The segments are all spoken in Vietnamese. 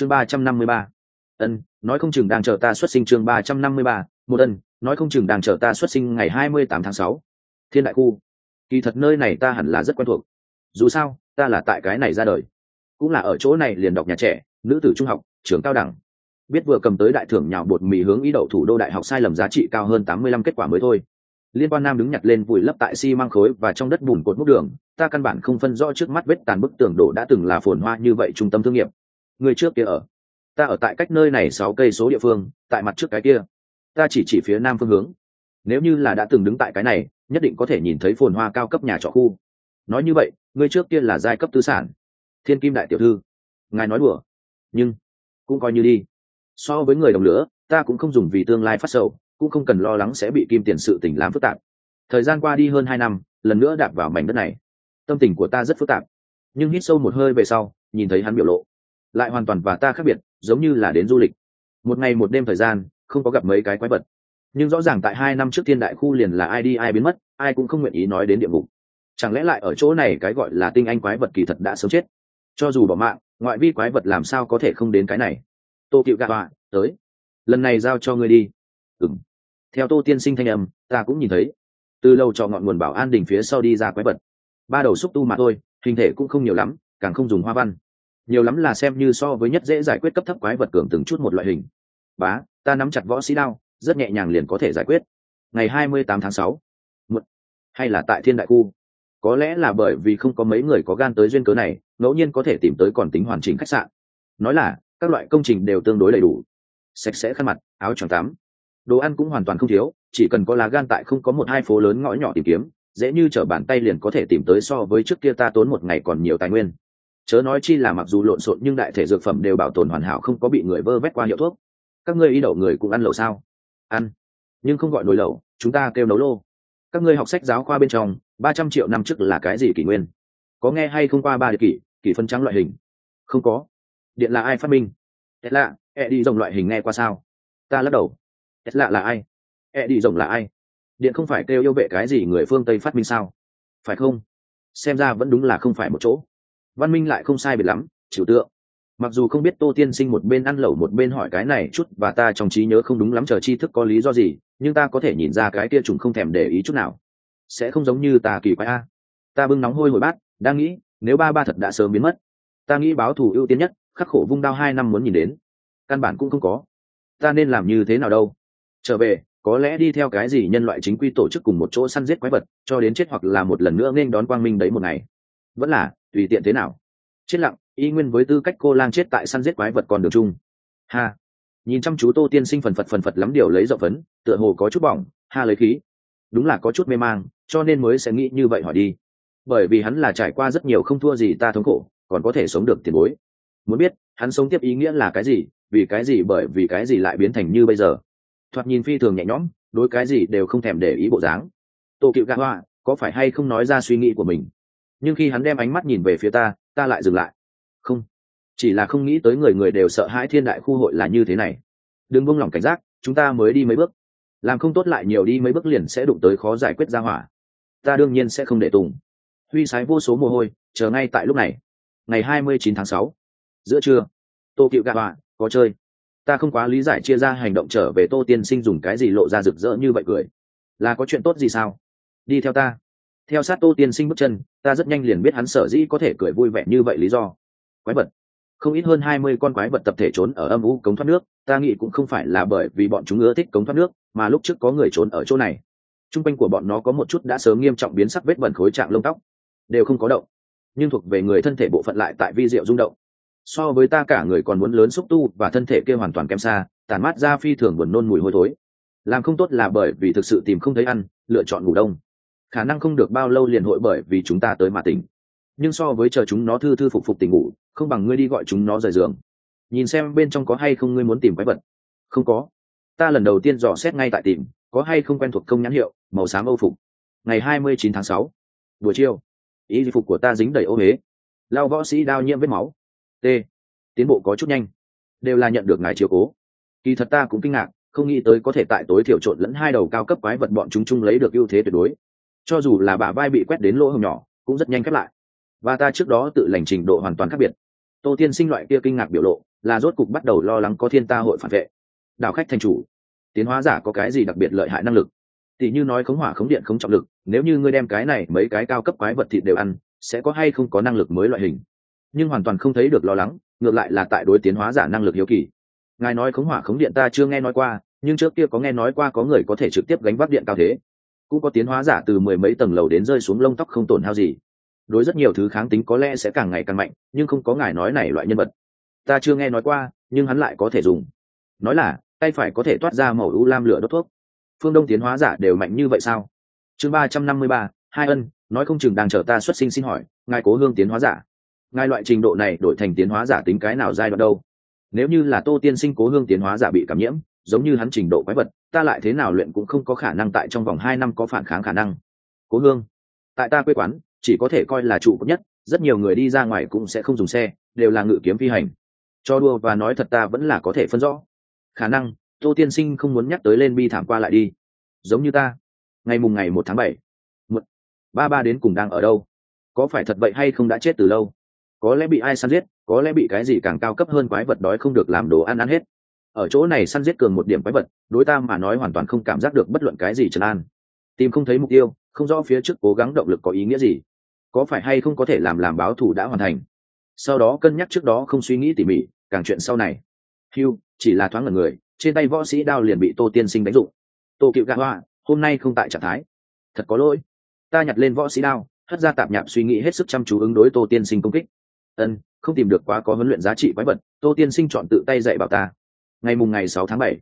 chương ba trăm năm mươi ba. Ân, nói không chừng đang chờ ta xuất sinh chương ba trăm năm mươi ba. Một ân, nói không chừng đang chờ ta xuất sinh ngày hai mươi tám tháng sáu. Thiên đại khu. Kỳ thật nơi này ta hẳn là rất quen thuộc. Dù sao, ta là tại cái này ra đời. Cũng là ở chỗ này liền đọc nhà trẻ, nữ tử trung học, trường cao đẳng. Biết vừa cầm tới đại thưởng nhào bột mì hướng ý đậu thủ đô đại học sai lầm giá trị cao hơn tám mươi lăm kết quả mới thôi. Liên quan nam đứng nhặt lên vùi lấp tại xi、si、măng khối và trong đất bùn cột múc đường, ta căn bản không phân rõ trước mắt vết tàn bức tường đổ đã từng là phồn hoa như vậy trung tâm thương nghiệp người trước kia ở. Ta ở tại cách nơi này sáu cây số địa phương, tại mặt trước cái kia. Ta chỉ chỉ phía nam phương hướng. Nếu như là đã từng đứng tại cái này, nhất định có thể nhìn thấy phồn hoa cao cấp nhà trọ khu. Nói như vậy người trước kia là giai cấp tư sản. Thiên kim đại tiểu thư. Ngài nói đùa. Nhưng, cũng coi như đi. So với người đồng lửa, ta cũng không dùng vì tương lai phát sầu, cũng không cần lo lắng sẽ bị kim tiền sự tình làm phức tạp. Thời gian qua đi hơn hai năm, lần nữa đạp vào mảnh đất này. Tâm tình của ta rất phức tạp. Nhưng hít sâu một hơi về sau, nhìn thấy hắn biểu lộ lại hoàn toàn và ta khác biệt, giống như là đến du lịch. Một ngày một đêm thời gian, không có gặp mấy cái quái vật. Nhưng rõ ràng tại hai năm trước thiên đại khu liền là ai đi ai biến mất, ai cũng không nguyện ý nói đến địa ngục. Chẳng lẽ lại ở chỗ này cái gọi là tinh anh quái vật kỳ thật đã sớm chết? Cho dù bỏ mạng, ngoại vi quái vật làm sao có thể không đến cái này? Tô cựu gạ họa, tới, lần này giao cho ngươi đi. Ừng theo tô tiên sinh thanh âm, ta cũng nhìn thấy. Từ lâu cho ngọn nguồn bảo an đình phía sau đi ra quái vật. Ba đầu xúc tu mà thôi, hình thể cũng không nhiều lắm, càng không dùng hoa văn nhiều lắm là xem như so với nhất dễ giải quyết cấp thấp quái vật cường từng chút một loại hình. Bá, ta nắm chặt võ sĩ đao, rất nhẹ nhàng liền có thể giải quyết. Ngày hai mươi tám tháng sáu hay là tại thiên đại khu? Có lẽ là bởi vì không có mấy người có gan tới duyên cớ này, ngẫu nhiên có thể tìm tới còn tính hoàn chỉnh khách sạn. Nói là, các loại công trình đều tương đối đầy đủ. Sạch sẽ khăn mặt, áo choàng tắm. Đồ ăn cũng hoàn toàn không thiếu, chỉ cần có lá gan tại không có một hai phố lớn ngõ nhỏ tìm kiếm, dễ như t bàn tay liền có thể tìm tới so với trước kia ta tốn một ngày còn nhiều tài nguyên chớ nói chi là mặc dù lộn xộn nhưng đại thể dược phẩm đều bảo tồn hoàn hảo không có bị người vơ vét qua hiệu thuốc. Các ngươi y đậu người cũng ăn lẩu sao? Ăn. Nhưng không gọi nồi lẩu, chúng ta kêu nấu lô. Các ngươi học sách giáo khoa bên trong, ba trăm triệu năm trước là cái gì kỷ nguyên? Có nghe hay không qua ba địa kỷ kỷ phân trắng loại hình? Không có. Điện là ai phát minh? Lạ e đi dòng loại hình nghe qua sao? Ta lắc đầu. Lạ là ai? E đi rồng là ai? Điện không phải kêu yêu vệ cái gì người phương tây phát minh sao? Phải không? Xem ra vẫn đúng là không phải một chỗ văn minh lại không sai biệt lắm, chịu tượng. Mặc dù không biết tô tiên sinh một bên ăn lẩu một bên hỏi cái này chút và ta trong trí nhớ không đúng lắm chờ tri thức có lý do gì, nhưng ta có thể nhìn ra cái kia trùng không thèm để ý chút nào. Sẽ không giống như ta kỳ quái a. Ta bưng nóng hôi hồi bát, đang nghĩ, nếu ba ba thật đã sớm biến mất, ta nghĩ báo thù ưu tiên nhất, khắc khổ vung đao hai năm muốn nhìn đến. Căn bản cũng không có. Ta nên làm như thế nào đâu? Trở về, có lẽ đi theo cái gì nhân loại chính quy tổ chức cùng một chỗ săn giết quái vật, cho đến chết hoặc là một lần nữa nên đón quang minh đấy một ngày. Vẫn là tùy tiện thế nào. Chết lặng, y nguyên với tư cách cô lang chết tại săn giết quái vật còn đường chung. Ha. Nhìn chăm chú tô tiên sinh phần phật phần phật lắm điều lấy dậu phấn, tựa hồ có chút bỏng, ha lấy khí. Đúng là có chút mê mang, cho nên mới sẽ nghĩ như vậy hỏi đi. Bởi vì hắn là trải qua rất nhiều không thua gì ta thống khổ, còn có thể sống được tiền bối. Muốn biết, hắn sống tiếp ý nghĩa là cái gì, vì cái gì bởi vì cái gì lại biến thành như bây giờ. Thoạt nhìn phi thường nhẹ nhõm, đối cái gì đều không thèm để ý bộ dáng. Tô cựu gạ hoa, có phải hay không nói ra suy nghĩ của mình? Nhưng khi hắn đem ánh mắt nhìn về phía ta ta lại dừng lại. Không. Chỉ là không nghĩ tới người người đều sợ hãi thiên đại khu hội là như thế này. Đừng buông lỏng cảnh giác, chúng ta mới đi mấy bước. Làm không tốt lại nhiều đi mấy bước liền sẽ đụng tới khó giải quyết ra hỏa. Ta đương nhiên sẽ không để tùng. Huy sái vô số mồ hôi, chờ ngay tại lúc này. Ngày hai mươi chín tháng sáu. Giữa trưa. Tô cựu gạ họa có chơi. Ta không quá lý giải chia ra hành động trở về tô tiên sinh dùng cái gì lộ ra rực rỡ như vậy cười. Là có chuyện tốt gì sao? Đi theo ta theo sát tô tiên sinh bước chân, ta rất nhanh liền biết hắn sở dĩ có thể cười vui vẻ như vậy lý do. Quái vật. Không ít hơn hai mươi con quái vật tập thể trốn ở âm u cống thoát nước, ta nghĩ cũng không phải là bởi vì bọn chúng ưa thích cống thoát nước, mà lúc trước có người trốn ở chỗ này. T r u n g quanh của bọn nó có một chút đã sớm nghiêm trọng biến sắc vết bẩn khối trạng lông tóc. Đều không có động. Nhưng thuộc về người thân thể bộ phận lại tại vi diệu rung động. So với ta cả người còn muốn lớn xúc tu và thân thể kia hoàn toàn kém xa tàn mát ra phi thường buồn nôn mùi hôi thối. Làm không tốt là bởi vì thực sự tìm không thấy ăn, lựa chọn ngủ đông khả năng không được bao lâu liền hội bởi vì chúng ta tới mà tỉnh. Nhưng so với chờ chúng nó thư thư phục phục tỉnh ngủ, không bằng ngươi đi gọi chúng nó rời giường. Nhìn xem bên trong có hay không ngươi muốn tìm quái vật. Không có. Ta lần đầu tiên dò xét ngay tại tìm, có hay không quen thuộc công nhãn hiệu, màu xám âu phục. Ngày hai mươi chín tháng sáu, buổi chiều, ý phục của ta dính đầy ô huế. Lao võ sĩ đao nhiễm vết máu. T. Tiến bộ có chút nhanh. Đều là nhận được ngài chiều cố. Kỳ thật ta cũng kinh ngạc, không nghĩ tới có thể tại tối thiểu trộn lẫn hai đầu cao cấp quái vật bọn chúng chung lấy được ưu thế tuyệt đối cho dù là bả vai bị quét đến lỗ hồng nhỏ, cũng rất nhanh khép lại. Và ta trước đó tự lành trình độ hoàn toàn khác biệt. Tô tiên sinh loại kia kinh ngạc biểu lộ, là rốt cục bắt đầu lo lắng có thiên ta hội phản vệ. Đảo khách thành chủ, tiến hóa giả có cái gì đặc biệt lợi hại năng lực? Tỷ như nói khống hỏa khống điện khống trọng lực, nếu như ngươi đem cái này mấy cái cao cấp quái vật thịt đều ăn, sẽ có hay không có năng lực mới loại hình? Nhưng hoàn toàn không thấy được lo lắng, ngược lại là tại đối tiến hóa giả năng lực hiếu kỳ. Ngài nói khống hỏa khống điện ta chưa nghe nói qua, nhưng trước kia có nghe nói qua có người có thể trực tiếp gánh vác điện cao thế cũng có tiến hóa giả từ mười mấy tầng lầu đến rơi xuống lông tóc không tổn hao gì. Đối rất nhiều thứ kháng tính có lẽ sẽ càng ngày càng mạnh, nhưng không có ngài nói này loại nhân vật. Ta chưa nghe nói qua, nhưng hắn lại có thể dùng. Nói là, tay phải có thể toát ra màu u lam lửa đốt thuốc. Phương đông tiến hóa giả đều mạnh như vậy sao? Chương ba trăm năm mươi ba, hai ân, nói không chừng đang chờ ta xuất sinh xin hỏi, ngài cố hương tiến hóa giả. Ngài loại trình độ này đổi thành tiến hóa giả tính cái nào giai đoạn đâu? Nếu như là tô tiên sinh cố hương tiến hóa giả bị cảm nhiễm giống như hắn trình độ quái vật, ta lại thế nào luyện cũng không có khả năng tại trong vòng hai năm có phản kháng khả năng. Cố hương, tại ta quê quán, chỉ có thể coi là trụ cấp nhất, rất nhiều người đi ra ngoài cũng sẽ không dùng xe, đều là ngự kiếm phi hành. Cho đua và nói thật ta vẫn là có thể phân rõ. Khả năng, tô tiên sinh không muốn nhắc tới lên bi thảm qua lại đi. Giống như ta, ngày mùng ngày một tháng bảy, một, ba ba đến cùng đang ở đâu? Có phải thật vậy hay không đã chết từ lâu? Có lẽ bị ai săn giết, có lẽ bị cái gì càng cao cấp hơn quái vật đói không được làm đồ ăn ăn hết ở chỗ này săn giết cường một điểm quái vật, đối ta mà nói hoàn toàn không cảm giác được bất luận cái gì trấn an. Tìm không thấy mục tiêu, không rõ phía trước cố gắng động lực có ý nghĩa gì. Có phải hay không có thể làm làm báo thù đã hoàn thành? Sau đó cân nhắc trước đó không suy nghĩ tỉ mỉ, càng chuyện sau này. Hugh, chỉ là thoáng ngẩn người, trên tay võ sĩ đao liền bị tô tiên sinh đánh dụng. Tô cựu gạ hoa, hôm nay không tại trạng thái. Thật có lỗi. Ta nhặt lên võ sĩ đao, hất ra tạp nhạp suy nghĩ hết sức chăm chú ứng đối tô tiên sinh công kích. Ân, không tìm được quá có huấn luyện giá trị quái vật, tô tiên sinh chọn tự tay dạy bảo ta ngày mùng ngày sáu tháng bảy.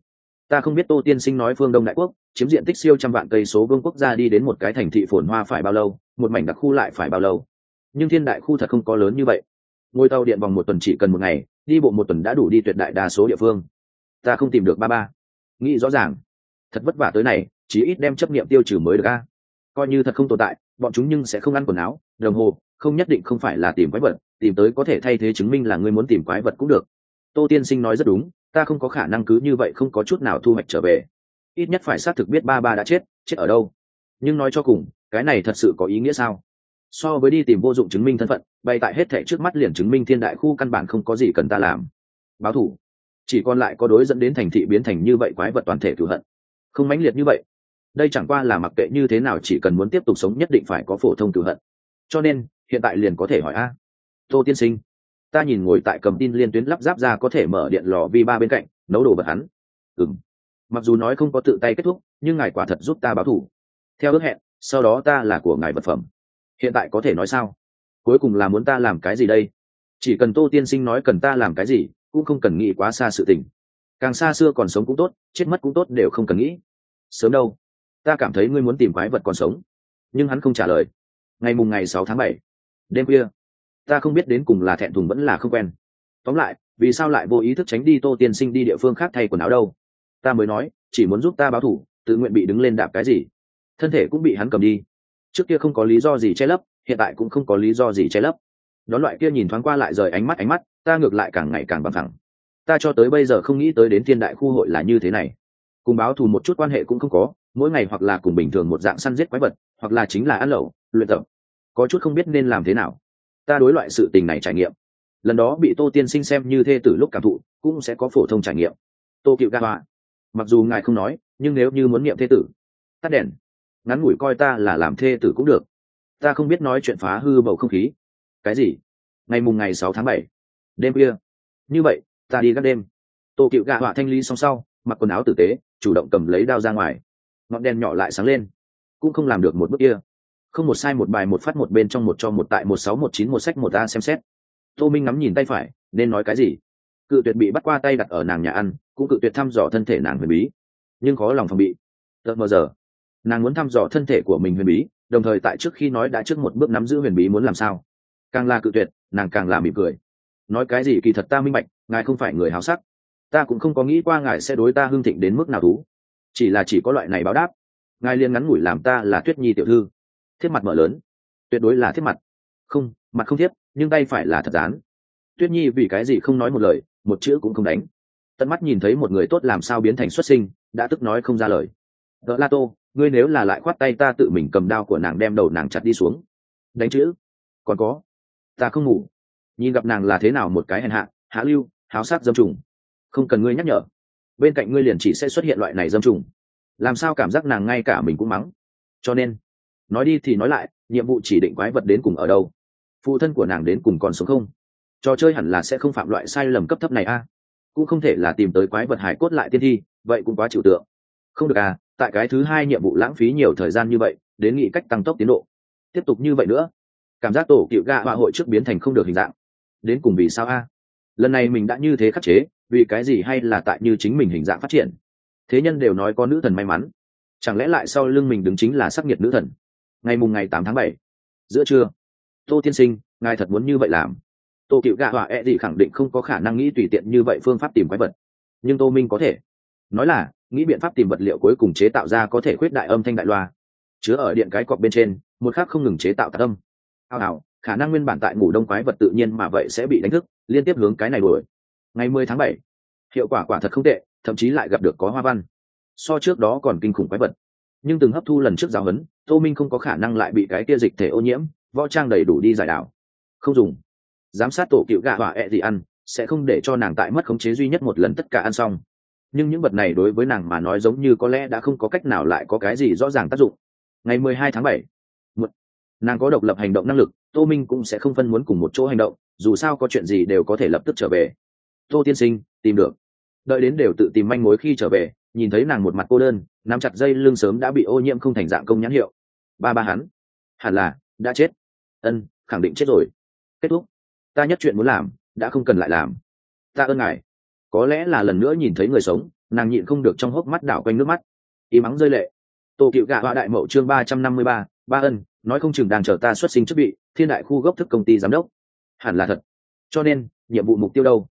Ta không biết tô tiên sinh nói phương đông đại quốc, chiếm diện tích siêu trăm vạn cây số vương quốc gia đi đến một cái thành thị phồn hoa phải bao lâu, một mảnh đặc khu lại phải bao lâu. Nhưng thiên đại khu thật không có lớn như vậy. Ngôi tàu điện vòng một tuần chỉ cần một ngày, đi bộ một tuần đã đủ đi tuyệt đại đa số địa phương. Ta không tìm được ba ba. Nghĩ rõ ràng. Thật vất vả tới này chỉ ít đem chấp nghiệm tiêu trừ mới được a. Coi như thật không tồn tại, bọn chúng nhưng sẽ không ăn quần áo, đồng hồ, không nhất định không phải là tìm quái vật, tìm tới có thể thay thế chứng minh là ngươi muốn tìm quái vật cũng được. Tô tiên sinh nói rất đúng ta không có khả năng cứ như vậy không có chút nào thu hoạch trở về. Ít nhất phải xác thực biết ba ba đã chết chết ở đâu. Nhưng nói cho cùng, cái này thật sự có ý nghĩa sao? So với đi tìm vô dụng chứng minh thân phận, bày tại hết thẻ trước mắt liền chứng minh thiên đại khu căn bản không có gì cần ta làm. Báo thủ. Chỉ còn lại có đối dẫn đến thành thị biến thành như vậy quái vật toàn thể cửu hận. Không mãnh liệt như vậy. Đây chẳng qua là mặc kệ như thế nào chỉ cần muốn tiếp tục sống nhất định phải có phổ thông cửu hận. Cho nên, hiện tại liền có thể hỏi a. Tô tiên sinh ta nhìn ngồi tại cầm tin liên tuyến lắp ráp ra có thể mở điện lò vi ba bên cạnh, nấu đồ vật hắn. Ừng mặc dù nói không có tự tay kết thúc, nhưng ngài quả thật giúp ta báo thù theo ước hẹn, sau đó ta là của ngài vật phẩm. Hiện tại có thể nói sao? Cuối cùng là muốn ta làm cái gì đây? Chỉ cần tô tiên sinh nói cần ta làm cái gì, cũng không cần nghĩ quá xa sự tình. Càng xa xưa còn sống cũng tốt, chết mất cũng tốt đều không cần nghĩ. Sớm đâu. Ta cảm thấy ngươi muốn tìm quái vật còn sống. Nhưng hắn không trả lời. Ngày mùng ngày sáu tháng bảy, đêm khuya ta không biết đến cùng là thẹn thùng vẫn là không quen. Tóm lại, vì sao lại vô ý thức tránh đi tô tiên sinh đi địa phương khác thay quần áo đâu? Ta mới nói, chỉ muốn giúp ta báo thủ, tự nguyện bị đứng lên đạp cái gì? Thân thể cũng bị hắn cầm đi. Trước kia không có lý do gì che lấp, hiện tại cũng không có lý do gì che lấp. Đón loại kia nhìn thoáng qua lại rời ánh mắt ánh mắt, ta ngược lại càng ngày càng bằng thẳng ta cho tới bây giờ không nghĩ tới đến thiên đại khu hội là như thế này. Cùng báo thù một chút quan hệ cũng không có, mỗi ngày hoặc là cùng bình thường một dạng săn giết quái vật, hoặc là chính là ăn lẩu, luyện tập. Có chút không biết nên làm thế nào ta đối loại sự tình này trải nghiệm. Lần đó bị tô tiên sinh xem như thê tử lúc cảm thụ, cũng sẽ có phổ thông trải nghiệm. Tô cựu ga họa mặc dù ngài không nói, nhưng nếu như muốn nghiệm thê tử, tắt đèn. Ngắn ngủi coi ta là làm thê tử cũng được. Ta không biết nói chuyện phá hư bầu không khí. Cái gì? Ngày mùng ngày sáu tháng bảy, đêm kia như vậy, ta đi các đêm. Tô cựu gạ họa thanh ly xong sau, mặc quần áo tử tế, chủ động cầm lấy đao ra ngoài. Ngọn đèn nhỏ lại sáng lên, cũng không làm được một bước kia không một sai một bài một phát một bên trong một cho một tại một sáu một chín một sách một a xem xét. Tô minh ngắm nhìn tay phải, nên nói cái gì? Cự tuyệt bị bắt qua tay đặt ở nàng nhà ăn, cũng cự tuyệt thăm dò thân thể nàng huyền bí. Nhưng khó lòng phòng bị. Tợt mờ giờ. Nàng muốn thăm dò thân thể của mình huyền bí, đồng thời tại trước khi nói đã trước một bước nắm giữ huyền bí muốn làm sao? Càng là cự tuyệt, nàng càng là mỉm cười. Nói cái gì kỳ thật ta minh bạch, ngài không phải người háo sắc. Ta cũng không có nghĩ qua ngài sẽ đối ta hưng thịnh đến mức nào thú. Chỉ là chỉ có loại này báo đáp. Ngài liên ngắn ngủi làm ta là tuyết nhi tiểu thư thiết mặt mở lớn. Tuyệt đối là thiết mặt. Không mặt không thiết, nhưng tay phải là thật dán. Tuyết nhi vì cái gì không nói một lời, một chữ cũng không đánh. Tận mắt nhìn thấy một người tốt làm sao biến thành xuất sinh, đã tức nói không ra lời. Vợ la tô, ngươi nếu là lại khoát tay ta tự mình cầm đao của nàng đem đầu nàng chặt đi xuống. Đánh chữ. Còn có. Ta không ngủ. Nhìn gặp nàng là thế nào một cái hèn hạ hạ lưu, háo sắc dâm trùng. Không cần ngươi nhắc nhở. Bên cạnh ngươi liền chỉ sẽ xuất hiện loại này dâm trùng. Làm sao cảm giác nàng ngay cả mình cũng mắng. Cho nên nói đi thì nói lại, nhiệm vụ chỉ định quái vật đến cùng ở đâu? Phụ thân của nàng đến cùng còn sống không? Trò chơi hẳn là sẽ không phạm loại sai lầm cấp thấp này a. Cũng không thể là tìm tới quái vật hải cốt lại tiên thi, vậy cũng quá chịu tượng. Không được à tại cái thứ hai nhiệm vụ lãng phí nhiều thời gian như vậy, đến nghĩ cách tăng tốc tiến độ. Tiếp tục như vậy nữa. Cảm giác tổ cựu gạ họa hội trước biến thành không được hình dạng. Đến cùng vì sao a? Lần này mình đã như thế khắc chế, vì cái gì hay là tại như chính mình hình dạng phát triển? Thế nhân đều nói có nữ thần may mắn. Chẳng lẽ lại sau lưng mình đứng chính là sắc nhiệt nữ thần? Ngày mùng ngày tám tháng bảy. Giữa trưa. Tô tiên sinh, ngài thật muốn như vậy làm. Tô cựu gạ họa e gì khẳng định không có khả năng nghĩ tùy tiện như vậy phương pháp tìm quái vật. Nhưng tô minh có thể. Nói là, nghĩ biện pháp tìm vật liệu cuối cùng chế tạo ra có thể khuyết đại âm thanh đại loa. Chứa ở điện cái cọc bên trên, một khác không ngừng chế tạo tạc âm. Ao ảo khả năng nguyên bản tại ngủ đông quái vật tự nhiên mà vậy sẽ bị đánh thức, liên tiếp hướng cái này đuổi. Ngày mười tháng bảy, hiệu quả quả thật không tệ, thậm chí lại gặp được có hoa văn. So trước đó còn kinh khủng quái vật. Nhưng từng hấp thu lần trước giáo huấn tô minh không có khả năng lại bị cái kia dịch thể ô nhiễm, võ trang đầy đủ đi giải đảo. Không dùng. Giám sát tổ cựu gạ hỏa ẹ gì ăn, sẽ không để cho nàng tại mất khống chế duy nhất một lần tất cả ăn xong. Nhưng những vật này đối với nàng mà nói giống như có lẽ đã không có cách nào lại có cái gì rõ ràng tác dụng. Ngày mười hai tháng bảy nàng có độc lập hành động năng lực, tô minh cũng sẽ không phân muốn cùng một chỗ hành động, dù sao có chuyện gì đều có thể lập tức trở về. Tô tiên sinh, tìm được. Đợi đến đều tự tìm manh mối khi trở về nhìn thấy nàng một mặt cô đơn, nắm chặt dây lưng sớm đã bị ô nhiễm không thành dạng công nhãn hiệu. Ba ba hắn. Hẳn là, đã chết. Ân, khẳng định chết rồi. Kết thúc. Ta nhất chuyện muốn làm, đã không cần lại làm. Ta ơn ngài. Có lẽ là lần nữa nhìn thấy người sống, nàng nhịn không được trong hốc mắt đảo quanh nước mắt. Ý mắng rơi lệ. Tô cựu gạ họa đại mậu chương ba trăm năm mươi ba ba ân, nói không chừng đang chờ ta xuất sinh chức bị, thiên đại khu gốc thức công ty giám đốc. Hẳn là thật. Cho nên, nhiệm vụ mục tiêu đâu?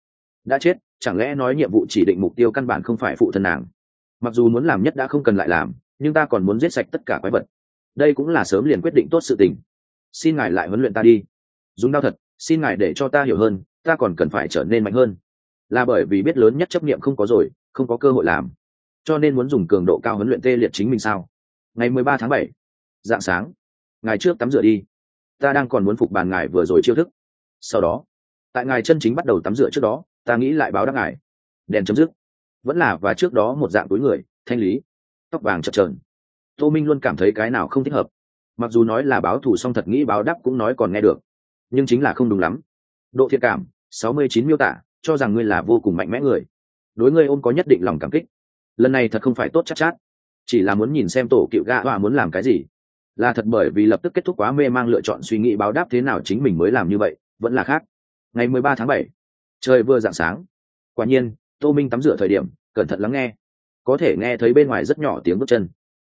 Đã chết, chẳng lẽ nói nhiệm vụ chỉ định mục tiêu căn bản không phải phụ thân nàng? Mặc dù muốn làm nhất đã không cần lại làm, nhưng ta còn muốn giết sạch tất cả quái vật. Đây cũng là sớm liền quyết định tốt sự tình. Xin ngài lại huấn luyện ta đi. Dùng đau thật, xin ngài để cho ta hiểu hơn, ta còn cần phải trở nên mạnh hơn. Là bởi vì biết lớn nhất chấp nghiệm không có rồi, không có cơ hội làm. Cho nên muốn dùng cường độ cao huấn luyện tê liệt chính mình sao? Ngày mười ba tháng bảy, dạng sáng, ngài trước tắm rửa đi. Ta đang còn muốn phục bàn ngài vừa rồi chiêu thức. Sau đó, tại ngài chân chính bắt đầu tắm rửa trước đó, ta nghĩ lại báo đáp ngài. Đèn chấm dứt vẫn là và trước đó một dạng túi người thanh lý. Tóc vàng chập trờn tô minh luôn cảm thấy cái nào không thích hợp. Mặc dù nói là báo thù song thật nghĩ báo đáp cũng nói còn nghe được. Nhưng chính là không đúng lắm. Độ thiệt cảm sáu mươi chín miêu tả cho rằng ngươi là vô cùng mạnh mẽ người. Đối ngươi ôm có nhất định lòng cảm kích. Lần này thật không phải tốt chắc chát, chát chỉ là muốn nhìn xem tổ cựu gạ họa muốn làm cái gì. Là thật bởi vì lập tức kết thúc quá mê mang lựa chọn suy nghĩ báo đáp thế nào chính mình mới làm như vậy vẫn là khác. Ngày mười ba tháng bảy trời vừa rạng sáng. Quả nhiên tô minh tắm rửa thời điểm, cẩn thận lắng nghe. Có thể nghe thấy bên ngoài rất nhỏ tiếng bước chân.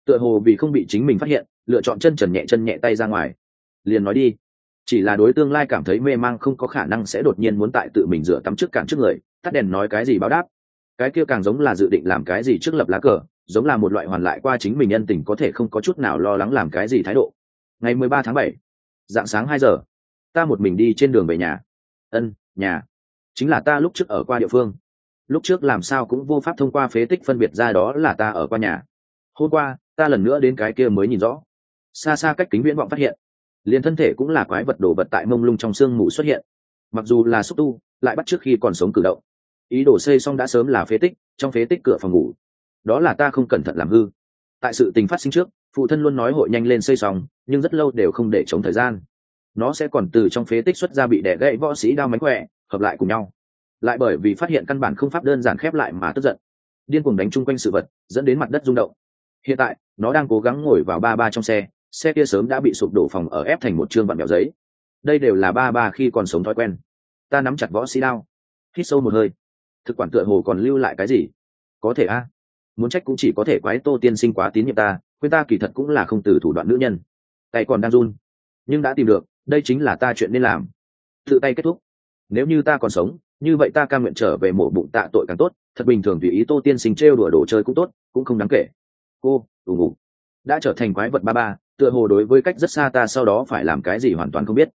Tựa hồ vì không bị chính mình phát hiện, lựa chọn chân trần nhẹ chân nhẹ tay ra ngoài. Liền nói đi. Chỉ là đối tương lai cảm thấy mê mang không có khả năng sẽ đột nhiên muốn tại tự mình rửa tắm trước cản trước người, tắt đèn nói cái gì báo đáp. Cái kia càng giống là dự định làm cái gì trước lập lá cờ, giống là một loại hoàn lại qua chính mình nhân tình có thể không có chút nào lo lắng làm cái gì thái độ. Ngày mười ba tháng bảy, dạng sáng hai giờ, ta một mình đi trên đường về nhà. Ân, nhà. Chính là ta lúc trước ở qua địa phương lúc trước làm sao cũng vô pháp thông qua phế tích phân biệt ra đó là ta ở qua nhà. Hôm qua, ta lần nữa đến cái kia mới nhìn rõ. Xa xa cách kính viễn vọng phát hiện. Liền thân thể cũng là quái vật đồ vật tại mông lung trong sương mù xuất hiện. Mặc dù là xúc tu, lại bắt trước khi còn sống cử động. Ý đồ xây xong đã sớm là phế tích, trong phế tích cửa phòng ngủ. Đó là ta không cẩn thận làm hư. Tại sự tình phát sinh trước, phụ thân luôn nói hội nhanh lên xây xong, nhưng rất lâu đều không để chống thời gian. Nó sẽ còn từ trong phế tích xuất ra bị đẻ gãy võ sĩ đao mánh khỏe, hợp lại cùng nhau lại bởi vì phát hiện căn bản không pháp đơn giản khép lại mà tức giận. Điên cuồng đánh chung quanh sự vật, dẫn đến mặt đất rung động. Hiện tại, nó đang cố gắng ngồi vào ba ba trong xe xe kia sớm đã bị sụp đổ phòng ở ép thành một chương vặn mèo giấy. Đây đều là ba ba khi còn sống thói quen. Ta nắm chặt võ sĩ đao. Hít sâu một hơi. Thực quản tựa hồ còn lưu lại cái gì? Có thể a. À? Muốn trách cũng chỉ có thể quái tô tiên sinh quá tín nhiệm ta quên ta kỳ thật cũng là không từ thủ đoạn nữ nhân. Tay còn đang run. Nhưng đã tìm được, đây chính là ta chuyện nên làm. Tự tay kết thúc. Nếu như ta còn sống như vậy ta cam nguyện trở về mổ bụng tạ tội càng tốt, thật bình thường tùy ý tô tiên sinh trêu đùa đồ chơi cũng tốt, cũng không đáng kể. Cô, ù ngủ đã trở thành quái vật ba ba, tựa hồ đối với cách rất xa ta sau đó phải làm cái gì hoàn toàn không biết.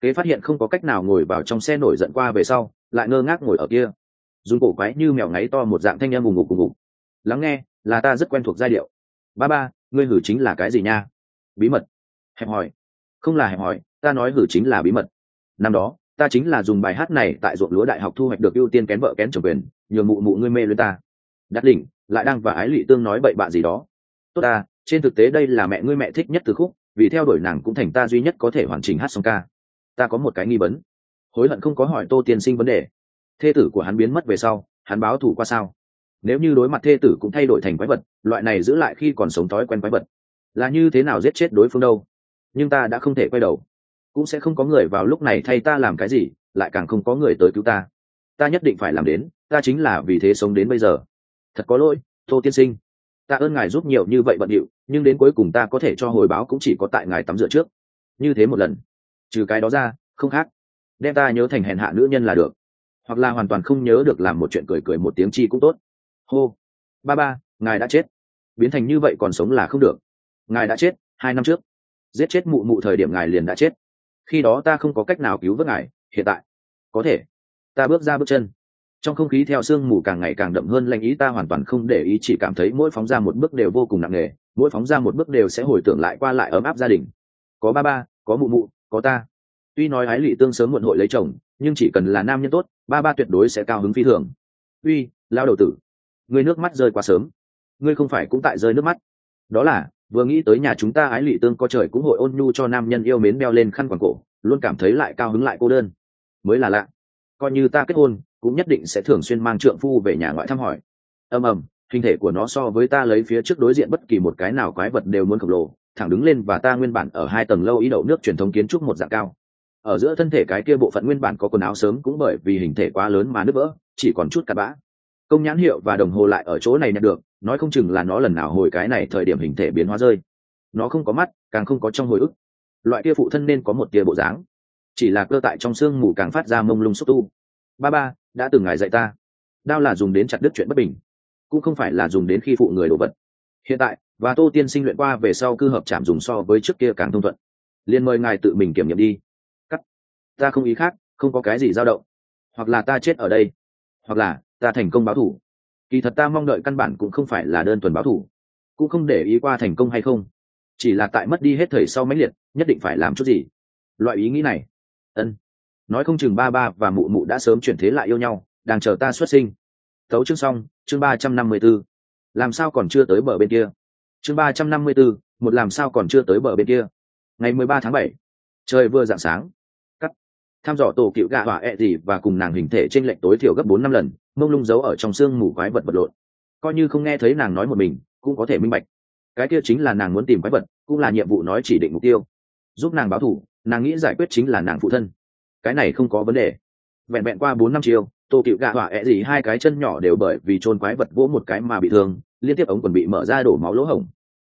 Kế phát hiện không có cách nào ngồi vào trong xe nổi giận qua về sau, lại ngơ ngác ngồi ở kia. Dùng cổ quái như mèo ngáy to một dạng thanh em ùng ngục ùng lắng nghe, là ta rất quen thuộc giai điệu. Ba ba, ngươi hử chính là cái gì nha? Bí mật. Hẹp hỏi không là hẹp hỏi ta nói hử chính là bí mật. Năm đó ta chính là dùng bài hát này tại ruộng lúa đại học thu hoạch được ưu tiên kén vợ kén chồng quyền nhường mụ mụ ngươi mê lên ta. Đắt đỉnh lại đang và ái lụy tương nói bậy bạ gì đó. Tốt ta, trên thực tế đây là mẹ ngươi mẹ thích nhất từ khúc, vì theo đuổi nàng cũng thành ta duy nhất có thể hoàn chỉnh hát xong ca. Ta có một cái nghi vấn. Hối hận không có hỏi tô tiên sinh vấn đề. Thê tử của hắn biến mất về sau, hắn báo thủ qua sao? Nếu như đối mặt thê tử cũng thay đổi thành quái vật, loại này giữ lại khi còn sống thói quen quái vật, là như thế nào giết chết đối phương đâu? Nhưng ta đã không thể quay đầu cũng sẽ không có người vào lúc này thay ta làm cái gì, lại càng không có người tới cứu ta. Ta nhất định phải làm đến, ta chính là vì thế sống đến bây giờ. Thật có lỗi, tô tiên sinh. Ta ơn ngài giúp nhiều như vậy bận điệu, nhưng đến cuối cùng ta có thể cho hồi báo cũng chỉ có tại ngài tắm rửa trước. Như thế một lần. Trừ cái đó ra, không khác. Đem ta nhớ thành hèn hạ nữ nhân là được. Hoặc là hoàn toàn không nhớ được làm một chuyện cười cười một tiếng chi cũng tốt. Hô. Ba ba, ngài đã chết. Biến thành như vậy còn sống là không được. Ngài đã chết, hai năm trước. Giết chết mụ mụ thời điểm ngài liền đã chết khi đó ta không có cách nào cứu vớt ngài, hiện tại. Có thể. Ta bước ra bước chân. Trong không khí theo sương mù càng ngày càng đậm hơn lanh ý, ta hoàn toàn không để ý, chỉ cảm thấy mỗi phóng ra một bước đều vô cùng nặng nề, mỗi phóng ra một bước đều sẽ hồi tưởng lại qua lại ấm áp gia đình. Có ba ba, có mụ mụ, có ta. Tuy nói ái lị tương sớm muộn hội lấy chồng, nhưng chỉ cần là nam nhân tốt, ba ba tuyệt đối sẽ cao hứng phi thường. Uy, lao đầu tử. Ngươi nước mắt rơi quá sớm. Ngươi không phải cũng tại rơi nước mắt. Đó là vừa nghĩ tới nhà chúng ta ái lụy tương có trời cũng hội ôn nhu cho nam nhân yêu mến đeo lên khăn quàng cổ, luôn cảm thấy lại cao hứng lại cô đơn. Mới là lạ. Coi như ta kết hôn, cũng nhất định sẽ thường xuyên mang trượng phu về nhà ngoại thăm hỏi. Ầm ầm, hình thể của nó so với ta lấy phía trước đối diện bất kỳ một cái nào quái vật đều muốn khổng lồ, thẳng đứng lên và ta nguyên bản ở hai tầng lâu ý đậu nước truyền thống kiến trúc một dạng cao. Ở giữa thân thể cái kia bộ phận nguyên bản có quần áo sớm cũng bởi vì hình thể quá lớn mà nứt vỡ, chỉ còn chút cặn bã công nhãn hiệu và đồng hồ lại ở chỗ này nhận được, nói không chừng là nó lần nào hồi cái này thời điểm hình thể biến hóa rơi. Nó không có mắt, càng không có trong hồi ức. Loại kia phụ thân nên có một tia bộ dáng. Chỉ là cơ tại trong xương mù càng phát ra mông lung xúc tu. Ba ba, đã từng ngài dạy ta. Đao là dùng đến chặt đứt chuyện bất bình, cũng không phải là dùng đến khi phụ người đồ vật. Hiện tại, và tô tiên sinh luyện qua về sau cư hợp chạm dùng so với trước kia càng thông thuận. Liền mời ngài tự mình kiểm nghiệm đi. Cắt. Ta không ý khác, không có cái gì dao động. Hoặc là ta chết ở đây. Hoặc là ta thành công báo thủ. Kỳ thật ta mong đợi căn bản cũng không phải là đơn thuần báo thủ, cũng không để ý qua thành công hay không. Chỉ là tại mất đi hết thời sau mãnh liệt, nhất định phải làm chút gì. Loại ý nghĩ này. Ân. Nói không chừng ba ba và mụ mụ đã sớm chuyển thế lại yêu nhau, đang chờ ta xuất sinh. Thấu chương xong, chương ba trăm năm mươi b ố làm sao còn chưa tới bờ bên kia? Chương ba trăm năm mươi b ố một làm sao còn chưa tới bờ bên kia? Ngày mười ba tháng bảy. Trời vừa d ạ n g sáng. Cắt. Tham dò tổ cựu gạ hỏa ẹ、e、gì và cùng nàng hình thể t r ê n lệch tối thiểu gấp bốn năm lần mông lung giấu ở trong xương mù quái vật vật lộn coi như không nghe thấy nàng nói một mình, cũng có thể minh bạch. Cái kia chính là nàng muốn tìm quái vật, cũng là nhiệm vụ nói chỉ định mục tiêu. Giúp nàng báo thủ, nàng nghĩ giải quyết chính là nàng phụ thân. Cái này không có vấn đề. Vẹn vẹn qua bốn năm chiều, tô cựu gạ hỏa ẹ gì hai cái chân nhỏ đều bởi vì trôn quái vật vỗ một cái mà bị thương, liên tiếp ống còn bị mở ra đổ máu lỗ hổng.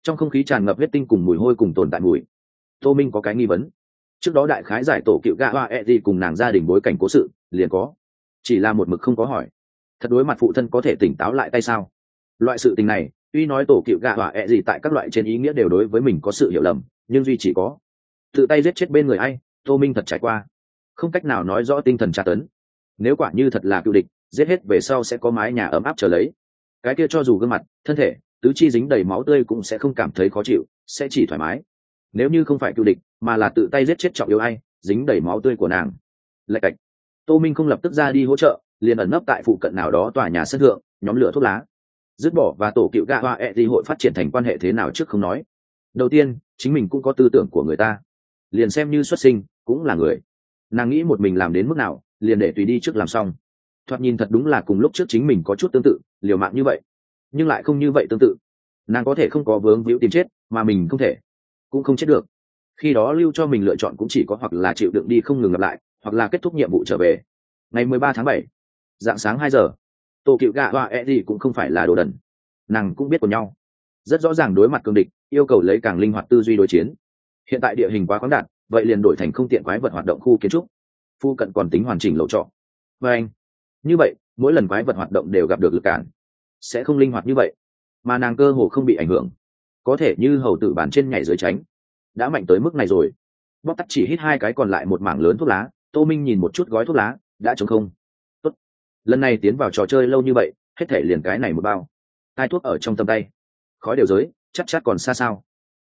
Trong không khí tràn ngập huyết tinh cùng mùi hôi cùng tồn tại mùi. Tô minh có cái nghi vấn. Trước đó đại khái giải tổ cựu gạ hỏa ẹ gì cùng nàng gia đình bối cảnh cố sự, liền có. Chỉ là một mực không có hỏi thật đối mặt phụ thân có thể tỉnh táo lại tay sao? Loại sự tình này, tuy nói tổ cựu gạ hỏa ẹ、e、gì gì tại các loại trên ý nghĩa đều đối với mình có sự hiểu lầm, nhưng duy chỉ có tự tay giết chết bên người ai, tô minh thật trải qua. Không cách nào nói rõ tinh thần tra tấn. Nếu quả như thật là cựu địch, giết hết về sau sẽ có mái nhà ấm áp trở lấy. Cái kia cho dù gương mặt, thân thể, tứ chi dính đầy máu tươi cũng sẽ không cảm thấy khó chịu, sẽ chỉ thoải mái. Nếu như không phải cựu địch, mà là tự tay giết chết trọng yêu ai, dính đầy máu tươi của nàng. Lạch cạch. Tô minh không lập tức ra đi hỗ trợ liền ẩn nấp tại phụ cận nào đó tòa nhà sân thượng, nhóm lửa thuốc lá. Dứt bỏ và tổ cựu gạ hoa e thì hội phát triển thành quan hệ thế nào trước không nói. Đầu tiên, chính mình cũng có tư tưởng của người ta. Liền xem như xuất sinh, cũng là người. Nàng nghĩ một mình làm đến mức nào, liền để tùy đi trước làm xong. Thoạt nhìn thật đúng là cùng lúc trước chính mình có chút tương tự, liều mạng như vậy. Nhưng lại không như vậy tương tự. Nàng có thể không có vướng víu tìm chết, mà mình không thể. Cũng không chết được. Khi đó lưu cho mình lựa chọn cũng chỉ có hoặc là chịu đựng đi không ngừng gặp lại, hoặc là kết thúc nhiệm vụ trở về. Ngày mười ba tháng bảy dạng sáng hai giờ. Tổ cựu gạ và e gì cũng không phải là đồ đần. Nàng cũng biết của nhau. Rất rõ ràng đối mặt cương địch, yêu cầu lấy càng linh hoạt tư duy đối chiến. Hiện tại địa hình quá khoáng đạt, vậy liền đổi thành không tiện quái vật hoạt động khu kiến trúc. Phu cận còn tính hoàn chỉnh lộ trọ. Và anh, như vậy, mỗi lần quái vật hoạt động đều gặp được lực cản. Sẽ không linh hoạt như vậy. Mà nàng cơ hồ không bị ảnh hưởng. Có thể như hầu tử bản trên nhảy dưới tránh. Đã mạnh tới mức này rồi. Bóc tắt chỉ hít hai cái còn lại một mảng lớn thuốc lá. Tô minh nhìn một chút gói thuốc lá, đã chống không lần này tiến vào trò chơi lâu như vậy, hết thể liền cái này một bao. Hai thuốc ở trong tầm tay. Khói đều giới, chắc chắc còn xa sao.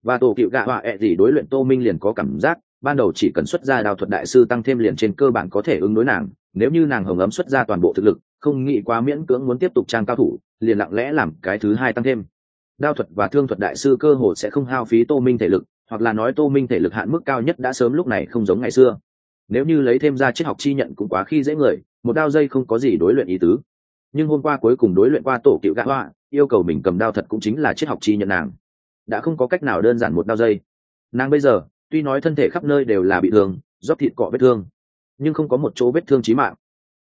Và tổ cựu gạ họa ẹ、e、gì gì đối luyện tô minh liền có cảm giác, ban đầu chỉ cần xuất ra đào thuật đại sư tăng thêm liền trên cơ bản có thể ứng đối nàng, nếu như nàng hồng ấm xuất ra toàn bộ thực lực, không nghĩ quá miễn cưỡng muốn tiếp tục trang cao thủ, liền lặng lẽ làm cái thứ hai tăng thêm. Đao thuật và thương thuật đại sư cơ hồ sẽ không hao phí tô minh thể lực, hoặc là nói tô minh thể lực hạn mức cao nhất đã sớm lúc này không giống ngày xưa nếu như lấy thêm ra triết học chi nhận cũng quá khi dễ người, một đao dây không có gì đối luyện ý tứ. Nhưng hôm qua cuối cùng đối luyện qua tổ cựu gã hoa, yêu cầu mình cầm đao thật cũng chính là triết học chi nhận nàng. Đã không có cách nào đơn giản một đao dây. Nàng bây giờ, tuy nói thân thể khắp nơi đều là bị thương, rót thịt cọ vết thương, nhưng không có một chỗ vết thương chí mạng.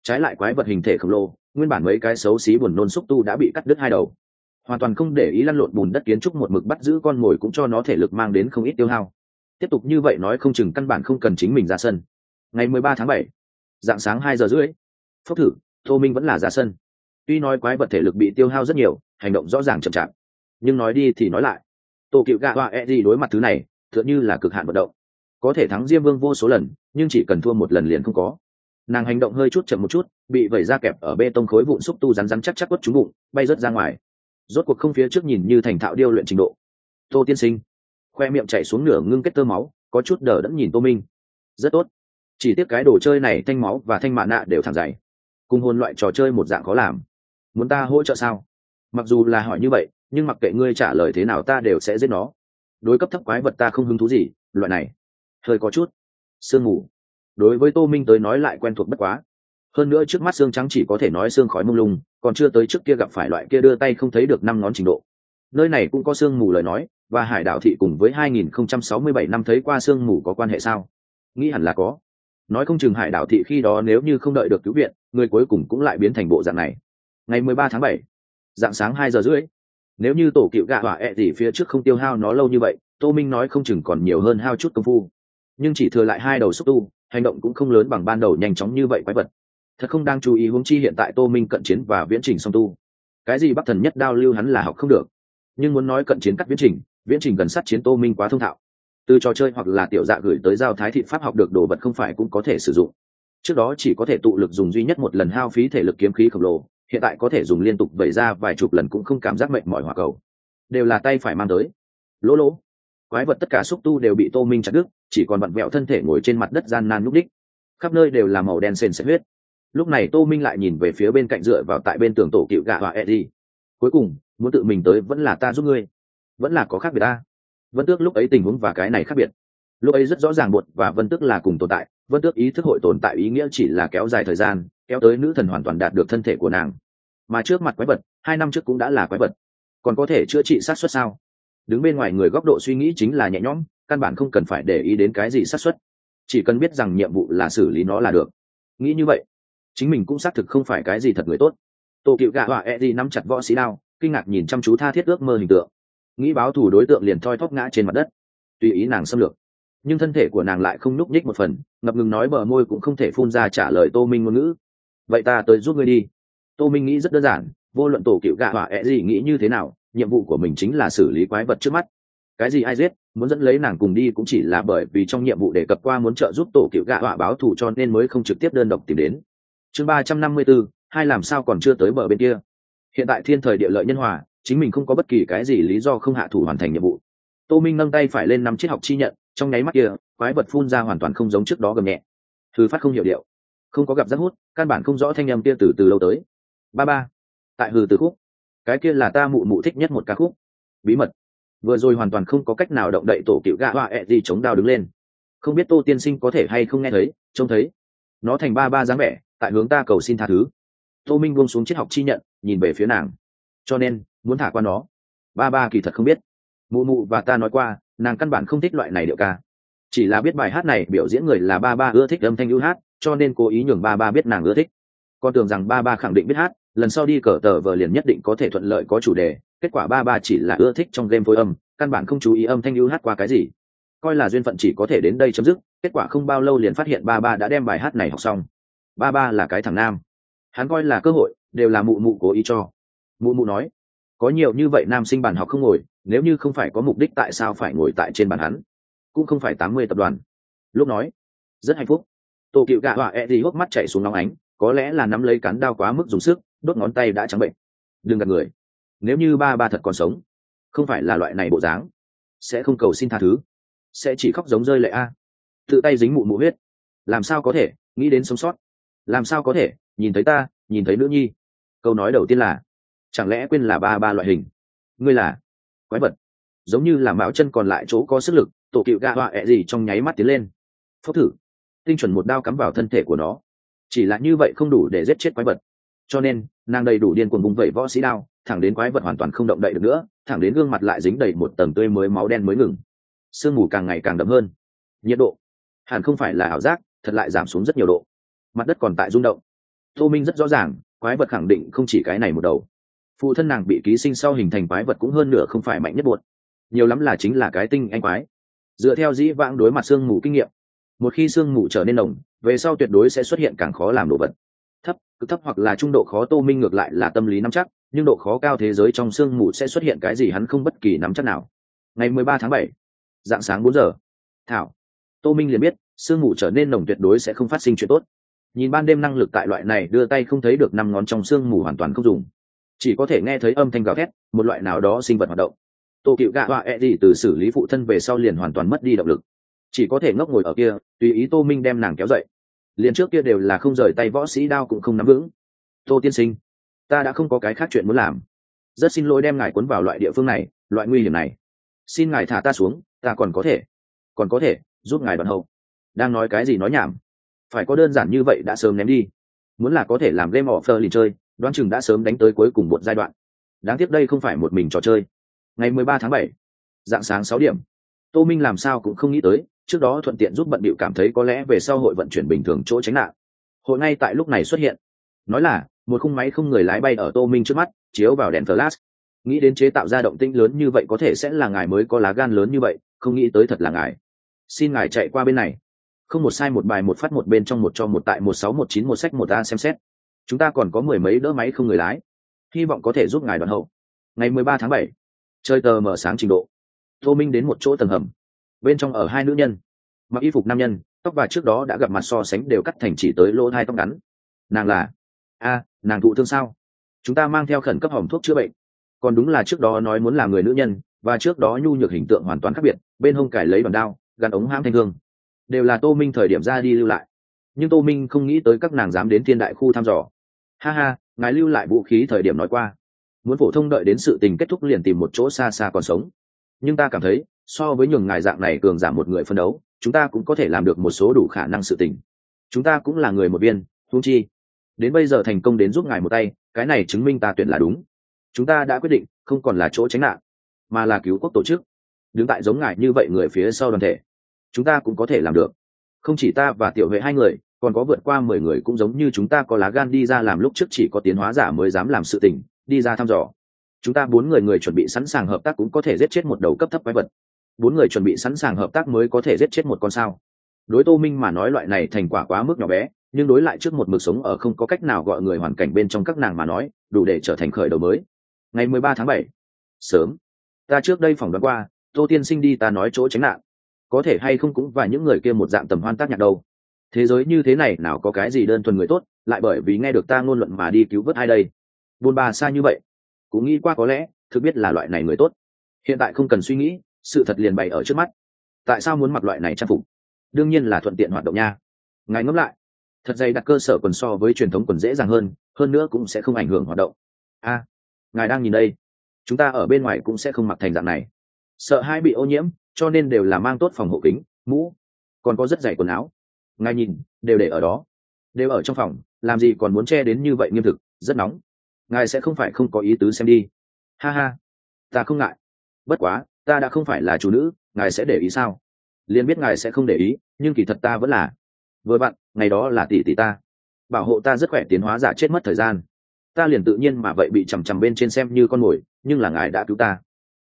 Trái lại quái vật hình thể khổng lồ, nguyên bản mấy cái xấu xí buồn nôn xúc tu đã bị cắt đứt hai đầu. Hoàn toàn không để ý lăn lộn bùn đất kiến trúc một mực bắt giữ con mồi cũng cho nó thể lực mang đến không ít tiêu hao. Tiếp tục như vậy nói không chừng căn bản không cần chính mình ra sân ngày mười ba tháng bảy, dạng sáng hai giờ rưỡi. Phốc thử, tô minh vẫn là ra sân. Tuy nói quái vật thể lực bị tiêu hao rất nhiều, hành động rõ ràng chậm chạp, nhưng nói đi thì nói lại. Tổ cựu gạ hoa e gì đối mặt thứ này, tựa như là cực hạn vận động. Có thể thắng diêm vương vô số lần, nhưng chỉ cần thua một lần liền không có. Nàng hành động hơi chút chậm một chút, bị vẩy ra kẹp ở bê tông khối vụn xúc tu rắn rắn chắc chắc quất trúng bụng, bay rớt ra ngoài. Rốt cuộc không phía trước nhìn như thành thạo điêu luyện trình độ. Tô tiên sinh, khoe miệng chạy xuống nửa ngưng kết tơ máu, có chút đờ đẫn nhìn tô minh. Rất tốt chỉ tiếc cái đồ chơi này thanh máu và thanh mạ nạ đều thẳng dày. Cùng hôn loại trò chơi một dạng khó làm. Muốn ta hỗ trợ sao? Mặc dù là hỏi như vậy, nhưng mặc kệ ngươi trả lời thế nào ta đều sẽ giết nó. Đối cấp thấp quái vật ta không hứng thú gì, loại này. Hơi có chút. Sương mù. Đối với tô minh tới nói lại quen thuộc bất quá. Hơn nữa trước mắt xương trắng chỉ có thể nói xương khói mông lung, còn chưa tới trước kia gặp phải loại kia đưa tay không thấy được năm ngón trình độ. Nơi này cũng có sương mù lời nói, và hải đảo thị cùng với 2067 năm thấy qua sương mù có quan hệ sao? Nghĩ hẳn là có nói không chừng hải đảo thị khi đó nếu như không đợi được cứu viện, người cuối cùng cũng lại biến thành bộ dạng này. Ngày 13 tháng bảy, dạng sáng hai giờ rưỡi, nếu như tổ cựu gạ hỏa ẹ gì phía trước không tiêu hao nó lâu như vậy, tô minh nói không chừng còn nhiều hơn hao chút công phu. Nhưng chỉ thừa lại hai đầu xúc tu, hành động cũng không lớn bằng ban đầu nhanh chóng như vậy quái vật. Thật không đang chú ý huống chi hiện tại tô minh cận chiến và viễn trình song tu. Cái gì bắc thần nhất đao lưu hắn là học không được. Nhưng muốn nói cận chiến cắt viễn trình viễn trình gần sát chiến tô minh quá thông thạo từ trò chơi hoặc là tiểu dạ gửi tới giao thái thị pháp học được đồ vật không phải cũng có thể sử dụng. Trước đó chỉ có thể tụ lực dùng duy nhất một lần hao phí thể lực kiếm khí khổng lồ, hiện tại có thể dùng liên tục vẩy ra vài chục lần cũng không cảm giác mệnh mỏi hỏa cầu. Đều là tay phải mang tới. Lỗ lỗ. Quái vật tất cả xúc tu đều bị tô minh chặt đứt, chỉ còn vặn vẹo thân thể ngồi trên mặt đất gian nan núp đích khắp nơi đều là màu đen sền sệt huyết. Lúc này tô minh lại nhìn về phía bên cạnh dựa vào tại bên tường tổ cựu gạ và eddie. Cuối cùng, muốn tự mình tới vẫn là ta giúp ngươi. Vẫn là có khác biệt ta vân tước lúc ấy tình huống và cái này khác biệt. Lúc ấy rất rõ ràng bột và vân tước là cùng tồn tại. Vân tước ý thức hội tồn tại ý nghĩa chỉ là kéo dài thời gian, kéo tới nữ thần hoàn toàn đạt được thân thể của nàng. Mà trước mặt quái vật, hai năm trước cũng đã là quái vật. Còn có thể chữa trị sát xuất sao? Đứng bên ngoài người góc độ suy nghĩ chính là nhẹ nhõm, căn bản không cần phải để ý đến cái gì sát xuất chỉ cần biết rằng nhiệm vụ là xử lý nó là được. Nghĩ như vậy, chính mình cũng xác thực không phải cái gì thật người tốt. Tổ cựu gạ họa e đi nắm chặt võ sĩ đao, kinh ngạc nhìn chăm chú tha thiết ước mơ hình tượng nghĩ báo thù đối tượng liền thoi thóp ngã trên mặt đất. Tùy ý nàng xâm lược. Nhưng thân thể của nàng lại không nhúc nhích một phần ngập ngừng nói bờ môi cũng không thể phun ra trả lời tô minh ngôn ngữ. Vậy ta tới giúp ngươi đi. Tô minh nghĩ rất đơn giản vô luận tổ cựu gạ hỏa ẹ gì nghĩ như thế nào nhiệm vụ của mình chính là xử lý quái vật trước mắt. Cái gì ai giết muốn dẫn lấy nàng cùng đi cũng chỉ là bởi vì trong nhiệm vụ đề cập qua muốn trợ giúp tổ cựu gạ hỏa báo thù cho nên mới không trực tiếp đơn độc tìm đến. Chương ba trăm năm mươi bốn, hai làm sao còn chưa tới bờ bên kia. Hiện tại thiên thời địa lợi nhân hòa chính mình không có bất kỳ cái gì lý do không hạ thủ hoàn thành nhiệm vụ. Tô minh nâng tay phải lên năm chiếc học chi nhận, trong nháy mắt kia, quái vật phun ra hoàn toàn không giống trước đó gầm nhẹ. Thư phát không hiểu điệu. Không có gặp rác hút, căn bản không rõ thanh âm kia từ từ lâu tới. Ba ba. Tại hừ từ khúc. Cái kia là ta mụ mụ thích nhất một ca khúc. Bí mật. Vừa rồi hoàn toàn không có cách nào động đậy tổ cựu gạ hoa ẹ gì chống đao đứng lên. Không biết tô tiên sinh có thể hay không nghe thấy, trông thấy. Nó thành ba ba dáng vẻ, tại hướng ta cầu xin tha thứ. Tô minh buông xuống triết học chi nhận, nhìn về phía nàng. Cho nên muốn thả qua nó. Ba ba kỳ thật không biết. Mụ mụ và ta nói qua, nàng căn bản không thích loại này điệu ca. Chỉ là biết bài hát này biểu diễn người là ba ba ưa thích âm thanh ưu hát, cho nên cố ý nhường ba ba biết nàng ưa thích. Con tưởng rằng ba ba khẳng định biết hát, lần sau đi cờ tờ vờ liền nhất định có thể thuận lợi có chủ đề, kết quả ba ba chỉ là ưa thích trong game phối âm, căn bản không chú ý âm thanh ưu hát qua cái gì. Coi là duyên phận chỉ có thể đến đây chấm dứt, kết quả không bao lâu liền phát hiện ba ba đã đem bài hát này học xong. Ba ba là cái thằng nam. Hắn coi là cơ hội, đều là mụ mụ cố ý cho. Mụ mụ nói có nhiều như vậy nam sinh bàn học không ngồi, nếu như không phải có mục đích tại sao phải ngồi tại trên bàn hắn, cũng không phải tám mươi tập đoàn. Lúc nói, rất hạnh phúc. Tổ cựu gạ họa e đi hốc mắt chạy xuống nóng ánh, có lẽ là nắm lấy cán đao quá mức dùng sức, đốt ngón tay đã trắng bệnh. Đừng gạt người. Nếu như ba ba thật còn sống, không phải là loại này bộ dáng, sẽ không cầu xin tha thứ, sẽ chỉ khóc giống rơi lệ a. Tự tay dính mụ mụ huyết. Làm sao có thể? Nghĩ đến sống sót. Làm sao có thể? Nhìn thấy ta, nhìn thấy nữ nhi. Câu nói đầu tiên là chẳng lẽ quên là ba ba loại hình? Ngươi là quái vật. Giống như là mạo chân còn lại chỗ có sức lực, tổ cựu gạ họa ẹ gì trong nháy mắt tiến lên. Phốc thử. Tinh chuẩn một đao cắm vào thân thể của nó. Chỉ là như vậy không đủ để giết chết quái vật. Cho nên, nàng đầy đủ điên cuồng vùng vẩy võ sĩ đao, thẳng đến quái vật hoàn toàn không động đậy được nữa, thẳng đến gương mặt lại dính đầy một tầng tươi mới máu đen mới ngừng. Sương mù càng ngày càng đậm hơn. Nhiệt độ. Hẳn không phải là ảo giác, thật lại giảm xuống rất nhiều độ. Mặt đất còn tại rung động. Tô minh rất rõ ràng, quái vật khẳng định không chỉ cái này một đầu phụ thân nàng bị ký sinh sau hình thành quái vật cũng hơn nửa không phải mạnh nhất buột nhiều lắm là chính là cái tinh anh quái. Dựa theo dĩ vãng đối mặt sương mù kinh nghiệm, một khi sương mù trở nên nồng, về sau tuyệt đối sẽ xuất hiện càng khó làm đồ vật. Thấp, cực thấp hoặc là trung độ khó tô minh ngược lại là tâm lý nắm chắc, nhưng độ khó cao thế giới trong sương mù sẽ xuất hiện cái gì hắn không bất kỳ nắm chắc nào. Ngày mười ba tháng bảy, dạng sáng bốn giờ, thảo, tô minh liền biết, sương mù trở nên nồng tuyệt đối sẽ không phát sinh chuyện tốt. Nhìn ban đêm năng lực tại loại này, đưa tay không thấy được năm ngón trong sương mù hoàn toàn không dùng chỉ có thể nghe thấy âm thanh gào thét, một loại nào đó sinh vật hoạt động. Tô cựu gạ họa e gì từ xử lý phụ thân về sau liền hoàn toàn mất đi động lực. Chỉ có thể ngốc ngồi ở kia, tùy ý tô minh đem nàng kéo dậy. Liền trước kia đều là không rời tay võ sĩ đao cũng không nắm vững. Tô tiên sinh, ta đã không có cái khác chuyện muốn làm. Rất xin lỗi đem ngài cuốn vào loại địa phương này, loại nguy hiểm này. Xin ngài thả ta xuống, ta còn có thể. Còn có thể, giúp ngài bận hậu. Đang nói cái gì nói nhảm. Phải có đơn giản như vậy đã sớm ném đi. Muốn là có thể làm game offer lì chơi đoán chừng đã sớm đánh tới cuối cùng một giai đoạn. Đáng tiếc đây không phải một mình trò chơi. Ngày mười ba tháng bảy, dạng sáng sáu điểm. Tô minh làm sao cũng không nghĩ tới, trước đó thuận tiện giúp bận bịu cảm thấy có lẽ về sau hội vận chuyển bình thường chỗ tránh nạn. Hội ngay tại lúc này xuất hiện. Nói là, một khung máy không người lái bay ở tô minh trước mắt, chiếu vào đèn flash. Nghĩ đến chế tạo ra động tĩnh lớn như vậy có thể sẽ là ngài mới có lá gan lớn như vậy, không nghĩ tới thật là ngài. Xin ngài chạy qua bên này. Không một sai một bài một phát một bên trong một cho một tại một sáu một chín một sách một a xem xét chúng ta còn có mười mấy đỡ máy không người lái. Hy vọng có thể giúp ngài đoàn hậu. Ngày mười ba tháng bảy, chơi tờ mở sáng trình độ. Tô minh đến một chỗ tầng hầm. Bên trong ở hai nữ nhân, mặc y phục nam nhân, tóc và trước đó đã gặp mặt so sánh đều cắt thành chỉ tới lỗ hai tóc ngắn. Nàng là, a, nàng thụ thương sao? Chúng ta mang theo khẩn cấp hỏng thuốc chữa bệnh. Còn đúng là trước đó nói muốn làm người nữ nhân, và trước đó nhu nhược hình tượng hoàn toàn khác biệt, bên hông cải lấy đòn đao, gắn ống hãm thanh thương đều là tô minh thời điểm ra đi lưu lại. Nhưng tô minh không nghĩ tới các nàng dám đến thiên đại khu thăm dò ha ha, ngài lưu lại vũ khí thời điểm nói qua. Muốn phổ thông đợi đến sự tình kết thúc liền tìm một chỗ xa xa còn sống. Nhưng ta cảm thấy, so với nhường ngài dạng này cường giảm một người phân đấu, chúng ta cũng có thể làm được một số đủ khả năng sự tình. Chúng ta cũng là người một viên hung chi. Đến bây giờ thành công đến giúp ngài một tay, cái này chứng minh ta tuyển là đúng. Chúng ta đã quyết định, không còn là chỗ tránh nạn, mà là cứu quốc tổ chức. Đứng tại giống ngài như vậy người phía sau đoàn thể, chúng ta cũng có thể làm được. Không chỉ ta và tiểu huệ hai người còn có vượt qua mười người cũng giống như chúng ta có lá gan đi ra làm lúc trước chỉ có tiến hóa giả mới dám làm sự tình, đi ra thăm dò. Chúng ta bốn người người chuẩn bị sẵn sàng hợp tác cũng có thể giết chết một đầu cấp thấp quái vật. Bốn người chuẩn bị sẵn sàng hợp tác mới có thể giết chết một con sao. Đối tô minh mà nói loại này thành quả quá mức nhỏ bé, nhưng đối lại trước một mực sống ở không có cách nào gọi người hoàn cảnh bên trong các nàng mà nói, đủ để trở thành khởi đầu mới. Ngày mười ba tháng bảy, sớm. Ta trước đây phỏng đoán qua, tô tiên sinh đi ta nói chỗ tránh nạn. Có thể hay không cũng và những người kia một dạng tầm hoan tác nhạc đâu thế giới như thế này, nào có cái gì đơn thuần người tốt, lại bởi vì nghe được ta ngôn luận mà đi cứu vớt ai đây? Buôn bà xa như vậy, cũng nghĩ qua có lẽ, thực biết là loại này người tốt. Hiện tại không cần suy nghĩ, sự thật liền bày ở trước mắt. Tại sao muốn mặc loại này trang phục? Đương nhiên là thuận tiện hoạt động nha. Ngài ngẫm lại, thật dày đặt cơ sở quần so với truyền thống quần dễ dàng hơn hơn nữa cũng sẽ không ảnh hưởng hoạt động. A, ngài đang nhìn đây. Chúng ta ở bên ngoài cũng sẽ không mặc thành dạng này. Sợ hai bị ô nhiễm, cho nên đều là mang tốt phòng hộ kính, mũ. Còn có rất dày quần áo ngài nhìn, đều để ở đó. Đều ở trong phòng, làm gì còn muốn che đến như vậy nghiêm thực, rất nóng. Ngài sẽ không phải không có ý tứ xem đi. Ha ha. Ta không ngại. Bất quá, ta đã không phải là chủ nữ, ngài sẽ để ý sao? Liền biết ngài sẽ không để ý, nhưng kỳ thật ta vẫn là. Vừa bạn, ngày đó là tỷ tỷ ta. Bảo hộ ta rất khỏe tiến hóa giả chết mất thời gian. Ta liền tự nhiên mà vậy bị chằm chằm bên trên xem như con mồi, nhưng là ngài đã cứu ta.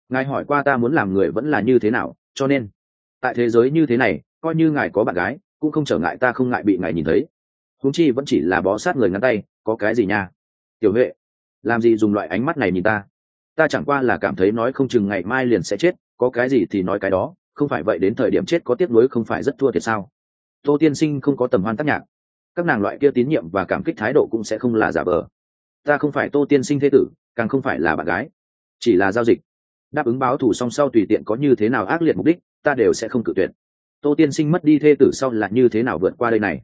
Ngài hỏi qua ta muốn làm người vẫn là như thế nào, cho nên, tại thế giới như thế này, coi như ngài có bạn gái cũng không trở ngại ta không ngại bị ngài nhìn thấy. Huống chi vẫn chỉ là bó sát người ngắn tay, có cái gì nha? Tiểu huệ, làm gì dùng loại ánh mắt này nhìn ta? Ta chẳng qua là cảm thấy nói không chừng ngày mai liền sẽ chết, có cái gì thì nói cái đó, không phải vậy đến thời điểm chết có tiếc nuối không phải rất thua thiệt sao? Tô tiên sinh không có tầm hoan tác nhạc. Các nàng loại kia tín nhiệm và cảm kích thái độ cũng sẽ không là giả vờ. Ta không phải tô tiên sinh thế tử, càng không phải là bạn gái. Chỉ là giao dịch. Đáp ứng báo thù song sau tùy tiện có như thế nào ác liệt mục đích, ta đều sẽ không cự tuyệt tô tiên sinh mất đi thê tử sau là như thế nào vượt qua đây này?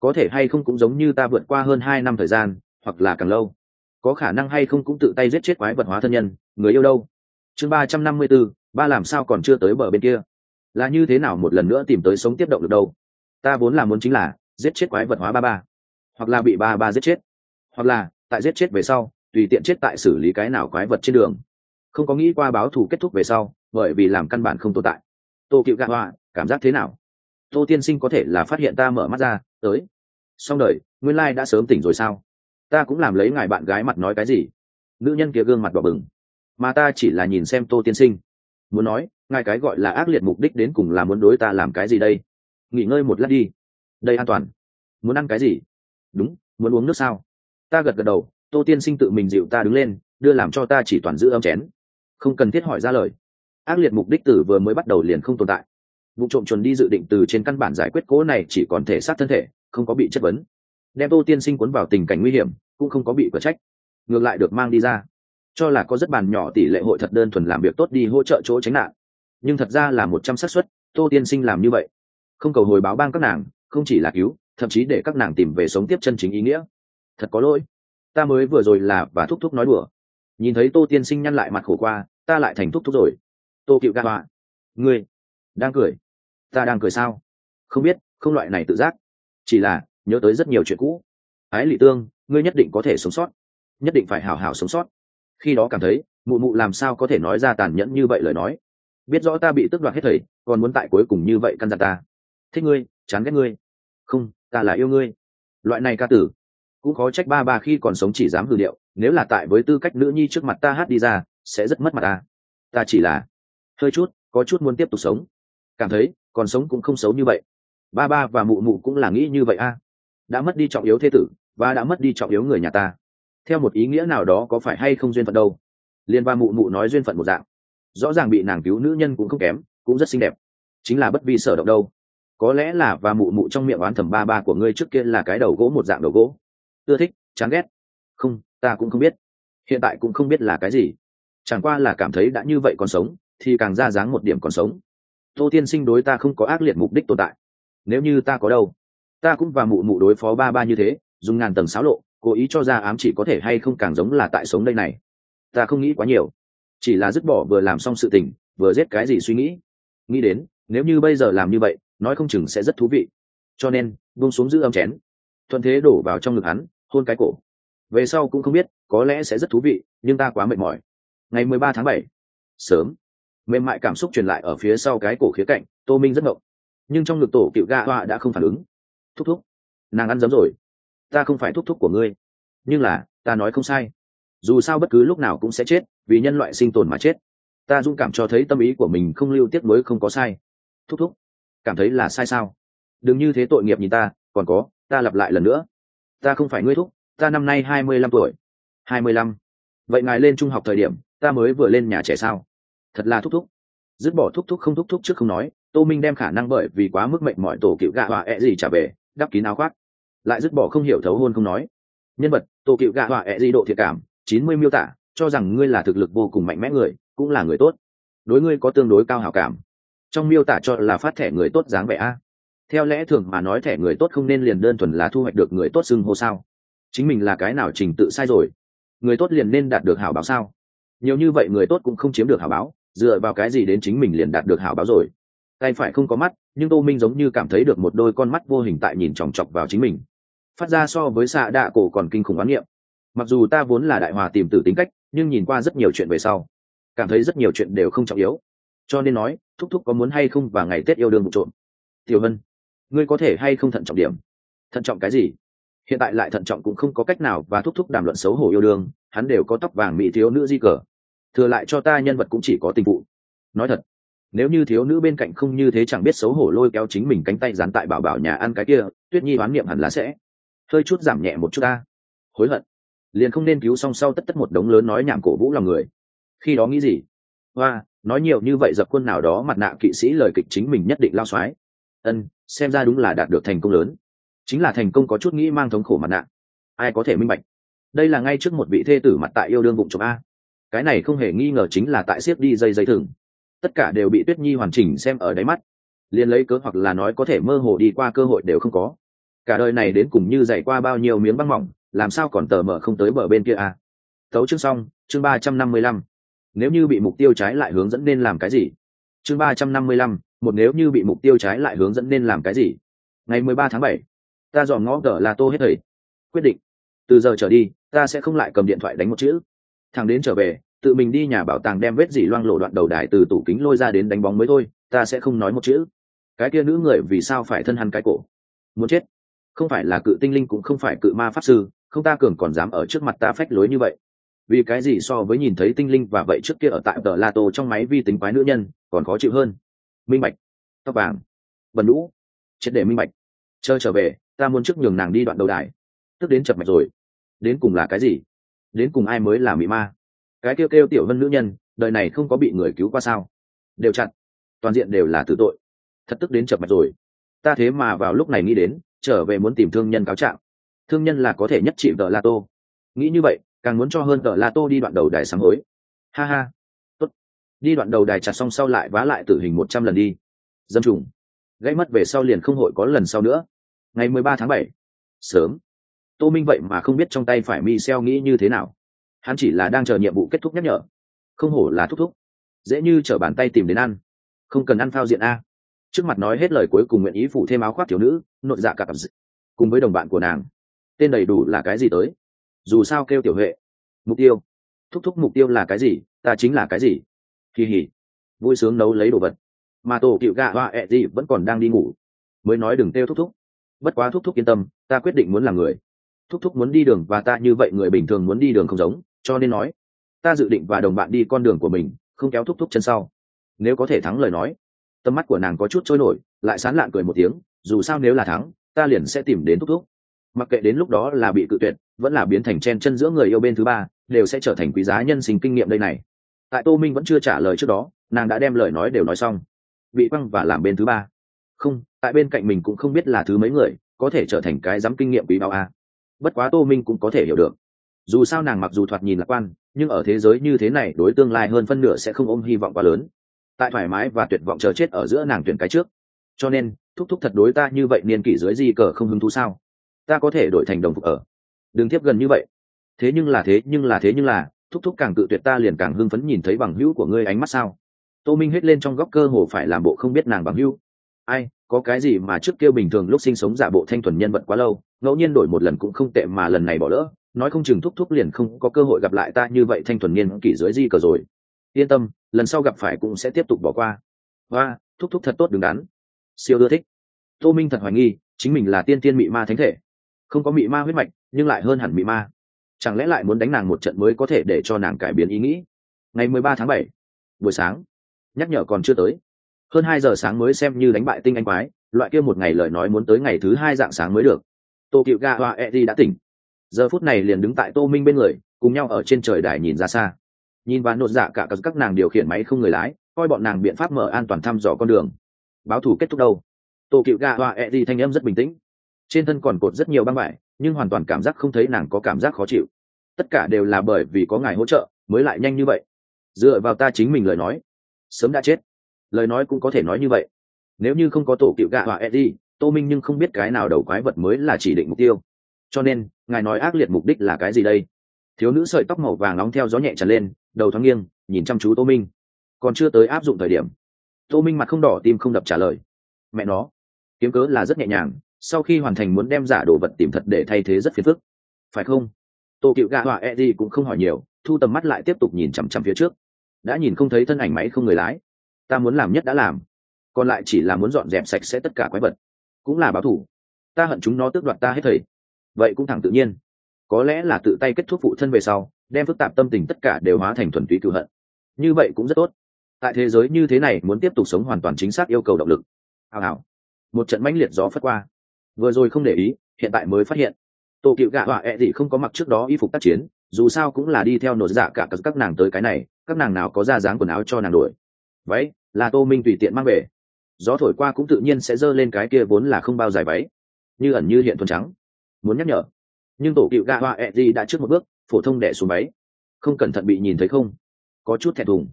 Có thể hay không cũng giống như ta vượt qua hơn hai năm thời gian, hoặc là càng lâu. Có khả năng hay không cũng tự tay giết chết quái vật hóa thân nhân, người yêu đâu? Chương ba trăm năm mươi b ố ba làm sao còn chưa tới bờ bên kia? Là như thế nào một lần nữa tìm tới sống tiếp động được đâu? Ta vốn là muốn chính là giết chết quái vật hóa ba ba, hoặc là bị ba ba giết chết, hoặc là tại giết chết về sau, tùy tiện chết tại xử lý cái nào quái vật trên đường. Không có nghĩ qua báo thù kết thúc về sau, bởi vì làm căn bản không tồn tại. Tô cựu gạ hoa cảm giác thế nào? Tô tiên sinh có thể là phát hiện ta mở mắt ra, tới. Xong đời, nguyên lai đã sớm tỉnh rồi sao? Ta cũng làm lấy ngài bạn gái mặt nói cái gì? Nữ nhân kia gương mặt đỏ bừng. Mà ta chỉ là nhìn xem tô tiên sinh. Muốn nói, ngài cái gọi là ác liệt mục đích đến cùng là muốn đối ta làm cái gì đây? Nghỉ ngơi một lát đi. Đây an toàn. Muốn ăn cái gì? Đúng, muốn uống nước sao? Ta gật gật đầu, tô tiên sinh tự mình dịu ta đứng lên, đưa làm cho ta chỉ toàn giữ âm chén. Không cần thiết hỏi ra lời. Ác liệt mục đích tử vừa mới bắt đầu liền không tồn tại vụ trộm chuẩn đi dự định từ trên căn bản giải quyết cố này chỉ còn thể xác thân thể, không có bị chất vấn. Đem tô tiên sinh cuốn vào tình cảnh nguy hiểm, cũng không có bị cửa trách. Ngược lại được mang đi ra. Cho là có rất bàn nhỏ tỷ lệ hội thật đơn thuần làm việc tốt đi hỗ trợ chỗ tránh nạn. Nhưng thật ra là một trăm xác suất, tô tiên sinh làm như vậy. Không cầu hồi báo bang các nàng, không chỉ là cứu, thậm chí để các nàng tìm về sống tiếp chân chính ý nghĩa. Thật có lỗi. Ta mới vừa rồi là và thúc thúc nói đùa. Nhìn thấy tô tiên sinh nhăn lại mặt khổ qua, ta lại thành thúc thúc rồi. Tô cựu ga họa ngươi đang cười. Ta đang cười sao? Không biết, không loại này tự giác. Chỉ là, nhớ tới rất nhiều chuyện cũ. Ái lị tương, ngươi nhất định có thể sống sót. Nhất định phải hào hào sống sót. Khi đó cảm thấy, mụ mụ làm sao có thể nói ra tàn nhẫn như vậy lời nói. Biết rõ ta bị tước đoạt hết thầy, còn muốn tại cuối cùng như vậy căn dặn ta. Thích ngươi, chán ghét ngươi. Không, ta là yêu ngươi. Loại này ca tử. Cũng khó trách ba ba khi còn sống chỉ dám hư điệu, nếu là tại với tư cách nữ nhi trước mặt ta hát đi ra, sẽ rất mất mặt ta. Ta chỉ là, hơi chút, có chút muốn tiếp tục sống cảm thấy còn sống cũng không xấu như vậy. Ba ba và mụ mụ cũng là nghĩ như vậy a. Đã mất đi trọng yếu thế tử và đã mất đi trọng yếu người nhà ta. Theo một ý nghĩa nào đó có phải hay không duyên phận đâu? Liên ba mụ mụ nói duyên phận một dạng. Rõ ràng bị nàng cứu nữ nhân cũng không kém, cũng rất xinh đẹp. Chính là bất vi sở động đâu. Có lẽ là và mụ mụ trong miệng oán thầm ba ba của ngươi trước kia là cái đầu gỗ một dạng đầu gỗ. Ưa thích, chán ghét. Không, ta cũng không biết. Hiện tại cũng không biết là cái gì. Chẳng qua là cảm thấy đã như vậy còn sống, thì càng ra dáng một điểm còn sống tô tiên sinh đối ta không có ác liệt mục đích tồn tại. Nếu như ta có đâu, ta cũng và mụ mụ đối phó ba ba như thế, dùng ngàn tầng xáo lộ, cố ý cho ra ám chỉ có thể hay không càng giống là tại sống đây này. Ta không nghĩ quá nhiều. Chỉ là dứt bỏ vừa làm xong sự tình, vừa giết cái gì suy nghĩ. Nghĩ đến, nếu như bây giờ làm như vậy, nói không chừng sẽ rất thú vị. Cho nên, buông xuống giữ âm chén. Thuận thế đổ vào trong ngực hắn, hôn cái cổ. Về sau cũng không biết, có lẽ sẽ rất thú vị, nhưng ta quá mệt mỏi. Ngày mười ba tháng bảy. Sớm mềm mại cảm xúc truyền lại ở phía sau cái cổ khía cạnh, tô minh rất ngộng. Nhưng trong ngực tổ cựu ga họa đã không phản ứng. Thúc thúc, nàng ăn dấm rồi. Ta không phải thúc thúc của ngươi. Nhưng là, ta nói không sai. Dù sao bất cứ lúc nào cũng sẽ chết, vì nhân loại sinh tồn mà chết. Ta dũng cảm cho thấy tâm ý của mình không lưu tiếc mới không có sai. Thúc thúc, cảm thấy là sai sao? Đừng như thế tội nghiệp nhìn ta, còn có, ta lặp lại lần nữa. Ta không phải ngươi thúc, ta năm nay hai mươi lăm tuổi. Hai mươi lăm. Vậy ngài lên trung học thời điểm, ta mới vừa lên nhà trẻ sao? Thật là thúc thúc. Dứt bỏ thúc thúc không thúc thúc trước không nói, tô minh đem khả năng bởi vì quá mức mệnh mọi tổ cựu gạ họa ẹ gì trả về, đắp kín áo khoác. Lại dứt bỏ không hiểu thấu hôn không nói. Nhân vật, tổ cựu gạ họa ẹ gì độ thiệt cảm, chín mươi miêu tả, cho rằng ngươi là thực lực vô cùng mạnh mẽ người, cũng là người tốt. Đối ngươi có tương đối cao hảo cảm. Trong miêu tả cho là phát thẻ người tốt dáng vẻ a. Theo lẽ thường mà nói thẻ người tốt không nên liền đơn thuần là thu hoạch được người tốt xưng hô sao? Chính mình là cái nào trình tự sai rồi? Người tốt liền nên đạt được hảo báo sao? Nhiều như vậy người tốt cũng không chiếm được hảo báo dựa vào cái gì đến chính mình liền đạt được hảo báo rồi? Tay phải không có mắt, nhưng tô minh giống như cảm thấy được một đôi con mắt vô hình tại nhìn chòng chọc vào chính mình. Phát ra so với xạ đạ cổ còn kinh khủng oán niệm. Mặc dù ta vốn là đại hòa tìm tử tính cách, nhưng nhìn qua rất nhiều chuyện về sau, cảm thấy rất nhiều chuyện đều không trọng yếu. Cho nên nói, thúc thúc có muốn hay không và ngày tết yêu đương một trộm? Tiểu hân ngươi có thể hay không thận trọng điểm? Thận trọng cái gì? Hiện tại lại thận trọng cũng không có cách nào và thúc thúc đàm luận xấu hổ yêu đương, hắn đều có tóc vàng mỹ thiếu nữ di cờ thừa lại cho ta nhân vật cũng chỉ có tình vụ nói thật, nếu như thiếu nữ bên cạnh không như thế chẳng biết xấu hổ lôi kéo chính mình cánh tay dán tại bảo bảo nhà ăn cái kia, tuyết nhi oán niệm hẳn là sẽ hơi chút giảm nhẹ một chút ta. Hối hận. Liền không nên cứu song sau tất tất một đống lớn nói nhảm cổ vũ lòng người. Khi đó nghĩ gì? Hoa, nói nhiều như vậy dập quân nào đó mặt nạ kỵ sĩ lời kịch chính mình nhất định lao xoái. Ân, xem ra đúng là đạt được thành công lớn. Chính là thành công có chút nghĩ mang thống khổ mặt nạ. Ai có thể minh bạch? Đây là ngay trước một vị thê tử mặt tại yêu đương bụng chồng a cái này không hề nghi ngờ chính là tại siết đi dây dây thừng. Tất cả đều bị tuyết nhi hoàn chỉnh xem ở đáy mắt. Liền lấy cớ hoặc là nói có thể mơ hồ đi qua cơ hội đều không có. Cả đời này đến cùng như dày qua bao nhiêu miếng băng mỏng, làm sao còn tờ mở không tới bờ bên kia à? Tấu chương xong, chương ba trăm năm mươi lăm. Nếu như bị mục tiêu trái lại hướng dẫn nên làm cái gì? Chương ba trăm năm mươi lăm, một nếu như bị mục tiêu trái lại hướng dẫn nên làm cái gì? Ngày mười ba tháng bảy, ta dọn ngõ cờ là tô hết thầy. Quyết định. Từ giờ trở đi, ta sẽ không lại cầm điện thoại đánh một chữ thằng đến trở về tự mình đi nhà bảo tàng đem vết dỉ loang lộ đoạn đầu đài từ tủ kính lôi ra đến đánh bóng mới thôi ta sẽ không nói một chữ. Cái kia nữ người vì sao phải thân hắn cái cổ? Muốn chết? Không phải là cự tinh linh cũng không phải cự ma pháp sư không ta cường còn dám ở trước mặt ta phách lối như vậy. Vì cái gì so với nhìn thấy tinh linh và vậy trước kia ở tại tờ la tô trong máy vi tính quái nữ nhân còn khó chịu hơn? Minh bạch tóc vàng bần lũ, chết để minh bạch. Chờ trở về ta muốn trước nhường nàng đi đoạn đầu đài. Tức đến chập mạch rồi. Đến cùng là cái gì? Đến cùng ai mới là mỹ ma? Cái kêu kêu tiểu vân nữ nhân, đời này không có bị người cứu qua sao? Đều chặn. Toàn diện đều là tự tội. Thật tức đến chập mạch rồi. Ta thế mà vào lúc này nghĩ đến, trở về muốn tìm thương nhân cáo trạng. Thương nhân là có thể nhất trị vợ la tô. Nghĩ như vậy, càng muốn cho hơn vợ la tô đi đoạn đầu đài sáng hối. Ha ha. Tốt. Đi đoạn đầu đài chặt xong sau lại vá lại tử hình một trăm lần đi. Dâm trùng. Gãy mất về sau liền không hội có lần sau nữa. Ngày mười ba tháng bảy. Sớm tô minh vậy mà không biết trong tay phải mi xeo nghĩ như thế nào. Hắn chỉ là đang chờ nhiệm vụ kết thúc nhắc nhở. Không hổ là thúc thúc. Dễ như chở bàn tay tìm đến ăn. Không cần ăn phao diện a. Trước mặt nói hết lời cuối cùng nguyện ý phụ thêm áo khoác thiếu nữ nội dạ cả cặp dị cùng với đồng bạn của nàng. Tên đầy đủ là cái gì tới? Dù sao kêu tiểu huệ. Mục tiêu. Thúc thúc mục tiêu là cái gì? Ta chính là cái gì? Kỳ hỉ vui sướng nấu lấy đồ vật. Mà tổ cựu gạ hoa ẹ gì vẫn còn đang đi ngủ. Mới nói đừng kêu thúc thúc. Bất quá thúc thúc yên tâm, ta quyết định muốn làm người thúc thúc muốn đi đường và ta như vậy người bình thường muốn đi đường không giống, cho nên nói, ta dự định và đồng bạn đi con đường của mình, không kéo thúc thúc chân sau. Nếu có thể thắng lời nói tầm mắt của nàng có chút trôi nổi, lại sán lạn cười một tiếng, dù sao nếu là thắng, ta liền sẽ tìm đến thúc thúc. Mặc kệ đến lúc đó là bị cự tuyệt, vẫn là biến thành chen chân giữa người yêu bên thứ ba, đều sẽ trở thành quý giá nhân sinh kinh nghiệm đây này. Tại tô minh vẫn chưa trả lời trước đó, nàng đã đem lời nói đều nói xong. Bị quăng và làm bên thứ ba. Không, tại bên cạnh mình cũng không biết là thứ mấy người, có thể trở thành cái dám kinh nghiệm quý báo a à bất quá tô minh cũng có thể hiểu được. Dù sao nàng mặc dù thoạt nhìn lạc quan, nhưng ở thế giới như thế này, đối tương lai hơn phân nửa sẽ không ôm hy vọng quá lớn. Tại thoải mái và tuyệt vọng chờ chết ở giữa nàng tuyển cái trước. Cho nên, thúc thúc thật đối ta như vậy niên kỷ dưới di cờ không hứng thú sao? Ta có thể đổi thành đồng phục ở. Đừng tiếp gần như vậy. Thế nhưng là thế, nhưng là thế nhưng là, thúc thúc càng tự tuyệt ta liền càng hưng phấn nhìn thấy bằng hữu của ngươi ánh mắt sao? Tô minh hết lên trong góc cơ hồ phải làm bộ không biết nàng bằng hữu. Ai có cái gì mà trước kia bình thường lúc sinh sống giả bộ thanh thuần nhân vật quá lâu, ngẫu nhiên đổi một lần cũng không tệ mà lần này bỏ lỡ, nói không chừng thúc thúc liền không có cơ hội gặp lại ta như vậy thanh thuần niên kỷ dưới di cờ rồi. Yên tâm, lần sau gặp phải cũng sẽ tiếp tục bỏ qua. Và thúc thúc thật tốt đứng đắn. Siêu ưa thích. Tô minh thật hoài nghi, chính mình là tiên tiên mị ma thánh thể. Không có mị ma huyết mạch, nhưng lại hơn hẳn mị ma. Chẳng lẽ lại muốn đánh nàng một trận mới có thể để cho nàng cải biến ý nghĩ? Ngày mười ba tháng bảy, buổi sáng. Nhắc nhở còn chưa tới hơn hai giờ sáng mới xem như đánh bại tinh anh quái, loại kia một ngày lời nói muốn tới ngày thứ hai dạng sáng mới được. Tô cựu ga hoa eddie đã tỉnh. Giờ phút này liền đứng tại tô minh bên người, cùng nhau ở trên trời đài nhìn ra xa. Nhìn và nột dạ cả các nàng điều khiển máy không người lái, coi bọn nàng biện pháp mở an toàn thăm dò con đường. Báo thủ kết thúc đâu? Tô cựu ga hoa eddie thanh âm rất bình tĩnh. Trên thân còn cột rất nhiều băng vải, nhưng hoàn toàn cảm giác không thấy nàng có cảm giác khó chịu. Tất cả đều là bởi vì có ngài hỗ trợ, mới lại nhanh như vậy. Dựa vào ta chính mình lời nói, sớm đã chết lời nói cũng có thể nói như vậy. Nếu như không có tổ cựu gạ và eddie, tô minh nhưng không biết cái nào đầu quái vật mới là chỉ định mục tiêu. Cho nên, ngài nói ác liệt mục đích là cái gì đây? Thiếu nữ sợi tóc màu vàng nóng theo gió nhẹ tràn lên, đầu thoáng nghiêng, nhìn chăm chú tô minh. Còn chưa tới áp dụng thời điểm, tô minh mặt không đỏ tim không đập trả lời. Mẹ nó, kiếm cớ là rất nhẹ nhàng, sau khi hoàn thành muốn đem giả đồ vật tìm thật để thay thế rất phiền phức. Phải không? Tô cựu gạ họa e d cũng không hỏi nhiều, thu tầm mắt lại tiếp tục nhìn chằm chằm phía trước. Đã nhìn không thấy thân ảnh máy không người lái ta muốn làm nhất đã làm, còn lại chỉ là muốn dọn dẹp sạch sẽ tất cả quái vật, cũng là báo thủ. Ta hận chúng nó tước đoạt ta hết thầy. Vậy cũng thẳng tự nhiên. Có lẽ là tự tay kết thúc phụ thân về sau, đem phức tạp tâm tình tất cả đều hóa thành thuần túy cựu hận. Như vậy cũng rất tốt. Tại thế giới như thế này, muốn tiếp tục sống hoàn toàn chính xác yêu cầu động lực. Hào hào. Một trận mãnh liệt gió phất qua. Vừa rồi không để ý, hiện tại mới phát hiện. Tổ cựu gạ họa ẹ、e、thì không có mặc trước đó y phục tác chiến, dù sao cũng là đi theo nổ dạ cả các nàng tới cái này, các nàng nào có ra dáng quần áo cho nàng đổi váy, là tô minh tùy tiện mang về. Gió thổi qua cũng tự nhiên sẽ giơ lên cái kia vốn là không bao dài váy. Như ẩn như hiện thuần trắng. Muốn nhắc nhở. Nhưng tổ cựu gạ hoa ẹ gì đã trước một bước, phổ thông đẻ xuống váy. Không cẩn thận bị nhìn thấy không? Có chút thẹn thùng.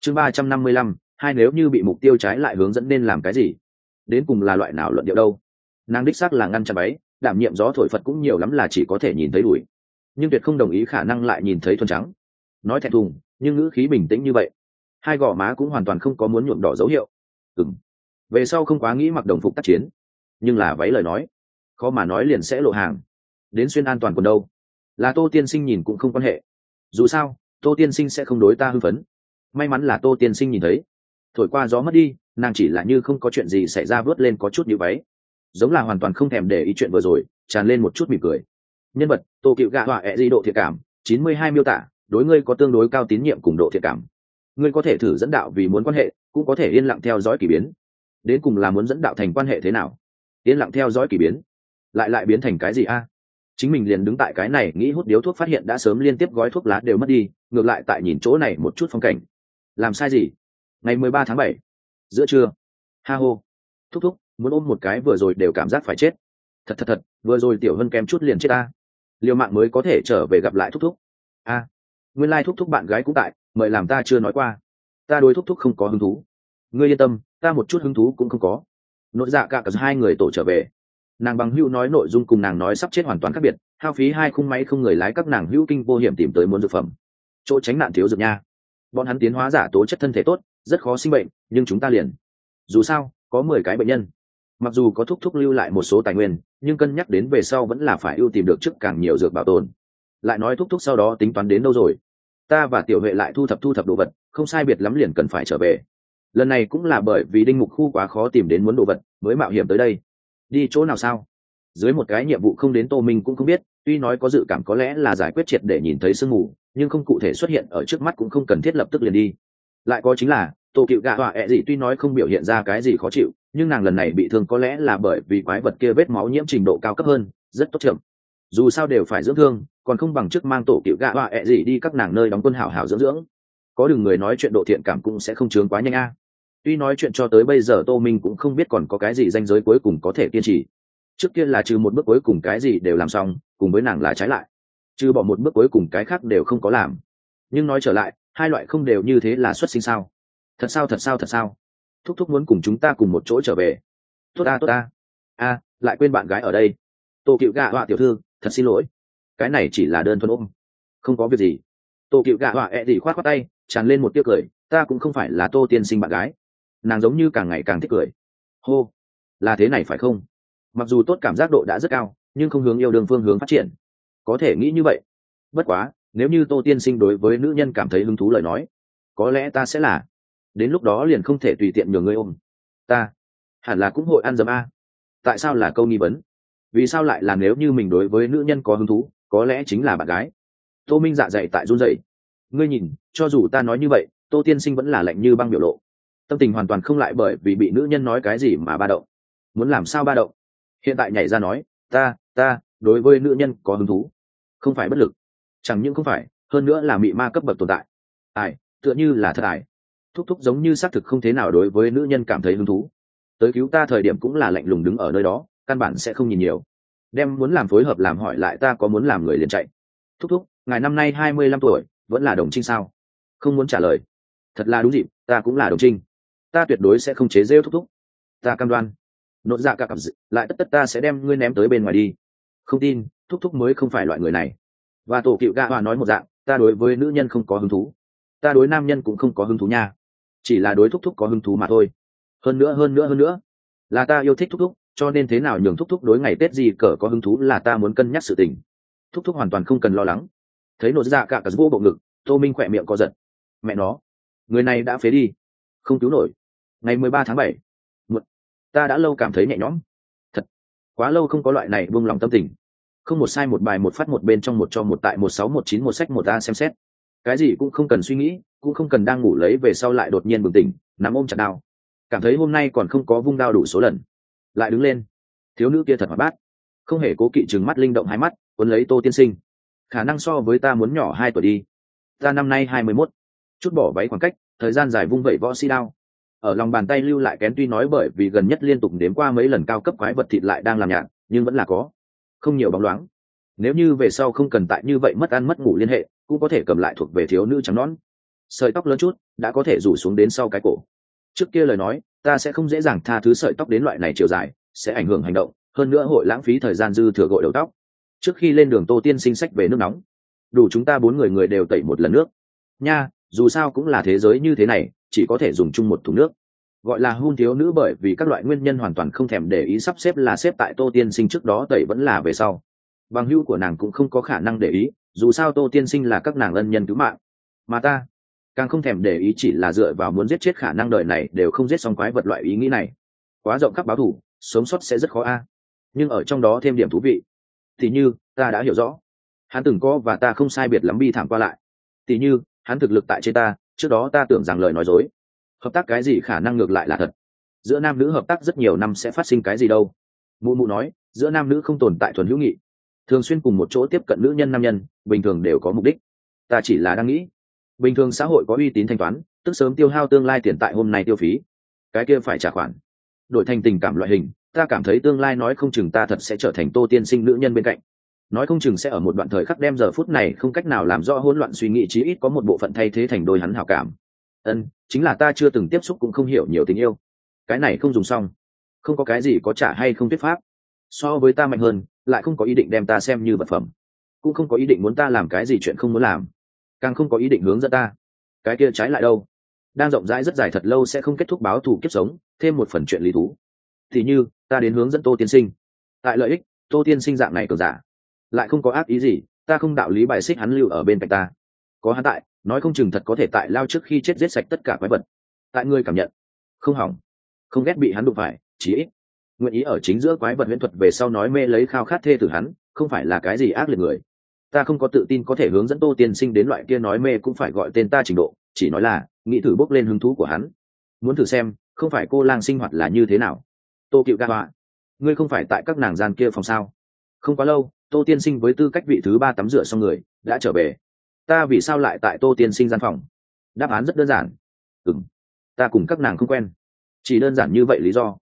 Chương ba trăm năm mươi lăm, hai nếu như bị mục tiêu trái lại hướng dẫn nên làm cái gì? Đến cùng là loại nào luận điệu đâu? Nàng đích xác là ngăn chặn váy, đảm nhiệm gió thổi phật cũng nhiều lắm là chỉ có thể nhìn thấy đuổi nhưng tuyệt không đồng ý khả năng lại nhìn thấy thuần trắng. Nói thẹn thùng, nhưng ngữ khí bình tĩnh như vậy hai gò má cũng hoàn toàn không có muốn nhuộm đỏ dấu hiệu. Ừng về sau không quá nghĩ mặc đồng phục tác chiến. Nhưng là váy lời nói, khó mà nói liền sẽ lộ hàng. Đến xuyên an toàn quần đâu? Là tô tiên sinh nhìn cũng không quan hệ. Dù sao, tô tiên sinh sẽ không đối ta hư phấn. May mắn là tô tiên sinh nhìn thấy. Thổi qua gió mất đi, nàng chỉ là như không có chuyện gì xảy ra vớt lên có chút như váy. Giống là hoàn toàn không thèm để ý chuyện vừa rồi, tràn lên một chút mỉm cười. Nhân vật, tô cựu gạ họa ẹ di độ thiệt cảm, chín mươi hai miêu tả, đối ngươi có tương đối cao tín nhiệm cùng độ thiệt cảm ngươi có thể thử dẫn đạo vì muốn quan hệ, cũng có thể yên lặng theo dõi k ỳ biến. Đến cùng là muốn dẫn đạo thành quan hệ thế nào? Yên lặng theo dõi k ỳ biến. Lại lại biến thành cái gì a? Chính mình liền đứng tại cái này, nghĩ hút điếu thuốc phát hiện đã sớm liên tiếp gói thuốc lá đều mất đi, ngược lại tại nhìn chỗ này một chút phong cảnh. Làm sai gì? Ngày mười ba tháng bảy, giữa trưa. Ha hô. Thúc thúc, muốn ôm một cái vừa rồi đều cảm giác phải chết. Thật thật thật, vừa rồi tiểu hơn kém chút liền chết ta. Liều mạng mới có thể trở về gặp lại thúc thúc. A. Nguyên lai thúc thúc bạn gái cũng tại mời làm ta chưa nói qua. Ta đối thúc thúc không có hứng thú. Ngươi yên tâm, ta một chút hứng thú cũng không có. Nội dạ cả cả hai người tổ trở về. Nàng bằng hữu nói nội dung cùng nàng nói sắp chết hoàn toàn khác biệt, hao phí hai khung máy không người lái các nàng hữu kinh vô hiểm tìm tới muốn dược phẩm. Chỗ tránh nạn thiếu dược nha. Bọn hắn tiến hóa giả tố chất thân thể tốt, rất khó sinh bệnh, nhưng chúng ta liền. Dù sao, có mười cái bệnh nhân. Mặc dù có thúc thúc lưu lại một số tài nguyên, nhưng cân nhắc đến về sau vẫn là phải ưu tìm được trước càng nhiều dược bảo tồn. Lại nói thúc thúc sau đó tính toán đến đâu rồi? Ta và tiểu huệ lại thu thập thu thập đồ vật, không sai biệt lắm liền cần phải trở về. Lần này cũng là bởi vì đinh mục khu quá khó tìm đến muốn đồ vật, mới mạo hiểm tới đây. Đi chỗ nào sao? Dưới một cái nhiệm vụ không đến tô minh cũng không biết, tuy nói có dự cảm có lẽ là giải quyết triệt để nhìn thấy sương mù, nhưng không cụ thể xuất hiện ở trước mắt cũng không cần thiết lập tức liền đi. Lại có chính là, tô cựu gạ họa ẹ gì tuy nói không biểu hiện ra cái gì khó chịu, nhưng nàng lần này bị thương có lẽ là bởi vì quái vật kia vết máu nhiễm trình độ cao cấp hơn, rất tốt chậm. Dù sao đều phải dưỡng thương còn không bằng trước mang tổ cựu gạ họa ẹ gì đi các nàng nơi đóng quân hảo hảo dưỡng dưỡng. Có đừng người nói chuyện độ thiện cảm cũng sẽ không chướng quá nhanh a. Tuy nói chuyện cho tới bây giờ tô minh cũng không biết còn có cái gì danh giới cuối cùng có thể kiên trì. Trước kia là trừ một bước cuối cùng cái gì đều làm xong, cùng với nàng là trái lại. Trừ bỏ một bước cuối cùng cái khác đều không có làm. Nhưng nói trở lại, hai loại không đều như thế là xuất sinh sao? Thật sao thật sao thật sao? Thúc thúc muốn cùng chúng ta cùng một chỗ trở về. Tốt ta tốt ta. A, lại quên bạn gái ở đây. Tô cựu gạ họa tiểu thư, thật xin lỗi cái này chỉ là đơn thuần ôm, không có việc gì. Tô cựu gạ họa ẹ、e、gì khoát khoát tay, tràn lên một tiếc cười, ta cũng không phải là tô tiên sinh bạn gái. Nàng giống như càng ngày càng thích cười. Hô, là thế này phải không? Mặc dù tốt cảm giác độ đã rất cao, nhưng không hướng yêu đương phương hướng phát triển. Có thể nghĩ như vậy. Bất quá, nếu như tô tiên sinh đối với nữ nhân cảm thấy hứng thú lời nói, có lẽ ta sẽ là. Đến lúc đó liền không thể tùy tiện nhường ngươi ôm. Ta hẳn là cũng hội ăn dấm a. Tại sao là câu nghi vấn? Vì sao lại là nếu như mình đối với nữ nhân có hứng thú có lẽ chính là bạn gái. Tô minh dạ dày tại run dậy ngươi nhìn, cho dù ta nói như vậy, tô tiên sinh vẫn là lạnh như băng biểu lộ. Tâm tình hoàn toàn không lại bởi vì bị nữ nhân nói cái gì mà ba động. Muốn làm sao ba động? Hiện tại nhảy ra nói, ta ta, đối với nữ nhân có hứng thú. Không phải bất lực. Chẳng những không phải, hơn nữa là mị ma cấp bậc tồn tại. Ai, tựa như là thật ải thúc thúc giống như xác thực không thế nào đối với nữ nhân cảm thấy hứng thú. Tới cứu ta thời điểm cũng là lạnh lùng đứng ở nơi đó, căn bản sẽ không nhìn nhiều đem muốn làm phối hợp làm hỏi lại ta có muốn làm người liền chạy. Thúc thúc, ngài năm nay hai mươi lăm tuổi, vẫn là đồng trinh sao? Không muốn trả lời. Thật là đúng dịp, ta cũng là đồng trinh. Ta tuyệt đối sẽ không chế rêu thúc thúc. Ta cam đoan. Nội dạ cả cặp dự, lại tất tất ta sẽ đem ngươi ném tới bên ngoài đi. Không tin, thúc thúc mới không phải loại người này. Và tổ cựu gạ hòa nói một dạng, ta đối với nữ nhân không có hứng thú. Ta đối nam nhân cũng không có hứng thú nha. Chỉ là đối thúc thúc có hứng thú mà thôi. Hơn nữa hơn nữa hơn nữa. Là ta yêu thích thúc thúc cho nên thế nào nhường thúc thúc đối ngày tết gì cờ có hứng thú là ta muốn cân nhắc sự tình. Thúc thúc hoàn toàn không cần lo lắng. Thấy nổ dạ cả cả vô bộ ngực, tô minh khỏe miệng co giật. Mẹ nó, người này đã phế đi. Không cứu nổi. Ngày mười ba tháng bảy ta đã lâu cảm thấy nhẹ nhõm. Thật, quá lâu không có loại này buông lòng tâm tình. Không một sai một bài một phát một bên trong một cho một tại một sáu một chín một sách một ta xem xét. Cái gì cũng không cần suy nghĩ, cũng không cần đang ngủ lấy về sau lại đột nhiên bừng tỉnh, nắm ôm chặt đao. Cảm thấy hôm nay còn không có vung đao đủ số lần lại đứng lên. Thiếu nữ kia thật hoạt bát. Không hề cố kỵ chừng mắt linh động hai mắt quấn lấy tô tiên sinh. Khả năng so với ta muốn nhỏ hai tuổi đi. Ta năm nay hai mươi mốt. Chút bỏ váy khoảng cách, thời gian dài vung vẩy võ si đao. Ở lòng bàn tay lưu lại kén tuy nói bởi vì gần nhất liên tục đếm qua mấy lần cao cấp quái vật thịt lại đang làm nhạt, nhưng vẫn là có. Không nhiều bóng loáng. Nếu như về sau không cần tại như vậy mất ăn mất ngủ liên hệ, cũng có thể cầm lại thuộc về thiếu nữ trắng nón sợi tóc lớn chút, đã có thể rủ xuống đến sau cái cổ trước kia lời nói, ta sẽ không dễ dàng tha thứ sợi tóc đến loại này chiều dài, sẽ ảnh hưởng hành động, hơn nữa hội lãng phí thời gian dư thừa gội đầu tóc. Trước khi lên đường tô tiên sinh sách về nước nóng. Đủ chúng ta bốn người người đều tẩy một lần nước. Nha, dù sao cũng là thế giới như thế này, chỉ có thể dùng chung một thùng nước. Gọi là hôn thiếu nữ bởi vì các loại nguyên nhân hoàn toàn không thèm để ý sắp xếp là xếp tại tô tiên sinh trước đó tẩy vẫn là về sau. Bằng hữu của nàng cũng không có khả năng để ý, dù sao tô tiên sinh là các nàng ân nhân cứu mạng. Mà ta càng không thèm để ý chỉ là dựa vào muốn giết chết khả năng đời này đều không giết xong quái vật loại ý nghĩ này. Quá rộng khắp báo thủ sống sót sẽ rất khó a. Nhưng ở trong đó thêm điểm thú vị. Thì như, ta đã hiểu rõ. Hắn từng có và ta không sai biệt lắm bi thảm qua lại. Tỉ như, hắn thực lực tại trên ta, trước đó ta tưởng rằng lời nói dối. Hợp tác cái gì khả năng ngược lại là thật. Giữa nam nữ hợp tác rất nhiều năm sẽ phát sinh cái gì đâu. Mụ mụ nói, giữa nam nữ không tồn tại thuần hữu nghị. Thường xuyên cùng một chỗ tiếp cận nữ nhân nam nhân, bình thường đều có mục đích. Ta chỉ là đang nghĩ bình thường xã hội có uy tín thanh toán, tức sớm tiêu hao tương lai tiền tại hôm nay tiêu phí. Cái kia phải trả khoản. Đổi thành tình cảm loại hình, ta cảm thấy tương lai nói không chừng ta thật sẽ trở thành tô tiên sinh nữ nhân bên cạnh. Nói không chừng sẽ ở một đoạn thời khắc đem giờ phút này không cách nào làm rõ hỗn loạn suy nghĩ, chí ít có một bộ phận thay thế thành đôi hắn hảo cảm. Ân, chính là ta chưa từng tiếp xúc cũng không hiểu nhiều tình yêu. Cái này không dùng xong. Không có cái gì có trả hay không thuyết pháp. So với ta mạnh hơn, lại không có ý định đem ta xem như vật phẩm. Cũng không có ý định muốn ta làm cái gì chuyện không muốn làm càng không có ý định hướng dẫn ta. Cái kia trái lại đâu? Đang rộng rãi rất dài thật lâu sẽ không kết thúc báo thù kiếp sống, thêm một phần chuyện lý thú. Thì như, ta đến hướng dẫn tô tiên sinh. Tại lợi ích, tô tiên sinh dạng này cờ giả. Lại không có ác ý gì, ta không đạo lý bài xích hắn lưu ở bên cạnh ta. Có hắn tại, nói không chừng thật có thể tại lao trước khi chết giết sạch tất cả quái vật. Tại ngươi cảm nhận, không hỏng. Không ghét bị hắn đụng phải, chỉ ít. Nguyện ý ở chính giữa quái vật huyễn thuật về sau nói mê lấy khao khát thê tử hắn, không phải là cái gì ác liệt người ta không có tự tin có thể hướng dẫn tô tiên sinh đến loại kia nói mê cũng phải gọi tên ta trình độ, chỉ nói là, nghĩ thử bốc lên hứng thú của hắn. Muốn thử xem, không phải cô lang sinh hoạt là như thế nào? Tô cựu ga họa ngươi không phải tại các nàng gian kia phòng sao? Không quá lâu, tô tiên sinh với tư cách vị thứ ba tắm rửa xong người, đã trở về. Ta vì sao lại tại tô tiên sinh gian phòng? Đáp án rất đơn giản. Ừ m ta cùng các nàng không quen. Chỉ đơn giản như vậy lý do.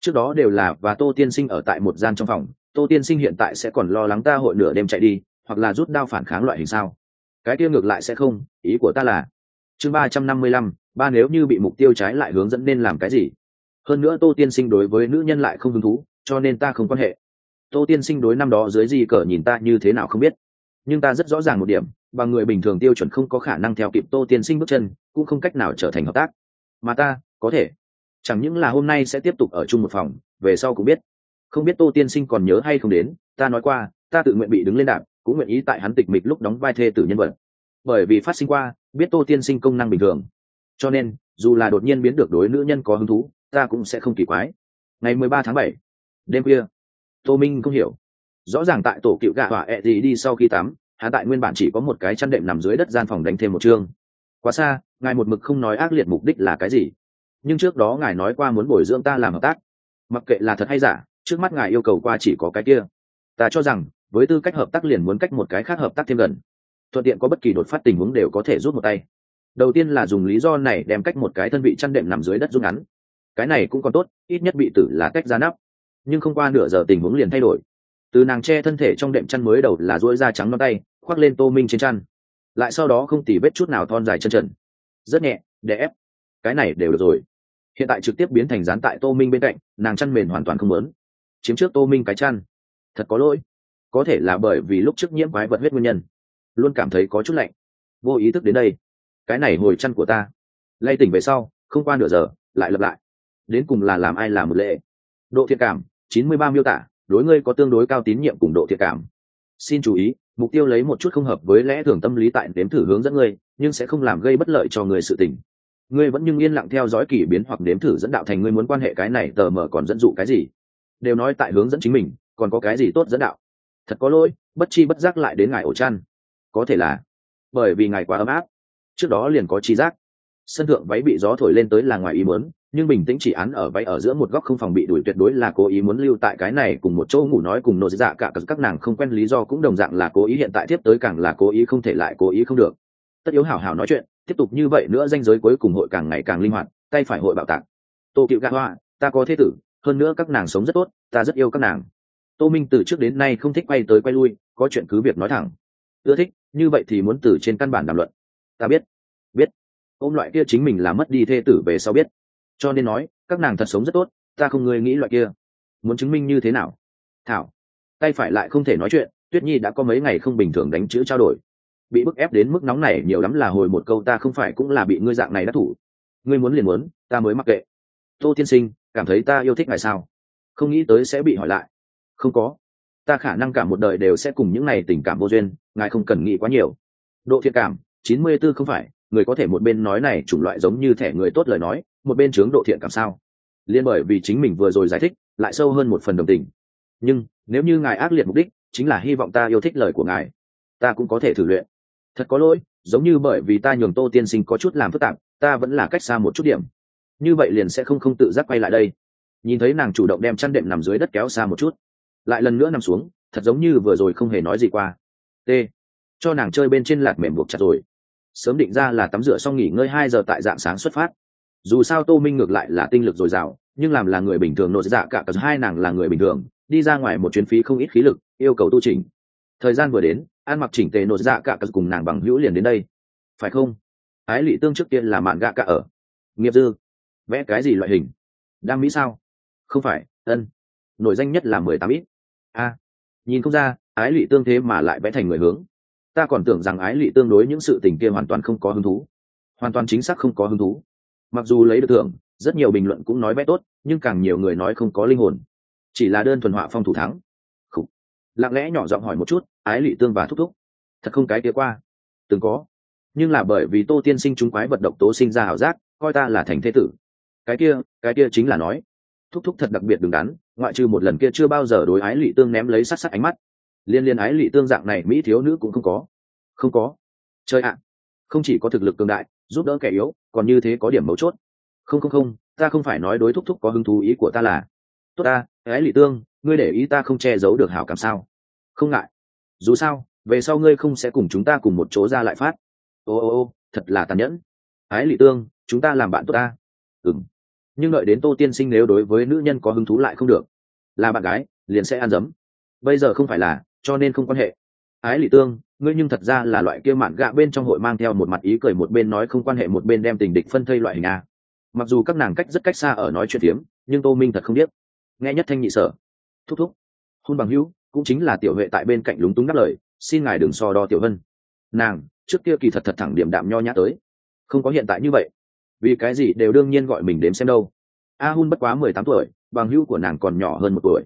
Trước đó đều là và tô tiên sinh ở tại một gian trong phòng, tô tiên sinh hiện tại sẽ còn lo lắng ta hội nửa đêm chạy đi hoặc là rút đao phản kháng loại hình sao? Cái kia ngược lại sẽ không, ý của ta là, chương ba trăm năm mươi lăm, ba nếu như bị mục tiêu trái lại hướng dẫn nên làm cái gì? Hơn nữa tô tiên sinh đối với nữ nhân lại không hứng thú, cho nên ta không quan hệ. Tô tiên sinh đối năm đó dưới gì cờ nhìn ta như thế nào không biết. Nhưng ta rất rõ ràng một điểm, bằng người bình thường tiêu chuẩn không có khả năng theo kịp tô tiên sinh bước chân, cũng không cách nào trở thành hợp tác. Mà ta, có thể. Chẳng những là hôm nay sẽ tiếp tục ở chung một phòng, về sau cũng biết. Không biết tô tiên sinh còn nhớ hay không đến, ta nói qua ta tự nguyện bị đứng lên đạp, cũng nguyện ý tại hắn tịch mịch lúc đóng vai thê tử nhân vật. Bởi vì phát sinh qua, biết tô tiên sinh công năng bình thường. Cho nên, dù là đột nhiên biến được đối nữ nhân có hứng thú, ta cũng sẽ không kỳ quái. Ngày mười ba tháng bảy, đêm khuya, tô minh không hiểu. Rõ ràng tại tổ cựu gạ hỏa ẹ gì đi sau khi tắm, hắn tại nguyên bản chỉ có một cái chăn đệm nằm dưới đất gian phòng đánh thêm một chương. Quá xa, ngài một mực không nói ác liệt mục đích là cái gì. Nhưng trước đó ngài nói qua muốn bồi dưỡng ta làm hợp tác. Mặc kệ là thật hay giả, trước mắt ngài yêu cầu qua chỉ có cái kia. Ta cho rằng với tư cách hợp tác liền muốn cách một cái khác hợp tác thêm gần. Thuận tiện có bất kỳ đột phát tình huống đều có thể rút một tay. Đầu tiên là dùng lý do này đem cách một cái thân vị chăn đệm nằm dưới đất rút ngắn. Cái này cũng còn tốt, ít nhất bị tử là cách ra nắp. Nhưng không qua nửa giờ tình huống liền thay đổi. Từ nàng che thân thể trong đệm chăn mới đầu là dỗi da trắng non tay, khoác lên tô minh trên chăn. Lại sau đó không tỉ vết chút nào thon dài chân trần. Rất nhẹ để ép. Cái này đều được rồi. Hiện tại trực tiếp biến thành dán tại tô minh bên cạnh, nàng chăn mền hoàn toàn không lớn. Chiếm trước tô minh cái chăn. Thật có lỗi có thể là bởi vì lúc trước nhiễm quái vật huyết nguyên nhân. Luôn cảm thấy có chút lạnh. Vô ý thức đến đây. Cái này hồi chăn của ta. Lay tỉnh về sau, không qua nửa giờ, lại lặp lại. Đến cùng là làm ai làm một lệ? Độ thiện cảm, chín mươi ba miêu tả, đối ngươi có tương đối cao tín nhiệm cùng độ thiện cảm. Xin chú ý, mục tiêu lấy một chút không hợp với lẽ thường tâm lý tại đếm thử hướng dẫn ngươi, nhưng sẽ không làm gây bất lợi cho người sự tình. Ngươi vẫn nhưng yên lặng theo dõi kỳ biến hoặc đếm thử dẫn đạo thành ngươi muốn quan hệ cái này, tờ mờ còn dẫn dụ cái gì? Đều nói tại hướng dẫn chính mình, còn có cái gì tốt dẫn đạo? Thật có lỗi, bất chi bất giác lại đến ngài ổ chăn. Có thể là bởi vì ngài quá ấm áp. Trước đó liền có chi giác. Sân thượng váy bị gió thổi lên tới là ngoài ý muốn, nhưng bình tĩnh chỉ án ở váy ở giữa một góc không phòng bị đuổi tuyệt đối là cố ý muốn lưu tại cái này cùng một chỗ ngủ nói cùng nội dạ cả các nàng không quen lý do cũng đồng dạng là cố ý hiện tại tiếp tới càng là cố ý không thể lại cố ý không được. Tất yếu hảo hảo nói chuyện, tiếp tục như vậy nữa danh giới cuối cùng hội càng ngày càng linh hoạt, tay phải hội bạo tạc. Tô cựu gạ hoa, ta có thế tử, hơn nữa các nàng sống rất tốt, ta rất yêu các nàng tô minh từ trước đến nay không thích quay tới quay lui, có chuyện cứ việc nói thẳng. Ưa thích, như vậy thì muốn từ trên căn bản đàm luận. Ta biết biết. Ôm loại kia chính mình là mất đi thê tử về sau biết. Cho nên nói, các nàng thật sống rất tốt, ta không ngươi nghĩ loại kia. Muốn chứng minh như thế nào? Thảo, tay phải lại không thể nói chuyện, tuyết nhi đã có mấy ngày không bình thường đánh chữ trao đổi. Bị bức ép đến mức nóng này nhiều lắm là hồi một câu ta không phải cũng là bị ngươi dạng này đắc thủ. Ngươi muốn liền muốn, ta mới mắc kệ. Tô tiên sinh, cảm thấy ta yêu thích ngài sao? Không nghĩ tới sẽ bị hỏi lại không có. Ta khả năng cả một đời đều sẽ cùng những này tình cảm vô duyên, ngài không cần nghĩ quá nhiều. Độ thiện cảm, chín mươi 94 không phải, người có thể một bên nói này chủng loại giống như thẻ người tốt lời nói, một bên chướng độ thiện cảm sao? Liên bởi vì chính mình vừa rồi giải thích, lại sâu hơn một phần đồng tình. Nhưng, nếu như ngài ác liệt mục đích, chính là hy vọng ta yêu thích lời của ngài, ta cũng có thể thử luyện. Thật có lỗi, giống như bởi vì ta nhường tô tiên sinh có chút làm phức tạp, ta vẫn là cách xa một chút điểm. Như vậy liền sẽ không không tự giác quay lại đây. Nhìn thấy nàng chủ động đem chăn đệm nằm dưới đất kéo xa một chút lại lần nữa nằm xuống, thật giống như vừa rồi không hề nói gì qua. T. Cho nàng chơi bên trên lạt mềm buộc chặt rồi. Sớm định ra là tắm rửa xong nghỉ ngơi hai giờ tại dạng sáng xuất phát. Dù sao tô minh ngược lại là tinh lực dồi dào, nhưng làm là người bình thường nội dạ cả cả hai nàng là người bình thường, đi ra ngoài một chuyến phí không ít khí lực, yêu cầu tu trình thời gian vừa đến, an mặc chỉnh tề nội dạ cả cả cùng nàng bằng hữu liền đến đây. Phải không? Ái lị tương trước tiên là mạn gạ cả ở. Nghiệp dư. Vẽ cái gì loại hình? Đang mỹ sao? Không phải, ân. Nổi danh nhất là mười tám ít a nhìn không ra, ái Lụy tương thế mà lại vẽ thành người hướng. Ta còn tưởng rằng ái Lụy tương đối những sự tình kia hoàn toàn không có hứng thú. Hoàn toàn chính xác không có hứng thú. Mặc dù lấy được thưởng, rất nhiều bình luận cũng nói vẽ tốt, nhưng càng nhiều người nói không có linh hồn. Chỉ là đơn thuần họa phong thủ thắng. Khủ. lặng lẽ nhỏ giọng hỏi một chút, ái Lụy tương và thúc thúc. Thật không cái kia qua. Từng có. Nhưng là bởi vì tô tiên sinh chúng quái vật độc tố sinh ra ảo giác, coi ta là thành thế tử. Cái kia cái kia chính là nói thúc thúc thật đặc biệt đứng đắn, ngoại trừ một lần kia chưa bao giờ đối ái lị tương ném lấy sát sát ánh mắt. Liên liên ái lị tương dạng này mỹ thiếu nữ cũng không có. Không có. Chơi ạ. Không chỉ có thực lực cường đại, giúp đỡ kẻ yếu, còn như thế có điểm mấu chốt. Không không không, ta không phải nói đối thúc thúc có hứng thú ý của ta là. Tốt ta, ái lị tương, ngươi để ý ta không che giấu được hảo cảm sao? Không ngại. Dù sao, về sau ngươi không sẽ cùng chúng ta cùng một chỗ ra lại phát. Ô ô ô, thật là tàn nhẫn. Ái lị tương, chúng ta làm bạn tốt ta. Ừng nhưng đợi đến tô tiên sinh nếu đối với nữ nhân có hứng thú lại không được, là bạn gái, liền sẽ ăn dấm. Bây giờ không phải là, cho nên không quan hệ. Ái lị tương, ngươi nhưng thật ra là loại kia mạn gạ bên trong hội mang theo một mặt ý cười một bên nói không quan hệ một bên đem tình địch phân thây loại hình a. Mặc dù các nàng cách rất cách xa ở nói chuyện tiếm nhưng tô minh thật không biết. Nghe nhất thanh nhị sở. Thúc thúc. Hôn bằng hữu, cũng chính là tiểu huệ tại bên cạnh lúng túng đáp lời, xin ngài đừng so đo tiểu vân. Nàng, trước kia kỳ thật thật thẳng điểm đạm nho nhã tới. Không có hiện tại như vậy vì cái gì đều đương nhiên gọi mình đếm xem đâu. A hun bất quá mười tám tuổi, bằng hữu của nàng còn nhỏ hơn một tuổi.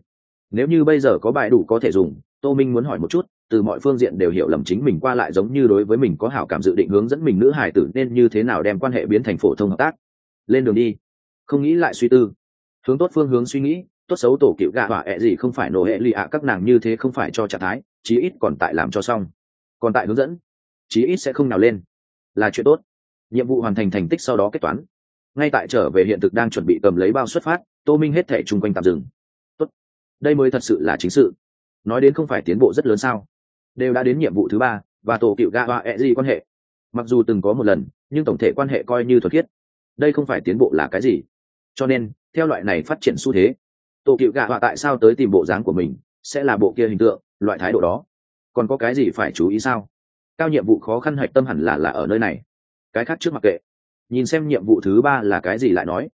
Nếu như bây giờ có bài đủ có thể dùng, tô minh muốn hỏi một chút, từ mọi phương diện đều hiểu lầm chính mình qua lại giống như đối với mình có hảo cảm dự định hướng dẫn mình nữ hải tử nên như thế nào đem quan hệ biến thành phổ thông hợp tác. Lên đường đi. Không nghĩ lại suy tư. Hướng tốt phương hướng suy nghĩ, tốt xấu tổ cựu gạ hỏa ẹ gì không phải nổ hệ lì ạ, các nàng như thế không phải cho trạng thái, chí ít còn tại làm cho xong. Còn tại hướng dẫn, chí ít sẽ không nào lên. Là chuyện tốt nhiệm vụ hoàn thành thành tích sau đó kết toán. Ngay tại trở về hiện thực đang chuẩn bị cầm lấy bao xuất phát, tô minh hết thẻ chung quanh tạm dừng. Tốt. Đây mới thật sự là chính sự. Nói đến không phải tiến bộ rất lớn sao? Đều đã đến nhiệm vụ thứ ba, và tổ cựu ga hoa e gì quan hệ. Mặc dù từng có một lần, nhưng tổng thể quan hệ coi như thuật khiết. Đây không phải tiến bộ là cái gì? Cho nên, theo loại này phát triển xu thế, tổ cựu gạ họa tại sao tới tìm bộ dáng của mình sẽ là bộ kia hình tượng, loại thái độ đó? Còn có cái gì phải chú ý sao? Cao nhiệm vụ khó khăn hạch tâm hẳn là là ở nơi này cái khác trước mặc kệ. Nhìn xem nhiệm vụ thứ ba là cái gì lại nói.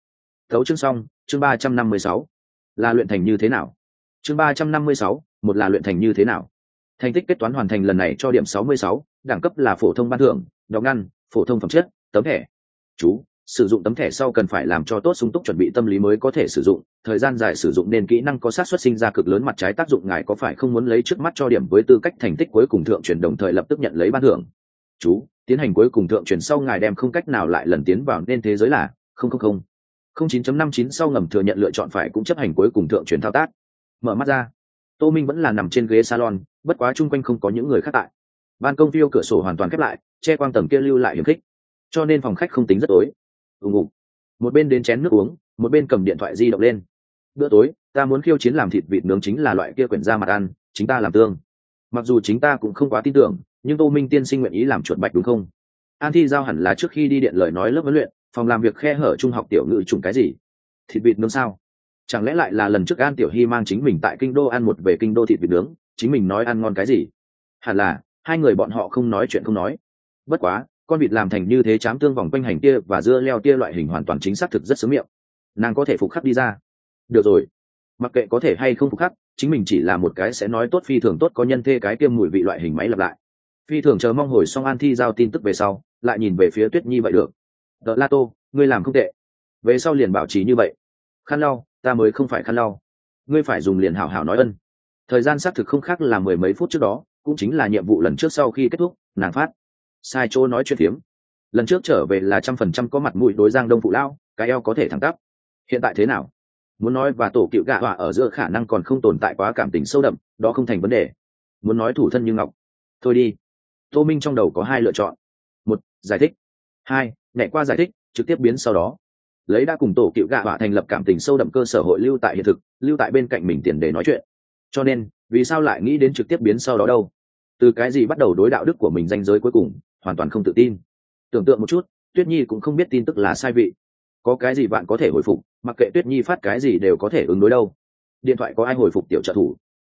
Thấu chương xong, chương ba trăm năm mươi sáu. Là luyện thành như thế nào? Chương ba trăm năm mươi sáu, một là luyện thành như thế nào? Thành tích kết toán hoàn thành lần này cho điểm sáu mươi sáu, đẳng cấp là phổ thông ban thưởng, đọc ngăn, phổ thông phẩm chất, tấm thẻ. Chú, sử dụng tấm thẻ sau cần phải làm cho tốt sung túc chuẩn bị tâm lý mới có thể sử dụng. Thời gian dài sử dụng nên kỹ năng có sát xuất sinh ra cực lớn mặt trái tác dụng ngài có phải không muốn lấy trước mắt cho điểm với tư cách thành tích cuối cùng thượng truyền đồng thời lập tức nhận lấy ban thưởng. Chú tiến hành cuối cùng thượng truyền sau ngài đem không cách nào lại lần tiến vào nên thế giới là không không không. Không chín chấm năm chín sau ngầm thừa nhận lựa chọn phải cũng chấp hành cuối cùng thượng truyền thao tác. Mở mắt ra. Tô minh vẫn là nằm trên ghế salon, bất quá chung quanh không có những người khác tại. Ban công phiêu cửa sổ hoàn toàn khép lại, che quang tầng kia lưu lại hiếm khích. Cho nên phòng khách không tính rất tối. Ùng ùng một bên đến chén nước uống, một bên cầm điện thoại di động lên. Bữa tối, ta muốn khiêu chiến làm thịt vịt nướng chính là loại kia quyển ra mặt ăn, chính ta làm tương. Mặc dù chính ta cũng không quá tin tưởng nhưng tô minh tiên sinh nguyện ý làm chuột bạch đúng không? An thi giao hẳn là trước khi đi điện lời nói lớp huấn luyện, phòng làm việc khe hở trung học tiểu ngự trùng cái gì? Thịt vịt nướng sao? Chẳng lẽ lại là lần trước an tiểu hy mang chính mình tại kinh đô ăn một về kinh đô thịt vịt nướng, chính mình nói ăn ngon cái gì? Hẳn là, hai người bọn họ không nói chuyện không nói. Bất quá, con vịt làm thành như thế chám tương vòng quanh hành kia và dưa leo kia loại hình hoàn toàn chính xác thực rất sướng miệng. Nàng có thể phục khắc đi ra. Được rồi. Mặc kệ có thể hay không phục khắc, chính mình chỉ là một cái sẽ nói tốt phi thường tốt có nhân thê cái kiêm mùi vị loại hình máy lặp lại phi thường chờ mong hồi xong an thi giao tin tức về sau, lại nhìn về phía tuyết nhi vậy được. Đợt la tô, ngươi làm không tệ. Về sau liền bảo trì như vậy. Khăn lau, ta mới không phải khăn lau. Ngươi phải dùng liền hảo hảo nói ân. Thời gian xác thực không khác là mười mấy phút trước đó, cũng chính là nhiệm vụ lần trước sau khi kết thúc, nàng phát. Sai chỗ nói chuyện phiếm. Lần trước trở về là trăm phần trăm có mặt mũi đối giang đông phụ lao cái eo có thể thẳng tắp. Hiện tại thế nào? Muốn nói và tổ cựu gạ họa ở giữa khả năng còn không tồn tại quá cảm tình sâu đậm, đó không thành vấn đề. Muốn nói thủ thân như ngọc. Thôi đi tô minh trong đầu có hai lựa chọn. Một, giải thích. Hai, nhảy qua giải thích, trực tiếp biến sau đó. Lấy đã cùng tổ cựu gạ họa thành lập cảm tình sâu đậm cơ sở hội lưu tại hiện thực, lưu tại bên cạnh mình tiền để nói chuyện. Cho nên, vì sao lại nghĩ đến trực tiếp biến sau đó đâu? Từ cái gì bắt đầu đối đạo đức của mình danh giới cuối cùng, hoàn toàn không tự tin. Tưởng tượng một chút, tuyết nhi cũng không biết tin tức là sai vị. Có cái gì bạn có thể hồi phục, mặc kệ tuyết nhi phát cái gì đều có thể ứng đối đâu. Điện thoại có ai hồi phục tiểu trợ thủ?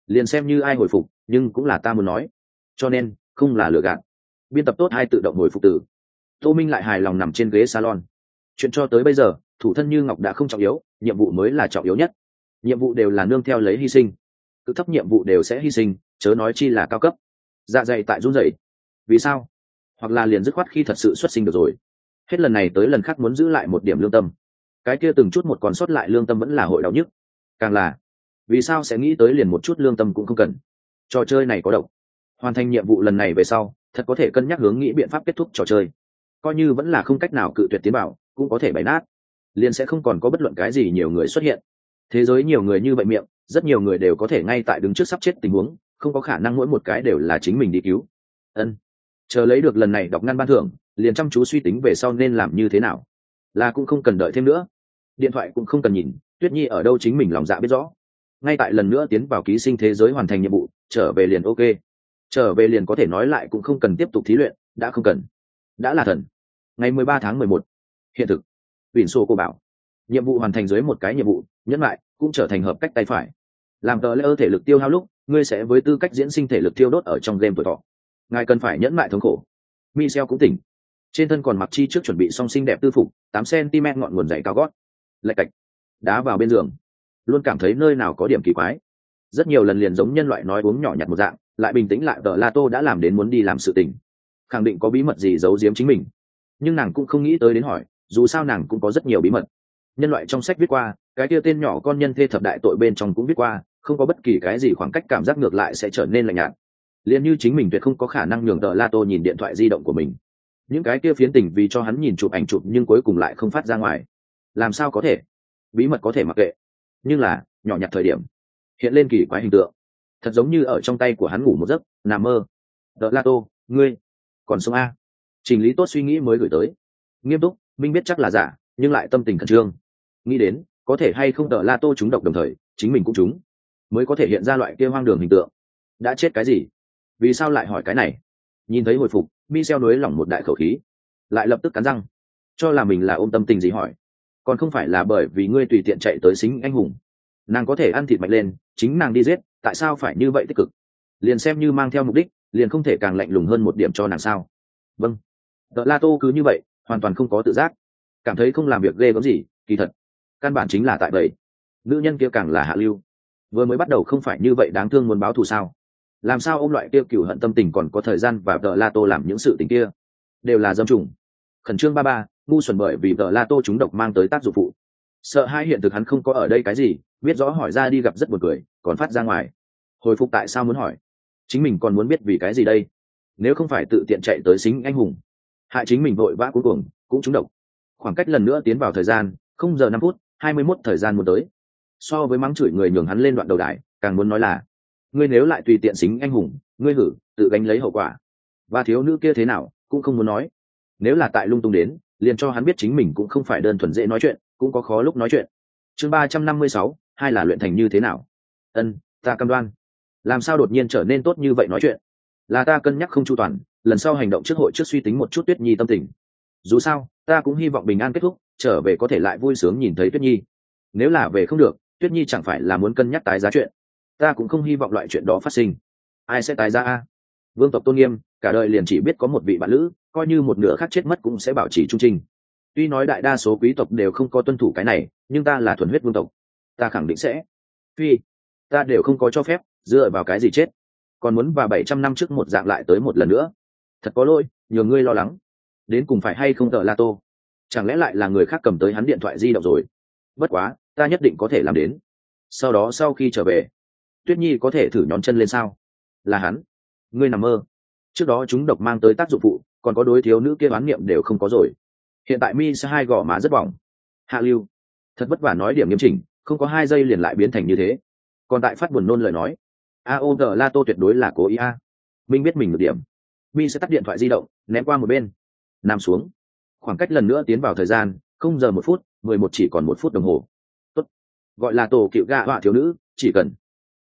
Liền xem như ai hồi phục, nhưng cũng là ta muốn nói. Cho nên không là lừa gạt. Biên tập tốt hai tự động hồi phục từ. Tô minh lại hài lòng nằm trên ghế salon. Chuyện cho tới bây giờ, thủ thân như ngọc đã không trọng yếu, nhiệm vụ mới là trọng yếu nhất. Nhiệm vụ đều là nương theo lấy hy sinh. Cứ thấp nhiệm vụ đều sẽ hy sinh, chớ nói chi là cao cấp. Dạ dày tại run rẩy. Vì sao? Hoặc là liền dứt khoát khi thật sự xuất sinh được rồi. Hết lần này tới lần khác muốn giữ lại một điểm lương tâm. Cái kia từng chút một còn sót lại lương tâm vẫn là hội đau nhức. Càng là, vì sao sẽ nghĩ tới liền một chút lương tâm cũng không cần. Trò chơi này có độc hoàn thành nhiệm vụ lần này về sau, thật có thể cân nhắc hướng nghĩ biện pháp kết thúc trò chơi. Coi như vẫn là không cách nào cự tuyệt tiến bảo, cũng có thể bày nát. Liền sẽ không còn có bất luận cái gì nhiều người xuất hiện. Thế giới nhiều người như vậy miệng, rất nhiều người đều có thể ngay tại đứng trước sắp chết tình huống, không có khả năng mỗi một cái đều là chính mình đi cứu. Ân. Chờ lấy được lần này đọc ngăn ban thưởng, liền chăm chú suy tính về sau nên làm như thế nào. Là cũng không cần đợi thêm nữa. Điện thoại cũng không cần nhìn, tuyết nhi ở đâu chính mình lòng dạ biết rõ. Ngay tại lần nữa tiến vào ký sinh thế giới hoàn thành nhiệm vụ, trở về liền ok trở về liền có thể nói lại cũng không cần tiếp tục thí luyện, đã không cần. Đã là thần. Ngày mười ba tháng mười một. Hiện thực. Ủy sô cô bảo. Nhiệm vụ hoàn thành dưới một cái nhiệm vụ, nhẫn lại, cũng trở thành hợp cách tay phải. Làm tờ lễ ơ thể lực tiêu hao lúc, ngươi sẽ với tư cách diễn sinh thể lực tiêu đốt ở trong game tuổi thọ. Ngài cần phải nhẫn lại thống khổ. Michel cũng tỉnh. Trên thân còn mặc chi trước chuẩn bị song sinh đẹp tư phục, tám cm ngọn nguồn dày cao gót. Lạch cạch. Đá vào bên giường. Luôn cảm thấy nơi nào có điểm kỳ quái. Rất nhiều lần liền giống nhân loại nói uống nhỏ nhặt một dạng lại bình tĩnh lại, tờ la tô đã làm đến muốn đi làm sự tình. Khẳng định có bí mật gì giấu giếm chính mình. Nhưng nàng cũng không nghĩ tới đến hỏi, dù sao nàng cũng có rất nhiều bí mật. Nhân loại trong sách viết qua, cái kia tên nhỏ con nhân thê thập đại tội bên trong cũng viết qua, không có bất kỳ cái gì khoảng cách cảm giác ngược lại sẽ trở nên lạnh nhạt. Liền như chính mình tuyệt không có khả năng nhường tờ la tô nhìn điện thoại di động của mình. Những cái kia phiến tình vì cho hắn nhìn chụp ảnh chụp nhưng cuối cùng lại không phát ra ngoài. Làm sao có thể? Bí mật có thể mặc kệ. Nhưng là, nhỏ nhặt thời điểm, hiện lên kỳ quái hình tượng thật giống như ở trong tay của hắn ngủ một giấc nằm mơ. Đợt la tô ngươi còn sống a trình lý tốt suy nghĩ mới gửi tới. Nghiêm túc minh biết chắc là giả nhưng lại tâm tình khẩn trương. Nghĩ đến có thể hay không đợt la tô trúng độc đồng thời chính mình cũng trúng mới có thể hiện ra loại kia hoang đường hình tượng. Đã chết cái gì? Vì sao lại hỏi cái này? Nhìn thấy hồi phục mi xeo nối lỏng một đại khẩu khí, lại lập tức cắn răng, cho là mình là ôm tâm tình gì hỏi, còn không phải là bởi vì ngươi tùy tiện chạy tới xính anh hùng, nàng có thể ăn thịt mạnh lên, chính nàng đi giết, tại sao phải như vậy tích cực? Liền xem như mang theo mục đích, liền không thể càng lạnh lùng hơn một điểm cho nàng sao? Vâng. tợ La Tô cứ như vậy, hoàn toàn không có tự giác, cảm thấy không làm việc ghê gớm gì, kỳ thật, căn bản chính là tại vậy. Nữ nhân kia càng là hạ lưu, vừa mới bắt đầu không phải như vậy đáng thương muốn báo thù sao? làm sao ông loại kia cựu hận tâm tình còn có thời gian và tợ la tô làm những sự tình kia đều là dâm trùng khẩn trương ba ba ngu xuẩn bởi vì tợ la tô chúng độc mang tới tác dụng phụ sợ hai hiện thực hắn không có ở đây cái gì, biết rõ hỏi ra đi gặp rất buồn cười, còn phát ra ngoài. Hồi phục tại sao muốn hỏi? Chính mình còn muốn biết vì cái gì đây? Nếu không phải tự tiện chạy tới xính anh hùng. Hại chính mình vội vã cuối cùng, cũng trúng độc. Khoảng cách lần nữa tiến vào thời gian, không giờ năm phút, hai mươi mốt thời gian muốn tới. So với mắng chửi người nhường hắn lên đoạn đầu đài, càng muốn nói là, ngươi nếu lại tùy tiện xính anh hùng, ngươi hử, tự gánh lấy hậu quả. Và thiếu nữ kia thế nào, cũng không muốn nói. Nếu là tại lung tung đến, liền cho hắn biết chính mình cũng không phải đơn thuần dễ nói chuyện cũng có khó lúc nói chuyện. Chương ba trăm năm mươi sáu, hai là luyện thành như thế nào? Ân, ta cam đoan. Làm sao đột nhiên trở nên tốt như vậy nói chuyện? Là ta cân nhắc không chu toàn, lần sau hành động trước hội trước suy tính một chút tuyết nhi tâm tình. Dù sao, ta cũng hy vọng bình an kết thúc, trở về có thể lại vui sướng nhìn thấy tuyết nhi. Nếu là về không được, tuyết nhi chẳng phải là muốn cân nhắc tái giá chuyện. Ta cũng không hy vọng loại chuyện đó phát sinh. Ai sẽ tái giá a? Vương tộc tôn nghiêm, cả đời liền chỉ biết có một vị bạn lữ, coi như một nửa khác chết mất cũng sẽ bảo trì trung trình tuy nói đại đa số quý tộc đều không có tuân thủ cái này, nhưng ta là thuần huyết vương tộc. Ta khẳng định sẽ. Phi, ta đều không có cho phép, dựa vào cái gì chết? Còn muốn và bảy trăm năm trước một dạng lại tới một lần nữa. Thật có lỗi nhờ ngươi lo lắng. Đến cùng phải hay không tờ la tô? Chẳng lẽ lại là người khác cầm tới hắn điện thoại di động rồi? Bất quá, ta nhất định có thể làm đến. Sau đó sau khi trở về, tuyết nhi có thể thử nhón chân lên sao? Là hắn. Ngươi nằm mơ. Trước đó chúng độc mang tới tác dụng phụ, còn có đối thiếu nữ kia bán niệm đều không có rồi hiện tại mi sẽ hai gò má rất bỏng. Hạ lưu, thật vất vả nói điểm nghiêm chỉnh, không có hai giây liền lại biến thành như thế. Còn tại phát buồn nôn lời nói. A o g la tô tuyệt đối là cố ý a. Minh biết mình được điểm. Mi sẽ tắt điện thoại di động, ném qua một bên. Nằm xuống. Khoảng cách lần nữa tiến vào thời gian, không giờ một phút, mười một chỉ còn một phút đồng hồ. Tốt. gọi là tổ cựu gạ họa thiếu nữ, chỉ cần.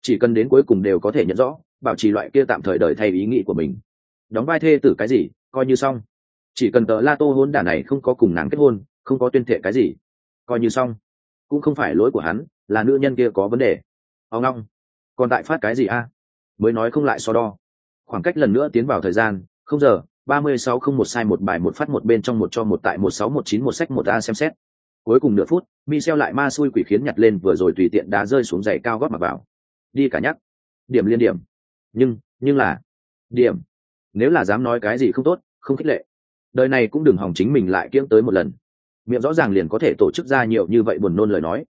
Chỉ cần đến cuối cùng đều có thể nhận rõ, bảo trì loại kia tạm thời đời thay ý nghĩ của mình. Đóng vai thê tử cái gì, coi như xong chỉ cần tờ la tô hôn đả này không có cùng nàng kết hôn, không có tuyên thệ cái gì. Coi như xong. Cũng không phải lỗi của hắn, là nữ nhân kia có vấn đề. Ông long còn tại phát cái gì a? Mới nói không lại so đo. Khoảng cách lần nữa tiến vào thời gian, không giờ, ba mươi sáu không một sai một bài một phát một bên trong một cho một tại một sáu một chín một sách một a xem xét. Cuối cùng nửa phút, Michel lại ma xui quỷ khiến nhặt lên vừa rồi tùy tiện đá rơi xuống giày cao gót mặc vào. Đi cả nhắc. Điểm liên điểm. Nhưng nhưng là. Điểm. Nếu là dám nói cái gì không tốt, không khích lệ đời này cũng đừng hòng chính mình lại kiễng tới một lần. Miệng rõ ràng liền có thể tổ chức ra nhiều như vậy buồn nôn lời nói.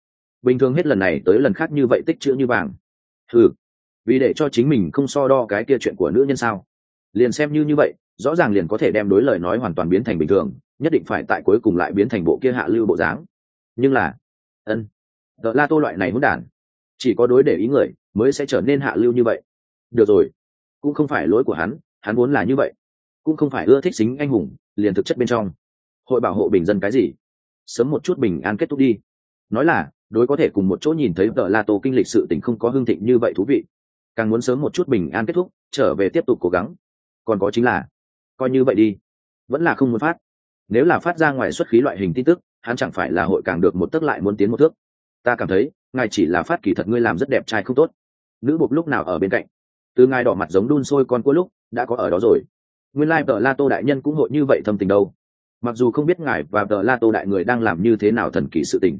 Bình thường hết lần này tới lần khác như vậy tích chữ như vàng. Ừ vì để cho chính mình không so đo cái kia chuyện của nữ nhân sao? Liền xem như như vậy, rõ ràng liền có thể đem đối lời nói hoàn toàn biến thành bình thường, nhất định phải tại cuối cùng lại biến thành bộ kia hạ lưu bộ dáng. Nhưng là, ân đợt la tô loại này muốn đản, chỉ có đối để ý người mới sẽ trở nên hạ lưu như vậy. Được rồi, cũng không phải lỗi của hắn hắn muốn là như vậy, cũng không phải ưa thích xính anh hùng liền thực chất bên trong. Hội bảo hộ bình dân cái gì? Sớm một chút bình an kết thúc đi. Nói là, đối có thể cùng một chỗ nhìn thấy vợ la tô kinh lịch sự tình không có hương thịnh như vậy thú vị. Càng muốn sớm một chút bình an kết thúc, trở về tiếp tục cố gắng. Còn có chính là, coi như vậy đi. Vẫn là không muốn phát. Nếu là phát ra ngoài xuất khí loại hình tin tức, hắn chẳng phải là hội càng được một tấc lại muốn tiến một thước. Ta cảm thấy, ngài chỉ là phát kỳ thật ngươi làm rất đẹp trai không tốt. Nữ bục lúc nào ở bên cạnh? Từ ngài đỏ mặt giống đun sôi con cua lúc, đã có ở đó rồi nguyên lai la tô đại nhân cũng hội như vậy thâm tình đâu. Mặc dù không biết ngài và tờ la tô đại người đang làm như thế nào thần kỳ sự tình,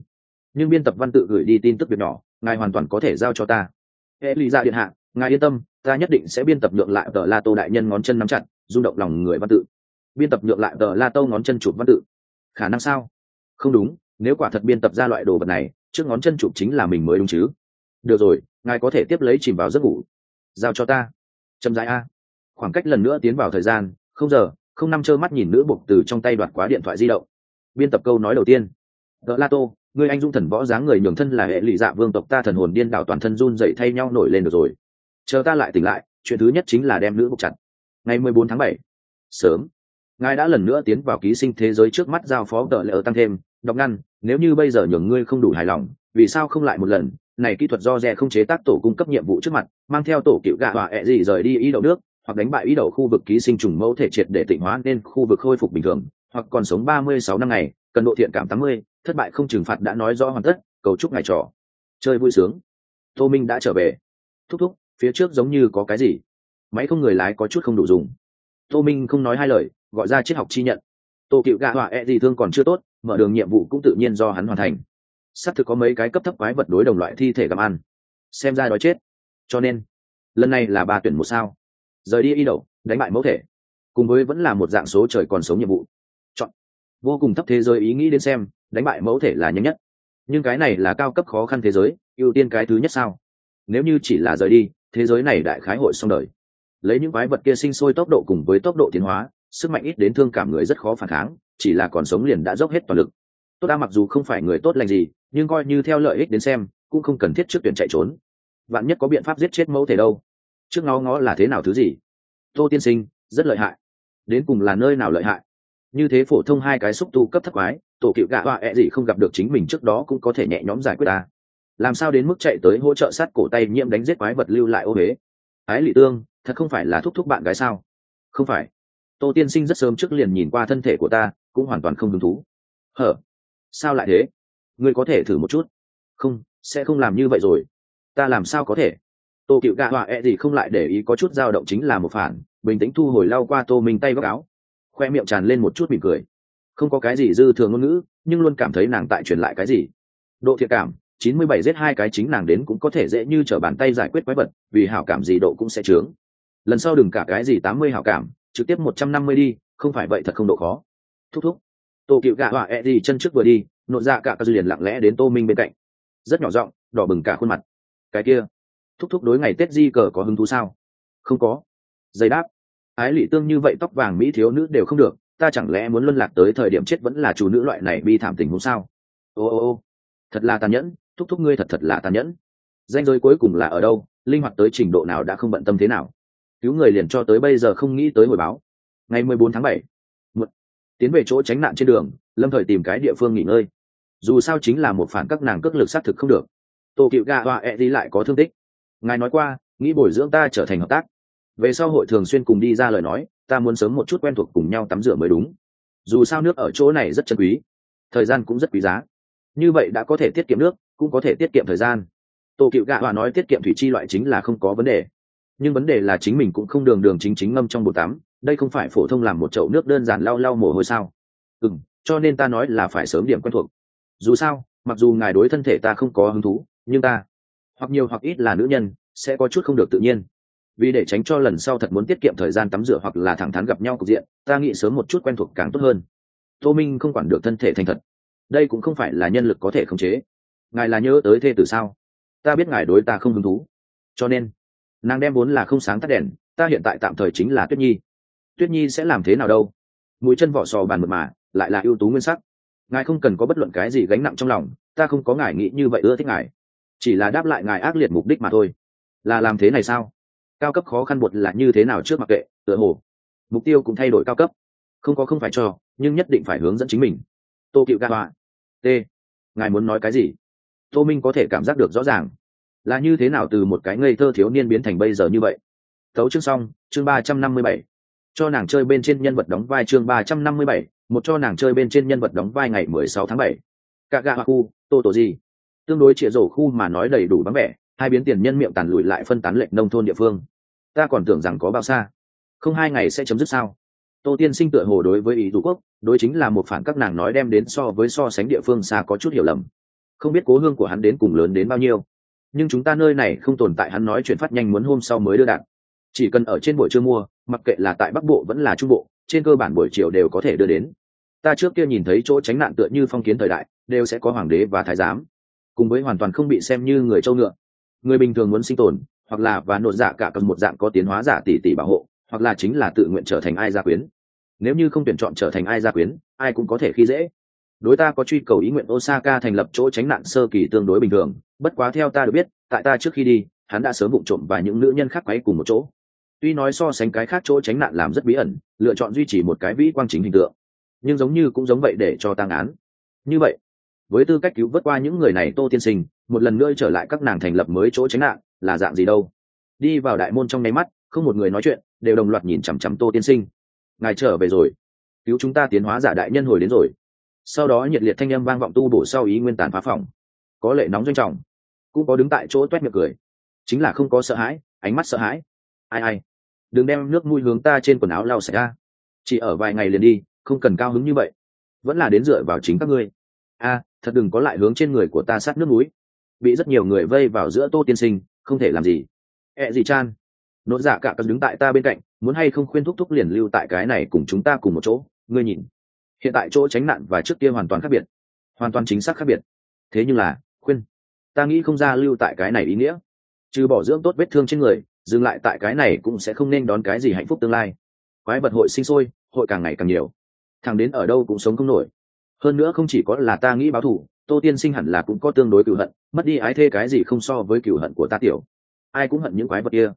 nhưng biên tập văn tự gửi đi tin tức việc nhỏ, ngài hoàn toàn có thể giao cho ta. Hệ lý ra điện hạ, ngài yên tâm, ta nhất định sẽ biên tập nhượng lại tờ la tô đại nhân ngón chân nắm chặt, rung động lòng người văn tự. Biên tập nhượng lại tờ la tô ngón chân chụp văn tự. Khả năng sao? Không đúng, nếu quả thật biên tập ra loại đồ vật này, trước ngón chân chụp chính là mình mới đúng chứ. Được rồi, ngài có thể tiếp lấy chìm vào giấc ngủ. Giao cho ta. Chậm dài a khoảng cách lần nữa tiến vào thời gian, không giờ, không năm trơ mắt nhìn nữ bục từ trong tay đoạt quá điện thoại di động. Biên tập câu nói đầu tiên. Đỡ la tô, người anh dung thần võ dáng người nhường thân là hệ lụy dạ vương tộc ta thần hồn điên đảo toàn thân run dậy thay nhau nổi lên được rồi. Chờ ta lại tỉnh lại, chuyện thứ nhất chính là đem nữ bục chặt. Ngày mười bốn tháng bảy. Sớm. Ngài đã lần nữa tiến vào ký sinh thế giới trước mắt giao phó đợi lỡ tăng thêm. Đọc ngăn, nếu như bây giờ nhường ngươi không đủ hài lòng, vì sao không lại một lần? Này kỹ thuật do rẻ không chế tác tổ cung cấp nhiệm vụ trước mặt, mang theo tổ cựu gạ họa ẹ gì rời đi ý đậu nước hoặc đánh bại ý đầu khu vực ký sinh trùng mẫu thể triệt để tịnh hóa nên khu vực khôi phục bình thường, hoặc còn sống ba mươi sáu năm ngày, cần độ thiện cảm tám mươi, thất bại không trừng phạt đã nói rõ hoàn tất, cầu chúc ngài trò. Chơi vui sướng. Tô minh đã trở về. Thúc thúc, phía trước giống như có cái gì? Máy không người lái có chút không đủ dùng. Tô minh không nói hai lời, gọi ra triết học chi nhận. Tô cựu gạ họa e gì thương còn chưa tốt, mở đường nhiệm vụ cũng tự nhiên do hắn hoàn thành. Xác thực có mấy cái cấp thấp quái vật đối đồng loại thi thể gặm ăn. Xem ra đói chết. Cho nên, lần này là ba tuyển một sao rời đi y đầu, đánh bại mẫu thể. Cùng với vẫn là một dạng số trời còn sống nhiệm vụ. Chọn. Vô cùng thấp thế giới ý nghĩ đến xem đánh bại mẫu thể là nhanh nhất. Nhưng cái này là cao cấp khó khăn thế giới ưu tiên cái thứ nhất sao? Nếu như chỉ là rời đi thế giới này đại khái hội xong đời. Lấy những quái vật kia sinh sôi tốc độ cùng với tốc độ tiến hóa sức mạnh ít đến thương cảm người rất khó phản kháng chỉ là còn sống liền đã dốc hết toàn lực. Tốt đa mặc dù không phải người tốt lành gì nhưng coi như theo lợi ích đến xem cũng không cần thiết trước tuyển chạy trốn. Vạn nhất có biện pháp giết chết mẫu thể đâu trước ngó ngó là thế nào thứ gì? Tô tiên sinh, rất lợi hại. Đến cùng là nơi nào lợi hại? Như thế phổ thông hai cái xúc tu cấp thấp quái, tổ cựu gạ họa ẹ gì không gặp được chính mình trước đó cũng có thể nhẹ nhõm giải quyết ta. Làm sao đến mức chạy tới hỗ trợ sát cổ tay nhiễm đánh giết quái vật lưu lại ô huế? Ái lị tương, thật không phải là thúc thúc bạn gái sao? Không phải. Tô tiên sinh rất sớm trước liền nhìn qua thân thể của ta, cũng hoàn toàn không hứng thú. Hở? Sao lại thế? Ngươi có thể thử một chút? Không, sẽ không làm như vậy rồi. Ta làm sao có thể? Tô cựu gạ họa e gì không lại để ý có chút dao động chính là một phản, bình tĩnh thu hồi lau qua tô minh tay góc áo. Khoe miệng tràn lên một chút mỉm cười. Không có cái gì dư thừa ngôn ngữ, nhưng luôn cảm thấy nàng tại truyền lại cái gì. Độ thiệt cảm, chín mươi bảy giết hai cái chính nàng đến cũng có thể dễ như t r ở bàn tay giải quyết quái vật, vì hảo cảm gì độ cũng sẽ trướng lần sau đừng cả cái gì tám mươi hảo cảm, trực tiếp một trăm năm mươi đi, không phải vậy thật không độ khó. Thúc thúc. Tô cựu gạ họa e gì chân trước vừa đi nội ra cả các dư liền lặng lẽ đến tô minh bên cạnh. Rất nhỏ giọng, đỏ bừng cả khuôn mặt. Cái kia thúc thúc đối ngày tết di cờ có hứng thú sao? Không có. Giấy đáp. Ái lị tương như vậy tóc vàng mỹ thiếu nữ đều không được, ta chẳng lẽ muốn luân lạc tới thời điểm chết vẫn là chủ nữ loại này bi thảm tình huống sao? Ô ô ô. Thật là tàn nhẫn, thúc thúc ngươi thật thật là tàn nhẫn. Danh giới cuối cùng là ở đâu, linh hoạt tới trình độ nào đã không bận tâm thế nào? Cứu người liền cho tới bây giờ không nghĩ tới hồi báo. Ngày mười bốn tháng bảy tiến về chỗ tránh nạn trên đường, lâm thời tìm cái địa phương nghỉ ngơi. Dù sao chính là một phản các nàng cước lực xác thực không được. Tổ cựu gà hoa e đi lại có thương tích ngài nói qua, nghĩ bồi dưỡng ta trở thành hợp tác. Về sau hội thường xuyên cùng đi ra lời nói, ta muốn sớm một chút quen thuộc cùng nhau tắm rửa mới đúng. Dù sao nước ở chỗ này rất chân quý. Thời gian cũng rất quý giá. Như vậy đã có thể tiết kiệm nước, cũng có thể tiết kiệm thời gian. Tổ cựu gạ hòa nói tiết kiệm thủy chi loại chính là không có vấn đề. Nhưng vấn đề là chính mình cũng không đường đường chính chính ngâm trong bồn tắm, đây không phải phổ thông làm một chậu nước đơn giản lau lau mồ hôi sao? Ừ m cho nên ta nói là phải sớm điểm quen thuộc. Dù sao, mặc dù ngài đối thân thể ta không có hứng thú, nhưng ta hoặc nhiều hoặc ít là nữ nhân, sẽ có chút không được tự nhiên. Vì để tránh cho lần sau thật muốn tiết kiệm thời gian tắm rửa hoặc là thẳng thắn gặp nhau cục diện, ta nghĩ sớm một chút quen thuộc càng tốt hơn. Tô minh không quản được thân thể thành thật. Đây cũng không phải là nhân lực có thể khống chế. Ngài là nhớ tới thê tử sao? Ta biết ngài đối ta không hứng thú. Cho nên, nàng đem vốn là không sáng tắt đèn, ta hiện tại tạm thời chính là tuyết nhi. Tuyết nhi sẽ làm thế nào đâu? Mũi chân vỏ sò bàn mật mà, lại là ưu tú nguyên sắc. Ngài không cần có bất luận cái gì gánh nặng trong lòng, ta không có ngài nghĩ như vậy ưa thích ngài chỉ là đáp lại ngài ác liệt mục đích mà thôi. Là làm thế này sao? Cao cấp khó khăn bột là như thế nào trước mặc kệ, tựa hồ. Mục tiêu cũng thay đổi cao cấp. Không có không phải cho, nhưng nhất định phải hướng dẫn chính mình. Tô cựu ga họa t. Ngài muốn nói cái gì? Tô minh có thể cảm giác được rõ ràng. Là như thế nào từ một cái ngây thơ thiếu niên biến thành bây giờ như vậy? Thấu chương xong, chương ba trăm năm mươi bảy. Cho nàng chơi bên trên nhân vật đóng vai chương ba trăm năm mươi bảy, một cho nàng chơi bên trên nhân vật đóng vai ngày mười sáu tháng bảy. Cạ gạ hoa khu, tô tổ gì tương đối chĩa rổ khu mà nói đầy đủ vắng vẻ hai biến tiền nhân miệng tàn lụi lại phân tán lệnh nông thôn địa phương. Ta còn tưởng rằng có bao xa. Không hai ngày sẽ chấm dứt sao? Tô tiên sinh tựa hồ đối với ý dù quốc, đối chính là một phản các nàng nói đem đến so với so sánh địa phương xa có chút hiểu lầm. Không biết cố hương của hắn đến cùng lớn đến bao nhiêu. Nhưng chúng ta nơi này không tồn tại hắn nói chuyện phát nhanh muốn hôm sau mới đưa đạn. Chỉ cần ở trên buổi trưa mua, mặc kệ là tại bắc bộ vẫn là trung bộ, trên cơ bản buổi chiều đều có thể đưa đến. Ta trước kia nhìn thấy chỗ tránh nạn tựa như phong kiến thời đại, đều sẽ có hoàng đế và thái giám cùng với hoàn toàn không bị xem như người châu ngựa. Người bình thường muốn sinh tồn, hoặc là và nội dạ cả cần một dạng có tiến hóa giả tỷ tỷ bảo hộ, hoặc là chính là tự nguyện trở thành ai gia quyến. Nếu như không tuyển chọn trở thành ai gia quyến, ai cũng có thể khi dễ. Đối ta có truy cầu ý nguyện osaka thành lập chỗ tránh nạn sơ kỳ tương đối bình thường, bất quá theo ta được biết, tại ta trước khi đi, hắn đã sớm vụng trộm và những nữ nhân khác quấy cùng một chỗ. Tuy nói so sánh cái khác chỗ tránh nạn làm rất bí ẩn, lựa chọn duy trì một cái vĩ quang chính hình tượng, nhưng giống như cũng giống vậy để cho tăng án như vậy với tư cách cứu vớt qua những người này tô tiên sinh, một lần nữa trở lại các nàng thành lập mới chỗ tránh nạn, là dạng gì đâu? Đi vào đại môn trong nháy mắt, không một người nói chuyện, đều đồng loạt nhìn chằm chằm tô tiên sinh. Ngài trở về rồi. Cứu chúng ta tiến hóa giả đại nhân hồi đến rồi. Sau đó nhiệt liệt thanh âm vang vọng tu bổ sau ý nguyên tàn phá phòng. Có lệ nóng doanh trọng. Cũng có đứng tại chỗ toét miệng cười. Chính là không có sợ hãi, ánh mắt sợ hãi. Ai ai. Đừng đem nước mùi hướng ta trên quần áo lau sạch ra. Chỉ ở vài ngày liền đi, không cần cao hứng như vậy. Vẫn là đến dựa vào chính các ngươi. A thật đừng có lại hướng trên người của ta sát nước núi. Bị rất nhiều người vây vào giữa tô tiên sinh, không thể làm gì. Ẹ gì chan? Nốt giả cả cần đứng tại ta bên cạnh, muốn hay không khuyên thúc thúc liền lưu tại cái này cùng chúng ta cùng một chỗ, ngươi nhìn. Hiện tại chỗ tránh nạn và trước kia hoàn toàn khác biệt. Hoàn toàn chính xác khác biệt. Thế nhưng là, khuyên. Ta nghĩ không ra lưu tại cái này ý nghĩa. Trừ bỏ dưỡng tốt vết thương trên người, dừng lại tại cái này cũng sẽ không nên đón cái gì hạnh phúc tương lai. Quái vật hội sinh sôi, hội càng ngày càng nhiều. Thằng đến ở đâu cũng sống không nổi hơn nữa không chỉ có là ta nghĩ báo thù, tô tiên sinh hẳn là cũng có tương đối cựu hận, mất đi ái thê cái gì không so với cựu hận của ta tiểu. Ai cũng hận những quái vật kia.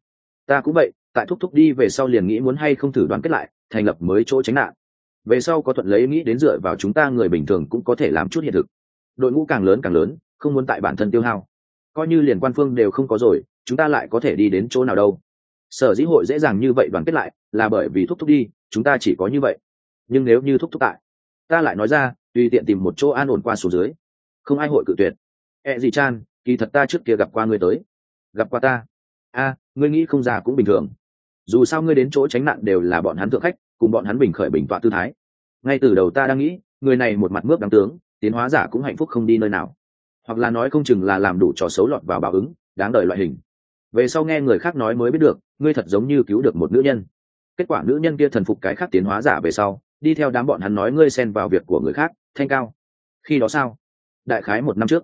Ta cũng vậy, tại thúc thúc đi về sau liền nghĩ muốn hay không thử đoán kết lại, thành lập mới chỗ tránh nạn. Về sau có thuận lấy nghĩ đến dựa vào chúng ta người bình thường cũng có thể làm chút hiện thực. Đội ngũ càng lớn càng lớn, không muốn tại bản thân tiêu hao. Coi như liền quan phương đều không có rồi, chúng ta lại có thể đi đến chỗ nào đâu. Sở dĩ hội dễ dàng như vậy đoàn kết lại, là bởi vì thúc thúc đi, chúng ta chỉ có như vậy. Nhưng nếu như thúc thúc tại, ta lại nói ra tùy tiện tìm một chỗ an ổn qua số dưới. Không ai hội cự tuyệt. E gì chan, kỳ thật ta trước kia gặp qua ngươi tới. Gặp qua ta? A, ngươi nghĩ không già cũng bình thường. Dù sao ngươi đến chỗ tránh nạn đều là bọn hắn thượng khách, cùng bọn hắn bình khởi bình tọa tư thái. Ngay từ đầu ta đang nghĩ, người này một mặt mướp đáng tướng, tiến hóa giả cũng hạnh phúc không đi nơi nào. Hoặc là nói không chừng là làm đủ trò xấu lọt vào báo ứng, đáng đợi loại hình. Về sau nghe người khác nói mới biết được, ngươi thật giống như cứu được một nữ nhân. Kết quả nữ nhân kia thần phục cái khác tiến hóa giả về sau, đi theo đám bọn hắn nói ngươi xen vào việc của người khác thanh cao. Khi đó sao? Đại khái một năm trước.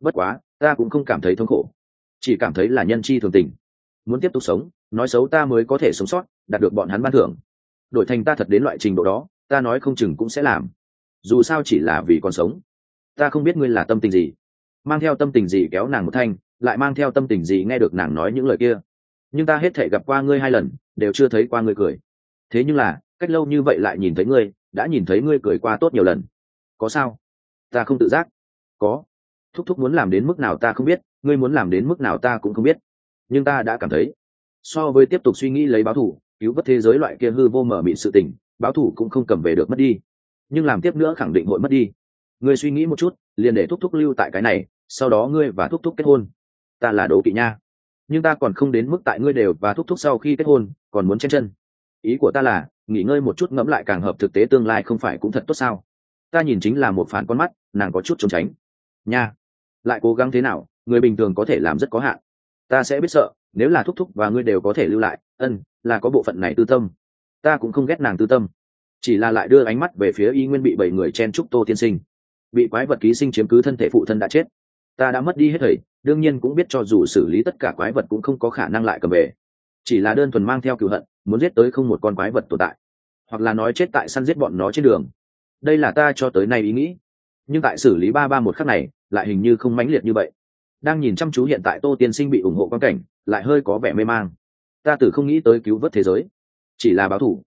Bất quá, ta cũng không cảm thấy thống khổ. Chỉ cảm thấy là nhân chi thường tình. Muốn tiếp tục sống, nói xấu ta mới có thể sống sót, đạt được bọn hắn ban thưởng. Đổi thành ta thật đến loại trình độ đó, ta nói không chừng cũng sẽ làm. Dù sao chỉ là vì còn sống. Ta không biết ngươi là tâm tình gì. Mang theo tâm tình gì kéo nàng một thanh, lại mang theo tâm tình gì nghe được nàng nói những lời kia. Nhưng ta hết thể gặp qua ngươi hai lần, đều chưa thấy qua ngươi cười. Thế nhưng là, cách lâu như vậy lại nhìn thấy ngươi, đã nhìn thấy ngươi cười qua tốt nhiều lần có sao? Ta không tự giác. Có. Thúc thúc muốn làm đến mức nào ta không biết, ngươi muốn làm đến mức nào ta cũng không biết. Nhưng ta đã cảm thấy, so với tiếp tục suy nghĩ lấy báo thủ, cứu vớt thế giới loại kia hư vô mở mịn sự tình, báo thủ cũng không cầm về được mất đi. Nhưng làm tiếp nữa khẳng định hội mất đi. Ngươi suy nghĩ một chút, liền để thúc thúc lưu tại cái này, sau đó ngươi và thúc thúc kết hôn. Ta là đố kỵ nha. Nhưng ta còn không đến mức tại ngươi đều và thúc thúc sau khi kết hôn, còn muốn chen chân. Ý của ta là, nghỉ ngơi một chút ngẫm lại càng hợp thực tế tương lai không phải cũng thật tốt sao? Ta nhìn chính là một phản con mắt, nàng có chút trốn tránh. Nha. Lại cố gắng thế nào, người bình thường có thể làm rất có hạn. Ta sẽ biết sợ, nếu là thúc thúc và ngươi đều có thể lưu lại, ân, là có bộ phận này tư tâm. Ta cũng không ghét nàng tư tâm. Chỉ là lại đưa ánh mắt về phía y nguyên bị bảy người chen trúc tô tiên sinh. Bị quái vật ký sinh chiếm cứ thân thể phụ thân đã chết. Ta đã mất đi hết thầy, đương nhiên cũng biết cho dù xử lý tất cả quái vật cũng không có khả năng lại cầm về. Chỉ là đơn thuần mang theo cựu hận, muốn giết tới không một con quái vật tồn tại. Hoặc là nói chết tại săn giết bọn nó trên đường đây là ta cho tới nay ý nghĩ. Nhưng tại xử lý ba ba một khắc này, lại hình như không mãnh liệt như vậy. Đang nhìn chăm chú hiện tại tô tiên sinh bị ủng hộ quan cảnh, lại hơi có vẻ mê mang. Ta từ không nghĩ tới cứu vớt thế giới. Chỉ là báo thủ.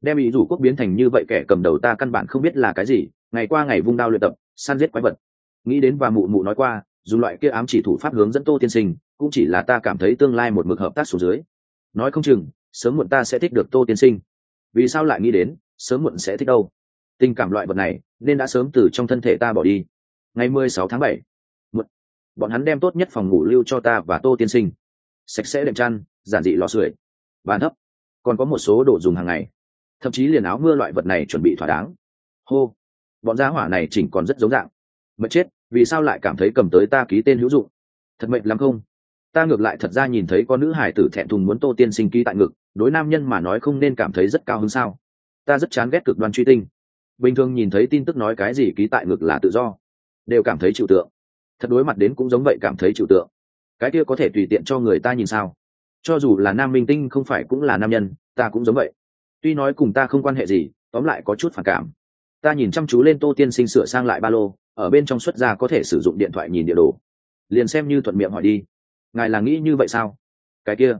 Đem ý rủ quốc biến thành như vậy kẻ cầm đầu ta căn bản không biết là cái gì, ngày qua ngày vung đao luyện tập, săn giết quái vật. Nghĩ đến và mụ mụ nói qua, dù loại kia ám chỉ thủ pháp hướng dẫn tô tiên sinh, cũng chỉ là ta cảm thấy tương lai một mực hợp tác xuống dưới. Nói không chừng, sớm muộn ta sẽ thích được tô tiên sinh. Vì sao lại nghĩ đến, sớm muộn sẽ thích đâu? Tình cảm loại vật này, nên đã sớm từ trong thân thể ta bỏ đi. Ngày mười sáu tháng bảy bọn hắn đem tốt nhất phòng ngủ lưu cho ta và tô tiên sinh. Sạch sẽ đệm chăn, giản dị lò sưởi, bàn thấp, còn có một số đồ dùng hàng ngày. Thậm chí liền áo mưa loại vật này chuẩn bị thỏa đáng. Hô, bọn gia hỏa này chỉnh còn rất giống dạng. Mệt chết, vì sao lại cảm thấy cầm tới ta ký tên hữu dụng? Thật mệt lắm không? Ta ngược lại thật ra nhìn thấy con nữ hải tử thẹn thùng muốn tô tiên sinh ký tại ngực, đối nam nhân mà nói không nên cảm thấy rất cao hơn sao? Ta rất chán ghét cực đoan truy tinh bình thường nhìn thấy tin tức nói cái gì ký tại ngực là tự do, đều cảm thấy chịu tượng. Thật đối mặt đến cũng giống vậy cảm thấy chịu tượng. Cái kia có thể tùy tiện cho người ta nhìn sao? Cho dù là nam minh tinh không phải cũng là nam nhân, ta cũng giống vậy. Tuy nói cùng ta không quan hệ gì, tóm lại có chút phản cảm. Ta nhìn chăm chú lên tô tiên sinh sửa sang lại ba lô, ở bên trong xuất ra có thể sử dụng điện thoại nhìn địa đồ. Liền xem như thuận miệng hỏi đi. Ngài là nghĩ như vậy sao? Cái kia,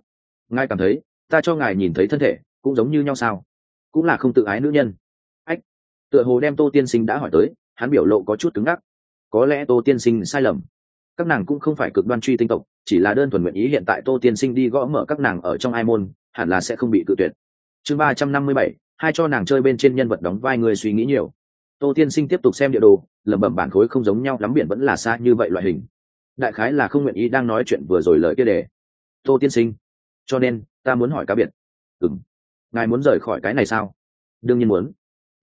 ngài cảm thấy, ta cho ngài nhìn thấy thân thể, cũng giống như nhau sao? Cũng là không tự ái nữ nhân tựa hồ đem tô tiên sinh đã hỏi tới, hắn biểu lộ có chút cứng ngắc. Có lẽ tô tiên sinh sai lầm. Các nàng cũng không phải cực đoan truy tinh tộc, chỉ là đơn thuần nguyện ý hiện tại tô tiên sinh đi gõ mở các nàng ở trong ai môn, hẳn là sẽ không bị cự tuyệt. Chương ba trăm năm mươi bảy, hai cho nàng chơi bên trên nhân vật đóng vai người suy nghĩ nhiều. Tô tiên sinh tiếp tục xem địa đồ, lẩm bẩm bản khối không giống nhau, lắm biển vẫn là xa như vậy loại hình. Đại khái là không nguyện ý đang nói chuyện vừa rồi lời kia đề tô tiên sinh, cho nên ta muốn hỏi cá biệt. Ừ m ngài muốn rời khỏi cái này sao? Đương nhiên muốn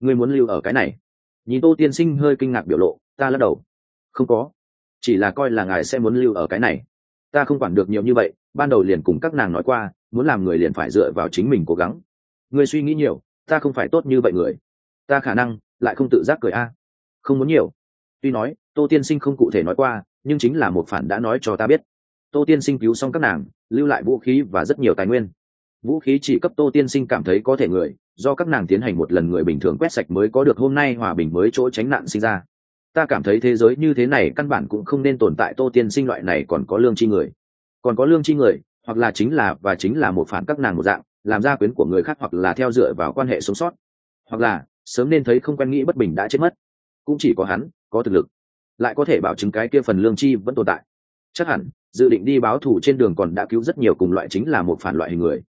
ngươi muốn lưu ở cái này. Nhìn tô tiên sinh hơi kinh ngạc biểu lộ, ta lắc đầu. Không có. Chỉ là coi là ngài sẽ muốn lưu ở cái này. Ta không quản được nhiều như vậy, ban đầu liền cùng các nàng nói qua, muốn làm người liền phải dựa vào chính mình cố gắng. Ngươi suy nghĩ nhiều, ta không phải tốt như vậy người. Ta khả năng, lại không tự giác cười a. Không muốn nhiều. Tuy nói, tô tiên sinh không cụ thể nói qua, nhưng chính là một phản đã nói cho ta biết. Tô tiên sinh cứu xong các nàng, lưu lại vũ khí và rất nhiều tài nguyên vũ khí chỉ cấp tô tiên sinh cảm thấy có thể người, do các nàng tiến hành một lần người bình thường quét sạch mới có được hôm nay hòa bình mới chỗ tránh nạn sinh ra. Ta cảm thấy thế giới như thế này căn bản cũng không nên tồn tại tô tiên sinh loại này còn có lương chi người. Còn có lương chi người, hoặc là chính là và chính là một phản các nàng một dạng, làm ra quyến của người khác hoặc là theo dựa vào quan hệ sống sót. Hoặc là, sớm nên thấy không quen nghĩ bất bình đã chết mất. Cũng chỉ có hắn, có thực lực. Lại có thể bảo chứng cái kia phần lương chi vẫn tồn tại. Chắc hẳn, dự định đi báo thù trên đường còn đã cứu rất nhiều cùng loại chính là một phản loại hình người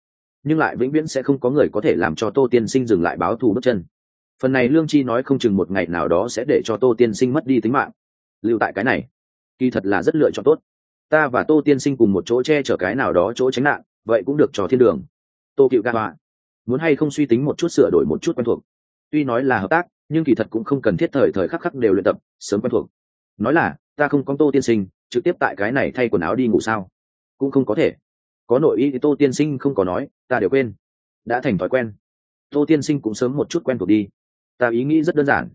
nhưng lại vĩnh viễn sẽ không có người có thể làm cho tô tiên sinh dừng lại báo thù bước chân. Phần này lương chi nói không chừng một ngày nào đó sẽ để cho tô tiên sinh mất đi tính mạng. Lưu tại cái này, kỳ thật là rất lựa chọn tốt. Ta và tô tiên sinh cùng một chỗ che chở cái nào đó chỗ tránh nạn, vậy cũng được cho thiên đường. Tô cựu ca họa muốn hay không suy tính một chút sửa đổi một chút quen thuộc. Tuy nói là hợp tác, nhưng kỳ thật cũng không cần thiết thời thời khắc khắc đều luyện tập, sớm quen thuộc. Nói là, ta không có tô tiên sinh, trực tiếp tại cái này thay quần áo đi ngủ sao? Cũng không có thể có nội ý thì tô tiên sinh không có nói, ta đều quên. Đã thành thói quen. Tô tiên sinh cũng sớm một chút quen thuộc đi. Ta ý nghĩ rất đơn giản.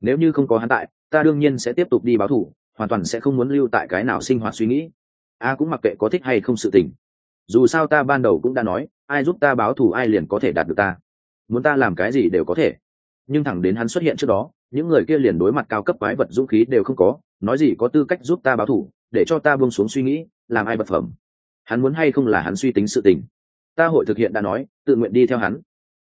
Nếu như không có hắn tại, ta đương nhiên sẽ tiếp tục đi báo thủ, hoàn toàn sẽ không muốn lưu tại cái nào sinh hoạt suy nghĩ. A cũng mặc kệ có thích hay không sự tình. Dù sao ta ban đầu cũng đã nói, ai giúp ta báo thù ai liền có thể đạt được ta. Muốn ta làm cái gì đều có thể. Nhưng thẳng đến hắn xuất hiện trước đó, những người kia liền đối mặt cao cấp quái vật dũng khí đều không có, nói gì có tư cách giúp ta báo thù để cho ta buông xuống suy nghĩ, làm ai vật phẩm hắn muốn hay không là hắn suy tính sự tình. Ta hội thực hiện đã nói, tự nguyện đi theo hắn.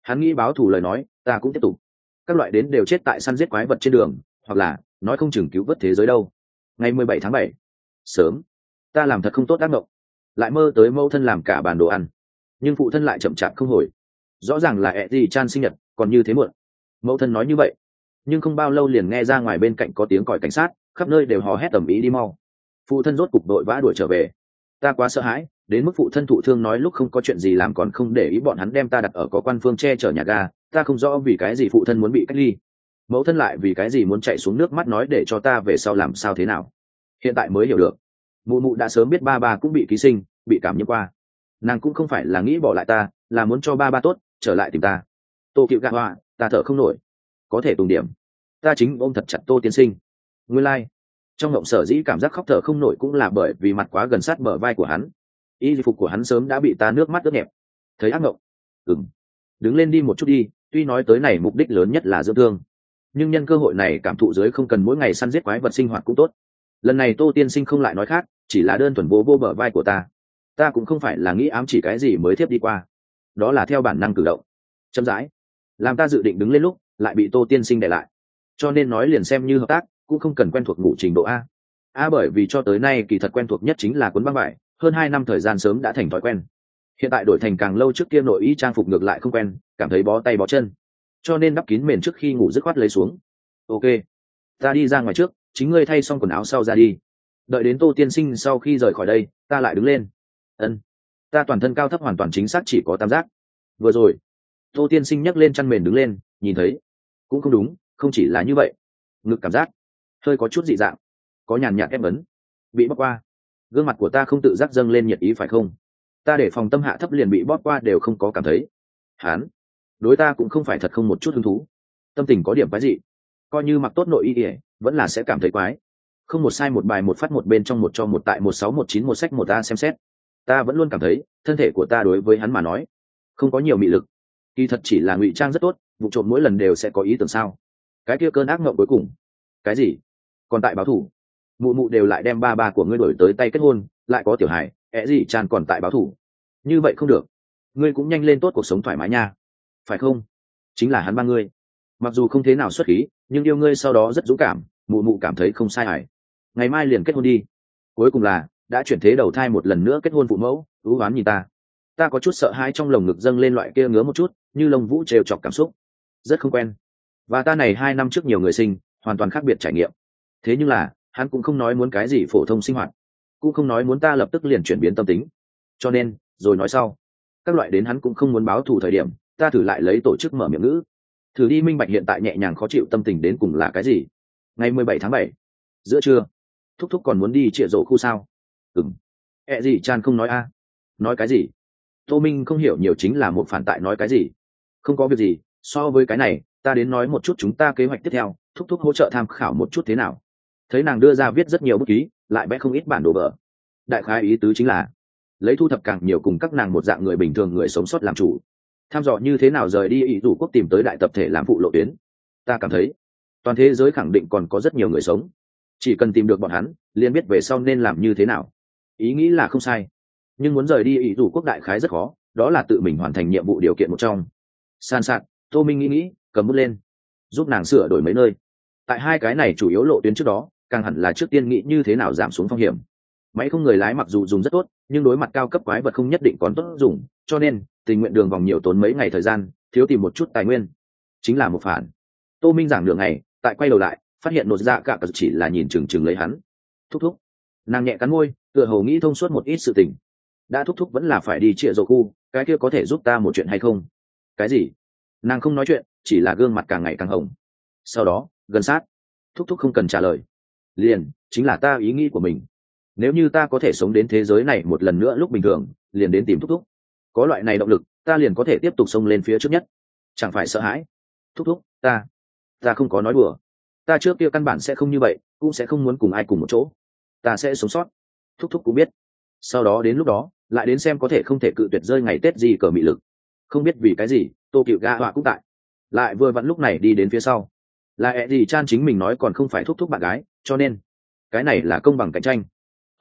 Hắn nghĩ báo thù lời nói, ta cũng tiếp tục. Các loại đến đều chết tại săn giết quái vật trên đường, hoặc là, nói không chừng cứu vớt thế giới đâu. Ngày mười bảy tháng bảy, sớm. Ta làm thật không tốt ác mộng. Lại mơ tới mẫu thân làm cả bàn đồ ăn. Nhưng phụ thân lại chậm chạp không hồi. Rõ ràng là ẹ gì chan sinh nhật, còn như thế muộn. Mẫu thân nói như vậy. Nhưng không bao lâu liền nghe ra ngoài bên cạnh có tiếng còi cảnh sát, khắp nơi đều hò hét tầm ý đi mau. Phụ thân rốt cục đội vã đuổi trở về ta quá sợ hãi, đến mức phụ thân thụ thương nói lúc không có chuyện gì làm còn không để ý bọn hắn đem ta đặt ở có quan phương che chở nhà ga, ta không rõ vì cái gì phụ thân muốn bị cách ly. Mẫu thân lại vì cái gì muốn chạy xuống nước mắt nói để cho ta về sau làm sao thế nào. Hiện tại mới hiểu được. Mụ mụ đã sớm biết ba ba cũng bị ký sinh, bị cảm nhiễm qua. Nàng cũng không phải là nghĩ bỏ lại ta, là muốn cho ba ba tốt, trở lại tìm ta. Tô cựu gạ hoa ta thở không nổi. Có thể tùng điểm. Ta chính ôm thật chặt tô tiên sinh. Nguyên lai、like trong ngộng sở dĩ cảm giác khóc thở không nổi cũng là bởi vì mặt quá gần sát bờ vai của hắn. Y phục của hắn sớm đã bị ta nước mắt ướt nhẹp. Thấy ác ngộng? Ừng đứng lên đi một chút đi, tuy nói tới này mục đích lớn nhất là dưỡng thương. Nhưng nhân cơ hội này cảm thụ giới không cần mỗi ngày săn giết quái vật sinh hoạt cũng tốt. Lần này tô tiên sinh không lại nói khác, chỉ là đơn thuần vô vô bờ vai của ta. Ta cũng không phải là nghĩ ám chỉ cái gì mới thiếp đi qua. Đó là theo bản năng cử động. Chậm rãi. Làm ta dự định đứng lên lúc, lại bị tô tiên sinh để lại. Cho nên nói liền xem như hợp tác cũng không cần quen thuộc ngủ trình độ a. A bởi vì cho tới nay kỳ thật quen thuộc nhất chính là cuốn băng vải, hơn hai năm thời gian sớm đã thành thói quen. Hiện tại đổi thành càng lâu trước kia nội y trang phục ngược lại không quen, cảm thấy bó tay bó chân. Cho nên đắp kín mền trước khi ngủ dứt khoát lấy xuống. Ok, ta đi ra ngoài trước, chính ngươi thay xong quần áo sau ra đi. Đợi đến tô tiên sinh sau khi rời khỏi đây, ta lại đứng lên. Ân, ta toàn thân cao thấp hoàn toàn chính xác chỉ có tam giác. Vừa rồi, tô tiên sinh nhấc lên chăn mền đứng lên, nhìn thấy, cũng không đúng, không chỉ là như vậy. Ngực cảm giác hơi có chút dị dạng, có nhàn nhạt ép ấn, bị bóc qua. Gương mặt của ta không tự giác dâng lên nhiệt ý phải không? Ta để phòng tâm hạ thấp liền bị bóp qua đều không có cảm thấy. Hán, đối ta cũng không phải thật không một chút hứng thú. Tâm tình có điểm quái dị. Coi như mặc tốt nội y ỉa vẫn là sẽ cảm thấy quái. Không một sai một bài một phát một bên trong một cho một tại một sáu một chín một sách một ta xem xét. Ta vẫn luôn cảm thấy, thân thể của ta đối với hắn mà nói, không có nhiều mị lực. Kỳ thật chỉ là ngụy trang rất tốt, vụ trộm mỗi lần đều sẽ có ý tưởng sao. Cái kia cơn ác mộng cuối cùng. Cái gì? Còn tại báo thủ. Mụ mụ đều lại đem ba ba của ngươi đổi tới tay kết hôn, lại có tiểu hài, ẹ gì tràn còn tại báo thủ. Như vậy không được. Ngươi cũng nhanh lên tốt cuộc sống thoải mái nha. Phải không? Chính là hắn ba ngươi. Mặc dù không thế nào xuất khí, nhưng yêu ngươi sau đó rất dũng cảm, mụ mụ cảm thấy không sai hải ngày mai liền kết hôn đi. Cuối cùng là, đã chuyển thế đầu thai một lần nữa kết hôn phụ mẫu, ưu oán nhìn ta. Ta có chút sợ hãi trong lồng ngực dâng lên loại kia ngứa một chút, như lông vũ trêu chọc cảm xúc. Rất không quen. Và ta này hai năm trước nhiều người sinh, hoàn toàn khác biệt trải nghiệm thế nhưng là, hắn cũng không nói muốn cái gì phổ thông sinh hoạt, cũng không nói muốn ta lập tức liền chuyển biến tâm tính. Cho nên, rồi nói sau, các loại đến hắn cũng không muốn báo thù thời điểm, ta thử lại lấy tổ chức mở miệng ngữ. Thử đi minh bạch hiện tại nhẹ nhàng khó chịu tâm tình đến cùng là cái gì. Ngày mười bảy tháng bảy, giữa trưa, thúc thúc còn muốn đi trịa rổ khu sao? Ừng ẹ gì chan không nói a. Nói cái gì? Tô minh không hiểu nhiều chính là một phản tại nói cái gì. Không có việc gì, so với cái này, ta đến nói một chút chúng ta kế hoạch tiếp theo, thúc thúc hỗ trợ tham khảo một chút thế nào thấy nàng đưa ra viết rất nhiều bút ký, lại vẽ không ít bản đồ vợ đại khái ý tứ chính là, lấy thu thập càng nhiều cùng các nàng một dạng người bình thường người sống sót làm chủ. Tham dò như thế nào rời đi ý rủ quốc tìm tới đại tập thể làm phụ lộ tuyến. Ta cảm thấy, toàn thế giới khẳng định còn có rất nhiều người sống. Chỉ cần tìm được bọn hắn, liền biết về sau nên làm như thế nào. Ý nghĩ là không sai. Nhưng muốn rời đi ý rủ quốc đại khái rất khó, đó là tự mình hoàn thành nhiệm vụ điều kiện một trong. San sạt, tô minh nghĩ nghĩ, cầm bút lên, giúp nàng sửa đổi mấy nơi. Tại hai cái này chủ yếu lộ tuyến trước đó càng hẳn là trước tiên nghĩ như thế nào giảm xuống phong hiểm. Máy không người lái mặc dù dùng rất tốt, nhưng đối mặt cao cấp quái vật không nhất định có tốt dùng, cho nên, tình nguyện đường vòng nhiều tốn mấy ngày thời gian, thiếu tìm một chút tài nguyên. Chính là một phản. Tô minh giảng đường này tại quay đầu lại, phát hiện nột dạ cả cờ chỉ là nhìn chừng chừng lấy hắn. Thúc thúc. Nàng nhẹ cắn môi, tựa hồ nghĩ thông suốt một ít sự tình. Đã thúc thúc vẫn là phải đi trịa dầu khu, cái kia có thể giúp ta một chuyện hay không? Cái gì? Nàng không nói chuyện, chỉ là gương mặt càng ngày càng hồng. Sau đó, gần sát. Thúc thúc không cần trả lời liền, chính là ta ý nghĩ của mình. Nếu như ta có thể sống đến thế giới này một lần nữa lúc bình thường, liền đến tìm thúc thúc. Có loại này động lực, ta liền có thể tiếp tục xông lên phía trước nhất. Chẳng phải sợ hãi? Thúc thúc, ta ta không có nói đùa. Ta trước kia căn bản sẽ không như vậy, cũng sẽ không muốn cùng ai cùng một chỗ. Ta sẽ sống sót. Thúc thúc cũng biết. Sau đó đến lúc đó, lại đến xem có thể không thể cự tuyệt rơi ngày tết gì cờ mị lực. Không biết vì cái gì, tô cựu ga họa cũng tại. Lại vừa vặn lúc này đi đến phía sau là ẹ gì chan chính mình nói còn không phải thúc thúc bạn gái, cho nên cái này là công bằng cạnh tranh.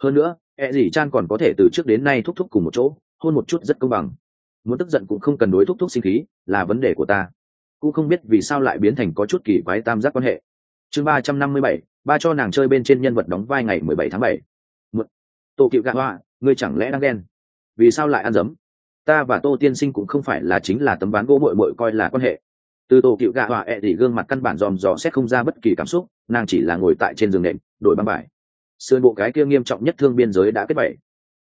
Hơn nữa, ẹ gì chan còn có thể từ trước đến nay thúc thúc cùng một chỗ, hôn một chút rất công bằng. Muốn tức giận cũng không cần đối thúc thúc sinh khí, là vấn đề của ta. Cũng không biết vì sao lại biến thành có chút kỳ quái tam giác quan hệ. Chương ba trăm năm mươi bảy, ba cho nàng chơi bên trên nhân vật đóng vai ngày mười bảy tháng bảy. Một, tô cựu gạ hoa, ngươi chẳng lẽ đang đen vì sao lại ăn dấm? Ta và tô tiên sinh cũng không phải là chính là tấm ván gỗ mội mội coi là quan hệ từ tổ cựu gạ họa ẹ thì gương mặt căn bản dòm dò xét không ra bất kỳ cảm xúc, nàng chỉ là ngồi tại trên giường nệm, đổi băng bài. Sườn bộ cái kia nghiêm trọng nhất thương biên giới đã kết bảy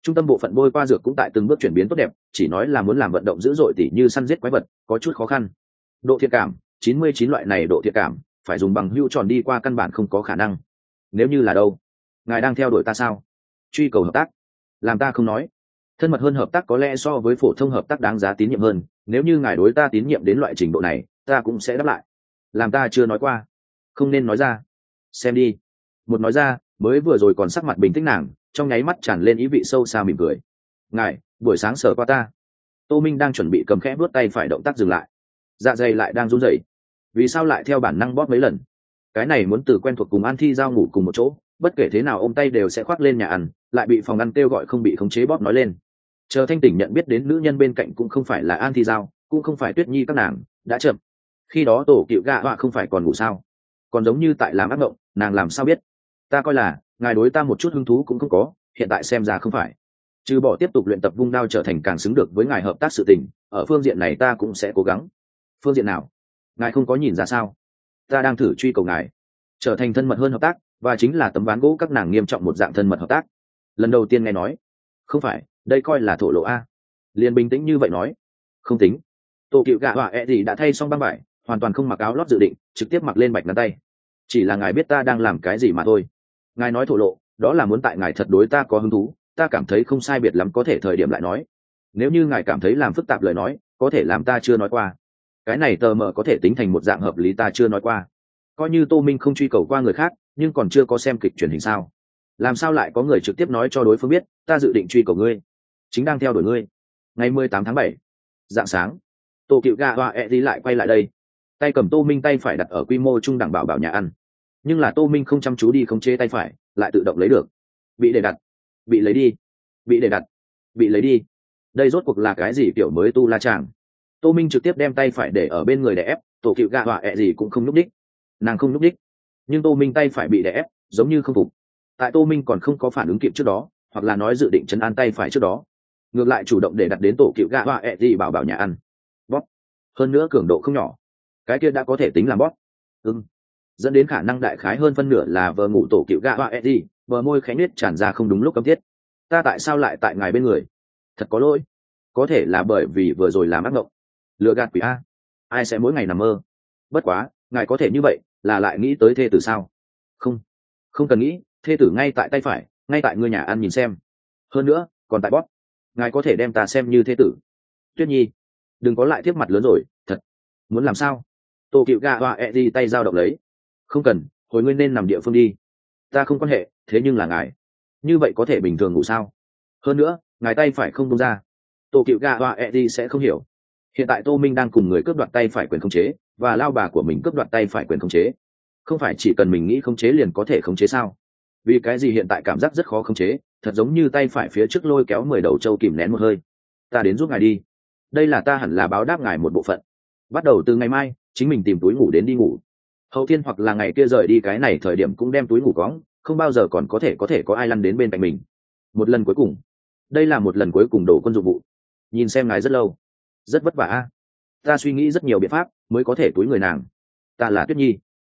trung tâm bộ phận bôi qua dược cũng tại từng bước chuyển biến tốt đẹp, chỉ nói là muốn làm vận động dữ dội tỉ như săn giết quái vật, có chút khó khăn. Độ thiệt cảm, chín mươi chín loại này độ thiệt cảm, phải dùng bằng hưu tròn đi qua căn bản không có khả năng. Nếu như là đâu? Ngài đang theo đuổi ta sao? Truy cầu hợp tác. Làm ta không nói. Thân mật hơn hợp tác có lẽ so với phổ thông hợp tác đáng giá tín nhiệm hơn. Nếu như ngài đối ta tín nhiệm đến loại trình độ này ta cũng sẽ đáp lại. Làm ta chưa nói qua. Không nên nói ra. Xem đi. Một nói ra, mới vừa rồi còn sắc mặt bình tĩnh nàng, trong nháy mắt tràn lên ý vị sâu xa mỉm cười. Ngài, buổi sáng sờ qua ta. Tô minh đang chuẩn bị cầm khẽ vuốt tay phải động tác dừng lại. Dạ dày lại đang run rẩy. Vì sao lại theo bản năng bóp mấy lần? Cái này muốn từ quen thuộc cùng an thi giao ngủ cùng một chỗ, bất kể thế nào ôm tay đều sẽ khoác lên nhà ăn, lại bị phòng ăn kêu gọi không bị khống chế bóp nói lên. Chờ thanh tỉnh nhận biết đến nữ nhân bên cạnh cũng không phải là an thi giao, cũng không phải tuyết nhi các nàng, đã chậm khi đó tổ cựu gạ họa không phải còn ngủ sao? Còn giống như tại làm ác mộng, nàng làm sao biết? Ta coi là, ngài đối ta một chút hứng thú cũng không có, hiện tại xem ra không phải. Trừ bỏ tiếp tục luyện tập vung đao trở thành càng xứng được với ngài hợp tác sự tình, ở phương diện này ta cũng sẽ cố gắng. Phương diện nào? Ngài không có nhìn ra sao? Ta đang thử truy cầu ngài. Trở thành thân mật hơn hợp tác, và chính là tấm ván gỗ các nàng nghiêm trọng một dạng thân mật hợp tác. Lần đầu tiên nghe nói. Không phải, đây coi là thổ lộ a. Liền bình tĩnh như vậy nói. Không tính. Tổ cựu gạ họa ẹ、e、thì đã thay xong băng vải hoàn toàn không mặc áo lót dự định, trực tiếp mặc lên bạch ngắn tay. Chỉ là ngài biết ta đang làm cái gì mà thôi. Ngài nói thổ lộ, đó là muốn tại ngài thật đối ta có hứng thú, ta cảm thấy không sai biệt lắm có thể thời điểm lại nói. Nếu như ngài cảm thấy làm phức tạp lời nói, có thể làm ta chưa nói qua. Cái này tờ mờ có thể tính thành một dạng hợp lý ta chưa nói qua. Coi như tô minh không truy cầu qua người khác, nhưng còn chưa có xem kịch truyền hình sao? Làm sao lại có người trực tiếp nói cho đối phương biết, ta dự định truy cầu ngươi? Chính đang theo đuổi ngươi. Ngày mười tám tháng bảy, dạng sáng, tô cựu ga hoa e đi lại quay lại đây tay cầm tô minh tay phải đặt ở quy mô trung đẳng bảo bảo nhà ăn. Nhưng là tô minh không chăm chú đi không chế tay phải, lại tự động lấy được. Bị để đặt. Bị lấy đi. Bị để đặt. Bị lấy đi. Đây rốt cuộc là cái gì kiểu mới tu la chàng? Tô minh trực tiếp đem tay phải để ở bên người để ép, tổ cựu gạ họa ẹ、e、gì gì cũng không n ú c đích nàng không n ú c đích nhưng tô minh tay phải bị đè ép, giống như không phục. Tại tô minh còn không có phản ứng kịp trước đó, hoặc là nói dự định chấn an tay phải trước đó. Ngược lại chủ động để đặt đến tổ cựu gạ họa ẹ、e、gì gì bảo bảo nhà ăn. Bóp. Hơn nữa cường độ không nhỏ cái kia đã có thể tính làm bóp. Ưng dẫn đến khả năng đại khái hơn phân nửa là vợ ngủ tổ cựu gạ hoa e ẹ vợ môi khánh nết tràn ra không đúng lúc cấp thiết. Ta tại sao lại tại ngài bên người? Thật có lỗi. Có thể là bởi vì vừa rồi làm ác mộng. Lựa gạt quỷ a. Ai sẽ mỗi ngày nằm mơ? Bất quá, ngài có thể như vậy, là lại nghĩ tới thê tử sao? Không. Không cần nghĩ, thê tử ngay tại tay phải, ngay tại ngôi nhà ăn nhìn xem. Hơn nữa, còn tại bóp. Ngài có thể đem ta xem như thê tử. Tuyết nhi, đừng có lại tiếp mặt lớn rồi, thật. Muốn làm sao? Tô cựu gà hoa e đi tay dao động lấy. Không cần, hồi ngươi nên nằm địa phương đi. Ta không quan hệ, thế nhưng là ngài. Như vậy có thể bình thường ngủ sao? Hơn nữa, ngài tay phải không đông ra. Tô cựu gà hoa e đi sẽ không hiểu. Hiện tại tô minh đang cùng người cướp đoạt tay phải quyền khống chế, và lao bà của mình cướp đoạt tay phải quyền khống chế. Không phải chỉ cần mình nghĩ khống chế liền có thể khống chế sao? Vì cái gì hiện tại cảm giác rất khó khống chế, thật giống như tay phải phía trước lôi kéo mười đầu trâu kìm nén một hơi. Ta đến giúp ngài đi. Đây là ta hẳn là báo đáp ngài một bộ phận. Bắt đầu từ ngày mai chính mình tìm túi ngủ đến đi ngủ. Hậu thiên hoặc là ngày kia rời đi cái này thời điểm cũng đem túi ngủ cóng không bao giờ còn có thể có thể có ai lăn đến bên cạnh mình. Một lần cuối cùng. Đây là một lần cuối cùng đổ quân dụng vụ. Nhìn xem ngài rất lâu. Rất vất vả a. Ta suy nghĩ rất nhiều biện pháp mới có thể túi người nàng. Ta là tuyết nhi.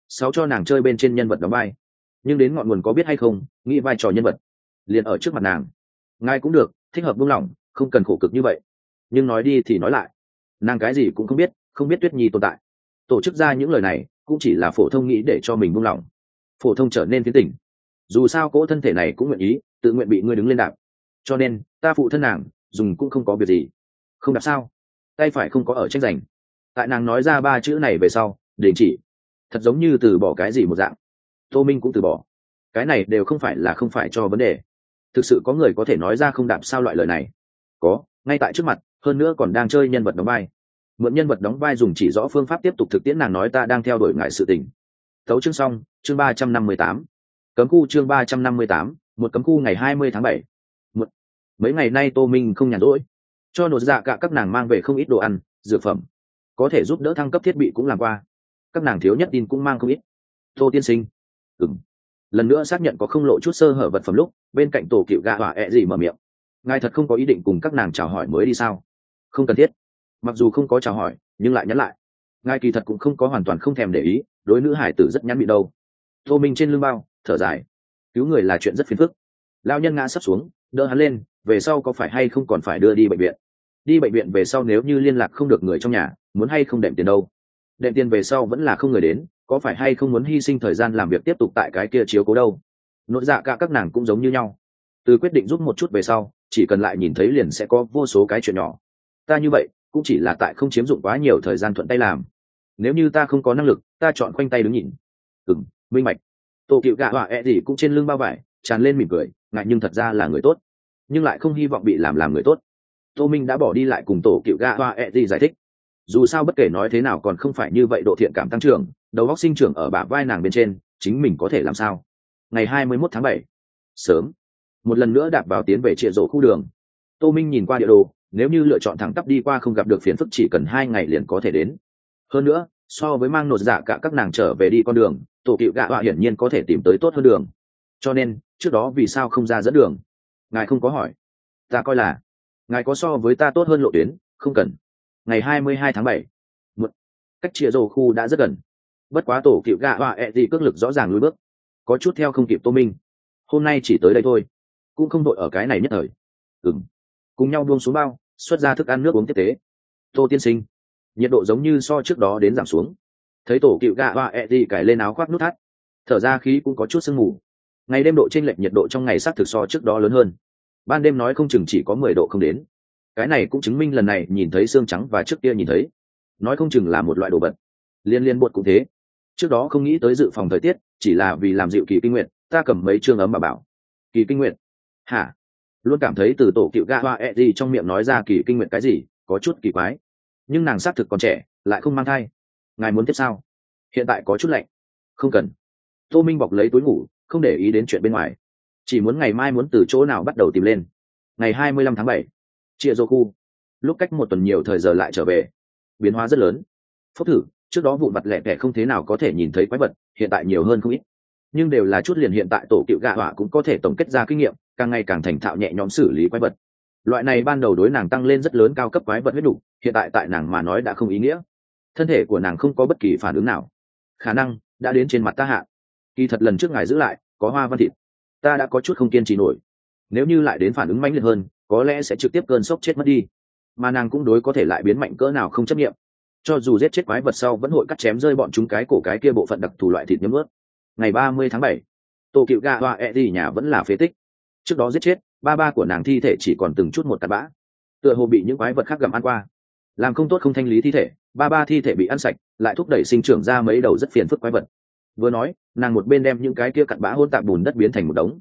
Sáu cho nàng chơi bên trên nhân vật đóng vai. Nhưng đến ngọn nguồn có biết hay không, nghĩ vai trò nhân vật, liền ở trước mặt nàng. Ngài cũng được, thích hợp buông lỏng, không cần khổ cực như vậy. Nhưng nói đi thì nói lại. Nàng cái gì cũng không biết không biết tuyết nhi tồn tại tổ chức ra những lời này cũng chỉ là phổ thông nghĩ để cho mình buông lỏng. Phổ thông trở nên tiến tỉnh dù sao cỗ thân thể này cũng nguyện ý, tự nguyện bị ngươi đứng lên đạp. Cho nên, ta phụ thân nàng, dùng cũng không có việc gì. Không đạp sao? Tay phải không có ở tranh giành. Tại nàng nói ra ba chữ này về sau, đình chỉ. Thật giống như từ bỏ cái gì một dạng. Tô minh cũng từ bỏ. Cái này đều không phải là không phải cho vấn đề. Thực sự có người có thể nói ra không đạp sao loại lời này. Có, ngay tại trước mặt, hơn nữa còn đang chơi nhân vật đóng vai mượn nhân vật đóng vai dùng chỉ rõ phương pháp tiếp tục thực tiễn nàng nói ta đang theo đuổi ngại sự tình. Thấu chương xong, chương ba trăm năm mươi tám. Cấm khu chương ba trăm năm mươi tám, một cấm khu ngày hai mươi tháng bảy. Một mấy ngày nay tô minh không nhàn rỗi. Cho nột dạ cả các nàng mang về không ít đồ ăn, dược phẩm. Có thể giúp đỡ thăng cấp thiết bị cũng làm qua. Các nàng thiếu nhất tin cũng mang không ít. Tô tiên sinh. Ừng lần nữa xác nhận có không lộ chút sơ hở vật phẩm lúc, bên cạnh tổ cựu gạ hỏa ẹ、e、gì gì mở miệng. Ngài thật không có ý định cùng các nàng chào hỏi mới đi sao? Không cần thiết mặc dù không có chào hỏi, nhưng lại nhắn lại. Ngài kỳ thật cũng không có hoàn toàn không thèm để ý, đối nữ hải tử rất nhắn bị đâu. Tô minh trên lưng bao, thở dài. Cứu người là chuyện rất phiền phức. Lao nhân ngã sắp xuống, đỡ hắn lên, về sau có phải hay không còn phải đưa đi bệnh viện? Đi bệnh viện về sau nếu như liên lạc không được người trong nhà, muốn hay không đệm tiền đâu? Đệm tiền về sau vẫn là không người đến, có phải hay không muốn hy sinh thời gian làm việc tiếp tục tại cái kia chiếu cố đâu? Nội dạ cả các nàng cũng giống như nhau. Từ quyết định giúp một chút về sau, chỉ cần lại nhìn thấy liền sẽ có vô số cái chuyện nhỏ. Ta như vậy cũng chỉ là tại không chiếm dụng quá nhiều thời gian thuận tay làm. Nếu như ta không có năng lực, ta chọn khoanh tay đứng nhìn. Ừng minh mạch tổ cựu gạ họa ẹ、e、gì cũng trên lưng bao vải, tràn lên mỉm cười, ngại nhưng thật ra là người tốt. Nhưng lại không hy vọng bị làm làm người tốt. Tô minh đã bỏ đi lại cùng tổ cựu gạ họa ẹ、e、gì giải thích. Dù sao bất kể nói thế nào còn không phải như vậy độ thiện cảm tăng trưởng, đầu góc sinh trưởng ở bả vai nàng bên trên, chính mình có thể làm sao? Ngày hai mươi mốt tháng bảy, sớm. Một lần nữa đạp vào tiến về trịa rổ khu đường. Tô minh nhìn qua địa đồ nếu như lựa chọn thẳng tắp đi qua không gặp được phiền phức chỉ cần hai ngày liền có thể đến. Hơn nữa, so với mang nột giả cả các nàng trở về đi con đường, tổ cựu gạ họa hiển nhiên có thể tìm tới tốt hơn đường. Cho nên, trước đó vì sao không ra dẫn đường? Ngài không có hỏi. Ta coi là, ngài có so với ta tốt hơn lộ tuyến, không cần. Ngày hai mươi hai tháng bảy, một, cách chia rổ khu đã rất gần. Bất quá tổ cựu gạ họa ẹ、e、gì cước lực rõ ràng lùi bước. Có chút theo không kịp tô minh. Hôm nay chỉ tới đây thôi. Cũng không đội ở cái này nhất thời. Ừng cùng nhau buông xuống bao xuất ra thức ăn nước uống tiếp tế. Tô tiên sinh, nhiệt độ giống như so trước đó đến giảm xuống. Thấy tổ cựu gạ hoa ẹ đi cải lên áo khoác nút thắt, thở ra khí cũng có chút sương mù. Ngày đêm độ t r ê n lệch nhiệt độ trong ngày s á thực so trước đó lớn hơn. Ban đêm nói không chừng chỉ có mười độ không đến. Cái này cũng chứng minh lần này nhìn thấy xương trắng và trước kia nhìn thấy. Nói không chừng là một loại đồ vật. Liên liên bột cũng thế. Trước đó không nghĩ tới dự phòng thời tiết, chỉ là vì làm dịu kỳ kinh nguyện ta cầm mấy chương ấm mà bảo. Kỳ kinh nguyện hả? Luôn cảm thấy từ tổ cựu ga hoa e gì trong miệng nói ra kỳ kinh nguyện cái gì, có chút kỳ quái. Nhưng nàng xác thực còn trẻ, lại không mang thai. Ngài muốn tiếp sao? Hiện tại có chút lạnh. Không cần. Tô minh bọc lấy túi ngủ, không để ý đến chuyện bên ngoài. Chỉ muốn ngày mai muốn từ chỗ nào bắt đầu tìm lên. Ngày hai mươi lăm tháng bảy, chia dô khu. Lúc cách một tuần nhiều thời giờ lại trở về. Biến hóa rất lớn. Phúc thử, trước đó vụ mặt lẻ tẻ không thế nào có thể nhìn thấy quái vật, hiện tại nhiều hơn không ít nhưng đều là chút liền hiện tại tổ cựu gạ họa cũng có thể tổng kết ra kinh nghiệm, càng ngày càng thành thạo nhẹ nhõm xử lý quái vật. Loại này ban đầu đối nàng tăng lên rất lớn cao cấp quái vật huyết đủ, hiện tại tại nàng mà nói đã không ý nghĩa. Thân thể của nàng không có bất kỳ phản ứng nào. Khả năng đã đến trên mặt ta hạ. Kỳ thật lần trước ngài giữ lại, có hoa văn thịt. Ta đã có chút không kiên trì nổi. Nếu như lại đến phản ứng mãnh liệt hơn, có lẽ sẽ trực tiếp cơn sốc chết mất đi. Mà nàng cũng đối có thể lại biến mạnh cỡ nào không chấp nghiệm. Cho dù giết chết quái vật sau vẫn hội cắt chém rơi bọn chúng cái cổ cái kia bộ phận đặc thù loại thịt nhấm ướt ngày ba mươi tháng bảy. Tổ cựu gà hoa e đi nhà vẫn là phế tích. Trước đó giết chết, ba ba của nàng thi thể chỉ còn từng chút một tạt bã. Tựa hồ bị những quái vật khác gặm ăn qua. Làm không tốt không thanh lý thi thể, ba ba thi thể bị ăn sạch, lại thúc đẩy sinh trưởng ra mấy đầu rất phiền phức quái vật. Vừa nói, nàng một bên đem những cái kia cặn bã hôn tạp bùn đất biến thành một đống.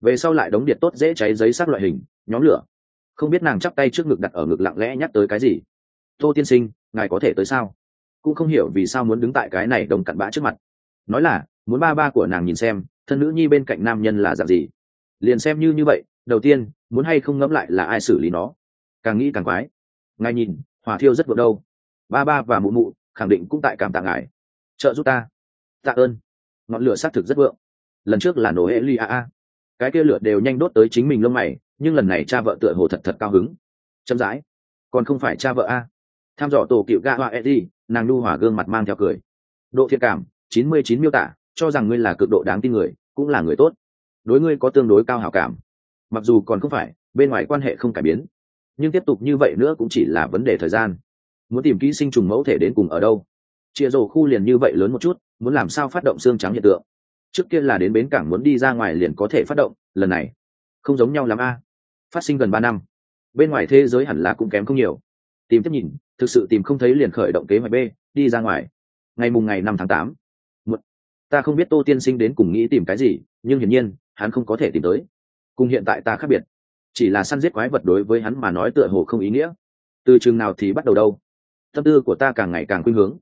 Về sau lại đống điện tốt dễ cháy giấy sắc loại hình, nhóm lửa. Không biết nàng chắp tay trước ngực đặt ở ngực lặng lẽ nhắc tới cái gì. Tô tiên sinh, ngài có thể tới sao? Cũng không hiểu vì sao muốn đứng tại cái này đồng cặn bã trước mặt. Nói là muốn ba ba của nàng nhìn xem, thân nữ nhi bên cạnh nam nhân là dạng gì. Liền xem như như vậy, đầu tiên, muốn hay không ngẫm lại là ai xử lý nó. Càng nghĩ càng quái. Ngài nhìn, hỏa thiêu rất vượt đâu. Ba ba và mụ mụ, khẳng định cũng tại cảm tạ ngài. Trợ giúp ta. Tạ ơn. Ngọn lửa xác thực rất vượng. Lần trước là nổ hệ li a a. Cái kia lửa đều nhanh đốt tới chính mình lông mày, nhưng lần này cha vợ tựa hồ thật thật cao hứng. Chậm rãi. Còn không phải cha vợ a. Tham dò tổ cựu ga hoa eddie nàng nu hỏa gương mặt mang theo cười. Độ thiệt cảm, chín mươi chín miêu tả cho rằng ngươi là cực độ đáng tin người, cũng là người tốt. Đối ngươi có tương đối cao hảo cảm. Mặc dù còn không phải, bên ngoài quan hệ không cải biến. Nhưng tiếp tục như vậy nữa cũng chỉ là vấn đề thời gian. Muốn tìm kỹ sinh trùng mẫu thể đến cùng ở đâu? Chia rổ khu liền như vậy lớn một chút, muốn làm sao phát động xương trắng hiện tượng? Trước kia là đến bến cảng muốn đi ra ngoài liền có thể phát động, lần này không giống nhau l ắ m a. Phát sinh gần ba năm, bên ngoài thế giới hẳn là cũng kém không nhiều. Tìm tiếp nhìn, thực sự tìm không thấy liền khởi động kế hoạch b, đi ra ngoài. Ngày mùng ngày năm tháng tám ta không biết tô tiên sinh đến cùng nghĩ tìm cái gì nhưng hiển nhiên hắn không có thể tìm tới. Cùng hiện tại ta khác biệt. Chỉ là săn giết quái vật đối với hắn mà nói tựa hồ không ý nghĩa. Từ chừng nào thì bắt đầu đâu? Tâm tư của ta càng ngày càng khuynh hướng.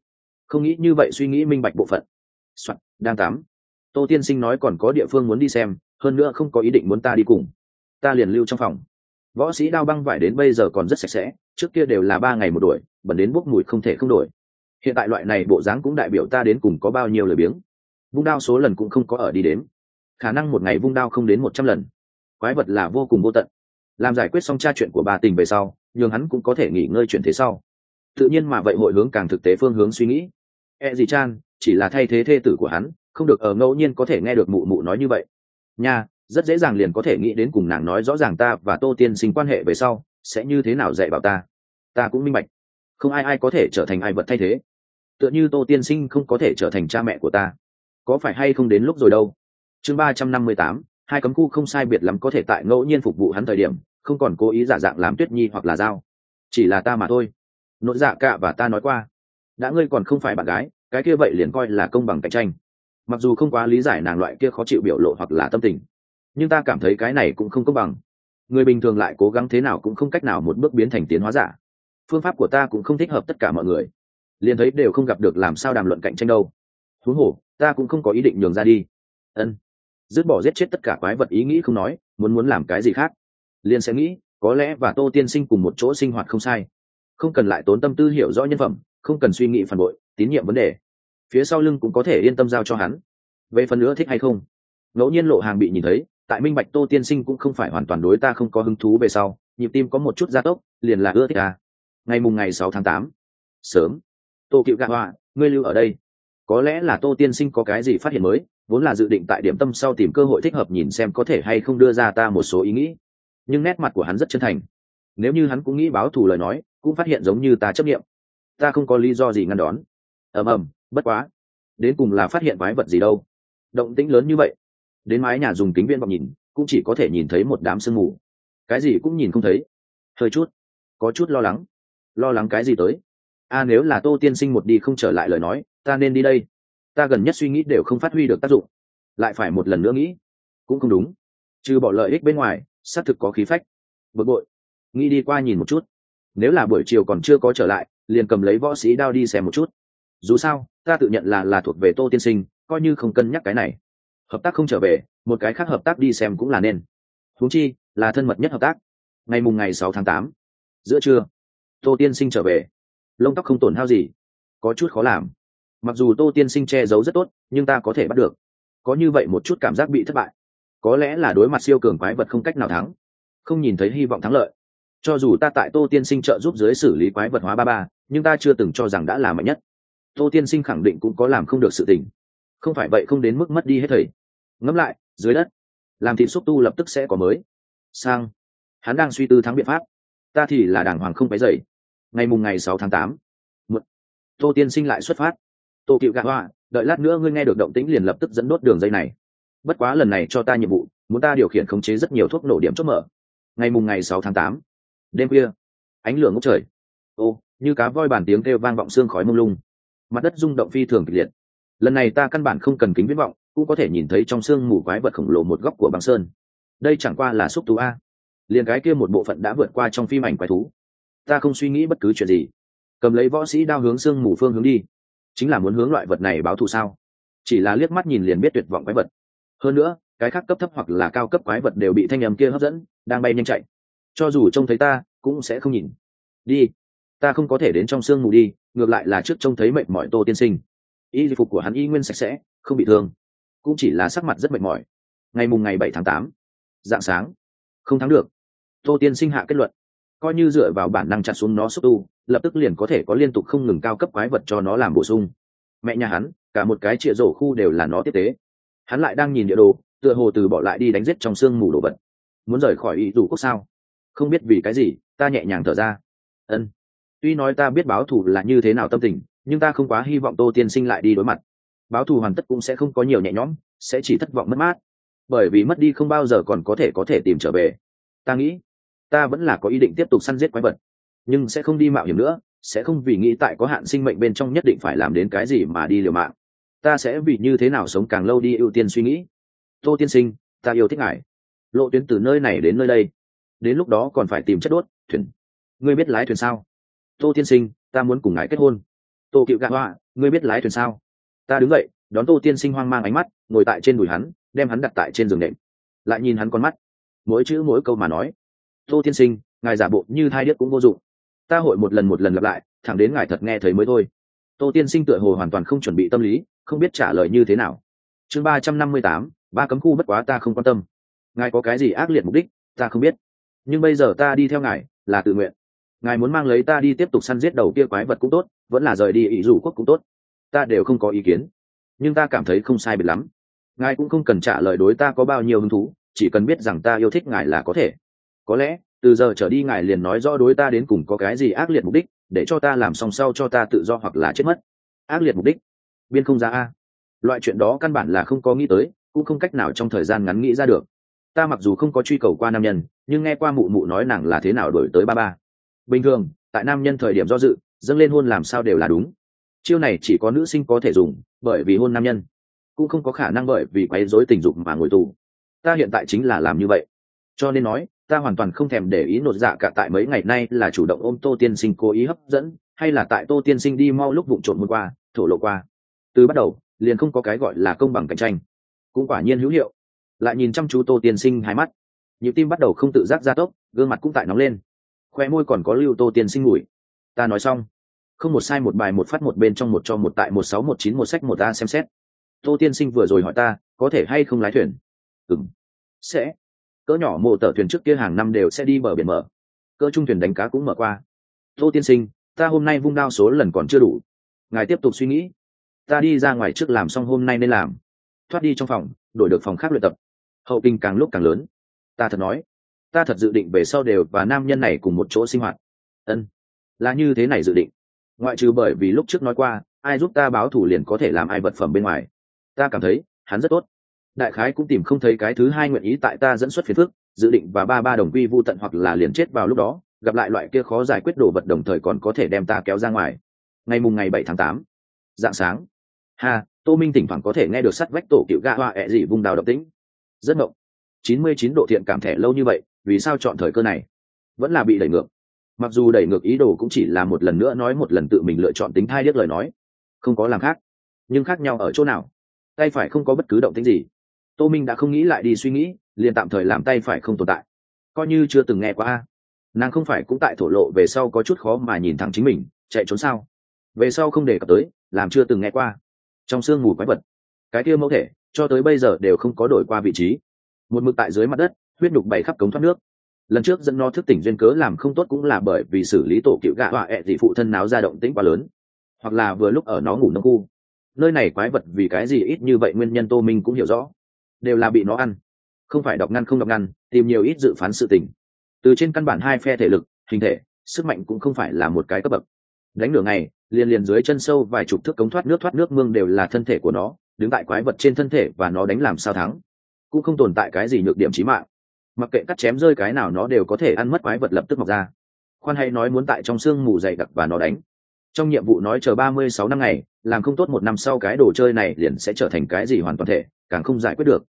Không nghĩ như vậy suy nghĩ minh bạch bộ phận. Soạn, đang tắm. Tô tiên sinh nói còn có địa phương muốn đi xem hơn nữa không có ý định muốn ta đi cùng. Ta liền lưu trong phòng. Võ sĩ đao băng vải đến bây giờ còn rất sạch sẽ trước kia đều là ba ngày một đuổi bẩn đến bốc mùi không thể không đổi. Hiện tại loại này bộ dáng cũng đại biểu ta đến cùng có bao nhiêu lời biếng vung đao số lần cũng không có ở đi đến khả năng một ngày vung đao không đến một trăm lần. Quái vật là vô cùng vô tận. Làm giải quyết xong tra chuyện của bà tình về sau, nhường hắn cũng có thể nghỉ ngơi chuyện thế sau. Tự nhiên mà vậy hội hướng càng thực tế phương hướng suy nghĩ. E gì chan, chỉ là thay thế thê tử của hắn, không được ở ngẫu nhiên có thể nghe được mụ mụ nói như vậy. Nha, rất dễ dàng liền có thể nghĩ đến cùng nàng nói rõ ràng ta và tô tiên sinh quan hệ về sau, sẽ như thế nào dạy bảo ta. Ta cũng minh bạch. Không ai ai có thể trở thành ai vật thay thế. Tựa như tô tiên sinh không có thể trở thành cha mẹ của ta có phải hay không đến lúc rồi đâu? Chương ba trăm năm mươi tám, hai cấm khu không sai biệt lắm có thể tại ngẫu nhiên phục vụ hắn thời điểm, không còn cố ý giả dạng làm tuyết nhi hoặc là dao chỉ là ta mà thôi. Nội dạ cạ và ta nói qua. Đã ngươi còn không phải bạn gái, cái kia vậy liền coi là công bằng cạnh tranh. Mặc dù không quá lý giải nàng loại kia khó chịu biểu lộ hoặc là tâm tình, nhưng ta cảm thấy cái này cũng không công bằng. Người bình thường lại cố gắng thế nào cũng không cách nào một bước biến thành tiến hóa giả. Phương pháp của ta cũng không thích hợp tất cả mọi người. Liền thấy đều không gặp được làm sao đàm luận cạnh tranh đâu huống hồ, ta cũng không có ý định nhường ra đi. Ân. Dứt bỏ giết chết tất cả quái vật ý nghĩ không nói, muốn muốn làm cái gì khác? Liền sẽ nghĩ, có lẽ và tô tiên sinh cùng một chỗ sinh hoạt không sai. Không cần lại tốn tâm tư hiểu rõ nhân phẩm, không cần suy nghĩ phản bội, tín nhiệm vấn đề. Phía sau lưng cũng có thể yên tâm giao cho hắn. Về phần nữa thích hay không? Ngẫu nhiên lộ hàng bị nhìn thấy, tại minh bạch tô tiên sinh cũng không phải hoàn toàn đối ta không có hứng thú về sau, nhịp tim có một chút gia tốc, liền là ưa thích ta. Ngày mùng ngày sáu tháng tám. Sớm. Tô cựu gạ hoa, ngươi lưu ở đây có lẽ là tô tiên sinh có cái gì phát hiện mới, vốn là dự định tại điểm tâm sau tìm cơ hội thích hợp nhìn xem có thể hay không đưa ra ta một số ý nghĩ. Nhưng nét mặt của hắn rất chân thành. Nếu như hắn cũng nghĩ báo thù lời nói, cũng phát hiện giống như ta chấp nghiệm. Ta không có lý do gì ngăn đón. Ầm ầm, bất quá. Đến cùng là phát hiện quái vật gì đâu. Động tĩnh lớn như vậy. Đến mái nhà dùng kính viên vọng nhìn, cũng chỉ có thể nhìn thấy một đám sương mù. Cái gì cũng nhìn không thấy. Hơi chút. Có chút lo lắng. Lo lắng cái gì tới? A nếu là tô tiên sinh một đi không trở lại lời nói ta nên đi đây. Ta gần nhất suy nghĩ đều không phát huy được tác dụng. Lại phải một lần nữa nghĩ. Cũng không đúng. Trừ bỏ lợi ích bên ngoài, xác thực có khí phách. Bực bội. Nghĩ đi qua nhìn một chút. Nếu là buổi chiều còn chưa có trở lại, liền cầm lấy võ sĩ đao đi xem một chút. Dù sao, ta tự nhận là là thuộc về tô tiên sinh, coi như không cân nhắc cái này. Hợp tác không trở về, một cái khác hợp tác đi xem cũng là nên. Huống chi, là thân mật nhất hợp tác. Ngày mùng ngày sáu tháng tám, giữa trưa, tô tiên sinh trở về. Lông tóc không tổn hao gì. Có chút khó làm mặc dù tô tiên sinh che giấu rất tốt, nhưng ta có thể bắt được. Có như vậy một chút cảm giác bị thất bại, có lẽ là đối mặt siêu cường quái vật không cách nào thắng, không nhìn thấy hy vọng thắng lợi. Cho dù ta tại tô tiên sinh trợ giúp dưới xử lý quái vật hóa ba ba, nhưng ta chưa từng cho rằng đã là mạnh nhất. Tô tiên sinh khẳng định cũng có làm không được sự tình. Không phải vậy không đến mức mất đi hết thầy. Ngẫm lại, dưới đất, làm thịt xúc tu lập tức sẽ có mới. Sang, hắn đang suy tư thắng biện pháp. Ta thì là đàng hoàng không phải dậy ngày mùng ngày sáu tháng tám tô tiên sinh lại xuất phát tô cựu gạ hoa, đợi lát nữa ngươi nghe được động tĩnh liền lập tức dẫn đốt đường dây này. Bất quá lần này cho ta nhiệm vụ, muốn ta điều khiển khống chế rất nhiều thuốc nổ điểm chốt mở. Ngày mùng ngày sáu tháng tám, đêm khuya, ánh lửa ngốc trời. Ô, như cá voi bàn tiếng kêu vang vọng xương khói mông lung. Mặt đất rung động phi thường kịch liệt. Lần này ta căn bản không cần kính viễn vọng, cũng có thể nhìn thấy trong xương mù quái vật khổng lồ một góc của băng sơn. Đây chẳng qua là xúc tú a. Liền cái kia một bộ phận đã vượt qua trong phim ảnh quái thú. Ta không suy nghĩ bất cứ chuyện gì. Cầm lấy võ sĩ đao hướng xương mù phương hướng đi chính là muốn hướng loại vật này báo thù sao? Chỉ là liếc mắt nhìn liền biết tuyệt vọng quái vật. Hơn nữa, cái khác cấp thấp hoặc là cao cấp quái vật đều bị thanh âm kia hấp dẫn, đang bay nhanh chạy. Cho dù trông thấy ta, cũng sẽ không nhìn. Đi, ta không có thể đến trong sương mù đi, ngược lại là trước trông thấy mệt mỏi tô tiên sinh. Y phục của hắn y nguyên sạch sẽ, không bị thương. Cũng chỉ là sắc mặt rất mệt mỏi. Ngày mùng ngày bảy tháng tám, dạng sáng. Không thắng được. Tô tiên sinh hạ kết luận coi như dựa vào bản năng chặt xuống nó xúc tu, lập tức liền có thể có liên tục không ngừng cao cấp quái vật cho nó làm bổ sung. Mẹ nhà hắn, cả một cái chĩa rổ khu đều là nó tiếp tế. Hắn lại đang nhìn địa đồ, tựa hồ từ bỏ lại đi đánh giết trong sương mù đồ vật. Muốn rời khỏi ý dù quốc sao? Không biết vì cái gì, ta nhẹ nhàng thở ra. Ân. Tuy nói ta biết báo thù là như thế nào tâm tình, nhưng ta không quá hy vọng tô tiên sinh lại đi đối mặt. Báo thù hoàn tất cũng sẽ không có nhiều nhẹ nhõm, sẽ chỉ thất vọng mất mát. Bởi vì mất đi không bao giờ còn có thể có thể tìm trở về. Ta nghĩ ta vẫn là có ý định tiếp tục săn giết quái vật, nhưng sẽ không đi mạo hiểm nữa, sẽ không vì nghĩ tại có hạn sinh mệnh bên trong nhất định phải làm đến cái gì mà đi liều mạng. Ta sẽ vì như thế nào sống càng lâu đi ưu tiên suy nghĩ. Tô tiên sinh, ta yêu thích ngài. Lộ tuyến từ nơi này đến nơi đây. Đến lúc đó còn phải tìm chất đốt, thuyền. Ngươi biết lái thuyền sao? Tô tiên sinh, ta muốn cùng ngài kết hôn. Tô cựu gạ hoa, ngươi biết lái thuyền sao? Ta đứng dậy, đón tô tiên sinh hoang mang ánh mắt, ngồi tại trên đùi hắn, đem hắn đặt tại trên giường nệm. Lại nhìn hắn con mắt. Mỗi chữ mỗi câu mà nói tô tiên sinh, ngài giả bộ như thai điếc cũng vô dụng. Ta hội một lần một lần lặp lại, thẳng đến ngài thật nghe thấy mới thôi. Tô tiên sinh tựa hồ hoàn toàn không chuẩn bị tâm lý, không biết trả lời như thế nào. Chương ba trăm năm mươi tám, ba cấm khu bất quá ta không quan tâm. Ngài có cái gì ác liệt mục đích, ta không biết. Nhưng bây giờ ta đi theo ngài, là tự nguyện. Ngài muốn mang lấy ta đi tiếp tục săn giết đầu kia quái vật cũng tốt, vẫn là rời đi ý rủ quốc cũng tốt. Ta đều không có ý kiến. Nhưng ta cảm thấy không sai biệt lắm. Ngài cũng không cần trả lời đối ta có bao nhiêu hứng thú, chỉ cần biết rằng ta yêu thích ngài là có thể có lẽ, từ giờ trở đi ngài liền nói rõ đối ta đến cùng có cái gì ác liệt mục đích, để cho ta làm xong sau cho ta tự do hoặc là chết mất. Ác liệt mục đích? Biên không ra a. Loại chuyện đó căn bản là không có nghĩ tới, cũng không cách nào trong thời gian ngắn nghĩ ra được. Ta mặc dù không có truy cầu qua nam nhân, nhưng nghe qua mụ mụ nói nàng là thế nào đổi tới ba ba. Bình thường, tại nam nhân thời điểm do dự, dâng lên hôn làm sao đều là đúng. Chiêu này chỉ có nữ sinh có thể dùng, bởi vì hôn nam nhân. Cũng không có khả năng bởi vì quấy rối tình dục mà ngồi tù. Ta hiện tại chính là làm như vậy. Cho nên nói ta hoàn toàn không thèm để ý nột dạ cả tại mấy ngày nay là chủ động ôm tô tiên sinh cố ý hấp dẫn, hay là tại tô tiên sinh đi mau lúc vụng trộm hôm qua, thổ lộ qua. Từ bắt đầu, liền không có cái gọi là công bằng cạnh tranh. Cũng quả nhiên hữu hiệu. Lại nhìn chăm chú tô tiên sinh hai mắt. Nhịp tim bắt đầu không tự giác gia tốc, gương mặt cũng tại nóng lên. Khoe môi còn có lưu tô tiên sinh ngủi. Ta nói xong. Không một sai một bài một phát một bên trong một cho một tại một sáu một chín một sách một ta xem xét. Tô tiên sinh vừa rồi hỏi ta, có thể hay không lái thuyền? Ừng sẽ cỡ nhỏ mộ tờ thuyền trước kia hàng năm đều sẽ đi bờ biển mở. Cỡ trung thuyền đánh cá cũng mở qua. Tô tiên sinh, ta hôm nay vung đao số lần còn chưa đủ. Ngài tiếp tục suy nghĩ. Ta đi ra ngoài trước làm xong hôm nay nên làm. Thoát đi trong phòng, đổi được phòng khác luyện tập. Hậu kinh càng lúc càng lớn. Ta thật nói, ta thật dự định về sau đều và nam nhân này cùng một chỗ sinh hoạt. Ân, là như thế này dự định. Ngoại trừ bởi vì lúc trước nói qua, ai giúp ta báo thủ liền có thể làm ai vật phẩm bên ngoài. Ta cảm thấy, hắn rất tốt đại khái cũng tìm không thấy cái thứ hai nguyện ý tại ta dẫn xuất phiền phức, dự định và ba ba đồng quy vô tận hoặc là liền chết vào lúc đó, gặp lại loại kia khó giải quyết đồ vật đồng thời còn có thể đem ta kéo ra ngoài. Ngày mùng ngày bảy tháng tám, dạng sáng. Ha, tô minh thỉnh thoảng có thể nghe được sắt vách tổ cựu ga hoa ẹ dị vùng đào độc tĩnh. Rất mộng. Chín mươi chín độ thiện cảm thẻ lâu như vậy, vì sao chọn thời cơ này? Vẫn là bị đẩy ngược. Mặc dù đẩy ngược ý đồ cũng chỉ là một lần nữa nói một lần tự mình lựa chọn tính thai điếc lời nói. Không có làm khác. Nhưng khác nhau ở chỗ nào? Tay phải không có bất cứ động tính gì tô minh đã không nghĩ lại đi suy nghĩ, liền tạm thời làm tay phải không tồn tại. Coi như chưa từng nghe qua nàng không phải cũng tại thổ lộ về sau có chút khó mà nhìn thẳng chính mình, chạy trốn sao? Về sau không đề cập tới, làm chưa từng nghe qua. Trong sương mù quái vật, cái kia mẫu thể, cho tới bây giờ đều không có đổi qua vị trí. Một mực tại dưới mặt đất, huyết đục bày khắp cống thoát nước. Lần trước dẫn nó thức tỉnh duyên cớ làm không tốt cũng là bởi vì xử lý tổ cựu gạ họa ẹ dị phụ thân náo ra động tĩnh quá lớn. Hoặc là vừa lúc ở nó ngủ nông khu. Nơi này quái vật vì cái gì ít như vậy nguyên nhân tô minh cũng hiểu rõ đều là bị nó ăn. Không phải đọc ngăn không đọc ngăn, tìm nhiều ít dự phán sự tình. Từ trên căn bản hai phe thể lực, hình thể, sức mạnh cũng không phải là một cái cấp bậc. Đánh nửa ngày, liền liền dưới chân sâu vài chục thước cống thoát nước thoát nước mương đều là thân thể của nó, đứng tại quái vật trên thân thể và nó đánh làm sao thắng. Cũng không tồn tại cái gì nhược điểm trí mạng. Mặc kệ cắt chém rơi cái nào nó đều có thể ăn mất quái vật lập tức mọc ra. Khoan hay nói muốn tại trong sương mù dày đặc và nó đánh. Trong nhiệm vụ nói chờ ba mươi sáu năm ngày, làm không tốt một năm sau cái đồ chơi này liền sẽ trở thành cái gì hoàn toàn thể, càng không giải quyết được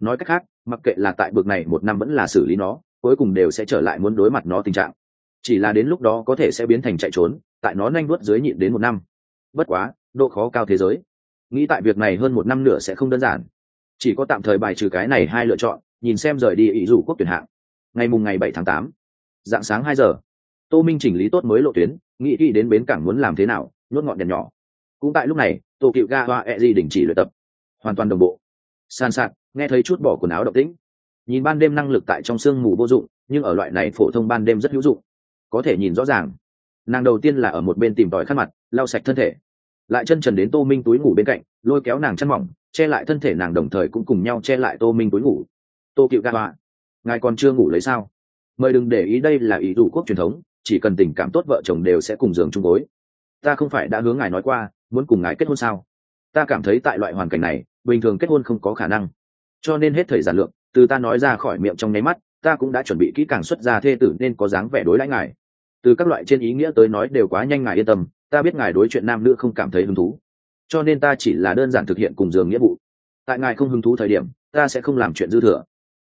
nói cách khác, mặc kệ là tại bực này một năm vẫn là xử lý nó, cuối cùng đều sẽ trở lại muốn đối mặt nó tình trạng. Chỉ là đến lúc đó có thể sẽ biến thành chạy trốn, tại nó nhanh vuốt dưới nhịn đến một năm. Bất quá, độ khó cao thế giới. Nghĩ tại việc này hơn một năm nữa sẽ không đơn giản. Chỉ có tạm thời bài trừ cái này hai lựa chọn, nhìn xem rời đi ý dù quốc tuyển hạng. Ngày mùng ngày bảy tháng tám dạng sáng hai giờ. Tô minh chỉnh lý tốt mới lộ tuyến, nghĩ kỹ đến bến cảng muốn làm thế nào, nhốt ngọn đèn nhỏ. Cũng tại lúc này tô cựu ga hoa e di đình chỉ luyện tập. Hoàn toàn đồng bộ. San sạc nghe thấy chút bỏ quần áo động tĩnh. Nhìn ban đêm năng lực tại trong sương mù vô dụng, nhưng ở loại này phổ thông ban đêm rất hữu dụng. Có thể nhìn rõ ràng, nàng đầu tiên là ở một bên tìm tòi khăn mặt, lau sạch thân thể. Lại chân trần đến tô minh túi ngủ bên cạnh, lôi kéo nàng chăn mỏng, che lại thân thể nàng đồng thời cũng cùng nhau che lại tô minh túi ngủ. Tô cựu ca hoa, ngài còn chưa ngủ lấy sao? Mời đừng để ý đây là ý đủ quốc truyền thống, chỉ cần tình cảm tốt vợ chồng đều sẽ cùng giường chung gối. Ta không phải đã hướng ngài nói qua, muốn cùng ngài kết hôn sao? Ta cảm thấy tại loại hoàn cảnh này, bình thường kết hôn không có khả năng cho nên hết thời giản lượng từ ta nói ra khỏi miệng trong nháy mắt, ta cũng đã chuẩn bị kỹ càng xuất ra thê tử nên có dáng vẻ đối lãi ngài. Từ các loại trên ý nghĩa tới nói đều quá nhanh ngài yên tâm, ta biết ngài đối chuyện nam nữ không cảm thấy hứng thú. Cho nên ta chỉ là đơn giản thực hiện cùng giường nghĩa vụ. Tại ngài không hứng thú thời điểm, ta sẽ không làm chuyện dư thừa.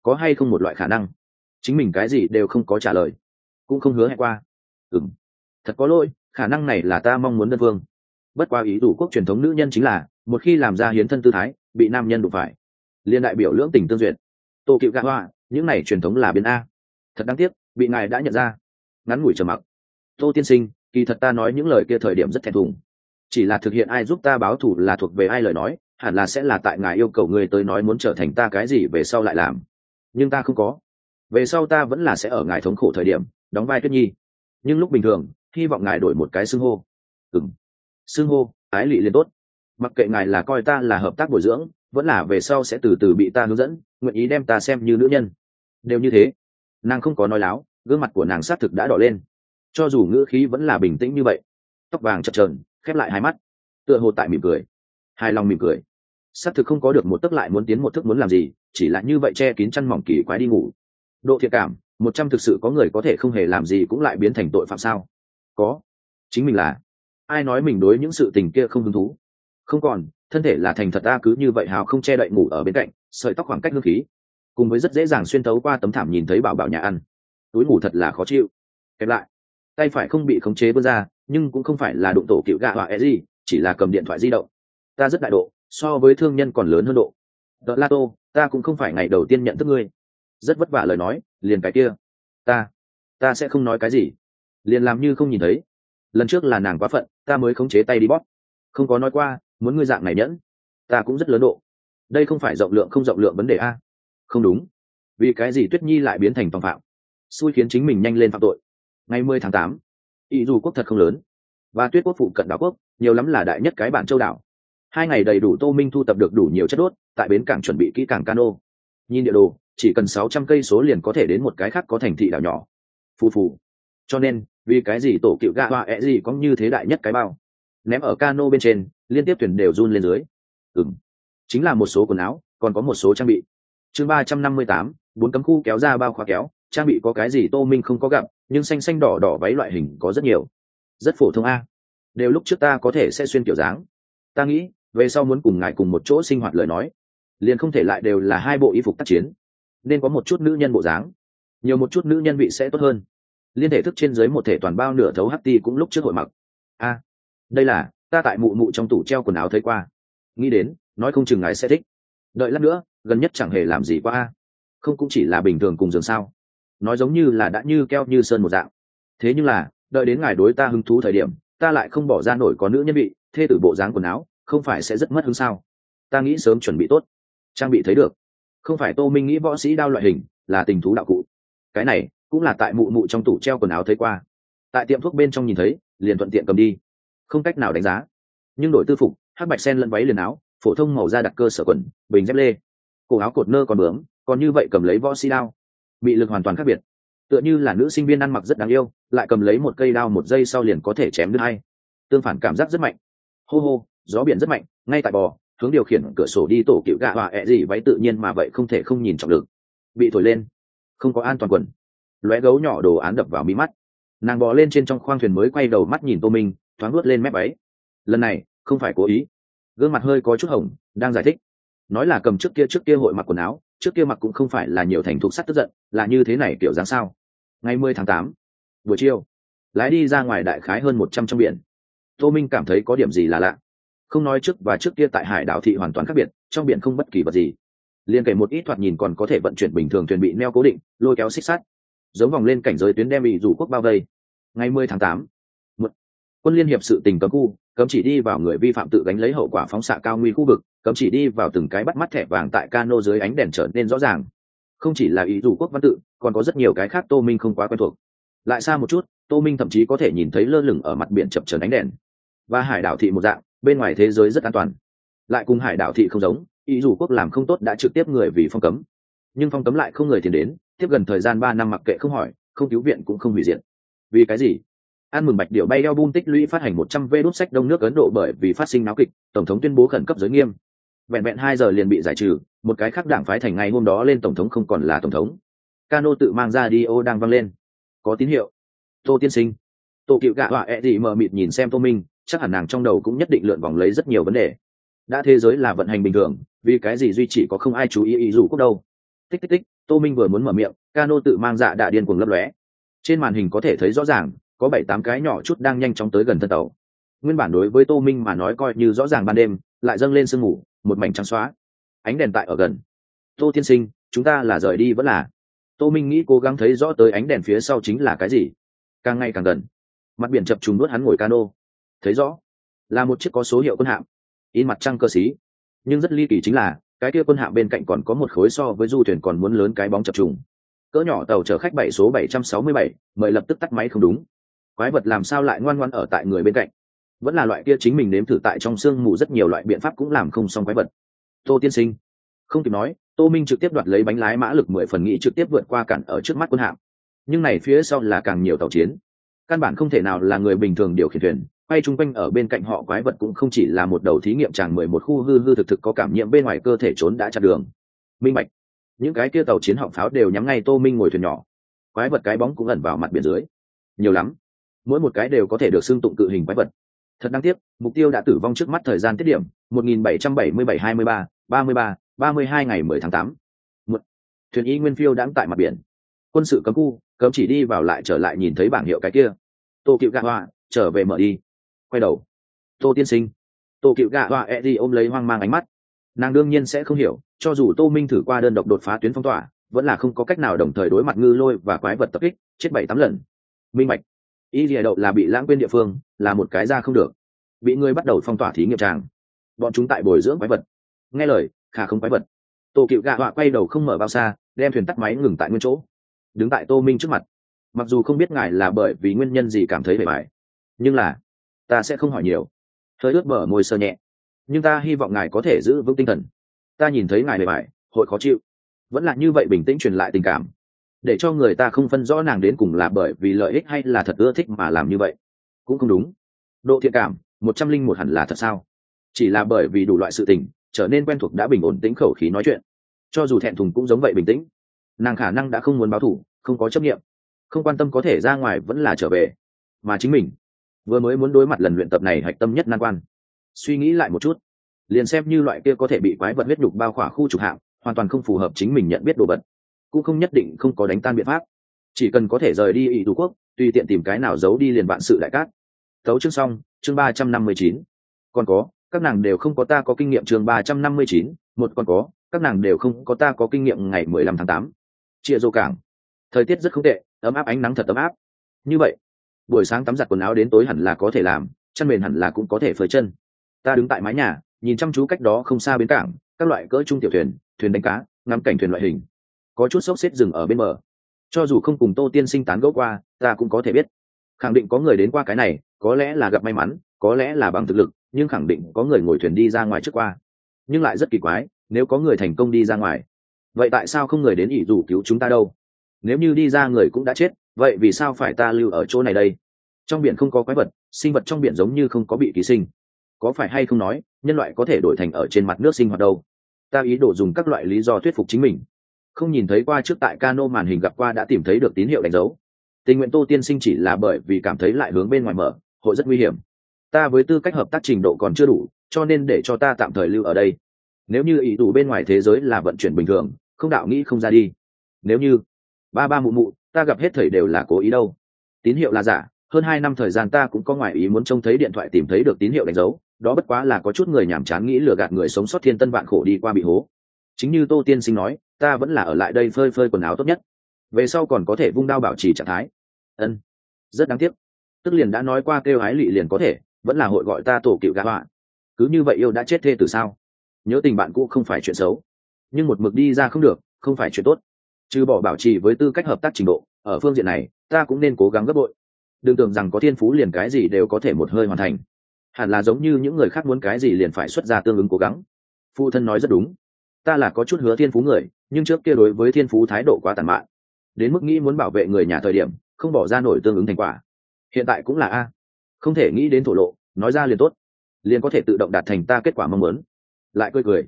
Có hay không một loại khả năng? Chính mình cái gì đều không có trả lời. Cũng không hứa hẹn qua. Ừ m thật có lỗi, khả năng này là ta mong muốn đơn phương. Bất qua ý đủ quốc truyền thống nữ nhân chính là, một khi làm ra hiến thân tư thái, bị nam nhân đụng phải liên đại biểu lưỡng tình tương duyệt. Tô cựu gạ hoa, những này truyền thống là biến a. Thật đáng tiếc, bị ngài đã nhận ra. Ngắn ngủi trầm mặc. Tô tiên sinh, kỳ thật ta nói những lời kia thời điểm rất thẹn thùng. Chỉ là thực hiện ai giúp ta báo thù là thuộc về ai lời nói, hẳn là sẽ là tại ngài yêu cầu người tới nói muốn trở thành ta cái gì về sau lại làm. Nhưng ta không có. Về sau ta vẫn là sẽ ở ngài thống khổ thời điểm, đóng vai tuyết nhi. Nhưng lúc bình thường, hy vọng ngài đổi một cái xưng hô. Ừng xưng hô, ái lị liền tốt. Mặc kệ ngài là coi ta là hợp tác bồi dưỡng vẫn là về sau sẽ từ từ bị ta hướng dẫn, nguyện ý đem ta xem như nữ nhân. Đều như thế, nàng không có nói láo, gương mặt của nàng xác thực đã đỏ lên. Cho dù ngữ khí vẫn là bình tĩnh như vậy, tóc vàng chập trờn khép lại hai mắt, tựa hồ tại mỉm cười. Hài lòng mỉm cười. Xác thực không có được một tức lại muốn tiến một thức muốn làm gì, chỉ là như vậy che kín chăn mỏng kỳ quái đi ngủ. Độ thiệt cảm, một trăm thực sự có người có thể không hề làm gì cũng lại biến thành tội phạm sao? Có. Chính mình là. Ai nói mình đối những sự tình kia không hứng thú? Không còn thân thể là thành thật ta cứ như vậy hào không che đậy ngủ ở bên cạnh, sợi tóc khoảng cách hương khí, cùng với rất dễ dàng xuyên tấu qua tấm thảm nhìn thấy bảo bảo nhà ăn. Túi ngủ thật là khó chịu. Kẹp lại. Tay phải không bị khống chế vươn ra, nhưng cũng không phải là đụng tổ cựu gạ họa e gì, chỉ là cầm điện thoại di động. Ta rất đại độ, so với thương nhân còn lớn hơn độ. Đợt la tô, ta cũng không phải ngày đầu tiên nhận thức ngươi. Rất vất vả lời nói, liền cái kia. Ta ta sẽ không nói cái gì. Liền làm như không nhìn thấy. Lần trước là nàng quá phận, ta mới khống chế tay đi bóp. Không có nói qua muốn ngươi dạng này nhẫn, ta cũng rất lớn độ. Đây không phải rộng lượng không rộng lượng vấn đề a. Không đúng. Vì cái gì tuyết nhi lại biến thành tòng phạm? Xui khiến chính mình nhanh lên phạm tội. Ngày mười tháng tám, ý dù quốc thật không lớn. Và tuyết quốc phụ cận đảo quốc, nhiều lắm là đại nhất cái bản châu đảo. Hai ngày đầy đủ tô minh thu tập được đủ nhiều chất đốt, tại bến cảng chuẩn bị kỹ cảng cano. Nhìn địa đồ, chỉ cần sáu trăm cây số liền có thể đến một cái khác có thành thị đảo nhỏ. Phù phù. Cho nên, vì cái gì tổ cựu gạ hoa e ẹ gì có như thế đại nhất cái bao? Ném ở cano bên trên liên tiếp thuyền đều run lên dưới. Ừng chính là một số quần áo, còn có một số trang bị. Chương ba trăm năm mươi tám, bốn cấm khu kéo ra bao khóa kéo, trang bị có cái gì tô minh không có gặp, nhưng xanh xanh đỏ đỏ váy loại hình có rất nhiều. Rất phổ thông a. Đều lúc trước ta có thể sẽ xuyên kiểu dáng. Ta nghĩ, về sau muốn cùng ngài cùng một chỗ sinh hoạt lời nói. Liền không thể lại đều là hai bộ y phục tác chiến. Nên có một chút nữ nhân bộ dáng. Nhiều một chút nữ nhân vị sẽ tốt hơn. Liên thể thức trên dưới một thể toàn bao nửa thấu hắt ti cũng lúc trước hội mặc. A, đây là ta tại mụ mụ trong tủ treo quần áo thấy qua. Nghĩ đến, nói không chừng ngài sẽ thích. Đợi lát nữa, gần nhất chẳng hề làm gì qua a. Không cũng chỉ là bình thường cùng giường sao. Nói giống như là đã như keo như sơn một dạng. Thế nhưng là, đợi đến ngài đối ta hứng thú thời điểm, ta lại không bỏ ra nổi có nữ nhân vị, thê tử bộ dáng quần áo, không phải sẽ rất mất hứng sao? Ta nghĩ sớm chuẩn bị tốt. Trang bị thấy được. Không phải tô minh nghĩ võ sĩ đao loại hình, là tình thú đạo cụ. Cái này, cũng là tại mụ mụ trong tủ treo quần áo thấy qua. Tại tiệm thuốc bên trong nhìn thấy, liền thuận tiện cầm đi không cách nào đánh giá. Nhưng đội tư phục, hắc bạch sen lẫn váy liền áo, phổ thông màu da đặc cơ sở quần, bình dép lê. Cổ áo cột nơ còn bướm, còn như vậy cầm lấy võ sĩ đao. Bị lực hoàn toàn khác biệt. Tựa như là nữ sinh viên ăn mặc rất đáng yêu, lại cầm lấy một cây đao một giây sau liền có thể chém đứt hay tương phản cảm giác rất mạnh. Hô hô, gió biển rất mạnh, ngay tại bò, hướng điều khiển cửa sổ đi tổ cựu gạ hòa ẹ gì váy tự nhiên mà vậy không thể không nhìn trọng lực. Bị thổi lên. Không có an toàn quần. Lóe gấu nhỏ đồ án đập vào mí mắt. Nàng bò lên trên trong khoang thuyền mới quay đầu mắt nhìn tô minh thoáng nuốt lên mép ấy lần này, không phải cố ý. Gương mặt hơi có chút hồng, đang giải thích. Nói là cầm trước kia trước kia hội mặc quần áo, trước kia mặc cũng không phải là nhiều thành thục sắt tức giận, là như thế này kiểu dáng sao? Ngày mười tháng tám, buổi chiều, lái đi ra ngoài đại khái hơn một trăm trong biển. Tô minh cảm thấy có điểm gì là lạ. Không nói trước và trước kia tại hải đảo thị hoàn toàn khác biệt, trong biển không bất kỳ vật gì. Liền kể một ít thoạt nhìn còn có thể vận chuyển bình thường thuyền bị neo cố định, lôi kéo xích sắt. Giống vòng lên cảnh giới tuyến đem bị rủ quốc bao vây. Ngày mười tháng tám quân liên hiệp sự tình cấm khu, cấm chỉ đi vào người vi phạm tự gánh lấy hậu quả phóng xạ cao nguy khu vực, cấm chỉ đi vào từng cái bắt mắt thẻ vàng tại cano dưới ánh đèn trở nên rõ ràng. Không chỉ là ý dù quốc văn tự, còn có rất nhiều cái khác tô minh không quá quen thuộc. Lại xa một chút, tô minh thậm chí có thể nhìn thấy lơ lửng ở mặt biển chập trần ánh đèn. Và hải đảo thị một dạng, bên ngoài thế giới rất an toàn. Lại cùng hải đảo thị không giống, ý dù quốc làm không tốt đã trực tiếp người vì phong cấm. Nhưng phong cấm lại không người tiền đến, tiếp gần thời gian ba năm mặc kệ không hỏi, không cứu viện cũng không hủy diện vì cái gì? Ăn mừng bạch điệu bay đeo bung tích lũy phát hành một trăm vê đốt sách đông nước ấn độ bởi vì phát sinh náo kịch, tổng thống tuyên bố khẩn cấp giới nghiêm. Vẹn vẹn hai giờ liền bị giải trừ, một cái khác đảng phái thành ngày hôm đó lên tổng thống không còn là tổng thống. Cano tự mang ra đi ô đang văng lên. Có tín hiệu. Tô tiên sinh. Tô cựu gạ họa ẹ gì mờ mịt nhìn xem tô minh, chắc hẳn nàng trong đầu cũng nhất định lượn vòng lấy rất nhiều vấn đề. Đã thế giới là vận hành bình thường, vì cái gì duy chỉ có không ai chú ý ý dù quốc đâu? Tích tích tích, tô minh vừa muốn mở miệng, cano tự mang dạ đã điên cuồng lấp lóe. Trên màn hình có thể thấy rõ ràng có bảy tám cái nhỏ chút đang nhanh chóng tới gần thân tàu. Nguyên bản đối với tô minh mà nói coi như rõ ràng ban đêm, lại dâng lên sương mù, một mảnh trắng xóa. Ánh đèn tại ở gần. Tô tiên sinh, chúng ta là rời đi vẫn là. Tô minh nghĩ cố gắng thấy rõ tới ánh đèn phía sau chính là cái gì. Càng ngày càng gần. Mặt biển chập trùng nuốt hắn ngồi cano. Thấy rõ, là một chiếc có số hiệu quân hạm. In mặt trăng cơ xí. Nhưng rất ly kỳ chính là, cái kia quân hạm bên cạnh còn có một khối so với du thuyền còn muốn lớn cái bóng chập trùng. Cỡ nhỏ tàu chở khách bảy số bảy trăm sáu mươi bảy, mời lập tức tắt máy không đúng quái vật làm sao lại ngoan ngoan ở tại người bên cạnh? Vẫn là loại kia chính mình nếm thử tại trong sương mù rất nhiều loại biện pháp cũng làm không xong quái vật. Tô tiên sinh. Không kịp nói, tô minh trực tiếp đoạt lấy bánh lái mã lực mười phần nghĩ trực tiếp vượt qua cản ở trước mắt quân hạm. Nhưng này phía sau là càng nhiều tàu chiến. Căn bản không thể nào là người bình thường điều khiển thuyền, quay chung quanh ở bên cạnh họ quái vật cũng không chỉ là một đầu thí nghiệm tràng mười một khu hư hư thực thực có cảm nhiễm bên ngoài cơ thể trốn đã chặt đường. Minh bạch. Những cái kia tàu chiến họng pháo đều nhắm ngay tô minh ngồi thuyền nhỏ. Quái vật cái bóng cũng ẩn vào mặt biển dưới. Nhiều lắm mỗi một cái đều có thể được xưng tụng cự hình quái vật. Thật đáng tiếc mục tiêu đã tử vong trước mắt thời gian tiết điểm 1777-23, 33, 32 ngày 10 tháng 8. Một, thuyền y nguyên phiêu đãng tại mặt biển. Quân sự cấm khu cấm chỉ đi vào lại trở lại nhìn thấy bảng hiệu cái kia. Tô cựu gạ hoa trở về mở đi. Quay đầu. Tô tiên sinh. Tô cựu gạ hoa e đi ôm lấy hoang mang ánh mắt. Nàng đương nhiên sẽ không hiểu cho dù tô minh thử qua đơn độc đột phá tuyến phong tỏa vẫn là không có cách nào đồng thời đối mặt ngư lôi và quái vật tập kích chết bảy tám lần. Minh mạch y lìa đậu là bị lãng quên địa phương, là một cái ra không được. Bị ngươi bắt đầu phong tỏa thí nghiệm tràng. Bọn chúng tại bồi dưỡng quái vật. Nghe lời, khả không quái vật. Tô cựu gạ họa quay đầu không mở bao xa, đem thuyền tắt máy ngừng tại nguyên chỗ. Đứng tại tô minh trước mặt. Mặc dù không biết ngài là bởi vì nguyên nhân gì cảm thấy bề bài nhưng là, ta sẽ không hỏi nhiều. Hơi ướt bở môi sơ nhẹ. Nhưng ta hy vọng ngài có thể giữ vững tinh thần. Ta nhìn thấy ngài bề bài hội khó chịu. Vẫn là như vậy bình tĩnh truyền lại tình cảm để cho người ta không phân rõ nàng đến cùng là bởi vì lợi ích hay là thật ưa thích mà làm như vậy. Cũng không đúng. Độ thiện cảm, một trăm linh một hẳn là thật sao? Chỉ là bởi vì đủ loại sự tình, trở nên quen thuộc đã bình ổn tĩnh khẩu khí nói chuyện. Cho dù thẹn thùng cũng giống vậy bình tĩnh. Nàng khả năng đã không muốn báo thủ không có chấp nghiệm không quan tâm có thể ra ngoài vẫn là trở về. Mà chính mình, vừa mới muốn đối mặt lần luyện tập này hạch tâm nhất nan quan. Suy nghĩ lại một chút. Liền xem như loại kia có thể bị quái vật huyết nhục bao khỏa khu trục hạng hoàn toàn không phù hợp chính mình nhận biết đồ vật cũng không nhất định không có đánh tan biện pháp. Chỉ cần có thể rời đi ỵ tú quốc, tùy tiện tìm cái nào giấu đi liền vạn sự đại cát. Thấu chương xong, chương ba trăm năm mươi chín. Còn có, các nàng đều không có ta có kinh nghiệm chương ba trăm năm mươi chín, một còn có, các nàng đều không có ta có kinh nghiệm ngày mười lăm tháng tám. Chia dô cảng. Thời tiết rất không tệ, ấm áp ánh nắng thật ấm áp. Như vậy, buổi sáng tắm giặt quần áo đến tối hẳn là có thể làm, chăn mền hẳn là cũng có thể phơi chân. Ta đứng tại mái nhà, nhìn chăm chú cách đó không xa bến cảng, các loại cỡ trung tiểu thuyền thuyền đánh cá, ngắm cảnh thuyền loại hình có chút sốc xếp dừng ở bên bờ. Cho dù không cùng tô tiên sinh tán gẫu qua, ta cũng có thể biết. Khẳng định có người đến qua cái này, có lẽ là gặp may mắn, có lẽ là bằng thực lực, nhưng khẳng định có người ngồi thuyền đi ra ngoài trước qua. Nhưng lại rất kỳ quái, nếu có người thành công đi ra ngoài, vậy tại sao không người đến ỷ rủ cứu chúng ta đâu? Nếu như đi ra người cũng đã chết, vậy vì sao phải ta lưu ở chỗ này đây? Trong biển không có quái vật, sinh vật trong biển giống như không có bị ký sinh. Có phải hay không nói, nhân loại có thể đổi thành ở trên mặt nước sinh hoạt đâu? Ta ý đồ dùng các loại lý do thuyết phục chính mình không nhìn thấy qua trước tại cano màn hình gặp qua đã tìm thấy được tín hiệu đánh dấu. Tình nguyện tô tiên sinh chỉ là bởi vì cảm thấy lại hướng bên ngoài mở, hội rất nguy hiểm. Ta với tư cách hợp tác trình độ còn chưa đủ, cho nên để cho ta tạm thời lưu ở đây. Nếu như ý đủ bên ngoài thế giới là vận chuyển bình thường, không đạo nghĩ không ra đi. Nếu như ba ba mụ mụ, ta gặp hết thời đều là cố ý đâu. Tín hiệu là giả, hơn hai năm thời gian ta cũng có ngoại ý muốn trông thấy điện thoại tìm thấy được tín hiệu đánh dấu, đó bất quá là có chút người nhàm chán nghĩ lừa gạt người sống sót thiên tân vạn khổ đi qua bị hố. Chính như tô tiên sinh nói ta vẫn là ở lại đây phơi phơi quần áo tốt nhất. Về sau còn có thể vung đao bảo trì trạng thái. Ân, rất đáng tiếc. Tức liền đã nói qua kêu hái lụy liền có thể, vẫn là hội gọi ta tổ cựu gã họa. Cứ như vậy yêu đã chết thê từ sao? Nhớ tình bạn cũ không phải chuyện xấu. Nhưng một mực đi ra không được, không phải chuyện tốt. Trừ bỏ bảo trì với tư cách hợp tác trình độ, ở phương diện này, ta cũng nên cố gắng gấp bội. Đừng tưởng rằng có thiên phú liền cái gì đều có thể một hơi hoàn thành. Hẳn là giống như những người khác muốn cái gì liền phải xuất ra tương ứng cố gắng. Phụ thân nói rất đúng ta là có chút hứa thiên phú người, nhưng trước kia đối với thiên phú thái độ quá tàn mạn. Đến mức nghĩ muốn bảo vệ người nhà thời điểm, không bỏ ra nổi tương ứng thành quả. Hiện tại cũng là a. Không thể nghĩ đến thổ lộ, nói ra liền tốt. Liền có thể tự động đạt thành ta kết quả mong muốn. Lại cười cười.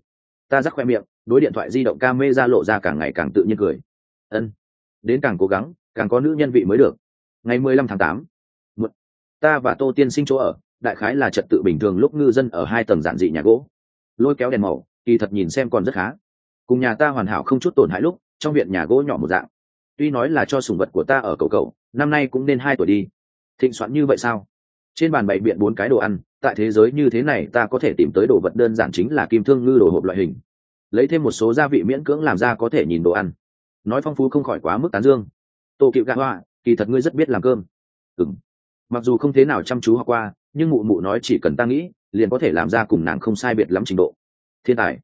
Ta rắc khoe miệng, đối điện thoại di động ca mê ra lộ ra càng ngày càng tự nhiên cười. Ân. Đến càng cố gắng, càng có nữ nhân vị mới được. Ngày mười lăm tháng tám. Ta và tô tiên sinh chỗ ở, đại khái là trật tự bình thường lúc ngư dân ở hai tầng giản dị nhà gỗ. Lôi kéo đèn màu kỳ thật nhìn xem còn rất khá. Cùng nhà ta hoàn hảo không chút tổn hại lúc, trong viện nhà gỗ nhỏ một dạng. Tuy nói là cho sùng vật của ta ở cầu cầu, năm nay cũng nên hai tuổi đi. Thịnh soạn như vậy sao? Trên bàn bày biện bốn cái đồ ăn, tại thế giới như thế này ta có thể tìm tới đồ vật đơn giản chính là kim thương ngư đồ hộp loại hình. Lấy thêm một số gia vị miễn cưỡng làm ra có thể nhìn đồ ăn. Nói phong phú không khỏi quá mức tán dương. Tô cựu gạ hoa, kỳ thật ngươi rất biết làm cơm. Ừng mặc dù không thế nào chăm chú học qua, nhưng mụ mụ nói chỉ cần ta nghĩ, liền có thể làm ra cùng nàng không sai biệt lắm trình độ thiên tài.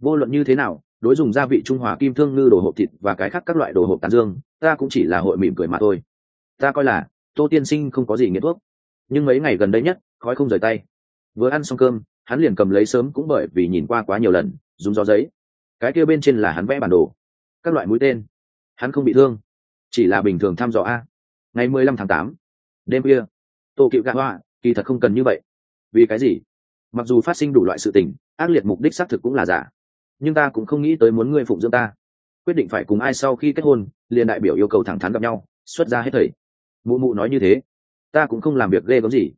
Vô luận như thế nào, đối dùng gia vị trung hòa kim thương ngư đồ hộp thịt và cái khác các loại đồ hộp tàn dương, ta cũng chỉ là hội mỉm cười mà thôi. Ta coi là, tô tiên sinh không có gì nghiện thuốc. Nhưng mấy ngày gần đây nhất, khói không rời tay. Vừa ăn xong cơm, hắn liền cầm lấy sớm cũng bởi vì nhìn qua quá nhiều lần, dùng gió giấy. Cái kia bên trên là hắn vẽ bản đồ. Các loại mũi tên. Hắn không bị thương. Chỉ là bình thường thăm dò a. Ngày mười lăm tháng tám, đêm kia tô cựu gạ hoa, kỳ thật không cần như vậy. Vì cái gì? Mặc dù phát sinh đủ loại sự tình, ác liệt mục đích xác thực cũng là giả. Nhưng ta cũng không nghĩ tới muốn ngươi phụng dưỡng ta. Quyết định phải cùng ai sau khi kết hôn, liền đại biểu yêu cầu thẳng thắn gặp nhau, xuất ra hết thầy. Mụ mụ nói như thế. Ta cũng không làm việc ghê gớm gì.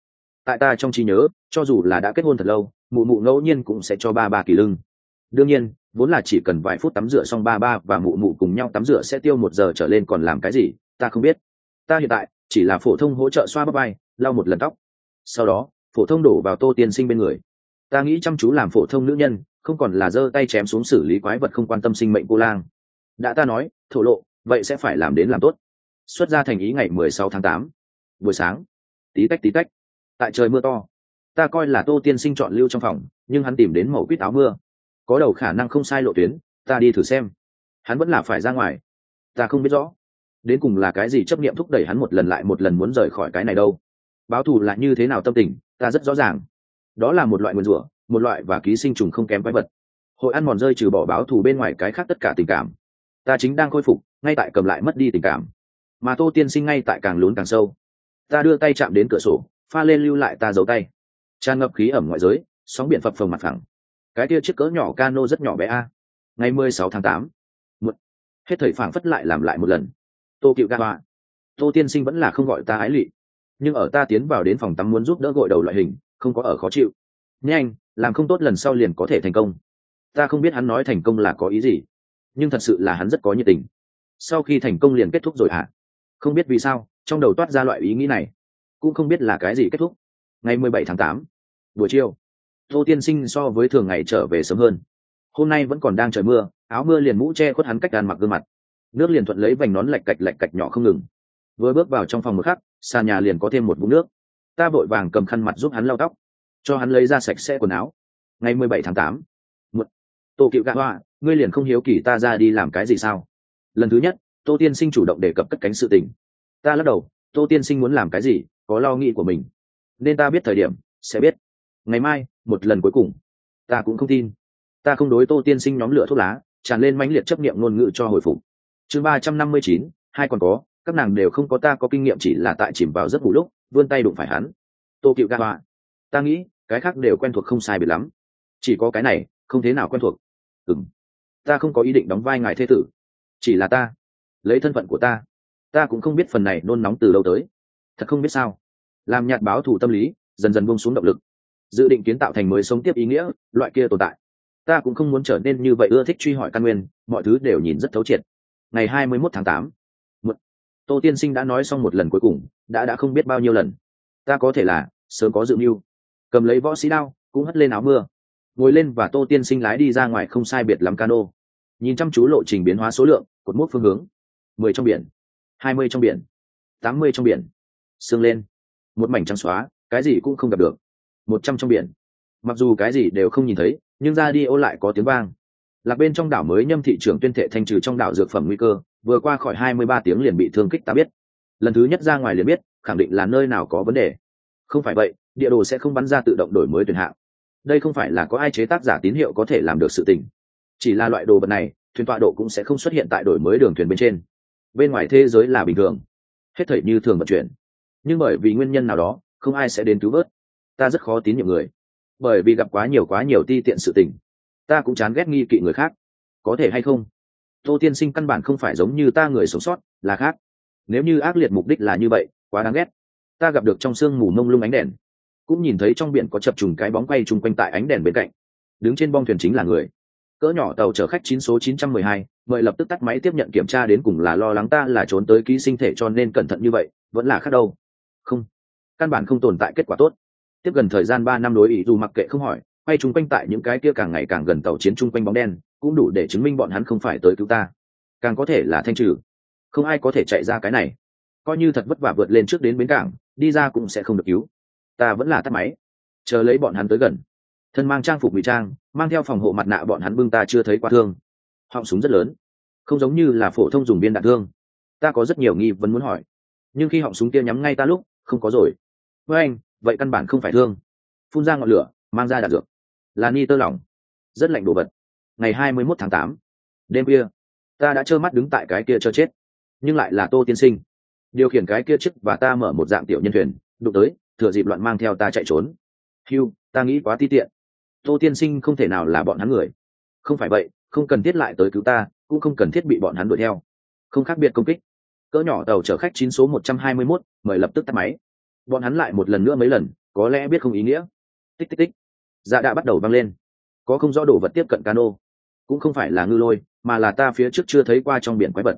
Tại ta trong trí nhớ, cho dù là đã kết hôn thật lâu, mụ mụ ngẫu nhiên cũng sẽ cho ba ba kỳ lưng. Đương nhiên, vốn là chỉ cần vài phút tắm rửa xong ba ba và mụ mụ cùng nhau tắm rửa sẽ tiêu một giờ trở lên còn làm cái gì, ta không biết. Ta hiện tại chỉ là phổ thông hỗ trợ xoa bắp vai, lau một lần tóc. Sau đó phổ thông đổ vào tô tiên sinh bên người. Ta nghĩ chăm chú làm phổ thông nữ nhân, không còn là giơ tay chém xuống xử lý quái vật không quan tâm sinh mệnh cô lang. Đã ta nói, thổ lộ, vậy sẽ phải làm đến làm tốt. Xuất ra thành ý ngày mười sáu tháng tám. Buổi sáng. Tí tách tí tách. Tại trời mưa to. Ta coi là tô tiên sinh chọn lưu trong phòng, nhưng hắn tìm đến màu quýt áo mưa. Có đầu khả năng không sai lộ tuyến, ta đi thử xem. Hắn vẫn là phải ra ngoài. Ta không biết rõ. Đến cùng là cái gì chấp nghiệm thúc đẩy hắn một lần lại một lần muốn rời khỏi cái này đâu báo thù là như thế nào tâm tình, ta rất rõ ràng. Đó là một loại nguyên rủa, một loại và ký sinh trùng không kém quái vật. Hội ăn mòn rơi trừ bỏ báo thù bên ngoài cái khác tất cả tình cảm. Ta chính đang khôi phục, ngay tại cầm lại mất đi tình cảm. Mà tô tiên sinh ngay tại càng lún càng sâu. Ta đưa tay chạm đến cửa sổ, pha lên lưu lại ta giấu tay. Tràn ngập khí ẩm ngoại giới, sóng biển phập phồng mặt phẳng. Cái kia chiếc cỡ nhỏ cano rất nhỏ bé a. Ngày mười sáu tháng tám. Một. Hết thời phảng phất lại làm lại một lần. Tô cựu ga hoa. Tô tiên sinh vẫn là không gọi ta ái lị nhưng ở ta tiến vào đến phòng tắm muốn giúp đỡ gội đầu loại hình, không có ở khó chịu. Nhanh, làm không tốt lần sau liền có thể thành công. Ta không biết hắn nói thành công là có ý gì, nhưng thật sự là hắn rất có nhiệt tình. Sau khi thành công liền kết thúc rồi hả? Không biết vì sao, trong đầu toát ra loại ý nghĩ này, cũng không biết là cái gì kết thúc. Ngày mười bảy tháng tám, buổi chiều, tô tiên sinh so với thường ngày trở về sớm hơn. Hôm nay vẫn còn đang trời mưa, áo mưa liền mũ che khuất hắn cách đàn mặc gương mặt. Nước liền thuận lấy vành nón lạch cạch lạch cạch nhỏ không ngừng vừa bước vào trong phòng một khắc sàn nhà liền có thêm một vũng nước. Ta vội vàng cầm khăn mặt giúp hắn lau tóc, cho hắn lấy ra sạch sẽ quần áo. Ngày mười bảy tháng tám một tô cựu gạ hoa, ngươi liền không hiếu kỳ ta ra đi làm cái gì sao? Lần thứ nhất, tô tiên sinh chủ động đề cập cất cánh sự tình. Ta lắc đầu, tô tiên sinh muốn làm cái gì, có lo nghĩ của mình. Nên ta biết thời điểm, sẽ biết. Ngày mai, một lần cuối cùng. Ta cũng không tin. Ta không đối tô tiên sinh nhóm lửa thuốc lá, tràn lên mãnh liệt chấp nghiệm ngôn ngữ cho hồi phục. Chương ba trăm năm mươi chín, hai còn có các nàng đều không có ta có kinh nghiệm chỉ là tại chìm vào giấc ngủ lúc, vươn tay đụng phải hắn. Tô cựu ga hoa, ta nghĩ, cái khác đều quen thuộc không sai biệt lắm. Chỉ có cái này, không thế nào quen thuộc. Ừng ta không có ý định đóng vai ngài thê tử. Chỉ là ta, lấy thân phận của ta ta cũng không biết phần này nôn nóng từ đâu tới. Thật không biết sao. Làm nhạt báo thủ tâm lý, dần dần buông xuống động lực. Dự định kiến tạo thành mới sống tiếp ý nghĩa, loại kia tồn tại. Ta cũng không muốn trở nên như vậy, ưa thích truy hỏi căn nguyên, mọi thứ đều nhìn rất thấu triệt. Ngày hai mươi 21 tháng tám tô tiên sinh đã nói xong một lần cuối cùng, đã đã không biết bao nhiêu lần. Ta có thể là, sớm có dự mưu. Cầm lấy võ sĩ đao, cũng hất lên áo mưa. Ngồi lên và tô tiên sinh lái đi ra ngoài không sai biệt lắm cano. Nhìn chăm chú lộ trình biến hóa số lượng, cột mốt phương hướng. Mười trong biển, hai mươi trong biển, tám mươi trong biển. Sương lên. Một mảnh trắng xóa, cái gì cũng không gặp được. Một trăm trong biển. Mặc dù cái gì đều không nhìn thấy, nhưng ra đi ô lại có tiếng vang. Lạc bên trong đảo mới nhâm thị trưởng tuyên thệ thanh trừ trong đảo dược phẩm nguy cơ vừa qua khỏi hai mươi ba tiếng liền bị thương kích ta biết. Lần thứ nhất ra ngoài liền biết, khẳng định là nơi nào có vấn đề. Không phải vậy, địa đồ sẽ không bắn ra tự động đổi mới tuyển hạng. Đây không phải là có ai chế tác giả tín hiệu có thể làm được sự tình. Chỉ là loại đồ vật này, thuyền tọa độ cũng sẽ không xuất hiện tại đổi mới đường thuyền bên trên. Bên ngoài thế giới là bình thường. Hết thảy như thường vận chuyển. Nhưng bởi vì nguyên nhân nào đó, không ai sẽ đến cứu vớt. Ta rất khó tín nhiệm người. Bởi vì gặp quá nhiều quá nhiều ti tiện sự tình. Ta cũng chán ghét nghi kỵ người khác. Có thể hay không? Tô tiên sinh căn bản không phải giống như ta người sống sót, là khác. Nếu như ác liệt mục đích là như vậy, quá đáng ghét. Ta gặp được trong sương mù mông lung ánh đèn. Cũng nhìn thấy trong biển có chập trùng cái bóng quay chung quanh tại ánh đèn bên cạnh. Đứng trên bong thuyền chính là người. Cỡ nhỏ tàu chở khách chín số chín trăm mười hai, mời lập tức tắt máy tiếp nhận kiểm tra đến cùng là lo lắng ta là trốn tới ký sinh thể cho nên cẩn thận như vậy, vẫn là khác đâu. Không. Căn bản không tồn tại kết quả tốt. Tiếp gần thời gian ba năm đối ý, dù mặc kệ không hỏi, quay chung quanh tại những cái kia càng ngày càng gần tàu chiến chung quanh bóng đen cũng đủ để chứng minh bọn hắn không phải tới cứu ta. Càng có thể là thanh trừ. Không ai có thể chạy ra cái này. Coi như thật vất vả vượt lên trước đến bến cảng, đi ra cũng sẽ không được cứu. Ta vẫn là tắt máy. Chờ lấy bọn hắn tới gần. Thân mang trang phục ngụy trang, mang theo phòng hộ mặt nạ bọn hắn bưng ta chưa thấy qua thương. Họng súng rất lớn. Không giống như là phổ thông dùng viên đạn thương. Ta có rất nhiều nghi vấn muốn hỏi. Nhưng khi họng súng kia nhắm ngay ta lúc, không có rồi. Với anh, vậy căn bản không phải thương. Phun ra ngọn lửa, mang ra đạn dược. Là ni tơ lỏng. Rất lạnh đồ vật ngày hai mươi 21 tháng tám đêm kia ta đã trơ mắt đứng tại cái kia cho chết nhưng lại là tô tiên sinh. Điều khiển cái kia chức và ta mở một dạng tiểu nhân thuyền đụng tới thừa dịp loạn mang theo ta chạy trốn. Hiu ta nghĩ quá ti tiện. Tô tiên sinh không thể nào là bọn hắn người. Không phải vậy không cần thiết lại tới cứu ta cũng không cần thiết bị bọn hắn đuổi theo. Không khác biệt công kích. Cỡ nhỏ tàu chở khách chín số một trăm hai mươi 121, mời lập tức tắt máy. Bọn hắn lại một lần nữa mấy lần có lẽ biết không ý nghĩa. Tích tích tích. Dạ đã bắt đầu văng lên. Có không rõ đồ vật tiếp cận cano cũng không phải là ngư lôi, mà là ta phía trước chưa thấy qua trong biển quái vật.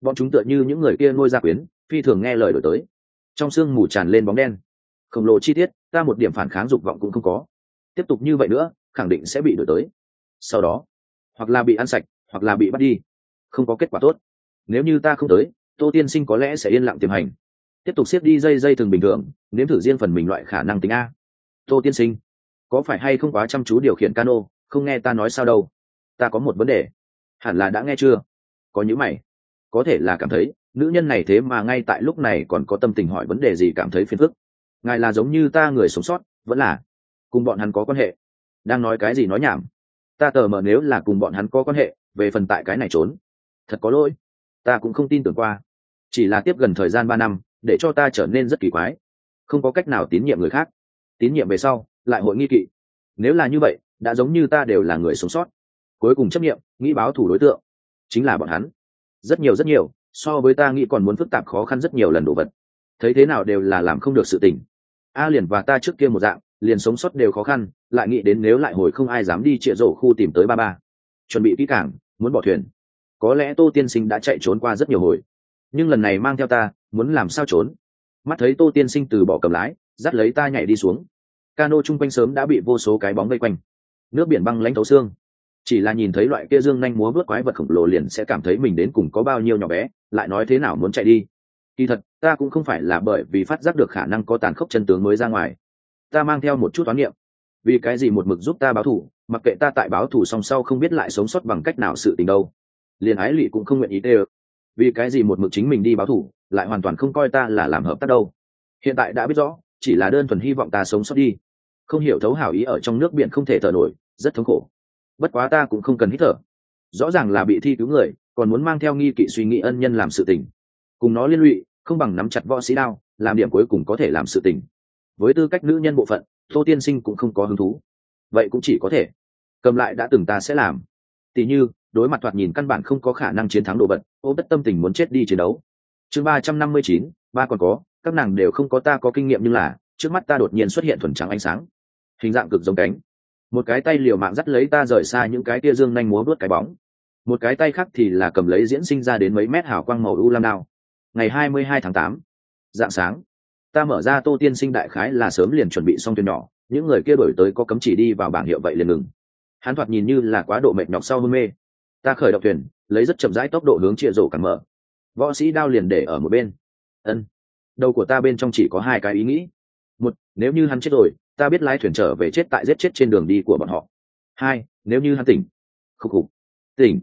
Bọn chúng tựa như những người kia nuôi gia quyến, phi thường nghe lời đổi tới. Trong sương mù tràn lên bóng đen. Khổng lồ chi tiết, ta một điểm phản kháng dục vọng cũng không có. Tiếp tục như vậy nữa, khẳng định sẽ bị đổi tới. Sau đó, hoặc là bị ăn sạch, hoặc là bị bắt đi. Không có kết quả tốt. Nếu như ta không tới, tô tiên sinh có lẽ sẽ yên lặng tiềm hành. Tiếp tục siết đi dây dây thường bình thường, nếm thử riêng phần mình loại khả năng tính a. Tô tiên sinh, có phải hay không quá chăm chú điều khiển cano, không nghe ta nói sao đâu ta có một vấn đề. Hẳn là đã nghe chưa? Có những mày. Có thể là cảm thấy, nữ nhân này thế mà ngay tại lúc này còn có tâm tình hỏi vấn đề gì cảm thấy phiền phức. Ngài là giống như ta người sống sót, vẫn là cùng bọn hắn có quan hệ. Đang nói cái gì nói nhảm. Ta tờ mờ nếu là cùng bọn hắn có quan hệ, về phần tại cái này trốn. Thật có lỗi. Ta cũng không tin tưởng qua. Chỉ là tiếp gần thời gian ba năm, để cho ta trở nên rất kỳ quái. Không có cách nào tín nhiệm người khác. Tín nhiệm về sau, lại hội nghi kỵ. Nếu là như vậy, đã giống như ta đều là người sống sót cuối cùng chấp nghiệm nghĩ báo thủ đối tượng. Chính là bọn hắn. Rất nhiều rất nhiều, so với ta nghĩ còn muốn phức tạp khó khăn rất nhiều lần đồ vật. Thấy thế nào đều là làm không được sự tình. A liền và ta trước kia một dạng, liền sống sót đều khó khăn, lại nghĩ đến nếu lại hồi không ai dám đi trịa rổ khu tìm tới ba ba. Chuẩn bị kỹ cảng muốn bỏ thuyền. Có lẽ tô tiên sinh đã chạy trốn qua rất nhiều hồi. Nhưng lần này mang theo ta, muốn làm sao trốn? Mắt thấy tô tiên sinh từ bỏ cầm lái, dắt lấy ta nhảy đi xuống. Cano chung quanh sớm đã bị vô số cái bóng vây quanh. Nước biển băng lãnh thấu xương chỉ là nhìn thấy loại kia dương nhanh múa vớt quái vật khổng lồ liền sẽ cảm thấy mình đến cùng có bao nhiêu nhỏ bé, lại nói thế nào muốn chạy đi. Kỳ thật, ta cũng không phải là bởi vì phát giác được khả năng có tàn khốc chân tướng mới ra ngoài. Ta mang theo một chút toán niệm. Vì cái gì một mực giúp ta báo thù, mặc kệ ta tại báo thù song sau không biết lại sống sót bằng cách nào sự tình đâu. Liền ái lụy cũng không nguyện ý tê ơ. Vì cái gì một mực chính mình đi báo thù, lại hoàn toàn không coi ta là làm hợp tác đâu. Hiện tại đã biết rõ, chỉ là đơn thuần hy vọng ta sống sót đi. Không hiểu thấu hảo ý ở trong nước biển không thể thở nổi, rất thống khổ bất quá ta cũng không cần hít thở. Rõ ràng là bị thi cứu người, còn muốn mang theo nghi kỵ suy nghĩ ân nhân làm sự tình. Cùng nó liên lụy, không bằng nắm chặt võ sĩ đao, làm điểm cuối cùng có thể làm sự tình. Với tư cách nữ nhân bộ phận, tô tiên sinh cũng không có hứng thú. Vậy cũng chỉ có thể. Cầm lại đã từng ta sẽ làm. Tỉ như, đối mặt thoạt nhìn căn bản không có khả năng chiến thắng đồ vật ô tất tâm tình muốn chết đi chiến đấu. Chương ba trăm năm mươi chín, ba còn có, các nàng đều không có ta có kinh nghiệm nhưng là, trước mắt ta đột nhiên xuất hiện thuần trắng ánh sáng. Hình dạng cực giống cánh một cái tay liều mạng dắt lấy ta rời xa những cái tia dương nhanh múa vớt cái bóng. Một cái tay khác thì là cầm lấy diễn sinh ra đến mấy mét hào quang màu u lam đao. Ngày hai mươi hai tháng tám, dạng sáng, ta mở ra tô tiên sinh đại khái là sớm liền chuẩn bị xong thuyền nhỏ. Những người kia đổi tới có cấm chỉ đi vào bảng hiệu vậy liền ngừng. Hắn thoạt nhìn như là quá độ mệt nhọc sau hôn mê. Ta khởi động thuyền, lấy rất chậm rãi tốc độ hướng chia rổ càng mở. Võ sĩ đao liền để ở một bên. Ân. Đầu của ta bên trong chỉ có hai cái ý nghĩ. Một, nếu như hắn chết rồi ta biết lái thuyền trở về chết tại giết chết trên đường đi của bọn họ. Hai, nếu như hắn tỉnh. Khúc khục. Tỉnh.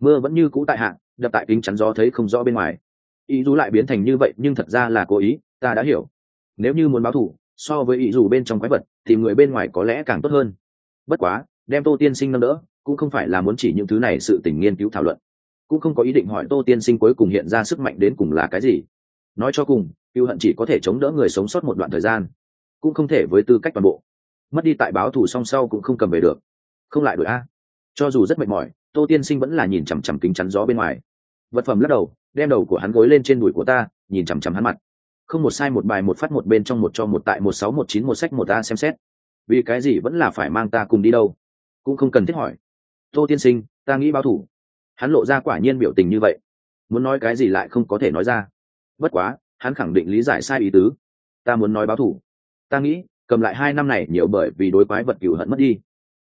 Mưa vẫn như cũ tại hạ, đập tại kính chắn gió thấy không rõ bên ngoài. Ý dù lại biến thành như vậy, nhưng thật ra là cố ý, ta đã hiểu. Nếu như muốn báo thù, so với ý dù bên trong quái vật, thì người bên ngoài có lẽ càng tốt hơn. Bất quá, đem tô tiên sinh nâng đỡ, cũng không phải là muốn chỉ những thứ này sự tình nghiên cứu thảo luận. Cũng không có ý định hỏi tô tiên sinh cuối cùng hiện ra sức mạnh đến cùng là cái gì. Nói cho cùng cựu hận chỉ có thể chống đỡ người sống sót một đoạn thời gian cũng không thể với tư cách toàn bộ. Mất đi tại báo thù song sau cũng không cầm về được. Không lại đổi a. Cho dù rất mệt mỏi, tô tiên sinh vẫn là nhìn chằm chằm kính chắn gió bên ngoài. Vật phẩm lắc đầu, đem đầu của hắn gối lên trên đùi của ta, nhìn chằm chằm hắn mặt. Không một sai một bài một phát một bên trong một cho một tại một sáu một chín một sách một ta xem xét. Vì cái gì vẫn là phải mang ta cùng đi đâu? Cũng không cần thiết hỏi. Tô tiên sinh, ta nghĩ báo thủ hắn lộ ra quả nhiên biểu tình như vậy. Muốn nói cái gì lại không có thể nói ra. Bất quá, hắn khẳng định lý giải sai ý tứ. Ta muốn nói báo thủ ta nghĩ, cầm lại hai năm này nhiều bởi vì đối quái vật cựu hận mất đi.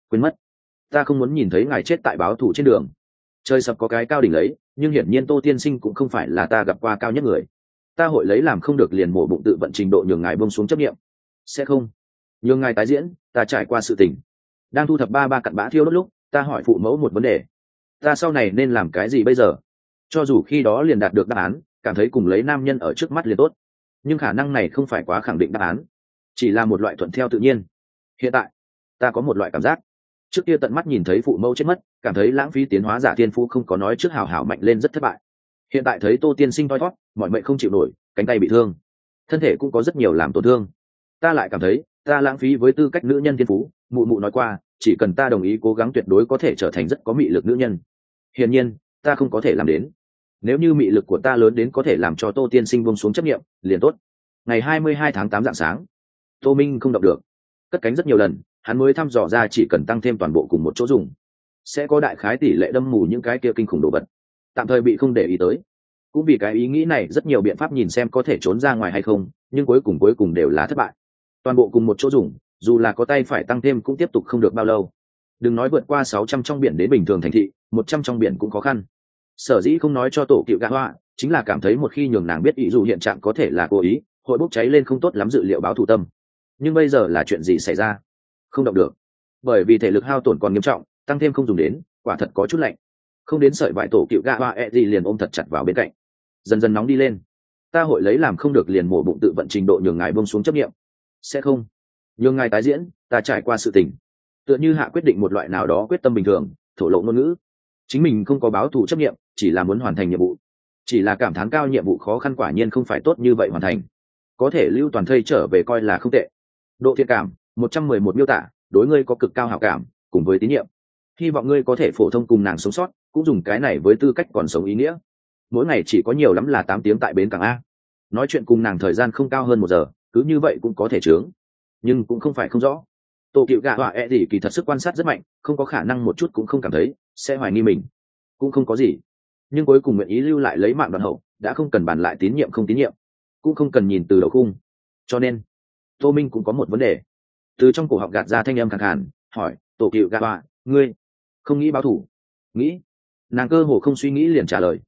Quên mất. Ta không muốn nhìn thấy ngài chết tại báo thủ trên đường. Trời sập có cái cao đỉnh lấy, nhưng hiển nhiên tô tiên sinh cũng không phải là ta gặp qua cao nhất người. Ta hội lấy làm không được liền mổ bụng tự vận trình độ nhường ngài bông xuống chấp nghiệm sẽ không. Nhường ngài tái diễn, ta trải qua sự tình. Đang thu thập ba ba cặn bã thiêu đốt lúc, ta hỏi phụ mẫu một vấn đề. Ta sau này nên làm cái gì bây giờ? Cho dù khi đó liền đạt được đáp án, cảm thấy cùng lấy nam nhân ở trước mắt liền tốt. Nhưng khả năng này không phải quá khẳng định đáp án chỉ là một loại thuận theo tự nhiên. Hiện tại, ta có một loại cảm giác. Trước kia tận mắt nhìn thấy phụ mẫu chết mất, cảm thấy lãng phí tiến hóa giả thiên phú không có nói trước hào hào mạnh lên rất thất bại. Hiện tại thấy tô tiên sinh thoi thót, mọi mệnh không chịu nổi, cánh tay bị thương. Thân thể cũng có rất nhiều làm tổn thương. Ta lại cảm thấy, ta lãng phí với tư cách nữ nhân thiên phú, mụ mụ nói qua, chỉ cần ta đồng ý cố gắng tuyệt đối có thể trở thành rất có mị lực nữ nhân. Hiển nhiên, ta không có thể làm đến. Nếu như mị lực của ta lớn đến có thể làm cho tô tiên sinh bông xuống chấp nghiệm liền tốt. Ngày hai mươi hai tháng tám dạng sáng tô minh không đọc được. Cất cánh rất nhiều lần, hắn mới thăm dò ra chỉ cần tăng thêm toàn bộ cùng một chỗ dùng, sẽ có đại khái tỷ lệ đâm mù những cái kia kinh khủng đồ vật. Tạm thời bị không để ý tới. Cũng vì cái ý nghĩ này, rất nhiều biện pháp nhìn xem có thể trốn ra ngoài hay không, nhưng cuối cùng cuối cùng đều là thất bại. Toàn bộ cùng một chỗ dùng, dù là có tay phải tăng thêm cũng tiếp tục không được bao lâu. Đừng nói vượt qua sáu trăm trong biển đến bình thường thành thị, một trăm trong biển cũng khó khăn. Sở dĩ không nói cho tổ cựu gã hoa chính là cảm thấy một khi nhường nàng biết ý dù hiện trạng có thể là cố ý, hội bốc cháy lên không tốt lắm dự liệu báo thủ tâm nhưng bây giờ là chuyện gì xảy ra? Không động được. Bởi vì thể lực hao tổn còn nghiêm trọng, tăng thêm không dùng đến, quả thật có chút lạnh. Không đến sợi vải tổ cựu gạ hoa e gì liền ôm thật chặt vào bên cạnh. Dần dần nóng đi lên. Ta hội lấy làm không được liền mổ bụng tự vận trình độ nhường ngài bông xuống chấp nghiệm sẽ không. Nhường ngài tái diễn, ta trải qua sự tình. Tựa như hạ quyết định một loại nào đó quyết tâm bình thường, thổ lộ ngôn ngữ. Chính mình không có báo thù chấp nghiệm chỉ là muốn hoàn thành nhiệm vụ. Chỉ là cảm thán cao nhiệm vụ khó khăn quả nhiên không phải tốt như vậy hoàn thành. Có thể lưu toàn thây trở về coi là không tệ độ thiện cảm, một trăm mười một miêu tả, đối ngươi có cực cao hảo cảm, cùng với tín nhiệm. Hy vọng ngươi có thể phổ thông cùng nàng sống sót, cũng dùng cái này với tư cách còn sống ý nghĩa. Mỗi ngày chỉ có nhiều lắm là tám tiếng tại bến cảng a. Nói chuyện cùng nàng thời gian không cao hơn một giờ, cứ như vậy cũng có thể chướng. Nhưng cũng không phải không rõ. Tổ cựu gạ họa e gì kỳ thật sức quan sát rất mạnh, không có khả năng một chút cũng không cảm thấy, sẽ hoài nghi mình. Cũng không có gì. Nhưng cuối cùng nguyện ý lưu lại lấy mạng đoàn hậu, đã không cần bàn lại tín nhiệm không tín nhiệm. Cũng không cần nhìn từ đầu khung. Cho nên tô minh cũng có một vấn đề. Từ trong cổ học gạt ra thanh âm khẳng hẳn hỏi, tổ cựu gạt họa ngươi không nghĩ báo thủ? Nghĩ. Nàng cơ hồ không suy nghĩ liền trả lời.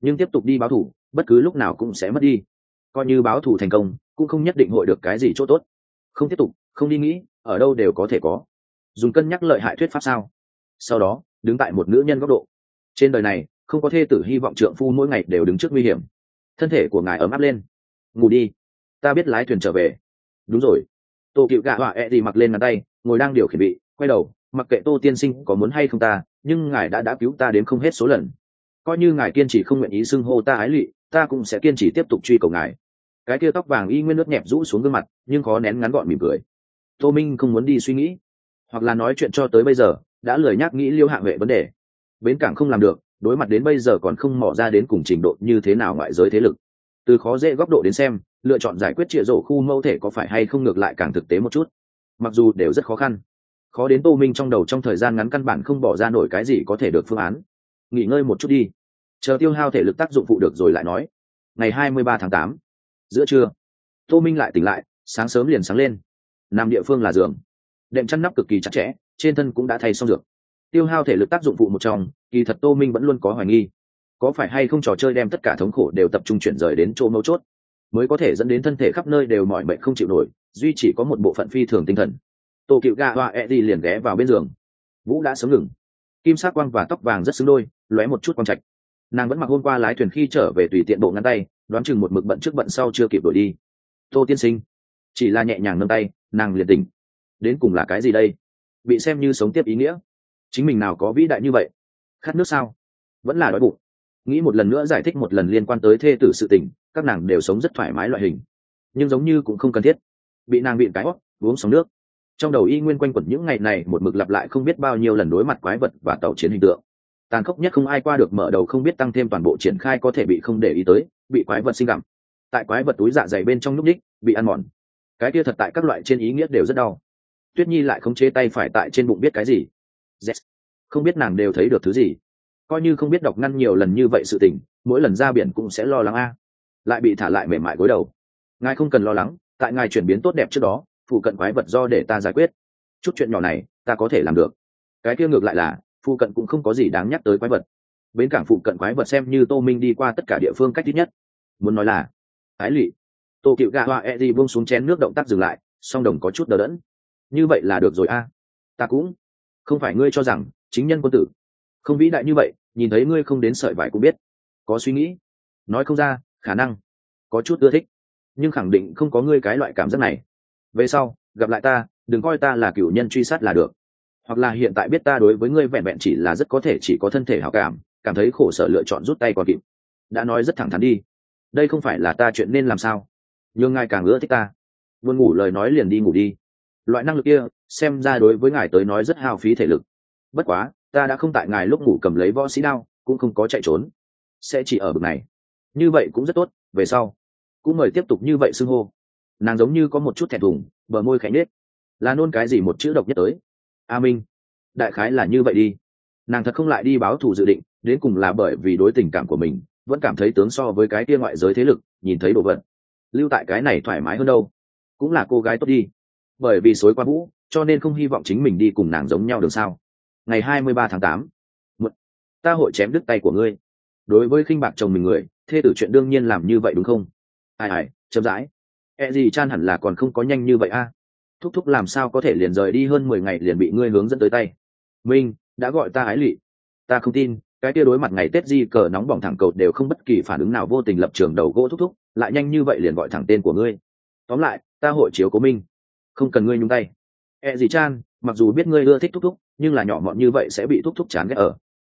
Nhưng tiếp tục đi báo thủ, bất cứ lúc nào cũng sẽ mất đi. Coi như báo thủ thành công, cũng không nhất định hội được cái gì c h ỗ t ố t không tiếp tục, không đi nghĩ, ở đâu đều có thể có. Dùng cân nhắc lợi hại thuyết pháp sao? Sau đó, đứng tại một nữ nhân góc độ. Trên đời này, không có thê tử hy vọng trượng phu mỗi ngày đều đứng trước nguy hiểm. Thân thể của ngài ấm áp lên. Ngủ đi, ta biết lái thuyền trở về đúng rồi. Tô cựu gạ họa e gì mặc lên ngắn tay, ngồi đang điều khiển bị quay đầu, mặc kệ tô tiên sinh có muốn hay không ta, nhưng ngài đã đã cứu ta đến không hết số lần. Coi như ngài kiên trì không nguyện ý xưng hô ta ái lụy ta cũng sẽ kiên trì tiếp tục truy cầu ngài. Cái kia tóc vàng y nguyên nước nhẹp rũ xuống gương mặt, nhưng khó nén ngắn gọn mỉm cười. Tô minh không muốn đi suy nghĩ, hoặc là nói chuyện cho tới bây giờ, đã lười nhắc nghĩ liêu hạ vệ vấn đề. Bến cảng không làm được, đối mặt đến bây giờ còn không mỏ ra đến cùng trình độ như thế nào ngoại giới thế lực từ khó dễ góc độ đến xem, lựa chọn giải quyết trịa rổ khu mâu thể có phải hay không ngược lại càng thực tế một chút. Mặc dù đều rất khó khăn. Khó đến tô minh trong đầu trong thời gian ngắn căn bản không bỏ ra nổi cái gì có thể được phương án. Nghỉ ngơi một chút đi. Chờ tiêu hao thể lực tác dụng phụ được rồi lại nói. Ngày hai mươi ba tháng tám, giữa trưa, tô minh lại tỉnh lại, sáng sớm liền sáng lên. Nằm địa phương là giường. Đệm chăn nắp cực kỳ chặt chẽ, trên thân cũng đã thay xong dược. Tiêu hao thể lực tác dụng phụ một trong, kỳ thật tô minh vẫn luôn có hoài nghi có phải hay không trò chơi đem tất cả thống khổ đều tập trung chuyển rời đến chỗ mấu chốt? Mới có thể dẫn đến thân thể khắp nơi đều mỏi bệnh không chịu nổi, duy chỉ có một bộ phận phi thường tinh thần. Tô cựu gà hoa e đi liền ghé vào bên giường. Vũ đã sớm ngừng. Kim sắc quang và tóc vàng rất xứng đôi, lóe một chút quang trạch. Nàng vẫn mặc hôm qua lái thuyền khi trở về tùy tiện bộ ngăn tay, đoán chừng một mực bận trước bận sau chưa kịp đổi đi. Tô tiên sinh. Chỉ là nhẹ nhàng nâng tay, nàng liền tình đến cùng là cái gì đây? Bị xem như sống tiếp ý nghĩa. Chính mình nào có vĩ đại như vậy? Khát nước sao? Vẫn là đói bụng nghĩ một lần nữa giải thích một lần liên quan tới thê tử sự tình các nàng đều sống rất thoải mái loại hình. Nhưng giống như cũng không cần thiết. Bị nàng bịn cái hót uống sóng nước. Trong đầu y nguyên quanh quẩn những ngày này một mực lặp lại không biết bao nhiêu lần đối mặt quái vật và tàu chiến hình tượng. Tàn khốc nhất không ai qua được mở đầu không biết tăng thêm toàn bộ triển khai có thể bị không để ý tới bị quái vật sinh gặm tại quái vật túi dạ dày bên trong núp ních, bị ăn mòn. Cái kia thật tại các loại trên ý nghĩa đều rất đau. Tuyết nhi lại không chế tay phải tại trên bụng biết cái gì. Yes. không biết nàng đều thấy được thứ gì coi như không biết đọc ngăn nhiều lần như vậy sự tình, mỗi lần ra biển cũng sẽ lo lắng a. Lại bị thả lại mềm mại gối đầu. Ngài không cần lo lắng, tại ngài chuyển biến tốt đẹp trước đó, phụ cận quái vật do để ta giải quyết. Chút chuyện nhỏ này, ta có thể làm được. Cái kia ngược lại là, phụ cận cũng không có gì đáng nhắc tới quái vật. Bến cảng phụ cận quái vật xem như tô minh đi qua tất cả địa phương cách thứ nhất. Muốn nói là, ái lụy tô cựu gà hoa e d buông xuống chén nước động tác dừng lại, song đồng có chút đờ đẫn. Như vậy là được rồi a. Ta cũng không phải ngươi cho rằng chính nhân quân tử, không vĩ đại như vậy nhìn thấy ngươi không đến sợi vải cũng biết. Có suy nghĩ. Nói không ra, khả năng. Có chút ưa thích. Nhưng khẳng định không có ngươi cái loại cảm giác này. Về sau, gặp lại ta, đừng coi ta là cựu nhân truy sát là được. Hoặc là hiện tại biết ta đối với ngươi vẹn vẹn chỉ là rất có thể chỉ có thân thể hào cảm cảm thấy khổ sở lựa chọn rút tay còn kịp. Đã nói rất thẳng thắn đi. Đây không phải là ta chuyện nên làm sao? Nhưng ngài càng ưa thích ta. Buồn ngủ lời nói liền đi ngủ đi. Loại năng lực kia, xem ra đối với ngài tới nói rất hao phí thể lực. Bất quá ta đã không tại ngài lúc ngủ cầm lấy võ sĩ đao, cũng không có chạy trốn. Sẽ chỉ ở bực này. Như vậy cũng rất tốt, về sau. Cũng mời tiếp tục như vậy xưng hô. Nàng giống như có một chút thẹn thùng, bờ môi khẽ nết là nôn cái gì một chữ độc nhất tới? A minh, đại khái là như vậy đi. Nàng thật không lại đi báo thù dự định, đến cùng là bởi vì đối tình cảm của mình, vẫn cảm thấy tướng so với cái kia ngoại giới thế lực, nhìn thấy đồ vật. Lưu tại cái này thoải mái hơn đâu. Cũng là cô gái tốt đi. Bởi vì xối qua vũ, cho nên không hy vọng chính mình đi cùng nàng giống nhau được sao? Ngày hai mươi ba tháng tám. Ta hội chém đứt tay của ngươi. Đối với khinh bạc chồng mình người, thê tử chuyện đương nhiên làm như vậy đúng không? Ai ai, chậm rãi. E gì chan hẳn là còn không có nhanh như vậy a. Thúc thúc làm sao có thể liền rời đi hơn mười ngày liền bị ngươi hướng dẫn tới tay? Minh, đã gọi ta ái lị. Ta không tin, cái kia đối mặt ngày tết di cờ nóng bỏng thẳng cầu đều không bất kỳ phản ứng nào vô tình lập trường đầu gỗ thúc thúc, lại nhanh như vậy liền gọi thẳng tên của ngươi. Tóm lại, ta hội chiếu cố minh. Không cần ngươi nhung tay. E gì chan mặc dù biết ngươi ưa thích thúc thúc, nhưng là nhỏ mọn như vậy sẽ bị thúc thúc chán ghét ở.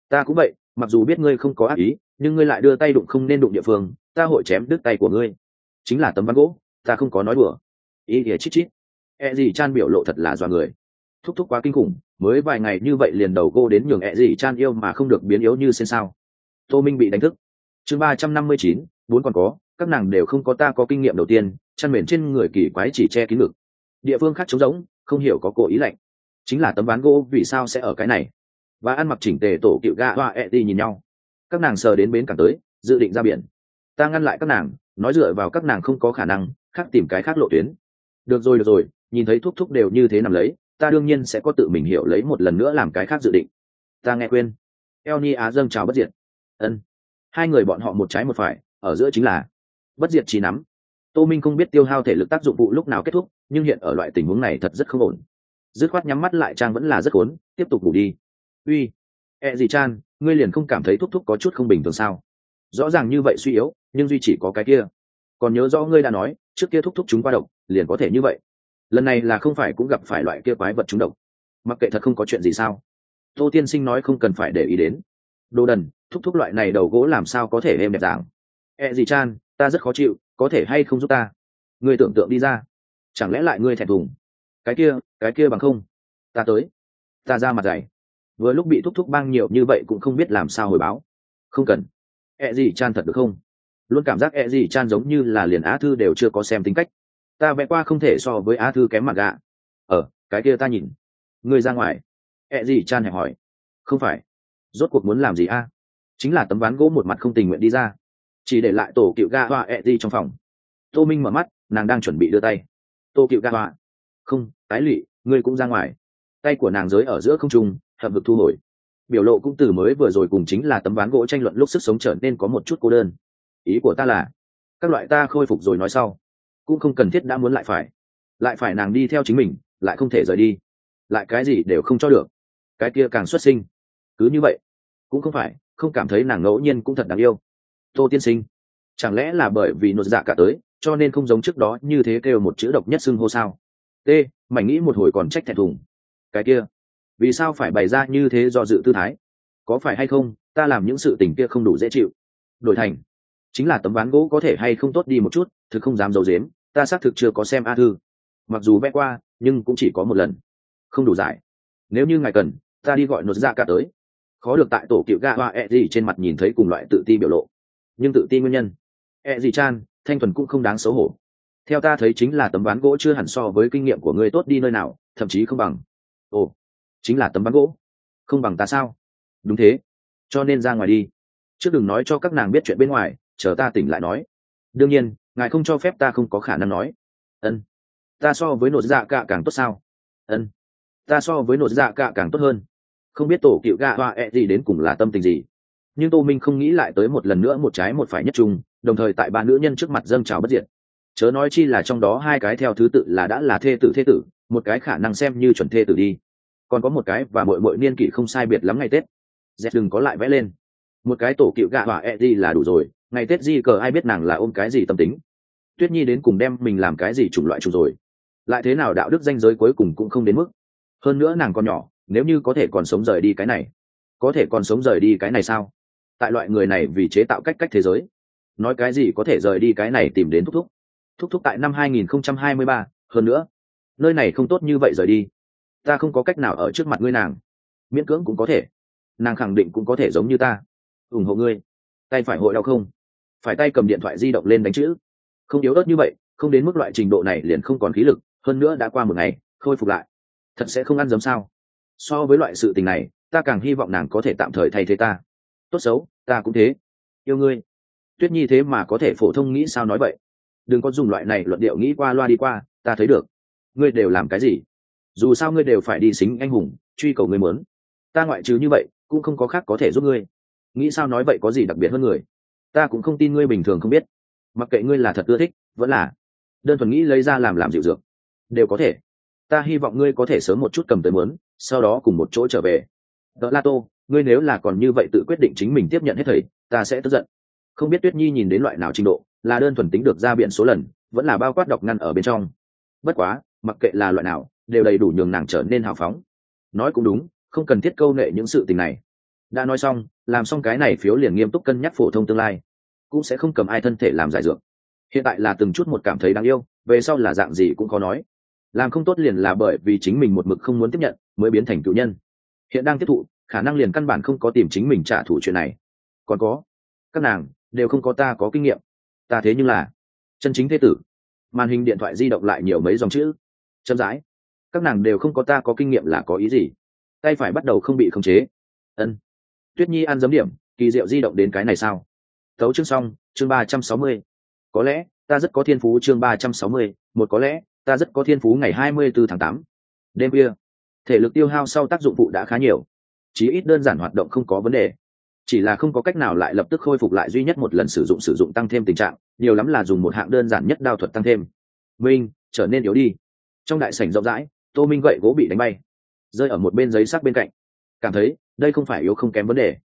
Ta cũng vậy, mặc dù biết ngươi không có ác ý, nhưng ngươi lại đưa tay đụng không nên đụng địa phương, ta hội chém đứt tay của ngươi. Chính là tấm ván gỗ, ta không có nói đùa. Ý ỉa chít chít. E gì chan biểu lộ thật là dọa người. Thúc thúc quá kinh khủng, mới vài ngày như vậy liền đầu cô đến nhường e gì chan yêu mà không được biến yếu như xin sao. Tô minh bị đánh thức. Chương ba trăm năm mươi chín, bốn còn có, các nàng đều không có ta có kinh nghiệm đầu tiên, chăn mền trên người kỳ quái chỉ che kín ngực. Địa phương khác trống rỗng, không hiểu có cổ ý lạnh chính là tấm ván gỗ vì sao sẽ ở cái này. Và ăn mặc chỉnh tề tổ cựu gạ hoa ẹ đi nhìn nhau. Các nàng sờ đến bến cảng tới, dự định ra biển. Ta ngăn lại các nàng, nói dựa vào các nàng không có khả năng, khác tìm cái khác lộ tuyến. Được rồi được rồi, nhìn thấy thuốc thúc đều như thế nằm lấy, ta đương nhiên sẽ có tự mình hiểu lấy một lần nữa làm cái khác dự định. Ta nghe quên eo ni á dâng chào bất diệt. Ân. Hai người bọn họ một trái một phải, ở giữa chính là bất diệt trí nắm. Tô minh không biết tiêu hao thể lực tác dụng vụ lúc nào kết thúc, nhưng hiện ở loại tình huống này thật rất không ổn dứt khoát nhắm mắt lại trang vẫn là rất khốn, tiếp tục ngủ đi. Uy, ẹ、e、gì gì chan, ngươi liền không cảm thấy thúc thúc có chút không bình thường sao? Rõ ràng như vậy suy yếu, nhưng duy chỉ có cái kia. Còn nhớ rõ ngươi đã nói, trước kia thúc thúc chúng qua độc, liền có thể như vậy. Lần này là không phải cũng gặp phải loại kia quái vật chúng độc. Mặc kệ thật không có chuyện gì sao. Tô tiên sinh nói không cần phải để ý đến. Đồ đần, thúc thúc loại này đầu gỗ làm sao có thể êm đẹp giảng ẹ、e、gì gì chan, ta rất khó chịu, có thể hay không giúp ta? Ngươi tưởng tượng đi ra. Chẳng lẽ lại ngươi thẹn thùng? Cái kia cái kia bằng không. Ta tới. Ta ra mặt dày. Vừa lúc bị thúc thúc băng nhiều như vậy cũng không biết làm sao hồi báo. Không cần. E gì chan thật được không? Luôn cảm giác e gì chan giống như là liền á thư đều chưa có xem tính cách. Ta vẽ qua không thể so với á thư kém mặt gạ. Ở cái kia ta nhìn. Ngươi ra ngoài. E gì chan hẹp hỏi. Không phải. Rốt cuộc muốn làm gì a? Chính là tấm ván gỗ một mặt không tình nguyện đi ra. Chỉ để lại tổ cựu ga họa e gì trong phòng. Tô minh mở mắt, nàng đang chuẩn bị đưa tay. Tô cựu ga họa. Không tái lụy, ngươi cũng ra ngoài. Tay của nàng giới ở giữa không trung, hậm vực thu hồi. Biểu lộ cũng từ mới vừa rồi cùng chính là tấm ván gỗ tranh luận lúc sức sống trở nên có một chút cô đơn. Ý của ta là, các loại ta khôi phục rồi nói sau, cũng không cần thiết đã muốn lại phải. Lại phải nàng đi theo chính mình, lại không thể rời đi. Lại cái gì đều không cho được. Cái kia càng xuất sinh. Cứ như vậy, cũng không phải, không cảm thấy nàng ngẫu nhiên cũng thật đáng yêu. Tô tiên sinh, chẳng lẽ là bởi vì nội dạ cả tới, cho nên không giống trước đó như thế kêu một chữ độc nhất xưng hô sao? T mảnh nghĩ một hồi còn trách thẹn thùng. Cái kia, vì sao phải bày ra như thế do dự tư thái? Có phải hay không, ta làm những sự tình kia không đủ dễ chịu? Đổi thành, chính là tấm ván gỗ có thể hay không tốt đi một chút, thực không dám d i ấ u dếm ta xác thực chưa có xem a thư. Mặc dù vẽ qua, nhưng cũng chỉ có một lần. Không đủ giải. Nếu như ngài cần, ta đi gọi nốt ra dạ cả tới. Khó được tại tổ cựu ga hoa e gì trên mặt nhìn thấy cùng loại tự ti biểu lộ. Nhưng tự ti nguyên nhân. E gì chan, thanh thuần cũng không đáng xấu hổ theo ta thấy chính là tấm ván gỗ chưa hẳn so với kinh nghiệm của ngươi tốt đi nơi nào, thậm chí không bằng. Ồ, chính là tấm ván gỗ. Không bằng ta sao? Đúng thế. Cho nên ra ngoài đi. Chứ đừng nói cho các nàng biết chuyện bên ngoài, chờ ta tỉnh lại nói. Đương nhiên, ngài không cho phép ta không có khả năng nói. Ân. Ta so với nội dạ cạ càng tốt sao? Ân. Ta so với nội dạ cạ càng tốt hơn. Không biết tổ cựu gạ hoa ẹ gì đến cùng là tâm tình gì. Nhưng tô minh không nghĩ lại tới một lần nữa một trái một phải nhất trung đồng thời tại ba nữ nhân trước mặt dâng trào bất diệt chớ nói chi là trong đó hai cái theo thứ tự là đã là thê tử thê tử, một cái khả năng xem như chuẩn thê tử đi. Còn có một cái và mỗi mỗi niên kỷ không sai biệt lắm ngày tết. Dẹp đừng có lại vẽ lên. Một cái tổ cựu gạ hỏa e gì là đủ rồi, ngày tết di cờ ai biết nàng là ôm cái gì tâm tính. Tuyết nhi đến cùng đem mình làm cái gì chủng loại chủng rồi. Lại thế nào đạo đức danh giới cuối cùng cũng không đến mức. Hơn nữa nàng còn nhỏ, nếu như có thể còn sống rời đi cái này. Có thể còn sống rời đi cái này sao? Tại loại người này vì chế tạo cách cách thế giới. Nói cái gì có thể rời đi cái này tìm đến thúc thúc thúc thúc tại năm 2023, hơn nữa. Nơi này không tốt như vậy rời đi. Ta không có cách nào ở trước mặt ngươi nàng. Miễn cưỡng cũng có thể. Nàng khẳng định cũng có thể giống như ta. Ủng hộ ngươi. Tay phải hội đau không? Phải tay cầm điện thoại di động lên đánh chữ. Không yếu ớt như vậy không đến mức loại trình độ này liền không còn khí lực hơn nữa đã qua một ngày khôi phục lại. Thật sẽ không ăn giống sao? So với loại sự tình này ta càng hy vọng nàng có thể tạm thời thay thế ta. Tốt xấu ta cũng thế. Yêu ngươi. Tuyết nhi thế mà có thể phổ thông nghĩ sao nói vậy? Đừng có dùng loại này luận điệu nghĩ qua loa đi qua, ta thấy được. Ngươi đều làm cái gì? Dù sao ngươi đều phải đi xính anh hùng, truy cầu ngươi muốn. Ta ngoại trừ như vậy, cũng không có khác có thể giúp ngươi. Nghĩ sao nói vậy có gì đặc biệt hơn người? Ta cũng không tin ngươi bình thường không biết. Mặc kệ ngươi là thật ưa thích, vẫn là đơn thuần nghĩ lấy ra làm làm dịu dược, đều có thể. Ta hy vọng ngươi có thể sớm một chút cầm tới muốn, sau đó cùng một chỗ trở về. Đỡ la tô, ngươi nếu là còn như vậy tự quyết định chính mình tiếp nhận hết thầy, ta sẽ tức giận. Không biết tuyết nhi nhìn đến loại nào trình độ là đơn thuần tính được ra biện số lần, vẫn là bao quát độc ngăn ở bên trong. Bất quá, mặc kệ là loại nào, đều đầy đủ nhường nàng trở nên hào phóng. Nói cũng đúng, không cần thiết câu nệ những sự tình này. Đã nói xong, làm xong cái này phiếu liền nghiêm túc cân nhắc phổ thông tương lai. Cũng sẽ không cầm ai thân thể làm giải dược. Hiện tại là từng chút một cảm thấy đáng yêu, về sau là dạng gì cũng khó nói. Làm không tốt liền là bởi vì chính mình một mực không muốn tiếp nhận, mới biến thành cựu nhân. Hiện đang tiếp thụ, khả năng liền căn bản không có tìm chính mình trả thù chuyện này. Còn có, các nàng đều không có ta có kinh nghiệm ta thế nhưng là chân chính thế tử. Màn hình điện thoại di động lại nhiều mấy dòng chữ. Chậm rãi. Các nàng đều không có ta có kinh nghiệm là có ý gì. Tay phải bắt đầu không bị khống chế. Ân. Tuyết nhi ăn giấm điểm, kỳ diệu di động đến cái này sao? Thấu chương xong, chương ba trăm sáu mươi. Có lẽ, ta rất có thiên phú chương ba trăm sáu mươi, một có lẽ, ta rất có thiên phú ngày hai mươi bốn tháng tám. Đêm kia thể lực tiêu hao sau tác dụng phụ đã khá nhiều. Chí ít đơn giản hoạt động không có vấn đề chỉ là không có cách nào lại lập tức khôi phục lại duy nhất một lần sử dụng sử dụng tăng thêm tình trạng, nhiều lắm là dùng một hạng đơn giản nhất đao thuật tăng thêm. Minh, trở nên yếu đi. Trong đại sảnh rộng rãi, tô minh gậy gỗ bị đánh bay, rơi ở một bên giấy sắc bên cạnh. Cảm thấy, đây không phải yếu không kém vấn đề.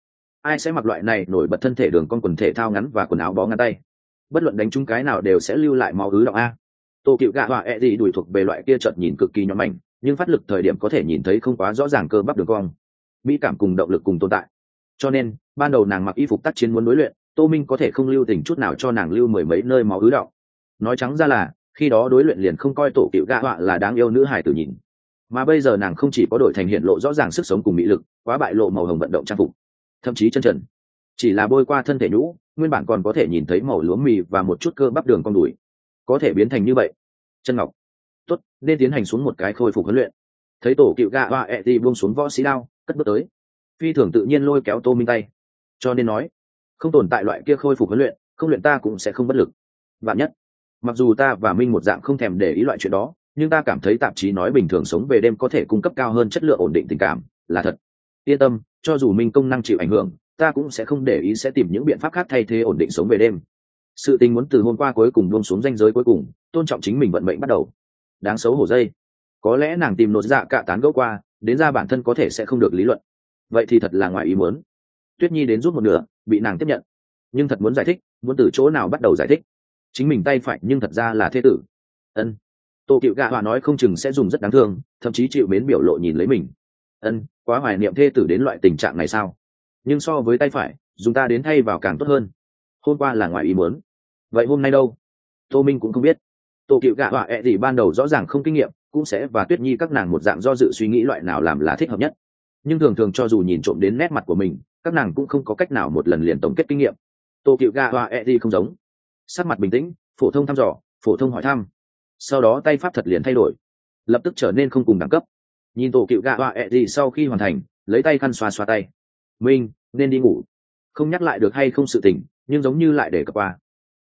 Ai sẽ mặc loại này nổi bật thân thể đường con quần thể thao ngắn và quần áo bó ngắn tay? Bất luận đánh trúng cái nào đều sẽ lưu lại máu ứ động a. Tô cựu gạ họa e gì đùi thuộc về loại kia chợt nhìn cực kỳ nhóm mảnh, nhưng phát lực thời điểm có thể nhìn thấy không quá rõ ràng cơ bắp đường cong. Mỹ cảm cùng động lực cùng tồn tại cho nên, ban đầu nàng mặc y phục tác chiến muốn đối luyện, tô minh có thể không lưu tình chút nào cho nàng lưu mười mấy nơi máu ứ động. Nói trắng ra là, khi đó đối luyện liền không coi tổ cựu gạ họa là đáng yêu nữ hải tử nhìn. Mà bây giờ nàng không chỉ có đổi thành hiện lộ rõ ràng sức sống cùng mỹ lực, quá bại lộ màu hồng vận động trang phục, thậm chí chân trần. Chỉ là bôi qua thân thể nhũ, nguyên bản còn có thể nhìn thấy màu lúa mì và một chút cơ bắp đường con đùi. Có thể biến thành như vậy. Chân ngọc. Tốt, nên tiến hành xuống một cái khôi phục huấn luyện. Thấy tổ cựu gạ hoa ẹ thì buông xuống võ sĩ đao, cất bước tới phi thường tự nhiên lôi kéo tô minh tay. Cho nên nói, không tồn tại loại kia khôi phục huấn luyện, không luyện ta cũng sẽ không bất lực. Vạn nhất, mặc dù ta và minh một dạng không thèm để ý loại chuyện đó, nhưng ta cảm thấy tạp chí nói bình thường sống về đêm có thể cung cấp cao hơn chất lượng ổn định tình cảm, là thật. Yên tâm, cho dù minh công năng chịu ảnh hưởng, ta cũng sẽ không để ý sẽ tìm những biện pháp khác thay thế ổn định sống về đêm. Sự tình muốn từ hôm qua cuối cùng buông xuống danh giới cuối cùng, tôn trọng chính mình vận mệnh bắt đầu. Đáng xấu hổ dây. Có lẽ nàng tìm nốt dạ cạ tán gẫu qua, đến ra bản thân có thể sẽ không được lý luận vậy thì thật là ngoài ý muốn. Tuyết nhi đến rút một nửa, bị nàng tiếp nhận. Nhưng thật muốn giải thích, muốn từ chỗ nào bắt đầu giải thích? Chính mình tay phải nhưng thật ra là thế tử. Ân. Tô cựu gạ họa nói không chừng sẽ dùng rất đáng thương, thậm chí chịu mến biểu lộ nhìn lấy mình. Ân, quá hoài niệm thê tử đến loại tình trạng này sao? Nhưng so với tay phải, dùng ta đến thay vào càng tốt hơn. Hôm qua là ngoài ý muốn. Vậy hôm nay đâu? Tô minh cũng không biết. Tô cựu gạ họa ẹ、e、gì ban đầu rõ ràng không kinh nghiệm, cũng sẽ và tuyết nhi các nàng một dạng do dự suy nghĩ loại nào làm là thích hợp nhất nhưng thường thường cho dù nhìn trộm đến nét mặt của mình, các nàng cũng không có cách nào một lần liền tổng kết kinh nghiệm. Tô cựu gạ E ẹ、e、thì không giống. Sắc mặt bình tĩnh, phổ thông thăm dò, phổ thông hỏi thăm. Sau đó tay pháp thật liền thay đổi. Lập tức trở nên không cùng đẳng cấp. Nhìn tổ cựu gạ họa ẹ、e、thì sau khi hoàn thành, lấy tay khăn xoa xoa tay. Minh, nên đi ngủ. Không nhắc lại được hay không sự tình, nhưng giống như lại để cập qua.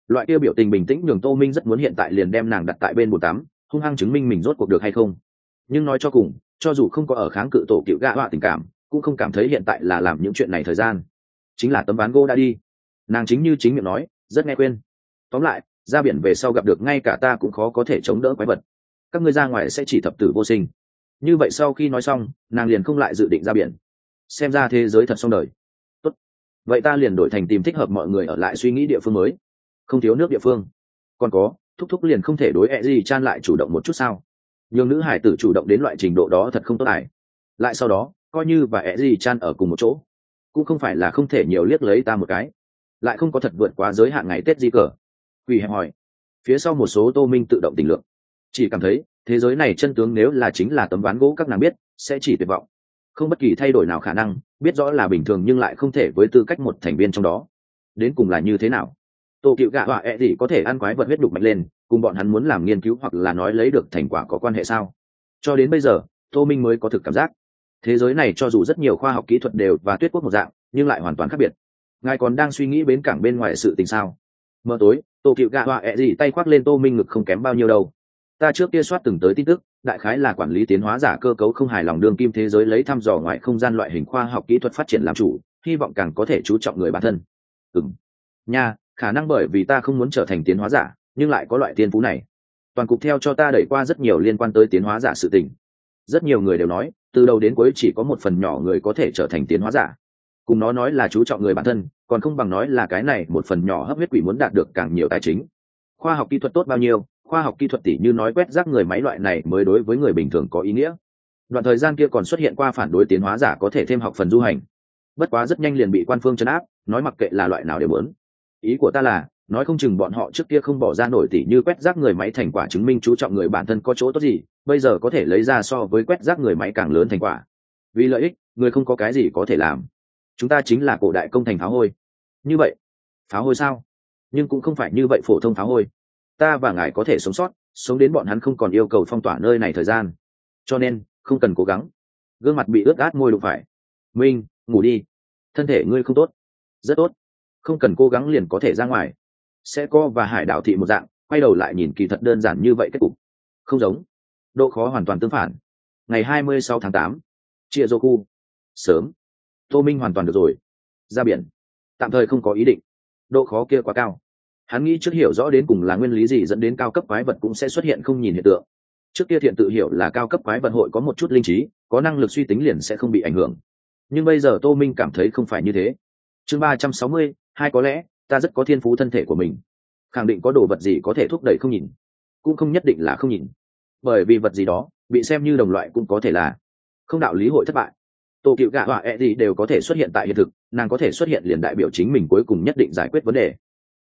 Loại kia biểu tình bình tĩnh nhường tô minh rất muốn hiện tại liền đem nàng đặt tại bên bồn tắm, hung hăng chứng minh mình rốt cuộc được hay không. Nhưng nói cho cùng cho dù không có ở kháng cự tổ cựu gạ họa tình cảm, cũng không cảm thấy hiện tại là làm những chuyện này thời gian. Chính là tấm ván gỗ đã đi. Nàng chính như chính miệng nói, rất nghe khuyên. Tóm lại, ra biển về sau gặp được ngay cả ta cũng khó có thể chống đỡ quái vật. Các ngươi ra ngoài sẽ chỉ thập tử vô sinh. Như vậy sau khi nói xong, nàng liền không lại dự định ra biển. Xem ra thế giới thật xong đời. Tốt. vậy ta liền đổi thành tìm thích hợp mọi người ở lại suy nghĩ địa phương mới. Không thiếu nước địa phương. Còn có, thúc thúc liền không thể đối e gì chan lại chủ động một chút sao? Nhường nữ hải tử chủ động đến loại trình độ đó thật không tốt ải lại sau đó, coi như và ẹ gì chan ở cùng một chỗ, cũng không phải là không thể nhiều liếc lấy ta một cái. Lại không có thật vượt quá giới hạn ngày tết di cờ. Quỳ hẹp hỏi. Phía sau một số tô minh tự động tình lượng. Chỉ cảm thấy, thế giới này chân tướng nếu là chính là tấm ván gỗ các nàng biết, sẽ chỉ tuyệt vọng. Không bất kỳ thay đổi nào khả năng, biết rõ là bình thường nhưng lại không thể với tư cách một thành viên trong đó. Đến cùng là như thế nào? Tổ cựu gạ họa ẹ gì có thể ăn quái vật huyết đục mạnh lên, cùng bọn hắn muốn làm nghiên cứu hoặc là nói lấy được thành quả có quan hệ sao? Cho đến bây giờ, tô minh mới có thực cảm giác. Thế giới này cho dù rất nhiều khoa học kỹ thuật đều và tuyết quốc một dạng, nhưng lại hoàn toàn khác biệt. Ngài còn đang suy nghĩ bến cảng bên ngoài sự tình sao? Mờ tối tổ cựu gạ họa ẹ gì tay khoác lên tô minh ngực không kém bao nhiêu đâu. Ta trước kia soát từng tới tin tức, đại khái là quản lý tiến hóa giả cơ cấu không hài lòng đương kim thế giới lấy thăm dò ngoài không gian loại hình khoa học kỹ thuật phát triển làm chủ, hy vọng càng có thể chú trọng người bản thân. Ừ nha khả năng bởi vì ta không muốn trở thành tiến hóa giả, nhưng lại có loại tiên phú này. Toàn cục theo cho ta đẩy qua rất nhiều liên quan tới tiến hóa giả sự tình. Rất nhiều người đều nói, từ đầu đến cuối chỉ có một phần nhỏ người có thể trở thành tiến hóa giả. Cùng nó nói là chú trọng người bản thân, còn không bằng nói là cái này một phần nhỏ hấp huyết quỷ muốn đạt được càng nhiều tài chính. Khoa học kỹ thuật tốt bao nhiêu, khoa học kỹ thuật tỉ như nói quét rác người máy loại này mới đối với người bình thường có ý nghĩa. Đoạn thời gian kia còn xuất hiện qua phản đối tiến hóa giả có thể thêm học phần du hành. Bất quá rất nhanh liền bị quan phương chấn áp, nói mặc kệ là loại nào đều muốn ý của ta là, nói không chừng bọn họ trước kia không bỏ ra nổi tỉ như quét rác người máy thành quả chứng minh chú trọng người bản thân có chỗ tốt gì, bây giờ có thể lấy ra so với quét rác người máy càng lớn thành quả. Vì lợi ích, người không có cái gì có thể làm. Chúng ta chính là cổ đại công thành pháo hôi. Như vậy, pháo hôi sao? Nhưng cũng không phải như vậy phổ thông pháo hôi. Ta và ngài có thể sống sót, sống đến bọn hắn không còn yêu cầu phong tỏa nơi này thời gian. Cho nên, không cần cố gắng. Gương mặt bị ướt át môi đụng phải. Minh, ngủ đi. Thân thể ngươi không tốt. Rất tốt không cần cố gắng liền có thể ra ngoài. Sẽ co và hải đảo thị một dạng, quay đầu lại nhìn kỳ thật đơn giản như vậy kết cục. Không giống. Độ khó hoàn toàn tương phản. Ngày hai mươi sáu tháng tám chia dô khu sớm. Tô minh hoàn toàn được rồi. Ra biển. Tạm thời không có ý định. Độ khó kia quá cao. Hắn nghĩ trước hiểu rõ đến cùng là nguyên lý gì dẫn đến cao cấp quái vật cũng sẽ xuất hiện không nhìn hiện tượng. Trước kia thiện tự hiểu là cao cấp quái vật hội có một chút linh trí, có năng lực suy tính liền sẽ không bị ảnh hưởng. Nhưng bây giờ tô minh cảm thấy không phải như thế. Chương ba trăm sáu mươi hai có lẽ, ta rất có thiên phú thân thể của mình. Khẳng định có đồ vật gì có thể thúc đẩy không nhìn. Cũng không nhất định là không nhìn. Bởi vì vật gì đó, bị xem như đồng loại cũng có thể là không đạo lý hội thất bại. Tổ cựu gạ họa e gì đều có thể xuất hiện tại hiện thực, nàng có thể xuất hiện liền đại biểu chính mình cuối cùng nhất định giải quyết vấn đề.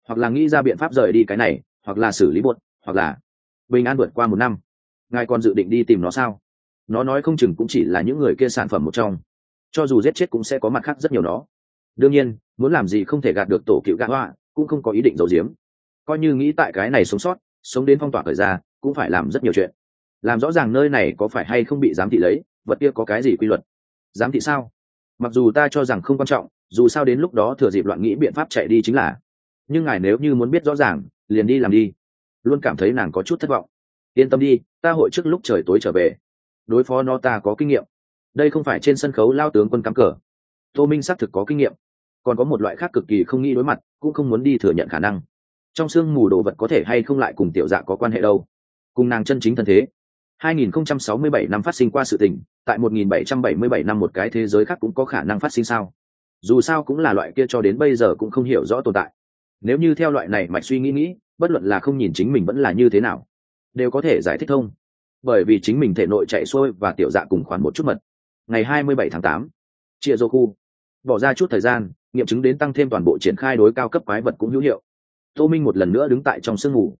Hoặc là nghĩ ra biện pháp rời đi cái này, hoặc là xử lý buốt hoặc là bình an vượt qua một năm. Ngài còn dự định đi tìm nó sao? Nó nói không chừng cũng chỉ là những người kia sản phẩm một trong. Cho dù giết chết cũng sẽ có mặt khác rất nhiều nó. Đương nhiên muốn làm gì không thể gạt được tổ cựu gã hoa, cũng không có ý định giấu giếm. Coi như nghĩ tại cái này sống sót, sống đến phong tỏa thời ra cũng phải làm rất nhiều chuyện. Làm rõ ràng nơi này có phải hay không bị giám thị lấy, vật kia có cái gì quy luật? Giám thị sao? Mặc dù ta cho rằng không quan trọng, dù sao đến lúc đó thừa dịp loạn nghĩ biện pháp chạy đi chính là. Nhưng ngài nếu như muốn biết rõ ràng, liền đi làm đi. Luôn cảm thấy nàng có chút thất vọng. Yên tâm đi, ta hội trước lúc trời tối trở về. Đối phó nó ta có kinh nghiệm. Đây không phải trên sân khấu lao tướng quân cắm cờ. Tô minh xác thực có kinh nghiệm còn có một loại khác cực kỳ không nghĩ đối mặt cũng không muốn đi thừa nhận khả năng. Trong sương mù đồ vật có thể hay không lại cùng tiểu dạ có quan hệ đâu? Cùng nàng chân chính thân thế. 2067 năm phát sinh qua sự tình tại 1777 năm một cái thế giới khác cũng có khả năng phát sinh sao? Dù sao cũng là loại kia cho đến bây giờ cũng không hiểu rõ tồn tại. Nếu như theo loại này mạch suy nghĩ nghĩ bất luận là không nhìn chính mình vẫn là như thế nào đều có thể giải thích thông. Bởi vì chính mình thể nội chạy xuôi và tiểu dạ cùng khoản một chút mật. Ngày 27 tháng 8, chia dô khu bỏ ra chút thời gian nghiệm chứng đến tăng thêm toàn bộ triển khai đối cao cấp quái vật cũng hữu hiệu. Tô minh một lần nữa đứng tại trong sương mù,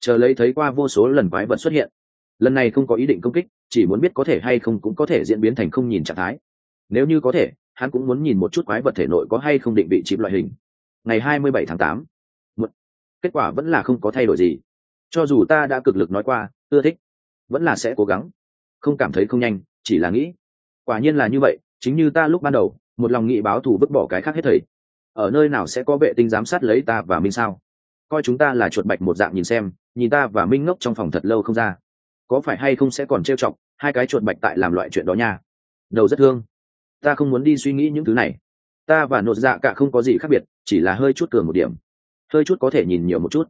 chờ lấy thấy qua vô số lần quái vật xuất hiện. Lần này không có ý định công kích, chỉ muốn biết có thể hay không cũng có thể diễn biến thành không nhìn trạng thái. Nếu như có thể, hắn cũng muốn nhìn một chút quái vật thể nội có hay không định vị chịp loại hình. Ngày hai mươi bảy tháng tám kết quả vẫn là không có thay đổi gì. Cho dù ta đã cực lực nói qua, ưa thích, vẫn là sẽ cố gắng. Không cảm thấy không nhanh, chỉ là nghĩ. Quả nhiên là như vậy, chính như ta lúc ban đầu một lòng nghị báo thù vứt bỏ cái khác hết thầy. Ở nơi nào sẽ có vệ tinh giám sát lấy ta và minh sao? Coi chúng ta là chuột bạch một dạng nhìn xem, nhìn ta và minh ngốc trong phòng thật lâu không ra. Có phải hay không sẽ còn trêu chọc hai cái chuột bạch tại làm loại chuyện đó nha? Đầu rất thương. Ta không muốn đi suy nghĩ những thứ này. Ta và nội dạ cả không có gì khác biệt, chỉ là hơi chút cường một điểm. Hơi chút có thể nhìn nhiều một chút.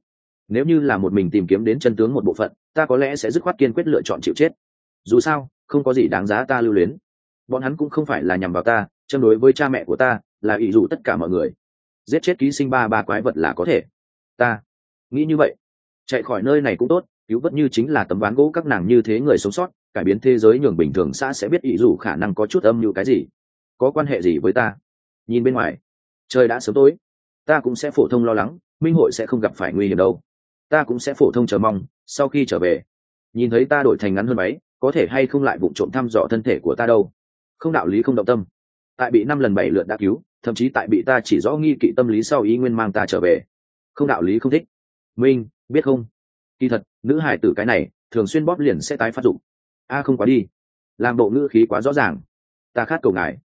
Nếu như là một mình tìm kiếm đến chân tướng một bộ phận, ta có lẽ sẽ dứt khoát kiên quyết lựa chọn chịu chết. Dù sao, không có gì đáng giá ta lưu luyến. Bọn hắn cũng không phải là nhằm vào ta châm đối với cha mẹ của ta là ý dụ tất cả mọi người. Giết chết ký sinh ba ba quái vật là có thể. Ta nghĩ như vậy. Chạy khỏi nơi này cũng tốt, cứu vớt như chính là tấm ván gỗ các nàng như thế người sống sót, cải biến thế giới nhường bình thường xã sẽ biết ý dù khả năng có chút âm như cái gì. Có quan hệ gì với ta? Nhìn bên ngoài. Trời đã sớm tối. Ta cũng sẽ phổ thông lo lắng, minh hội sẽ không gặp phải nguy hiểm đâu. Ta cũng sẽ phổ thông chờ mong, sau khi trở về. Nhìn thấy ta đổi thành ngắn hơn máy có thể hay không lại vụ trộm thăm dò thân thể của ta đâu? Không đạo lý không động tâm tại bị năm lần bảy lượt đã cứu, thậm chí tại bị ta chỉ rõ nghi kỵ tâm lý sau ý nguyên mang ta trở về. Không đạo lý không thích. Minh, biết không? Kỳ thật, nữ hải tử cái này, thường xuyên bóp liền sẽ tái phát dụng a, không quá đi. Làm bộ ngữ khí quá rõ ràng. Ta khát cầu ngài.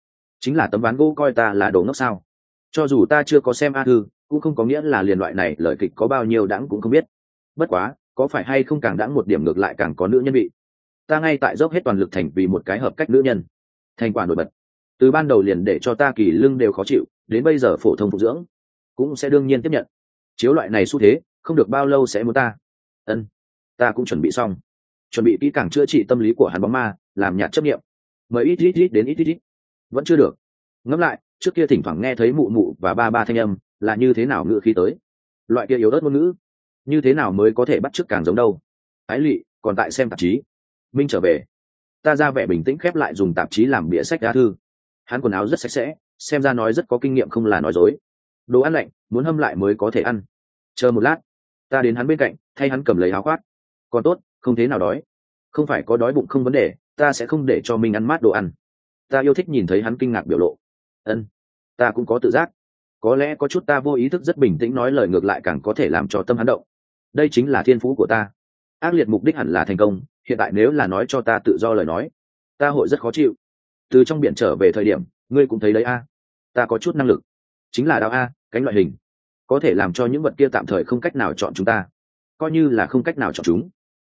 Chính là tấm ván gỗ coi ta là đồ ngốc sao? Cho dù ta chưa có xem a thư, cũng không có nghĩa là liền loại này lời kịch có bao nhiêu đãng cũng không biết. Bất quá, có phải hay không càng đãng một điểm ngược lại càng có nữ nhân vị? Ta ngay tại dốc hết toàn lực thành vì một cái hợp cách nữ nhân. Thành quả nổi bật từ ban đầu liền để cho ta kỳ lưng đều khó chịu, đến bây giờ phổ thông phục dưỡng cũng sẽ đương nhiên tiếp nhận. Chiếu loại này xu thế, không được bao lâu sẽ muốn ta. Ân, ta cũng chuẩn bị xong. Chuẩn bị kỹ càng chữa trị tâm lý của hắn bóng ma, làm nhạt chấp nghiệm mời ít ít ít đến ít ít ít. Vẫn chưa được. Ngẫm lại, trước kia thỉnh thoảng nghe thấy mụ mụ và ba ba thanh âm, là như thế nào ngự khi tới? Loại kia yếu ớt ngôn ngữ, như thế nào mới có thể bắt chước càng giống đâu? Ái lụy còn tại xem tạp chí. Minh trở về. Ta ra vẻ bình tĩnh khép lại dùng tạp chí làm bịa sách đá thư hắn quần áo rất sạch sẽ, xem ra nói rất có kinh nghiệm không là nói dối. Đồ ăn lạnh, muốn hâm lại mới có thể ăn. Chờ một lát, ta đến hắn bên cạnh, thay hắn cầm lấy áo khoác. Còn tốt, không thế nào đói. Không phải có đói bụng không vấn đề, ta sẽ không để cho mình ăn mát đồ ăn. Ta yêu thích nhìn thấy hắn kinh ngạc biểu lộ. Ân, ta cũng có tự giác. Có lẽ có chút ta vô ý thức rất bình tĩnh nói lời ngược lại càng có thể làm cho tâm hắn động. Đây chính là thiên phú của ta. Ác liệt mục đích hẳn là thành công, hiện tại nếu là nói cho ta tự do lời nói, ta hội rất khó chịu từ trong biển trở về thời điểm, ngươi cũng thấy đấy a. Ta có chút năng lực. Chính là đạo a, cánh loại hình. Có thể làm cho những vật kia tạm thời không cách nào chọn chúng ta. Coi như là không cách nào chọn chúng.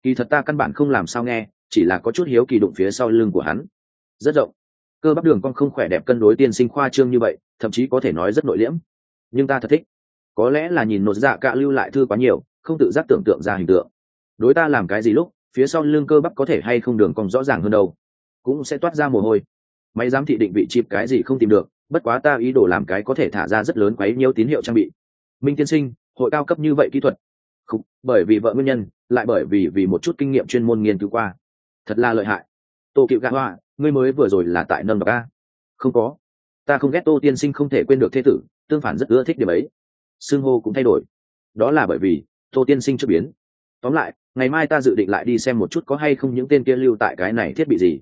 Kỳ thật ta căn bản không làm sao nghe, chỉ là có chút hiếu kỳ đụng phía sau lưng của hắn. Rất rộng. Cơ bắp đường con không khỏe đẹp cân đối tiên sinh khoa trương như vậy, thậm chí có thể nói rất nội liễm. Nhưng ta thật thích. Có lẽ là nhìn nột dạ cạ lưu lại thư quá nhiều, không tự giác tưởng tượng ra hình tượng. Đối ta làm cái gì lúc, phía sau lưng cơ bắp có thể hay không đường cong rõ ràng hơn đâu. Cũng sẽ toát ra mồ hôi máy giám thị định vị chip cái gì không tìm được bất quá ta ý đồ làm cái có thể thả ra rất lớn quấy nhiêu tín hiệu trang bị. Minh tiên sinh hội cao cấp như vậy kỹ thuật. Không, bởi vì vợ nguyên nhân lại bởi vì vì một chút kinh nghiệm chuyên môn nghiên cứu qua. Thật là lợi hại. Tô cựu gạ hoa ngươi mới vừa rồi là tại nâng bậc a. Không có. Ta không ghét tô tiên sinh không thể quên được thế tử tương phản rất ưa thích điểm ấy. Xương hô cũng thay đổi. Đó là bởi vì tô tiên sinh chưa biến. Tóm lại ngày mai ta dự định lại đi xem một chút có hay không những tên kia lưu tại cái này thiết bị gì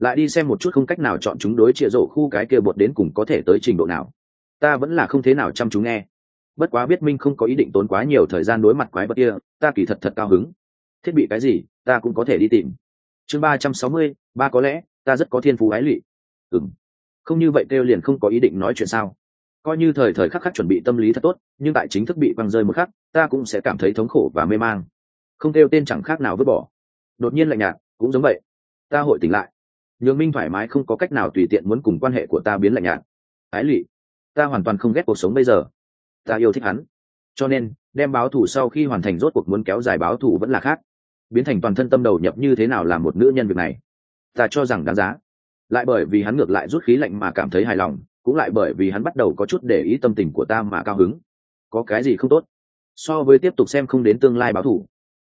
lại đi xem một chút không cách nào chọn chúng đối chia rổ khu cái kia bột đến cùng có thể tới trình độ nào. Ta vẫn là không thế nào chăm chú nghe. Bất quá biết minh không có ý định tốn quá nhiều thời gian đối mặt quái vật kia, ta kỳ thật thật cao hứng. Thiết bị cái gì, ta cũng có thể đi tìm. Chương ba trăm sáu mươi, ba có lẽ, ta rất có thiên phú ái lụy ừng không như vậy kêu liền không có ý định nói chuyện sao. Coi như thời thời khắc khắc chuẩn bị tâm lý thật tốt, nhưng tại chính thức bị băng rơi một khắc, ta cũng sẽ cảm thấy thống khổ và mê mang. Không kêu tên chẳng khác nào vứt bỏ. Đột nhiên lạnh nhạt, cũng giống vậy. Ta hội tỉnh lại nhường minh thoải mái không có cách nào tùy tiện muốn cùng quan hệ của ta biến lạnh nhạt. Ái lụy ta hoàn toàn không ghét cuộc sống bây giờ. Ta yêu thích hắn. Cho nên đem báo thù sau khi hoàn thành rốt cuộc muốn kéo dài báo thù vẫn là khác. Biến thành toàn thân tâm đầu nhập như thế nào là một nữ nhân việc này? Ta cho rằng đáng giá. Lại bởi vì hắn ngược lại rút khí lạnh mà cảm thấy hài lòng cũng lại bởi vì hắn bắt đầu có chút để ý tâm tình của ta mà cao hứng. Có cái gì không tốt? So với tiếp tục xem không đến tương lai báo thủ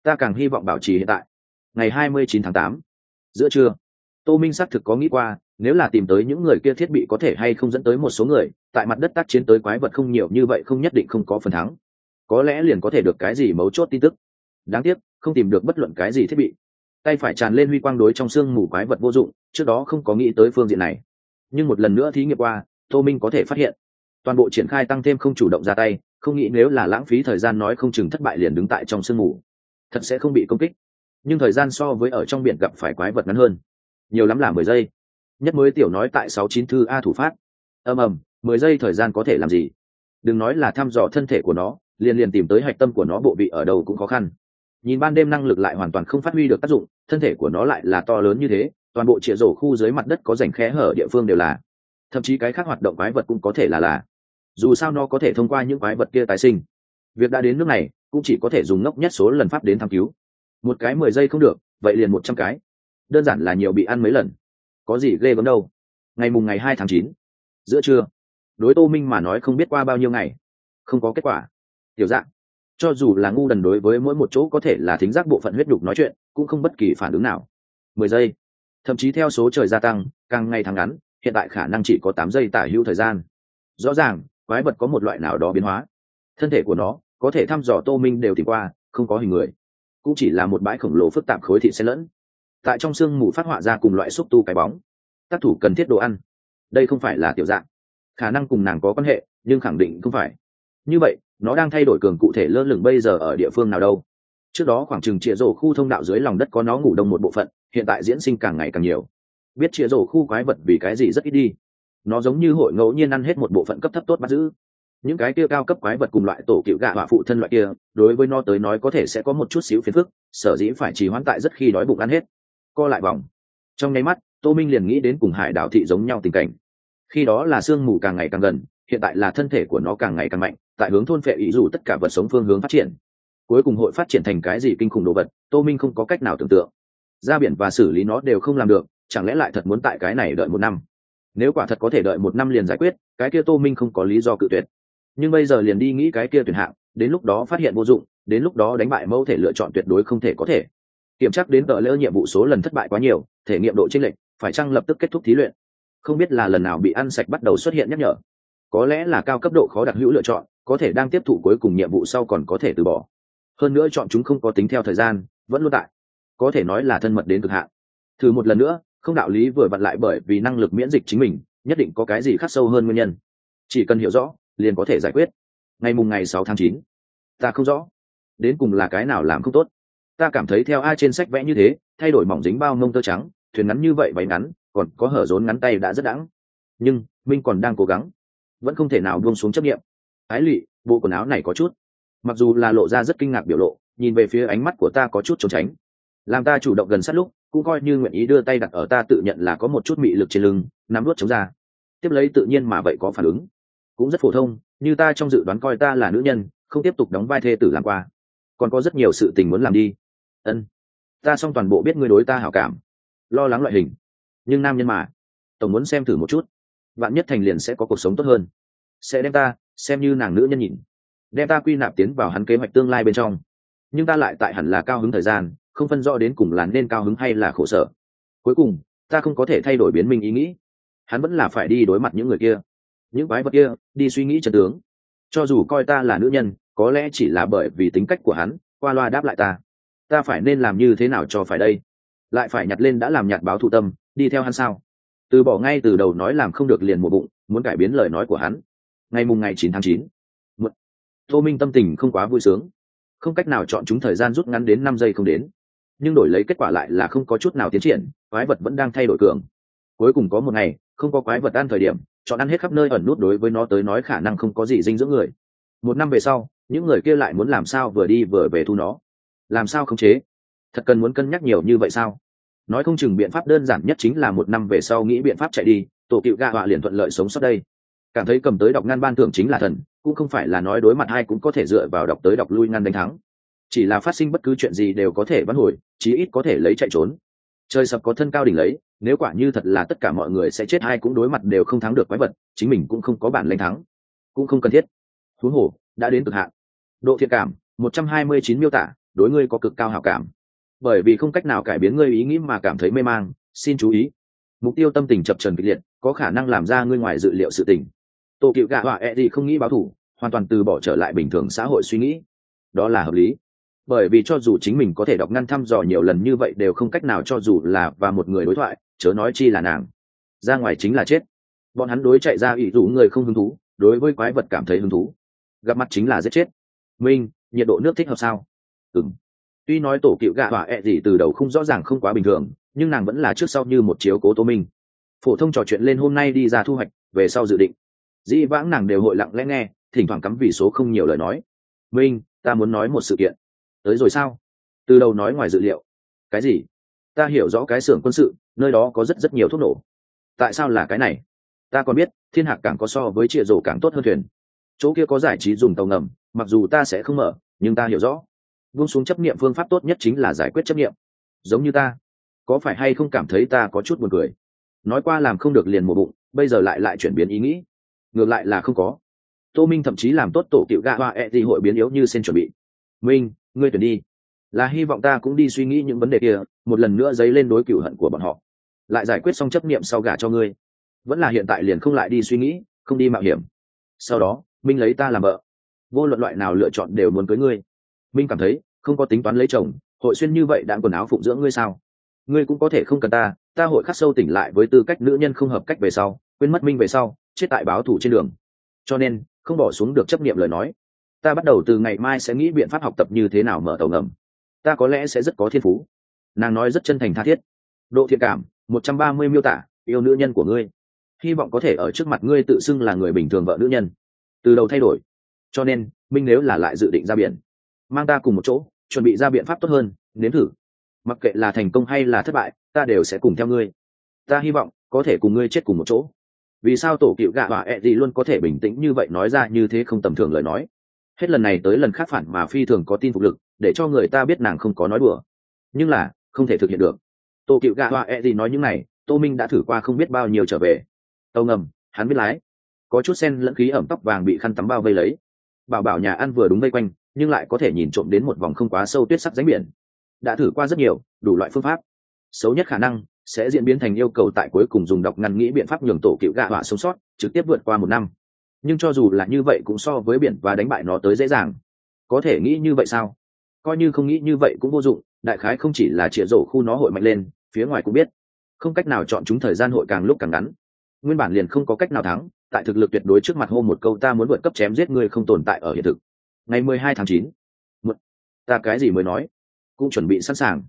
ta càng hy vọng bảo trì hiện tại. Ngày 29 tháng 8, giữa trưa tô minh xác thực có nghĩ qua, nếu là tìm tới những người kia thiết bị có thể hay không dẫn tới một số người, tại mặt đất tác chiến tới quái vật không nhiều như vậy không nhất định không có phần thắng. Có lẽ liền có thể được cái gì mấu chốt tin tức. Đáng tiếc, không tìm được bất luận cái gì thiết bị. Tay phải tràn lên huy quang đối trong xương mù quái vật vô dụng, trước đó không có nghĩ tới phương diện này. Nhưng một lần nữa thí nghiệm qua, tô minh có thể phát hiện. Toàn bộ triển khai tăng thêm không chủ động ra tay, không nghĩ nếu là lãng phí thời gian nói không chừng thất bại liền đứng tại trong sương mù. Thật sẽ không bị công kích. Nhưng thời gian so với ở trong biển gặp phải quái vật ngắn hơn nhiều lắm là mười giây. Nhất mới tiểu nói tại sáu chín thư a thủ phát. Ầm ầm, mười giây thời gian có thể làm gì? Đừng nói là thăm dò thân thể của nó, liền liền tìm tới hạch tâm của nó bộ vị ở đâu cũng khó khăn. Nhìn ban đêm năng lực lại hoàn toàn không phát huy được tác dụng, thân thể của nó lại là to lớn như thế, toàn bộ chĩa rổ khu dưới mặt đất có rảnh khe hở địa phương đều là. Thậm chí cái khác hoạt động quái vật cũng có thể là là. Dù sao nó có thể thông qua những quái vật kia tái sinh. Việc đã đến nước này, cũng chỉ có thể dùng ngốc nhất số lần pháp đến thăm cứu. Một cái mười giây không được, vậy liền một trăm cái đơn giản là nhiều bị ăn mấy lần. Có gì ghê gớm đâu. Ngày mùng ngày hai tháng chín, giữa trưa, đối tô minh mà nói không biết qua bao nhiêu ngày, không có kết quả. Tiểu dạng, cho dù là ngu đần đối với mỗi một chỗ có thể là thính giác bộ phận huyết đục nói chuyện, cũng không bất kỳ phản ứng nào. Mười giây, thậm chí theo số trời gia tăng, càng ngày càng ngắn, hiện tại khả năng chỉ có tám giây tả hữu thời gian. Rõ ràng, quái vật có một loại nào đó biến hóa. Thân thể của nó, có thể thăm dò tô minh đều tìm qua, không có hình người. Cũng chỉ là một bãi khổng lồ phức tạp khối thị xen lẫn tại trong sương mù phát họa ra cùng loại xúc tu cái bóng. Tác thủ cần thiết đồ ăn. Đây không phải là tiểu dạng. Khả năng cùng nàng có quan hệ, nhưng khẳng định không phải. Như vậy, nó đang thay đổi cường cụ thể lơ lửng bây giờ ở địa phương nào đâu. Trước đó khoảng chừng chĩa rổ khu thông đạo dưới lòng đất có nó ngủ đông một bộ phận, hiện tại diễn sinh càng ngày càng nhiều. Biết chĩa rổ khu quái vật vì cái gì rất ít đi. Nó giống như hội ngẫu nhiên ăn hết một bộ phận cấp thấp tốt bắt giữ. Những cái kia cao cấp quái vật cùng loại tổ cựu gạ hỏa phụ thân loại kia, đối với nó tới nói có thể sẽ có một chút xíu phiền phức, sở dĩ phải trì hoãn tại rất khi đói bụng ăn hết co lại vòng. Trong nháy mắt, tô minh liền nghĩ đến cùng hải đảo thị giống nhau tình cảnh. Khi đó là sương mù càng ngày càng gần, hiện tại là thân thể của nó càng ngày càng mạnh, tại hướng thôn phệ ý dù tất cả vật sống phương hướng phát triển. Cuối cùng hội phát triển thành cái gì kinh khủng đồ vật, tô minh không có cách nào tưởng tượng. Ra biển và xử lý nó đều không làm được, chẳng lẽ lại thật muốn tại cái này đợi một năm? Nếu quả thật có thể đợi một năm liền giải quyết, cái kia tô minh không có lý do cự tuyệt. Nhưng bây giờ liền đi nghĩ cái kia tuyển hạng, đến lúc đó phát hiện vô dụng, đến lúc đó đánh bại mẫu thể lựa chọn tuyệt đối không thể có thể kiểm tra đến tờ lỡ nhiệm vụ số lần thất bại quá nhiều, thể nghiệm độ chênh lệch, phải chăng lập tức kết thúc thí luyện? Không biết là lần nào bị ăn sạch bắt đầu xuất hiện nhắc nhở. Có lẽ là cao cấp độ khó đặc hữu lựa chọn, có thể đang tiếp thụ cuối cùng nhiệm vụ sau còn có thể từ bỏ. Hơn nữa chọn chúng không có tính theo thời gian, vẫn luôn tại. Có thể nói là thân mật đến cực hạn. Thử một lần nữa, không đạo lý vừa vặn lại bởi vì năng lực miễn dịch chính mình, nhất định có cái gì khắc sâu hơn nguyên nhân. Chỉ cần hiểu rõ, liền có thể giải quyết. Ngày mùng ngày sáu tháng chín, ta không rõ. Đến cùng là cái nào làm không tốt ta cảm thấy theo ai trên sách vẽ như thế thay đổi mỏng dính bao mông tơ trắng thuyền ngắn như vậy váy ngắn còn có hở rốn ngắn tay đã rất đáng, nhưng minh còn đang cố gắng vẫn không thể nào buông xuống chấp nghiệm ái lụy bộ quần áo này có chút. Mặc dù là lộ ra rất kinh ngạc biểu lộ nhìn về phía ánh mắt của ta có chút trốn tránh. Làm ta chủ động gần sát lúc cũng coi như nguyện ý đưa tay đặt ở ta tự nhận là có một chút mị lực trên lưng nắm đuốt chống ra. Tiếp lấy tự nhiên mà vậy có phản ứng. Cũng rất phổ thông như ta trong dự đoán coi ta là nữ nhân không tiếp tục đóng vai thê tử làm qua. Còn có rất nhiều sự tình muốn làm đi ân ta xong toàn bộ biết ngươi đối ta hảo cảm lo lắng loại hình nhưng nam nhân mà tổng muốn xem thử một chút bạn nhất thành liền sẽ có cuộc sống tốt hơn sẽ đem ta xem như nàng nữ nhân nhìn đem ta quy nạp tiến vào hắn kế hoạch tương lai bên trong nhưng ta lại tại hẳn là cao hứng thời gian không phân rõ đến cùng là nên cao hứng hay là khổ sở cuối cùng ta không có thể thay đổi biến mình ý nghĩ hắn vẫn là phải đi đối mặt những người kia những quái vật kia đi suy nghĩ chân tướng cho dù coi ta là nữ nhân có lẽ chỉ là bởi vì tính cách của hắn qua loa đáp lại ta ta phải nên làm như thế nào cho phải đây? Lại phải nhặt lên đã làm nhạt báo thụ tâm, đi theo hắn sao? Từ bỏ ngay từ đầu nói làm không được liền một bụng, muốn cải biến lời nói của hắn. Ngày mùng ngày chín tháng chín. Tô minh tâm tình không quá vui sướng. Không cách nào chọn chúng thời gian rút ngắn đến năm giây không đến. Nhưng đổi lấy kết quả lại là không có chút nào tiến triển, quái vật vẫn đang thay đổi cường. Cuối cùng có một ngày, không có quái vật ăn thời điểm, chọn ăn hết khắp nơi ẩn nút đối với nó tới nói khả năng không có gì dinh dưỡng người. Một năm về sau, những người kia lại muốn làm sao vừa đi vừa về thu nó làm sao khống chế? Thật cần muốn cân nhắc nhiều như vậy sao? Nói không chừng biện pháp đơn giản nhất chính là một năm về sau nghĩ biện pháp chạy đi, tổ cựu gạ họa liền thuận lợi sống sót đây. Cảm thấy cầm tới đọc ngăn ban thưởng chính là thần, cũng không phải là nói đối mặt hai cũng có thể dựa vào đọc tới đọc lui ngăn đánh thắng. Chỉ là phát sinh bất cứ chuyện gì đều có thể vãn hồi, chí ít có thể lấy chạy trốn. Trời sập có thân cao đỉnh lấy, nếu quả như thật là tất cả mọi người sẽ chết, ai cũng đối mặt đều không thắng được quái vật, chính mình cũng không có bản lãnh thắng. Cũng không cần thiết. Huống hồ đã đến cực hạn. Độ thiện cảm, một trăm hai mươi chín miêu tả đối ngươi có cực cao hảo cảm. Bởi vì không cách nào cải biến ngươi ý nghĩ mà cảm thấy mê mang, xin chú ý. Mục tiêu tâm tình chập trần kịch liệt, có khả năng làm ra ngươi ngoài dự liệu sự tình. Tổ cựu gạ họa e thì không nghĩ báo thủ, hoàn toàn từ bỏ trở lại bình thường xã hội suy nghĩ. Đó là hợp lý. Bởi vì cho dù chính mình có thể đọc ngăn thăm dò nhiều lần như vậy đều không cách nào cho dù là và một người đối thoại, chớ nói chi là nàng. Ra ngoài chính là chết. Bọn hắn đối chạy ra ủy rủ người không hứng thú, đối với quái vật cảm thấy hứng thú. Gặp mặt chính là giết chết. Minh, nhiệt độ nước thích hợp sao? Ừng tuy nói tổ cựu gạ hỏa ẹ、e、gì gì từ đầu không rõ ràng không quá bình thường, nhưng nàng vẫn là trước sau như một chiếu cố tô minh. Phổ thông trò chuyện lên hôm nay đi ra thu hoạch, về sau dự định. Dĩ vãng nàng đều hội lặng lẽ nghe, thỉnh thoảng cắm vì số không nhiều lời nói. Minh, ta muốn nói một sự kiện. Tới rồi sao? Từ đầu nói ngoài dự liệu. Cái gì? Ta hiểu rõ cái xưởng quân sự, nơi đó có rất rất nhiều thuốc nổ. Tại sao là cái này? Ta còn biết, thiên hạc càng có so với trịa rổ càng tốt hơn thuyền. Chỗ kia có giải trí dùng tàu ngầm, mặc dù ta sẽ không mở, nhưng ta hiểu rõ vung xuống chấp nghiệm phương pháp tốt nhất chính là giải quyết chấp nghiệm giống như ta, có phải hay không cảm thấy ta có chút buồn cười? Nói qua làm không được liền một bụng, bây giờ lại lại chuyển biến ý nghĩ. Ngược lại là không có. Tô minh thậm chí làm tốt tổ cựu gạ hoa e thì hội biến yếu như sen chuẩn bị. Minh, ngươi tuyển đi. Là hy vọng ta cũng đi suy nghĩ những vấn đề kia, một lần nữa dấy lên đối cựu hận của bọn họ. Lại giải quyết xong chấp niệm sau gả cho ngươi. Vẫn là hiện tại liền không lại đi suy nghĩ, không đi mạo hiểm. Sau đó, minh lấy ta làm vợ. Vô luận loại nào lựa chọn đều muốn cưới ngươi. Minh cảm thấy không có tính toán lấy chồng, hội xuyên như vậy đạn quần áo phụng dưỡng ngươi sao? Ngươi cũng có thể không cần ta ta hội khắc sâu tỉnh lại với tư cách nữ nhân không hợp cách về sau, quên mất minh về sau, chết tại báo thủ trên đường. Cho nên, không bỏ xuống được chấp niệm lời nói. Ta bắt đầu từ ngày mai sẽ nghĩ biện pháp học tập như thế nào mở tàu ngầm. Ta có lẽ sẽ rất có thiên phú. Nàng nói rất chân thành tha thiết. Độ thiện cảm, một trăm ba mươi miêu tả, yêu nữ nhân của ngươi. Hy vọng có thể ở trước mặt ngươi tự xưng là người bình thường vợ nữ nhân. Từ đầu thay đổi. Cho nên, minh nếu là lại dự định ra biển, mang ta cùng một chỗ chuẩn bị ra biện pháp tốt hơn, nếm thử. Mặc kệ là thành công hay là thất bại, ta đều sẽ cùng theo ngươi. Ta hy vọng có thể cùng ngươi chết cùng một chỗ. Vì sao tổ cựu gạ và ẹ gì luôn có thể bình tĩnh như vậy nói ra như thế không tầm thường lời nói? Hết lần này tới lần khác phản mà phi thường có tin phục lực, để cho người ta biết nàng không có nói đùa. Nhưng là, không thể thực hiện được. Tổ cựu gạ và ẹ gì nói những này, tô minh đã thử qua không biết bao nhiêu trở về. Tàu ngầm, hắn biết lái. Có chút sen lẫn khí ẩm tóc vàng bị khăn tắm bao vây lấy. Bảo bảo nhà ăn vừa đúng vây quanh nhưng lại có thể nhìn trộm đến một vòng không quá sâu tuyết sắc ránh biển. Đã thử qua rất nhiều, đủ loại phương pháp. Xấu nhất khả năng sẽ diễn biến thành yêu cầu tại cuối cùng dùng đọc ngăn nghĩ biện pháp nhường tổ cựu gạ họa sống sót, trực tiếp vượt qua một năm. Nhưng cho dù là như vậy cũng so với biển và đánh bại nó tới dễ dàng. Có thể nghĩ như vậy sao? Coi như không nghĩ như vậy cũng vô dụng, đại khái không chỉ là chĩa rổ khu nó hội mạnh lên, phía ngoài cũng biết. Không cách nào chọn chúng thời gian hội càng lúc càng ngắn. Nguyên bản liền không có cách nào thắng, tại thực lực tuyệt đối trước mặt hô một câu ta muốn vượt cấp chém giết người không tồn tại ở hiện thực ngày mười hai tháng chín. Ta cái gì mới nói? Cũng chuẩn bị sẵn sàng.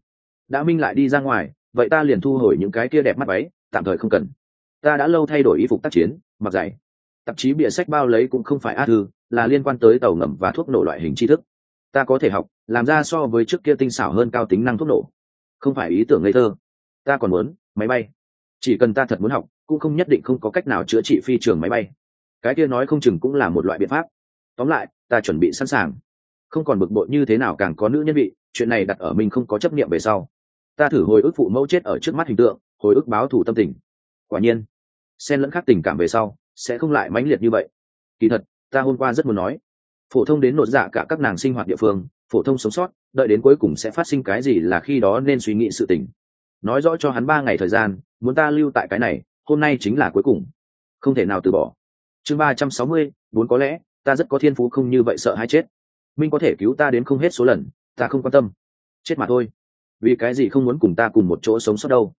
Đã minh lại đi ra ngoài, vậy ta liền thu hồi những cái kia đẹp mắt váy, tạm thời không cần. Ta đã lâu thay đổi y phục tác chiến, mặc dày. Tạp chí bìa sách bao lấy cũng không phải a thư, là liên quan tới tàu ngầm và thuốc nổ loại hình tri thức. Ta có thể học, làm ra so với trước kia tinh xảo hơn cao tính năng thuốc nổ. Không phải ý tưởng ngây thơ. Ta còn muốn, máy bay. Chỉ cần ta thật muốn học, cũng không nhất định không có cách nào chữa trị phi trường máy bay. Cái kia nói không chừng cũng là một loại biện pháp tóm lại, ta chuẩn bị sẵn sàng. Không còn bực bội như thế nào càng có nữ nhân vị, chuyện này đặt ở mình không có chấp niệm về sau. Ta thử hồi ức phụ mẫu chết ở trước mắt hình tượng, hồi ức báo thủ tâm tình. Quả nhiên, xen lẫn khác tình cảm về sau, sẽ không lại mãnh liệt như vậy. Kỳ thật, ta hôm qua rất muốn nói, phổ thông đến nội dạ cả các nàng sinh hoạt địa phương, phổ thông sống sót, đợi đến cuối cùng sẽ phát sinh cái gì là khi đó nên suy nghĩ sự tình. Nói rõ cho hắn ba ngày thời gian, muốn ta lưu tại cái này, hôm nay chính là cuối cùng. Không thể nào từ bỏ. Chương ba trăm sáu mươi vốn có lẽ ta rất có thiên phú không như vậy sợ hay chết. Minh có thể cứu ta đến không hết số lần, ta không quan tâm. Chết mà thôi. Vì cái gì không muốn cùng ta cùng một chỗ sống sót đâu?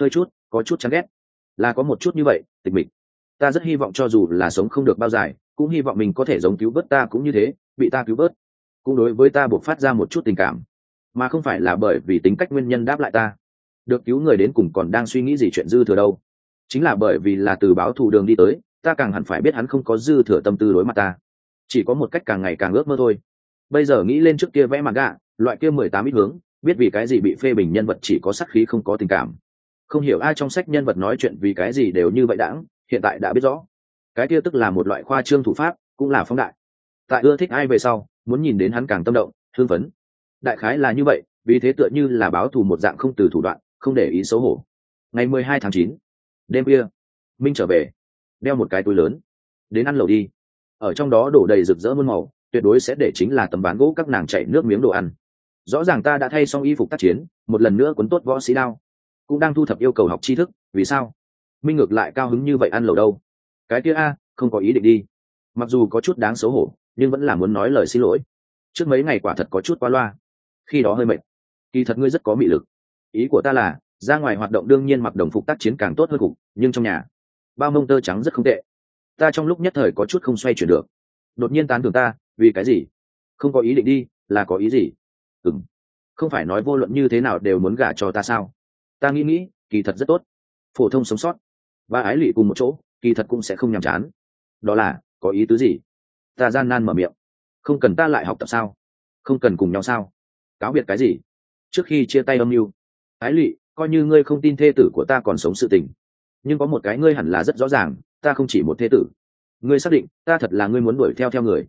Hơi chút, có chút chán ghét. Là có một chút như vậy, tịch mịch. Ta rất hy vọng cho dù là sống không được bao dài, cũng hy vọng mình có thể giống cứu vớt ta cũng như thế, bị ta cứu vớt. Cũng đối với ta buộc phát ra một chút tình cảm. Mà không phải là bởi vì tính cách nguyên nhân đáp lại ta. Được cứu người đến cùng còn đang suy nghĩ gì chuyện dư thừa đâu. Chính là bởi vì là từ báo thù đường đi tới, ta càng hẳn phải biết hắn không có dư thừa tâm tư đối mặt ta chỉ có một cách càng ngày càng ước mơ thôi. Bây giờ nghĩ lên trước kia vẽ mặt gạ loại kia mười tám ít hướng, biết vì cái gì bị phê bình nhân vật chỉ có sắc khí không có tình cảm. Không hiểu ai trong sách nhân vật nói chuyện vì cái gì đều như vậy đãng, hiện tại đã biết rõ. Cái kia tức là một loại khoa trương thủ pháp, cũng là phóng đại. Tại ưa thích ai về sau, muốn nhìn đến hắn càng tâm động thương phấn. Đại khái là như vậy, vì thế tựa như là báo thù một dạng không từ thủ đoạn, không để ý xấu hổ. Ngày mười hai tháng chín, đêm kia minh trở về, đeo một cái túi lớn, đến ăn lẩu đi ở trong đó đổ đầy rực rỡ muôn màu, tuyệt đối sẽ để chính là tấm ván gỗ các nàng chạy nước miếng đồ ăn. Rõ ràng ta đã thay xong y phục tác chiến, một lần nữa cuốn tốt võ sĩ đao, cũng đang thu thập yêu cầu học tri thức, vì sao? Minh ngược lại cao hứng như vậy ăn lẩu đâu? Cái kia a, không có ý định đi. Mặc dù có chút đáng xấu hổ, nhưng vẫn là muốn nói lời xin lỗi. Trước mấy ngày quả thật có chút quá loa. Khi đó hơi mệt. Kỳ thật ngươi rất có mị lực. Ý của ta là, ra ngoài hoạt động đương nhiên mặc đồng phục tác chiến càng tốt hơn cục, nhưng trong nhà, bao mông tơ trắng rất không tệ ta trong lúc nhất thời có chút không xoay chuyển được. Đột nhiên tán tưởng ta, vì cái gì? Không có ý định đi, là có ý gì? Ừng không phải nói vô luận như thế nào đều muốn gả cho ta sao? Ta nghĩ nghĩ, kỳ thật rất tốt. Phổ thông sống sót. Và ái lụy cùng một chỗ, kỳ thật cũng sẽ không nhàm chán. Đó là, có ý tứ gì? Ta gian nan mở miệng. Không cần ta lại học tập sao? Không cần cùng nhau sao? Cáo biệt cái gì? Trước khi chia tay âm mưu. Ái lụy coi như ngươi không tin thê tử của ta còn sống sự tình. Nhưng có một cái ngươi hẳn là rất rõ ràng ta không chỉ một thế tử. Ngươi xác định, ta thật là ngươi muốn đuổi theo theo người.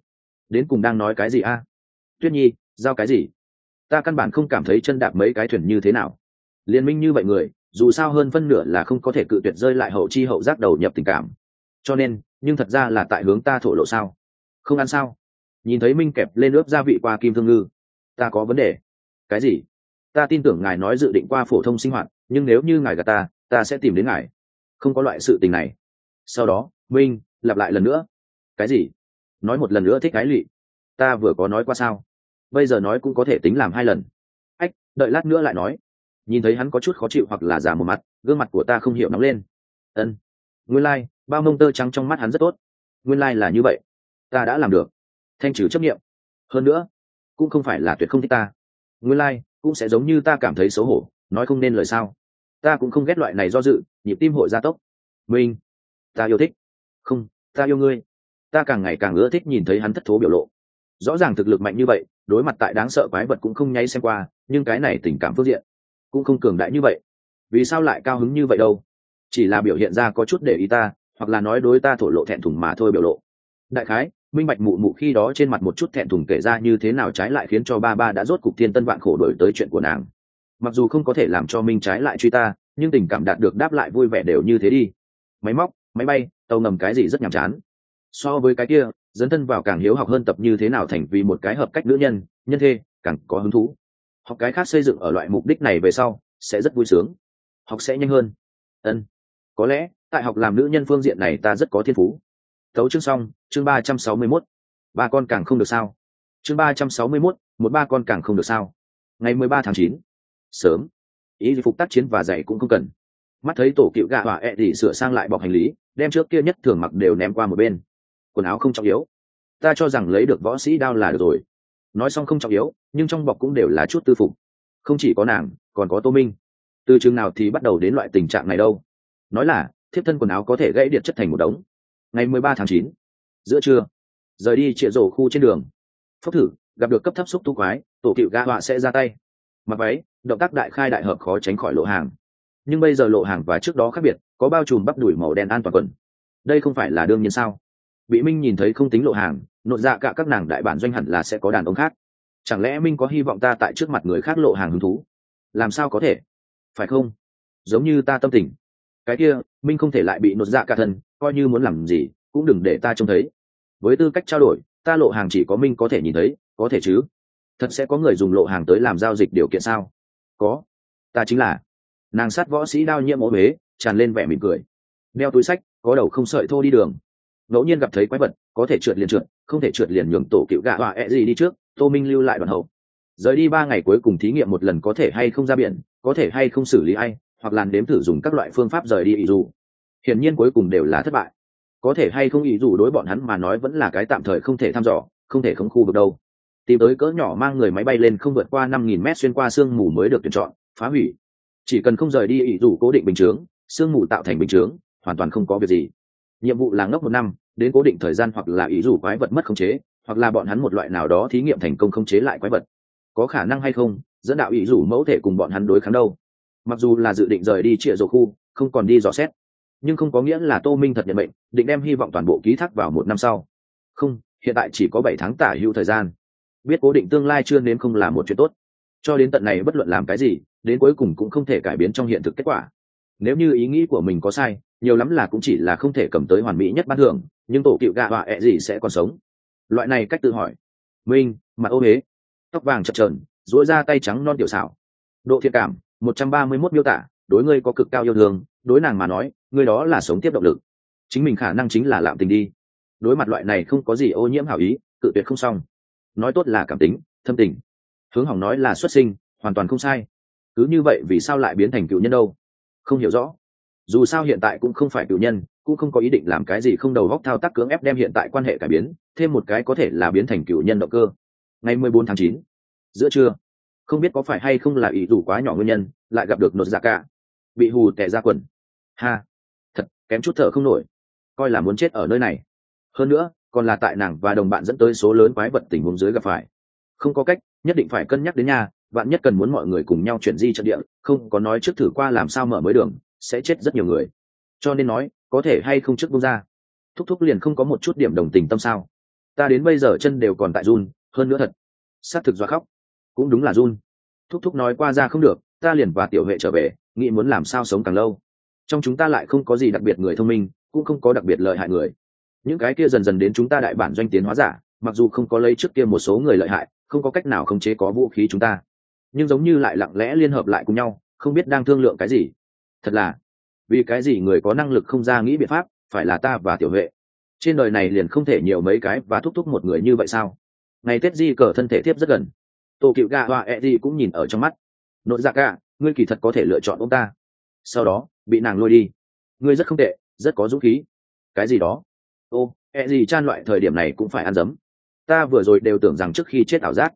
Đến cùng đang nói cái gì a? Tuyết nhi, giao cái gì? Ta căn bản không cảm thấy chân đạp mấy cái thuyền như thế nào. Liên minh như vậy người, dù sao hơn phân nửa là không có thể cự tuyệt rơi lại hậu chi hậu giác đầu nhập tình cảm. Cho nên, nhưng thật ra là tại hướng ta thổ lộ sao? Không ăn sao? Nhìn thấy minh kẹp lên ướp gia vị qua kim thương ngư. Ta có vấn đề. Cái gì? Ta tin tưởng ngài nói dự định qua phổ thông sinh hoạt, nhưng nếu như ngài gà ta ta sẽ tìm đến ngài. Không có loại sự tình này sau đó minh lặp lại lần nữa. Cái gì? Nói một lần nữa thích cái lụy. Ta vừa có nói qua sao? Bây giờ nói cũng có thể tính làm hai lần. Ách đợi lát nữa lại nói. Nhìn thấy hắn có chút khó chịu hoặc là giả một mặt gương mặt của ta không hiểu nóng lên. Ân. Nguyên lai、like, bao mông tơ trắng trong mắt hắn rất tốt. Nguyên lai、like、là như vậy. Ta đã làm được. Thanh trừ chấp nghiệm hơn nữa cũng không phải là tuyệt không thích ta. Nguyên lai、like, cũng sẽ giống như ta cảm thấy xấu hổ nói không nên lời sao. Ta cũng không ghét loại này do dự nhịp tim hội gia tốc. Minh ta yêu thích. Không, ta yêu ngươi. Ta càng ngày càng ưa thích nhìn thấy hắn thất thố biểu lộ. Rõ ràng thực lực mạnh như vậy, đối mặt tại đáng sợ quái vật cũng không nháy xem qua, nhưng cái này tình cảm phương diện cũng không cường đại như vậy. Vì sao lại cao hứng như vậy đâu? Chỉ là biểu hiện ra có chút để ý ta, hoặc là nói đối ta thổ lộ thẹn thùng mà thôi biểu lộ. Đại khái, minh bạch mụ mụ khi đó trên mặt một chút thẹn thùng kể ra như thế nào trái lại khiến cho ba ba đã rốt cục thiên tân vạn khổ đổi tới chuyện của nàng. Mặc dù không có thể làm cho minh trái lại truy ta, nhưng tình cảm đạt được đáp lại vui vẻ đều như thế đi. Máy móc máy bay, tàu ngầm cái gì rất nhàm chán. So với cái kia, dấn thân vào càng hiếu học hơn tập như thế nào thành vì một cái hợp cách nữ nhân nhân thê, càng có hứng thú. Học cái khác xây dựng ở loại mục đích này về sau, sẽ rất vui sướng. Học sẽ nhanh hơn. Ân. Có lẽ, tại học làm nữ nhân phương diện này ta rất có thiên phú. Thấu chương xong, chương ba trăm sáu mươi mốt. Ba con càng không được sao. Chương ba trăm sáu mươi mốt, một ba con càng không được sao. Ngày mười ba tháng chín. Sớm. Ý phục tác chiến và dạy cũng không cần mắt thấy tổ cựu gạ hỏa ẹ thì sửa sang lại bọc hành lý, đem trước kia nhất thường mặc đều ném qua một bên. Quần áo không trọng yếu. Ta cho rằng lấy được võ sĩ đao là được rồi. Nói xong không trọng yếu, nhưng trong bọc cũng đều là chút tư phục. Không chỉ có nàng, còn có tô minh. Từ chừng nào thì bắt đầu đến loại tình trạng này đâu? Nói là, thiếp thân quần áo có thể gãy điện chất thành một đống. Ngày mười ba tháng chín, giữa trưa, rời đi trịa rổ khu trên đường. Phốc thử, gặp được cấp thấp xúc tu quái, tổ cựu ga họa sẽ ra tay. Mặc váy, động tác đại khai đại hợp khó tránh khỏi lộ hàng nhưng bây giờ lộ hàng và trước đó khác biệt, có bao trùm bắp đùi màu đen an toàn quần. Đây không phải là đương nhiên sao? Bị minh nhìn thấy không tính lộ hàng nội dạ cả các nàng đại bản doanh hẳn là sẽ có đàn ông khác. Chẳng lẽ minh có hy vọng ta tại trước mặt người khác lộ hàng hứng thú? Làm sao có thể? Phải không? Giống như ta tâm tình. Cái kia, minh không thể lại bị nội dạ cả thân, coi như muốn làm gì, cũng đừng để ta trông thấy. Với tư cách trao đổi, ta lộ hàng chỉ có minh có thể nhìn thấy, có thể chứ? Thật sẽ có người dùng lộ hàng tới làm giao dịch điều kiện sao? Có. Ta chính là nàng sát võ sĩ đao nhiễm ố huế tràn lên vẻ mỉm cười. Đeo túi sách, có đầu không sợi thô đi đường. Ngẫu nhiên gặp thấy quái vật, có thể trượt liền trượt, không thể trượt liền nhường tổ cựu gạ họa ẹ gì đi trước, tô minh lưu lại đoàn hậu. Rời đi ba ngày cuối cùng thí nghiệm một lần có thể hay không ra biển, có thể hay không xử lý ai, hoặc làn đếm thử dùng các loại phương pháp rời đi ý dù. Hiển nhiên cuối cùng đều là thất bại. Có thể hay không ý dù đối bọn hắn mà nói vẫn là cái tạm thời không thể thăm dò, không thể không khu vực đâu. Tìm tới cỡ nhỏ mang người máy bay lên không vượt qua năm nghìn mét xuyên qua sương mù mới được tuyển chọn, phá hủy chỉ cần không rời đi ý dù cố định bình chướng, sương mù tạo thành bình chướng, hoàn toàn không có việc gì. Nhiệm vụ là ngốc một năm, đến cố định thời gian hoặc là ý dù quái vật mất khống chế, hoặc là bọn hắn một loại nào đó thí nghiệm thành công khống chế lại quái vật. Có khả năng hay không, dẫn đạo ý dù mẫu thể cùng bọn hắn đối kháng đâu. Mặc dù là dự định rời đi trịa rổ khu, không còn đi dò xét, nhưng không có nghĩa là tô minh thật nhận mệnh, định đem hy vọng toàn bộ ký thác vào một năm sau. Không, hiện tại chỉ có bảy tháng tả hữu thời gian. Biết cố định tương lai chưa nên không là một chuyện tốt. Cho đến tận này bất luận làm cái gì đến cuối cùng cũng không thể cải biến trong hiện thực kết quả. Nếu như ý nghĩ của mình có sai, nhiều lắm là cũng chỉ là không thể cầm tới hoàn mỹ nhất ban thường nhưng tổ cựu gạ họa ẹ gì sẽ còn sống? Loại này cách tự hỏi. Minh, mặt ô huế tóc vàng chập trờn dỗi ra tay trắng non tiểu xảo. Độ thiện cảm, một trăm ba mươi 131 miêu tả, đối ngươi có cực cao yêu thương, đối nàng mà nói, ngươi đó là sống tiếp động lực. Chính mình khả năng chính là lạm tình đi. Đối mặt loại này không có gì ô nhiễm hảo ý, cự tuyệt không xong. Nói tốt là cảm tính, thâm tình. Hướng hỏng nói là xuất sinh, hoàn toàn không sai cứ như vậy vì sao lại biến thành cựu nhân đâu? Không hiểu rõ. Dù sao hiện tại cũng không phải cựu nhân, cũng không có ý định làm cái gì không đầu góc thao tác cưỡng ép đem hiện tại quan hệ cải biến, thêm một cái có thể là biến thành cựu nhân động cơ. Ngày mười bốn tháng chín, giữa trưa, không biết có phải hay không là ý đủ quá nhỏ nguyên nhân, lại gặp được nột giả cả bị hù tẻ ra quần. Ha, thật, kém chút thở không nổi. Coi là muốn chết ở nơi này. Hơn nữa, còn là tại nàng và đồng bạn dẫn tới số lớn quái vật tình huống dưới gặp phải. Không có cách, nhất định phải cân nhắc đến nhà vạn nhất cần muốn mọi người cùng nhau chuyển di trận địa, không có nói trước thử qua làm sao mở mới đường, sẽ chết rất nhiều người. Cho nên nói, có thể hay không trước bung ra. Thúc thúc liền không có một chút điểm đồng tình tâm sao. Ta đến bây giờ chân đều còn tại run, hơn nữa thật. S á t thực do khóc. Cũng đúng là run. Thúc thúc nói qua ra không được, ta liền và tiểu huệ trở về, nghĩ muốn làm sao sống càng lâu. Trong chúng ta lại không có gì đặc biệt người thông minh, cũng không có đặc biệt lợi hại người. Những cái kia dần dần đến chúng ta đại bản doanh tiến hóa giả, mặc dù không có lấy trước kia một số người lợi hại, không có cách nào khống chế có vũ khí chúng ta nhưng giống như lại lặng lẽ liên hợp lại cùng nhau, không biết đang thương lượng cái gì. Thật là, vì cái gì người có năng lực không ra nghĩ biện pháp, phải là ta và tiểu huệ. Trên đời này liền không thể nhiều mấy cái và thúc thúc một người như vậy sao? Ngày tết di cờ thân thể tiếp rất gần. Tổ cựu gà hoa e di cũng nhìn ở trong mắt. Nội dạ cả, ngươi kỳ thật có thể lựa chọn ông ta. Sau đó, bị nàng lôi đi. Ngươi rất không tệ, rất có dũng khí. Cái gì đó? Ô e gì chan loại thời điểm này cũng phải ăn dấm. Ta vừa rồi đều tưởng rằng trước khi chết ảo giác.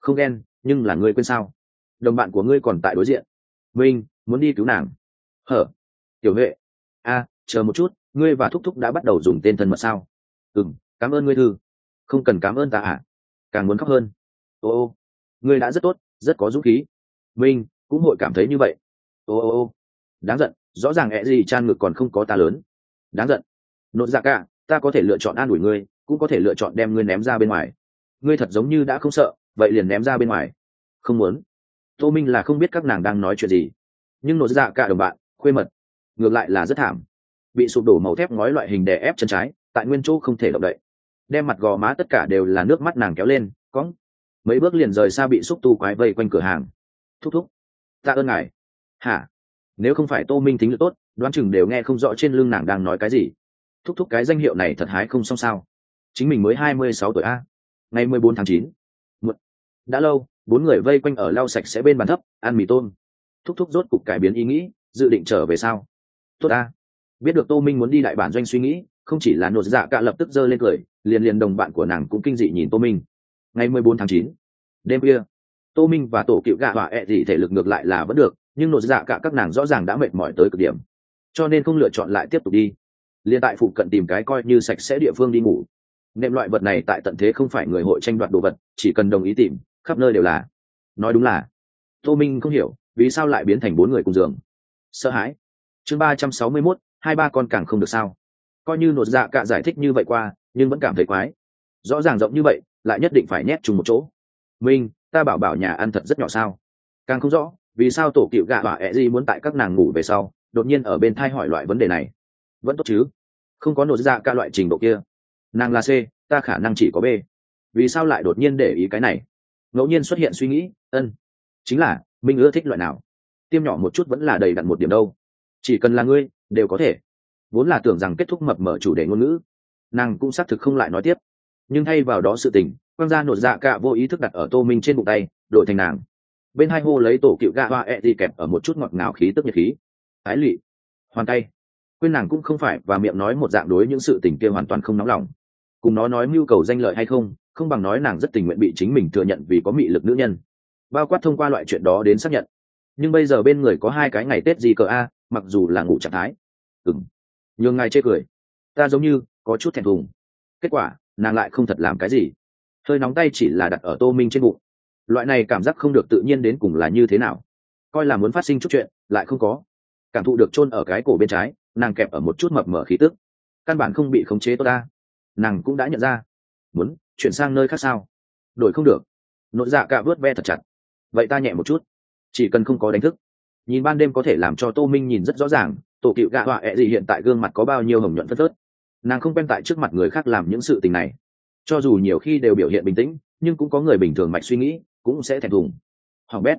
Không ghen, nhưng là ngươi quên sao? Đồng bạn của ngươi còn tại đối diện. Minh, muốn đi cứu nàng. Hở? Tiểu huệ. A, chờ một chút, ngươi và thúc thúc đã bắt đầu dùng tên thân mật sao? Ừ m cảm ơn ngươi thư. Không cần cảm ơn ta à càng muốn khóc hơn. Ô ô. Ngươi đã rất tốt, rất có dũng khí. Minh, cũng hội cảm thấy như vậy. Ô ô ô. Đáng giận, rõ ràng ẹ gì chan ngực còn không có ta lớn. Đáng giận. Nội dạ cả, ta có thể lựa chọn an ủi ngươi, cũng có thể lựa chọn đem ngươi ném ra bên ngoài. Ngươi thật giống như đã không sợ, vậy liền ném ra bên ngoài. Không muốn tô minh là không biết các nàng đang nói chuyện gì. Nhưng nội dạ cả đồng bạn, khuê mật, ngược lại là rất thảm. Bị sụp đổ màu thép ngói loại hình đè ép chân trái, tại nguyên chỗ không thể động đậy. Đem mặt gò má tất cả đều là nước mắt nàng kéo lên cóng mấy bước liền rời xa bị xúc tu quái vây quanh cửa hàng. Thúc thúc. Ta ơn ngài. Hả? Nếu không phải tô minh thính lực tốt, đoán chừng đều nghe không rõ trên lưng nàng đang nói cái gì. Thúc thúc cái danh hiệu này thật hái không xong sao. Chính mình mới hai mươi sáu tuổi a. Ngày mười bốn tháng chín. Đã lâu bốn người vây quanh ở lau sạch sẽ bên bàn thấp, ăn mì tôm. Thúc thúc rốt cục cải biến ý nghĩ, dự định trở về sao? Tốt ta. Biết được tô minh muốn đi đại bản doanh suy nghĩ, không chỉ là nột dạ cả lập tức giơ lên cười, liền liền đồng bạn của nàng cũng kinh dị nhìn tô minh. Ngày mười bốn tháng chín, đêm kia tô minh và tổ cựu gạ họa ẹ、e、gì gì thể lực ngược lại là vẫn được, nhưng nột dạ cả các nàng rõ ràng đã mệt mỏi tới cực điểm. Cho nên không lựa chọn lại tiếp tục đi. Liền tại phụ cận tìm cái coi như sạch sẽ địa phương đi ngủ. Nệm loại vật này tại tận thế không phải người hội tranh đoạt đồ vật, chỉ cần đồng ý tìm khắp nơi đều là. Nói đúng là, tô minh không hiểu, vì sao lại biến thành bốn người cùng giường. Sợ hãi. Chương ba trăm sáu mươi mốt, hai ba con càng không được sao. Coi như nột dạ cả giải thích như vậy qua, nhưng vẫn cảm thấy quái. Rõ ràng rộng như vậy, lại nhất định phải nhét chung một chỗ. Minh, ta bảo bảo nhà ăn thật rất nhỏ sao? Càng không rõ, vì sao tổ cựu gạ bà ẹ gì muốn tại các nàng ngủ về sau, đột nhiên ở bên thai hỏi loại vấn đề này? Vẫn tốt chứ. Không có nột dạ cả loại trình độ kia. Nàng là c, ta khả năng chỉ có b. Vì sao lại đột nhiên để ý cái này? Ngẫu nhiên xuất hiện suy nghĩ, ân, chính là, minh ưa thích loại nào? Tiêm nhỏ một chút vẫn là đầy đặn một điểm đâu. Chỉ cần là ngươi, đều có thể. Vốn là tưởng rằng kết thúc mập mở chủ đề ngôn ngữ, nàng cũng xác thực không lại nói tiếp. Nhưng thay vào đó sự tình, quang gia nột dạ cả vô ý thức đặt ở tô minh trên bụng tay đội thành nàng. Bên hai hô lấy tổ cựu gạ hoa e đi kẹp ở một chút ngọt ngào khí tức nhiệt khí. Ái lụy, hoàn tay. Quên nàng cũng không phải và miệng nói một dạng đối những sự tình kia hoàn toàn không nóng lòng. Cùng nó nói mưu cầu danh lợi hay không không bằng nói nàng rất tình nguyện bị chính mình thừa nhận vì có mị lực nữ nhân. Bao quát thông qua loại chuyện đó đến xác nhận. Nhưng bây giờ bên người có hai cái ngày tết gì cờ a, mặc dù là ngủ trạng thái. Ừng nhường ngài chê cười. Ta giống như có chút thẹn thùng. Kết quả, nàng lại không thật làm cái gì. Hơi nóng tay chỉ là đặt ở tô minh trên bụng. Loại này cảm giác không được tự nhiên đến cùng là như thế nào? Coi là muốn phát sinh chút chuyện, lại không có. Cảm thụ được chôn ở cái cổ bên trái, nàng kẹp ở một chút mập mở khí tức. Căn bản không bị khống chế tốt ta. Nàng cũng đã nhận ra muốn chuyển sang nơi khác sao? Đổi không được. Nội dạ cạ vớt ve thật chặt. Vậy ta nhẹ một chút. Chỉ cần không có đánh thức. Nhìn ban đêm có thể làm cho tô minh nhìn rất rõ ràng, tổ cựu gạ họa ẹ gì hiện tại gương mặt có bao nhiêu hồng nhuận phất phớt. Nàng không quen tại trước mặt người khác làm những sự tình này. Cho dù nhiều khi đều biểu hiện bình tĩnh, nhưng cũng có người bình thường mạch suy nghĩ, cũng sẽ thèm thùng. Hoàng bét,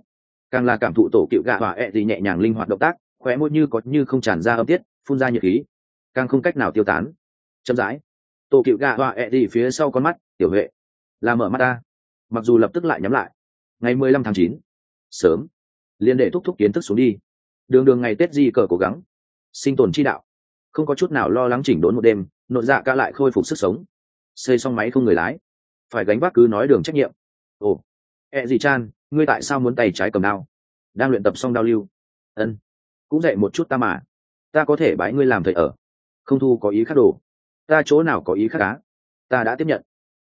càng là cảm thụ tổ cựu gạ họa ẹ gì nhẹ nhàng linh hoạt động tác, khóe môi như có như không tràn ra âm tiết, phun ra nhiệt khí. Càng không cách nào tiêu tán. Chậm rãi tổ cựu gạ họa ẹ、e、đi gì phía sau con mắt, tiểu huệ, là mở mắt ta. Mặc dù lập tức lại nhắm lại. Ngày mười lăm tháng chín, sớm, liền để thúc thúc kiến thức xuống đi. Đường đường ngày tết di cờ cố gắng, sinh tồn chi đạo. Không có chút nào lo lắng chỉnh đốn một đêm nội dạ ca lại khôi phục sức sống. Xây xong máy không người lái. Phải gánh vác cứ nói đường trách nhiệm. Ồ, ẹ、e、gì gì chan, ngươi tại sao muốn tay trái cầm đao? Đang luyện tập xong đao lưu. Ân, cũng dạy một chút ta mà. Ta có thể bái ngươi làm thầy ở. Không thu có ý khác đồ ta chỗ nào có ý khác cá ta đã tiếp nhận.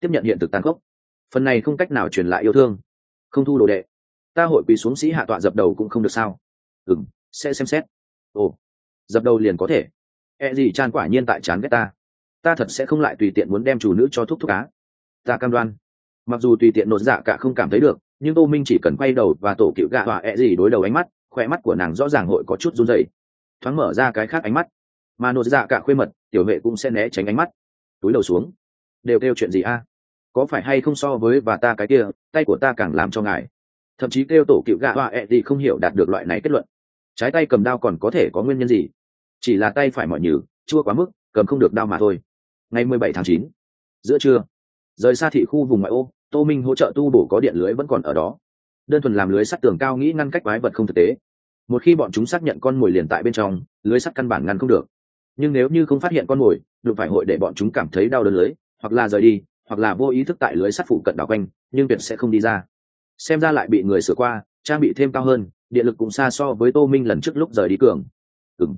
Tiếp nhận hiện thực tàn khốc. Phần này không cách nào truyền lại yêu thương. Không thu đồ đệ. Ta hội quỳ xuống sĩ hạ tọa dập đầu cũng không được sao? Ừng sẽ xem xét. Ồ, dập đầu liền có thể. E gì chan quả nhiên tại chán ghét ta. Ta thật sẽ không lại tùy tiện muốn đem chủ nữ cho thúc thúc cá ta cam đoan. Mặc dù tùy tiện nột dạ cả không cảm thấy được, nhưng tô minh chỉ cần quay đầu và tổ cựu gạ họa e gì đối đầu ánh mắt khỏe mắt của nàng rõ ràng hội có chút run dày thoáng mở ra cái khác ánh mắt mà nô dạ cả khuê mật, tiểu vệ cũng sẽ né tránh ánh mắt. Túi đầu xuống. Đều kêu chuyện gì a? Có phải hay không so với và ta cái kia, tay của ta càng làm cho ngài. Thậm chí kêu tổ cựu gạ họa ẹ e gì không hiểu đạt được loại này kết luận. Trái tay cầm đao còn có thể có nguyên nhân gì? Chỉ là tay phải mọi nhừ chua quá mức, cầm không được đao mà thôi. Ngày mười bảy tháng chín, giữa trưa, rời xa thị khu vùng ngoại ô, tô minh hỗ trợ tu bổ có điện lưới vẫn còn ở đó. Đơn thuần làm lưới sắt tường cao nghĩ ngăn cách quái vật không thực tế. Một khi bọn chúng xác nhận con mồi liền tại bên trong, lưới sắt căn bản ngăn không được nhưng nếu như không phát hiện con mồi, đụng phải hội để bọn chúng cảm thấy đau đớn lưới, hoặc là rời đi, hoặc là vô ý thức tại lưới sắt phụ cận đảo quanh, nhưng tuyệt sẽ không đi ra. Xem ra lại bị người sửa qua, trang bị thêm cao hơn, điện lực cũng xa so với tô minh lần trước lúc rời đi cường. Ừng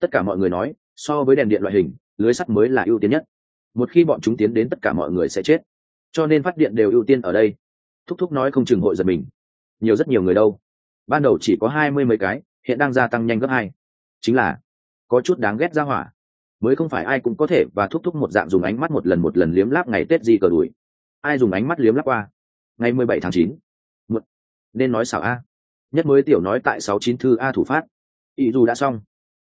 tất cả mọi người nói, so với đèn điện loại hình, lưới sắt mới là ưu tiên nhất. Một khi bọn chúng tiến đến tất cả mọi người sẽ chết. Cho nên phát điện đều ưu tiên ở đây. Thúc thúc nói không chừng hội giật mình. Nhiều rất nhiều người đâu. Ban đầu chỉ có hai mươi mấy cái, hiện đang gia tăng nhanh gấp hai. Chính là có chút đáng ghét ra hỏa. Mới không phải ai cũng có thể và thúc thúc một dạng dùng ánh mắt một lần một lần liếm láp ngày tết gì cờ đuổi ai dùng ánh mắt liếm láp qua? Ngày mười bảy tháng chín. Một nên nói xảo a. Nhất mới tiểu nói tại sáu chín thư a thủ phát. Ý dù đã xong.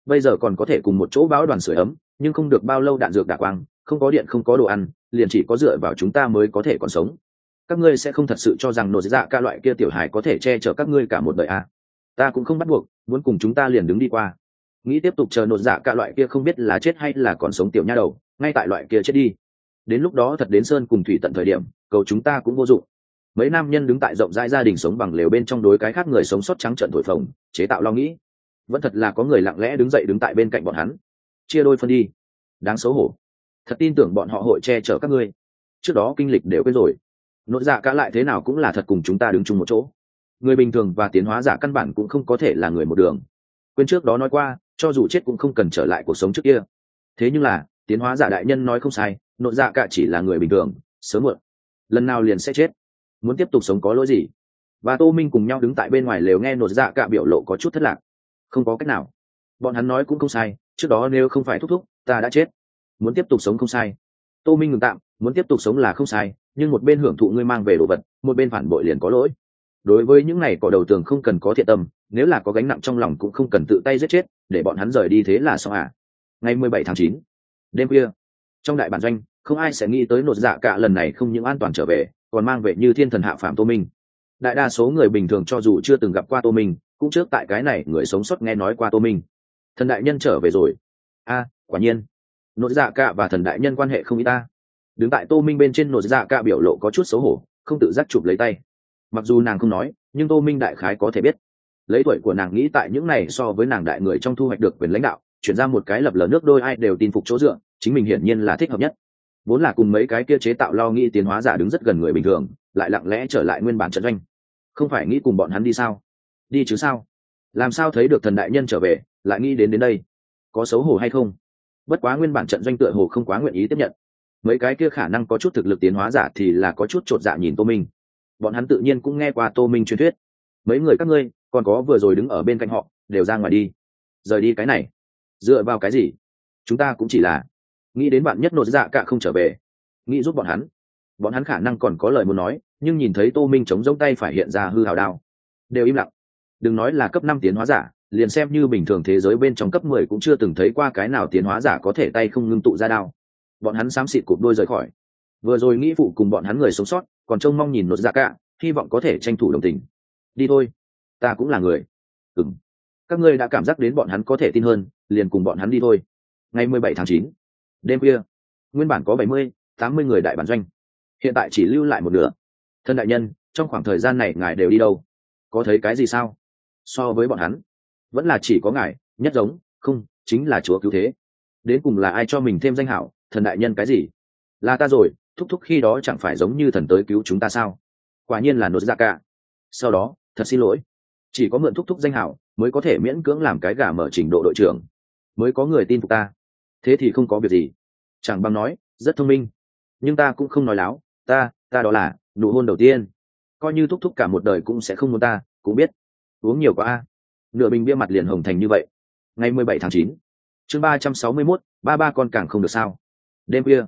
Bây giờ còn có thể cùng một chỗ báo đoàn sửa ấm, nhưng không được bao lâu đạn dược đả quang, không có điện không có đồ ăn, liền chỉ có dựa vào chúng ta mới có thể còn sống. Các ngươi sẽ không thật sự cho rằng nổi dạ ca loại kia tiểu hài có thể che chở các ngươi cả một đời à. ta cũng không bắt buộc, muốn cùng chúng ta liền đứng đi qua nghĩ tiếp tục chờ nổi dạ cả loại kia không biết là chết hay là còn sống tiểu nha đầu, ngay tại loại kia chết đi. Đến lúc đó thật đến sơn cùng thủy tận thời điểm, cầu chúng ta cũng vô dụng. Mấy nam nhân đứng tại rộng rãi gia đình sống bằng lều bên trong đối cái khác người sống sót trắng trận thổi phồng, chế tạo lo nghĩ. Vẫn thật là có người lặng lẽ đứng dậy đứng tại bên cạnh bọn hắn. Chia đôi phân đi. Đáng xấu hổ. Thật tin tưởng bọn họ hội che chở các ngươi. Trước đó kinh lịch đều quên rồi. Nội dạ cả lại thế nào cũng là thật cùng chúng ta đứng chung một chỗ. Người bình thường và tiến hóa giả căn bản cũng không có thể là người một đường. Quên trước đó nói qua cho dù chết cũng không cần trở lại cuộc sống trước kia. Thế nhưng là, tiến hóa giả đại nhân nói không sai nội dạ cả chỉ là người bình thường, sớm muộn, lần nào liền sẽ chết. Muốn tiếp tục sống có lỗi gì? Và tô minh cùng nhau đứng tại bên ngoài lều nghe nội dạ cả biểu lộ có chút thất lạc. Không có cách nào. Bọn hắn nói cũng không sai, trước đó nếu không phải thúc thúc, ta đã chết. Muốn tiếp tục sống không sai. Tô minh ngừng tạm, muốn tiếp tục sống là không sai, nhưng một bên hưởng thụ ngươi mang về đồ vật, một bên phản bội liền có lỗi đối với những này cỏ đầu tường không cần có thiện tâm, nếu là có gánh nặng trong lòng cũng không cần tự tay giết chết, để bọn hắn rời đi thế là xong à. Ngày mười bảy tháng chín, đêm khuya, trong đại bản doanh, không ai sẽ nghĩ tới nột dạ cả lần này không những an toàn trở về, còn mang về như thiên thần hạ phạm tô minh. Đại đa số người bình thường cho dù chưa từng gặp qua tô minh, cũng trước tại cái này người sống sót nghe nói qua tô minh. Thần đại nhân trở về rồi. A, quả nhiên. Nội dạ cạ và thần đại nhân quan hệ không y ta. Đứng tại tô minh bên trên nội dạ cạ biểu lộ có chút xấu hổ, không tự giác chụp lấy tay mặc dù nàng không nói, nhưng tô minh đại khái có thể biết. Lấy tuổi của nàng nghĩ tại những này so với nàng đại người trong thu hoạch được quyền lãnh đạo, chuyển ra một cái lập lờ nước đôi ai đều tin phục chỗ dựa, chính mình hiển nhiên là thích hợp nhất. Vốn là cùng mấy cái kia chế tạo lo nghĩ tiến hóa giả đứng rất gần người bình thường, lại lặng lẽ trở lại nguyên bản trận doanh. Không phải nghĩ cùng bọn hắn đi sao? Đi chứ sao? Làm sao thấy được thần đại nhân trở về, lại nghĩ đến đến đây? Có xấu hổ hay không? Bất quá nguyên bản trận doanh tựa hồ không quá nguyện ý tiếp nhận. Mấy cái kia khả năng có chút thực lực tiến hóa giả thì là có chút t r ộ t dạ nhìn tô minh bọn hắn tự nhiên cũng nghe qua tô minh truyền thuyết. Mấy người các ngươi, còn có vừa rồi đứng ở bên cạnh họ, đều ra ngoài đi. Rời đi cái này. Dựa vào cái gì? Chúng ta cũng chỉ là nghĩ đến bạn nhất nột dạ cả không trở về. Nghĩ giúp bọn hắn. Bọn hắn khả năng còn có lời muốn nói, nhưng nhìn thấy tô minh chống giống tay phải hiện ra hư hào đao. Đều im lặng. Đừng nói là cấp năm tiến hóa giả, liền xem như bình thường thế giới bên trong cấp mười cũng chưa từng thấy qua cái nào tiến hóa giả có thể tay không ngưng tụ ra đao. Bọn hắn xám xịt cụp đôi rời khỏi. Vừa rồi nghĩ phụ cùng bọn hắn người sống sót còn trông mong nhìn nốt ra dạ cả, hy vọng có thể tranh thủ đồng tình. Đi thôi. Ta cũng là người. Ừng các ngươi đã cảm giác đến bọn hắn có thể tin hơn, liền cùng bọn hắn đi thôi. Ngày mười bảy tháng chín, đêm khuya, nguyên bản có bảy mươi, tám mươi người đại bản doanh. Hiện tại chỉ lưu lại một nửa. Thân đại nhân, trong khoảng thời gian này ngài đều đi đâu? Có thấy cái gì sao? So với bọn hắn, vẫn là chỉ có ngài, nhất giống, không, chính là chúa cứu thế. Đến cùng là ai cho mình thêm danh hảo thần đại nhân cái gì? Là ta rồi thúc thúc khi đó chẳng phải giống như thần tới cứu chúng ta sao? Quả nhiên là nốt ra cả. Sau đó, thật xin lỗi. Chỉ có mượn thúc thúc danh hảo mới có thể miễn cưỡng làm cái gà mở trình độ đội trưởng. Mới có người tin phục ta. Thế thì không có việc gì. Chẳng bằng nói, rất thông minh. Nhưng ta cũng không nói láo. Ta ta đó là nụ hôn đầu tiên. Coi như thúc thúc cả một đời cũng sẽ không muốn ta, cũng biết. Uống nhiều quá. A nửa bình bia mặt liền hồng thành như vậy. Ngày mười bảy tháng chín, chương ba trăm sáu mươi mốt, ba ba con càng không được sao. Đêm kia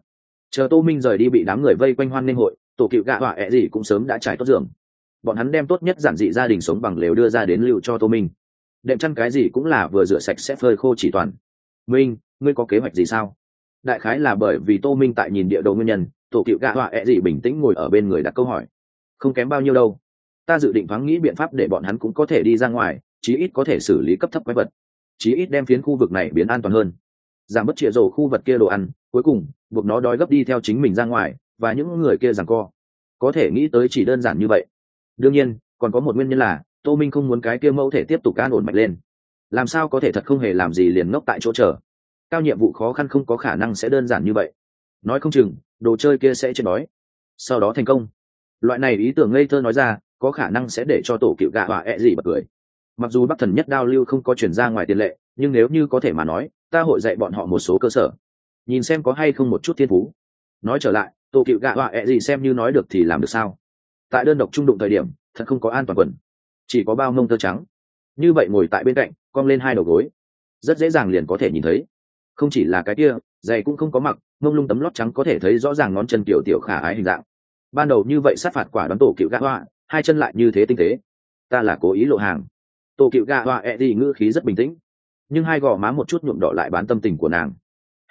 chờ tô minh rời đi bị đám người vây quanh hoan nghênh hội, tổ cựu gạ họa ẹ gì cũng sớm đã trải tốt giường. Bọn hắn đem tốt nhất giản dị gia đình sống bằng lều đưa ra đến lưu cho tô minh. Đệm chăn cái gì cũng là vừa rửa sạch sẽ phơi khô chỉ toàn. Minh, ngươi có kế hoạch gì sao? Đại khái là bởi vì tô minh tại nhìn địa đồ nguyên nhân, tổ cựu gạ họa ẹ gì bình tĩnh ngồi ở bên người đặt câu hỏi. Không kém bao nhiêu đâu. Ta dự định thoáng nghĩ biện pháp để bọn hắn cũng có thể đi ra ngoài, chí ít có thể xử lý cấp thấp quái vật. Chí ít đem phiến khu vực này biến an toàn hơn. Giảm bất trịa rổ khu vật kia đồ ăn cuối cùng, buộc nó đói gấp đi theo chính mình ra ngoài, và những người kia rằng co. Có thể nghĩ tới chỉ đơn giản như vậy. Đương nhiên, còn có một nguyên nhân là, tô minh không muốn cái kia mẫu thể tiếp tục can ổn mạnh lên. Làm sao có thể thật không hề làm gì liền ngốc tại chỗ chờ? Cao nhiệm vụ khó khăn không có khả năng sẽ đơn giản như vậy. Nói không chừng, đồ chơi kia sẽ chết đói. Sau đó thành công. Loại này ý tưởng ngây thơ nói ra, có khả năng sẽ để cho tổ cựu gạ và ẹ gì bật cười. Mặc dù bắc thần nhất đao lưu không có chuyển ra ngoài tiền lệ, nhưng nếu như có thể mà nói, ta hội dạy bọn họ một số cơ sở nhìn xem có hay không một chút thiên phú. Nói trở lại tổ cựu gạ họa ẹ gì xem như nói được thì làm được sao? Tại đơn độc trung đụng thời điểm, thật không có an toàn quần. Chỉ có bao mông tơ trắng. Như vậy ngồi tại bên cạnh, cong lên hai đầu gối. Rất dễ dàng liền có thể nhìn thấy. Không chỉ là cái kia, giày cũng không có mặc, mông lung tấm lót trắng có thể thấy rõ ràng ngón chân kiểu tiểu khả ái hình dạng. Ban đầu như vậy sát phạt quả đón tổ cựu gạ họa, hai chân lại như thế tinh tế. Ta là cố ý lộ hàng. Tổ cựu gạ họa ẹ gì ngữ khí rất bình tĩnh. Nhưng hai gò má một chút nhuộm đỏ lại bán tâm tình của nàng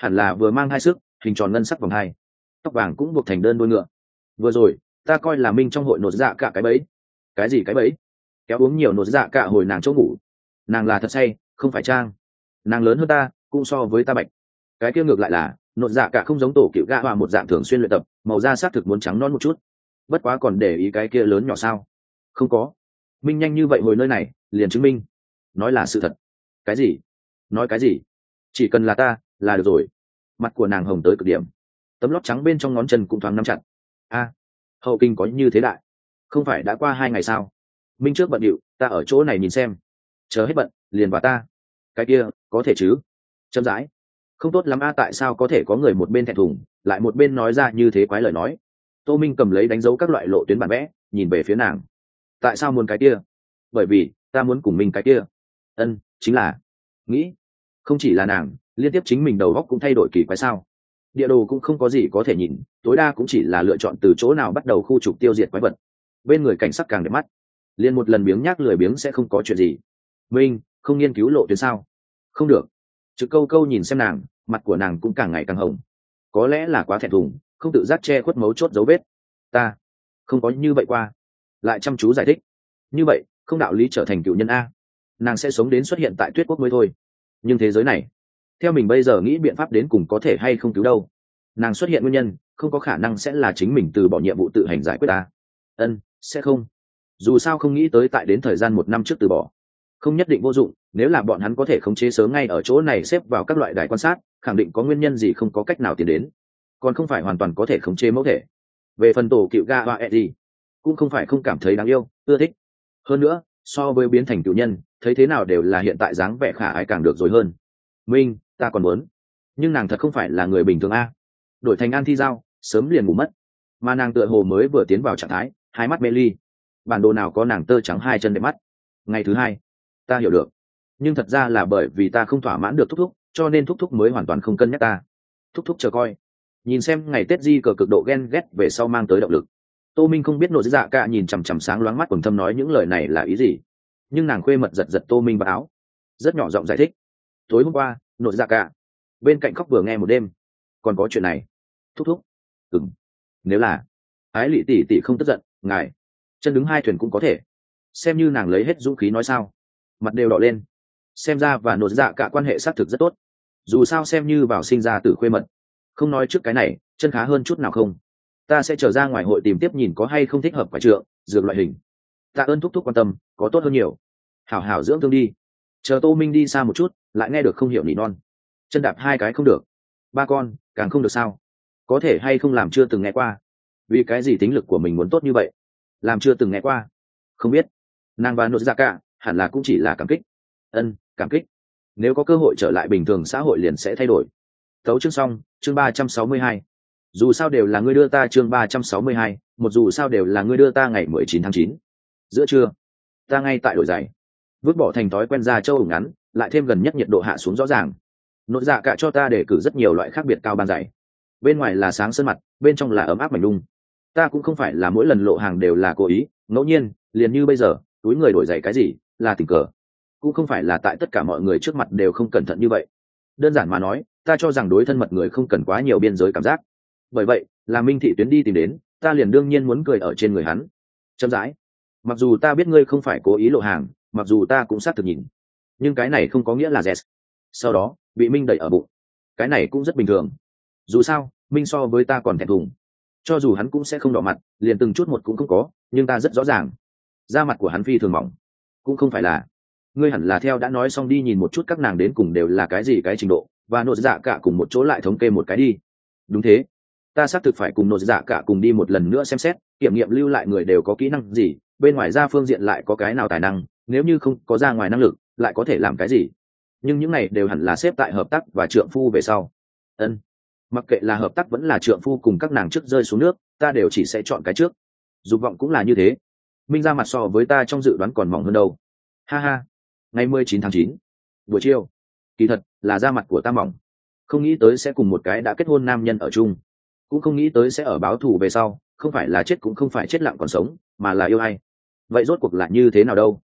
hẳn là vừa mang hai sức, hình tròn ngân sắc vòng hai. Tóc vàng cũng buộc thành đơn đôi ngựa. Vừa rồi, ta coi là minh trong hội nột dạ cả cái bẫy. Cái gì cái bẫy? Kéo uống nhiều nột dạ cả hồi nàng chỗ ngủ. Nàng là thật say, không phải trang. Nàng lớn hơn ta, cũng so với ta bạch. Cái kia ngược lại là, nột dạ cả không giống tổ cựu gạ hòa một dạng thường xuyên luyện tập, màu da xác thực muốn trắng non một chút. Bất quá còn để ý cái kia lớn nhỏ sao? Không có. Minh nhanh như vậy hồi nơi này, liền chứng minh. Nói là sự thật. Cái gì? Nói cái gì? Chỉ cần là ta là được rồi. Mặt của nàng hồng tới cực điểm. Tấm lót trắng bên trong ngón chân cũng thoáng nắm chặt. A, hậu kinh có như thế đại. Không phải đã qua hai ngày sao? Minh trước bận điệu, ta ở chỗ này nhìn xem. Chờ hết bận, liền vào ta. Cái kia, có thể chứ? Chậm rãi. Không tốt lắm a, tại sao có thể có người một bên thẹn thùng, lại một bên nói ra như thế quái lời nói? Tô minh cầm lấy đánh dấu các loại lộ tuyến bản vẽ, nhìn về phía nàng. Tại sao muốn cái kia? Bởi vì, ta muốn cùng mình cái kia. Ân, chính là. Nghĩ. Không chỉ là nàng liên tiếp chính mình đầu góc cũng thay đổi kỳ quái sao? Địa đồ cũng không có gì có thể nhìn, tối đa cũng chỉ là lựa chọn từ chỗ nào bắt đầu khu trục tiêu diệt quái vật. Bên người cảnh sắc càng đẹp mắt. Liền một lần biếng nhác lười biếng sẽ không có chuyện gì. Minh, không nghiên cứu lộ tuyến sao? Không được. Trực câu câu nhìn xem nàng, mặt của nàng cũng càng ngày càng hồng. Có lẽ là quá thẹn thùng, không tự giác che khuất mấu chốt dấu vết. Ta, không có như vậy qua. Lại chăm chú giải thích. Như vậy, không đạo lý trở thành cựu nhân a. Nàng sẽ sống đến xuất hiện tại tuyết quốc mới thôi. Nhưng thế giới này theo mình bây giờ nghĩ biện pháp đến cùng có thể hay không cứu đâu. Nàng xuất hiện nguyên nhân, không có khả năng sẽ là chính mình từ bỏ nhiệm vụ tự hành giải quyết ta. Ân, sẽ không. Dù sao không nghĩ tới tại đến thời gian một năm trước từ bỏ. Không nhất định vô dụng, nếu là bọn hắn có thể khống chế sớm ngay ở chỗ này xếp vào các loại đài quan sát, khẳng định có nguyên nhân gì không có cách nào tiến đến. Còn không phải hoàn toàn có thể khống chế mẫu thể. Về phần tổ cựu ga và eddie, cũng không phải không cảm thấy đáng yêu, ưa thích. Hơn nữa, so với biến thành cựu nhân, thấy thế nào đều là hiện tại dáng vẻ khả ai càng được rồi hơn. Minh ta còn muốn. Nhưng nàng thật không phải là người bình thường a. Đổi thành an thi giao, sớm liền ngủ mất. Mà nàng tựa hồ mới vừa tiến vào trạng thái, hai mắt mê ly. Bản đồ nào có nàng tơ trắng hai chân đẹp mắt? Ngày thứ hai, ta hiểu được. Nhưng thật ra là bởi vì ta không thỏa mãn được thúc thúc, cho nên thúc thúc mới hoàn toàn không cân nhắc ta. Thúc thúc chờ coi. Nhìn xem ngày tết di cờ cực độ ghen ghét về sau mang tới động lực. Tô minh không biết nội dạ cả nhìn chằm chằm sáng loáng mắt quần thâm nói những lời này là ý gì. Nhưng nàng khuê mật giật giật tô minh vào áo. Rất nhỏ giọng giải thích. Tối hôm qua nội dạ cả. Bên cạnh khóc vừa nghe một đêm. Còn có chuyện này. Thúc thúc. Ừng nếu là. Ái lị tỷ tỷ không tức giận, ngài. Chân đứng hai thuyền cũng có thể. Xem như nàng lấy hết dũng khí nói sao. Mặt đều đỏ lên. Xem ra và nội dạ cả quan hệ xác thực rất tốt. Dù sao xem như vào sinh ra từ khuê mật. Không nói trước cái này, chân khá hơn chút nào không. Ta sẽ trở ra ngoài hội tìm tiếp nhìn có hay không thích hợp phải trượng, dược loại hình. Tạ ơn thúc thúc quan tâm, có tốt hơn nhiều. Hảo hảo dưỡng thương đi chờ tô minh đi xa một chút, lại nghe được không hiểu nỉ non. Chân đạp hai cái không được. Ba con, càng không được sao? Có thể hay không làm chưa từng nghe qua? Vì cái gì tính lực của mình muốn tốt như vậy? Làm chưa từng nghe qua? Không biết. Nàng và nội ra cả, hẳn là cũng chỉ là cảm kích. Ân, cảm kích. Nếu có cơ hội trở lại bình thường xã hội liền sẽ thay đổi. Thấu chương xong, chương ba trăm sáu mươi hai. Dù sao đều là ngươi đưa ta chương ba trăm sáu mươi hai, một dù sao đều là ngươi đưa ta ngày mười chín tháng chín. Giữa trưa, ta ngay tại đổi giày vứt bỏ thành thói quen ra châu ủng ngắn, lại thêm gần nhất nhiệt độ hạ xuống rõ ràng. Nội dạ cả cho ta để cử rất nhiều loại khác biệt cao ban dày. Bên ngoài là sáng sơn mặt, bên trong là ấm áp mảnh lung ta cũng không phải là mỗi lần lộ hàng đều là cố ý, ngẫu nhiên, liền như bây giờ, túi người đổi giày cái gì, là tình cờ. Cũng không phải là tại tất cả mọi người trước mặt đều không cẩn thận như vậy. Đơn giản mà nói, ta cho rằng đối thân mật người không cần quá nhiều biên giới cảm giác. Bởi vậy, là minh thị tuyến đi tìm đến, ta liền đương nhiên muốn cười ở trên người hắn. Chậm rãi. Mặc dù ta biết ngươi không phải cố ý lộ hàng mặc dù ta cũng xác thực nhìn, nhưng cái này không có nghĩa là z sau đó, bị minh đẩy ở bụng. Cái này cũng rất bình thường. Dù sao, minh so với ta còn thẹn thùng. Cho dù hắn cũng sẽ không đỏ mặt, liền từng chút một cũng không có, nhưng ta rất rõ ràng. Da mặt của hắn phi thường mỏng. Cũng không phải là. Ngươi hẳn là theo đã nói xong đi nhìn một chút các nàng đến cùng đều là cái gì cái trình độ, và nội dạ cả cùng một chỗ lại thống kê một cái đi. Đúng thế. Ta xác thực phải cùng nội dạ cả cùng đi một lần nữa xem xét, kiểm nghiệm lưu lại người đều có kỹ năng gì, bên ngoài ra phương diện lại có cái nào tài năng nếu như không có ra ngoài năng lực, lại có thể làm cái gì? Nhưng những này đều hẳn là xếp tại hợp tác và trượng phu về sau. Ân, mặc kệ là hợp tác vẫn là trượng phu cùng các nàng trước rơi xuống nước, ta đều chỉ sẽ chọn cái trước. Dục vọng cũng là như thế. Minh ra mặt so với ta trong dự đoán còn mỏng hơn đâu. Ha ha. Ngày mười chín tháng chín, buổi chiều. Kỳ thật, là da mặt của ta mỏng. Không nghĩ tới sẽ cùng một cái đã kết hôn nam nhân ở chung. Cũng không nghĩ tới sẽ ở báo thù về sau, không phải là chết cũng không phải chết lặng còn sống, mà là yêu hay vậy rốt cuộc là như thế nào đâu?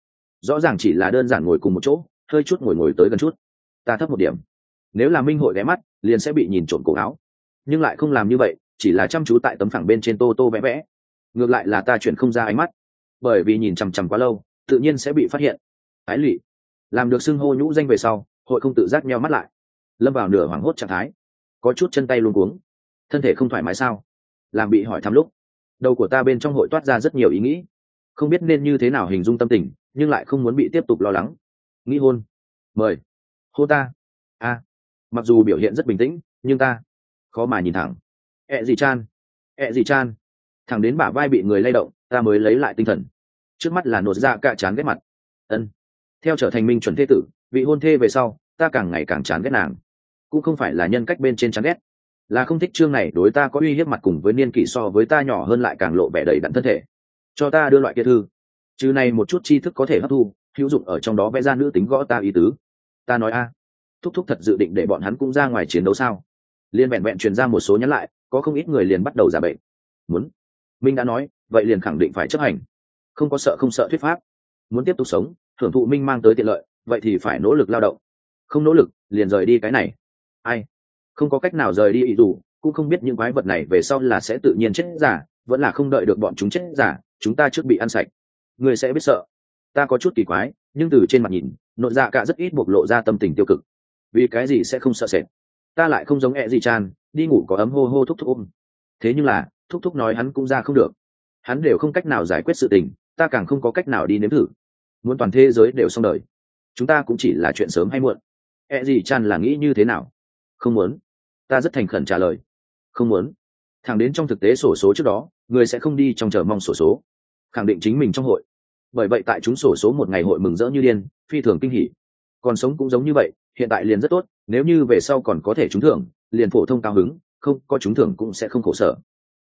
Rõ ràng chỉ là đơn giản ngồi cùng một chỗ, hơi chút ngồi ngồi tới gần chút. Ta thấp một điểm. Nếu là minh hội ghé mắt, liền sẽ bị nhìn trộm cổ áo. Nhưng lại không làm như vậy, chỉ là chăm chú tại tấm phẳng bên trên tô tô vẽ vẽ. Ngược lại là ta chuyển không ra ánh mắt. Bởi vì nhìn chằm chằm quá lâu, tự nhiên sẽ bị phát hiện. Ái lụy. Làm được xưng hô nhũ danh về sau, hội không tự giác meo mắt lại. Lâm vào nửa hoảng hốt trạng thái. Có chút chân tay luôn cuống. Thân thể không thoải mái sao? Làm bị hỏi thăm lúc, đầu của ta bên trong hội toát ra rất nhiều ý nghĩ. Không biết nên như thế nào hình dung tâm tình nhưng lại không muốn bị tiếp tục lo lắng. Nghĩ hôn. Mời. Hô ta. A. Mặc dù biểu hiện rất bình tĩnh, nhưng ta khó mà nhìn thẳng. Ẹ gì chan. Ẹ gì chan. Thẳng đến bả vai bị người lay động, ta mới lấy lại tinh thần. Trước mắt là nột ra cả chán ghét mặt. Ân. Theo trở thành minh chuẩn thế tử, vị hôn thê về sau, ta càng ngày càng chán ghét nàng. Cũng không phải là nhân cách bên trên chán ghét. Là không thích chương này đối ta có uy hiếp mặt cùng với niên kỷ so với ta nhỏ hơn lại càng lộ vẻ đầy đặn thân thể. Cho ta đưa loại kia thư chứ này một chút tri thức có thể hấp thu, hữu dụng ở trong đó vẽ ra nữ tính gõ ta ý tứ. Ta nói a, thúc thúc thật dự định để bọn hắn cũng ra ngoài chiến đấu sao? Liên vẹn vẹn truyền ra một số nhắn lại, có không ít người liền bắt đầu giả bệnh. Muốn. Minh đã nói, vậy liền khẳng định phải chấp hành. Không có sợ không sợ thuyết pháp. Muốn tiếp tục sống, thưởng thụ minh mang tới tiện lợi, vậy thì phải nỗ lực lao động. Không nỗ lực, liền rời đi cái này. Ai? Không có cách nào rời đi ý dù, cũng không biết những quái vật này về sau là sẽ tự nhiên chết giả, vẫn là không đợi được bọn chúng chết giả, chúng ta trước bị ăn sạch người sẽ biết sợ. Ta có chút kỳ quái, nhưng từ trên mặt nhìn, nội dạ cả rất ít bộc lộ ra tâm tình tiêu cực. Vì cái gì sẽ không sợ sệt? Ta lại không giống ẹ gì chan, đi ngủ có ấm hô hô thúc thúc ôm. Thế nhưng là, thúc thúc nói hắn cũng ra không được. Hắn đều không cách nào giải quyết sự tình, ta càng không có cách nào đi nếm thử. Muốn toàn thế giới đều xong đời. Chúng ta cũng chỉ là chuyện sớm hay muộn. Ẹ gì chan là nghĩ như thế nào? Không muốn. Ta rất thành khẩn trả lời. Không muốn. Thẳng đến trong thực tế sổ số trước đó, người sẽ không đi trong chờ mong sổ số khẳng định chính mình trong hội. Bởi vậy tại chúng sổ số một ngày hội mừng rỡ như điên, phi thường kinh hỉ. Còn sống cũng giống như vậy, hiện tại liền rất tốt, nếu như về sau còn có thể trúng thưởng, liền phổ thông cao hứng, không, có trúng thưởng cũng sẽ không khổ sở.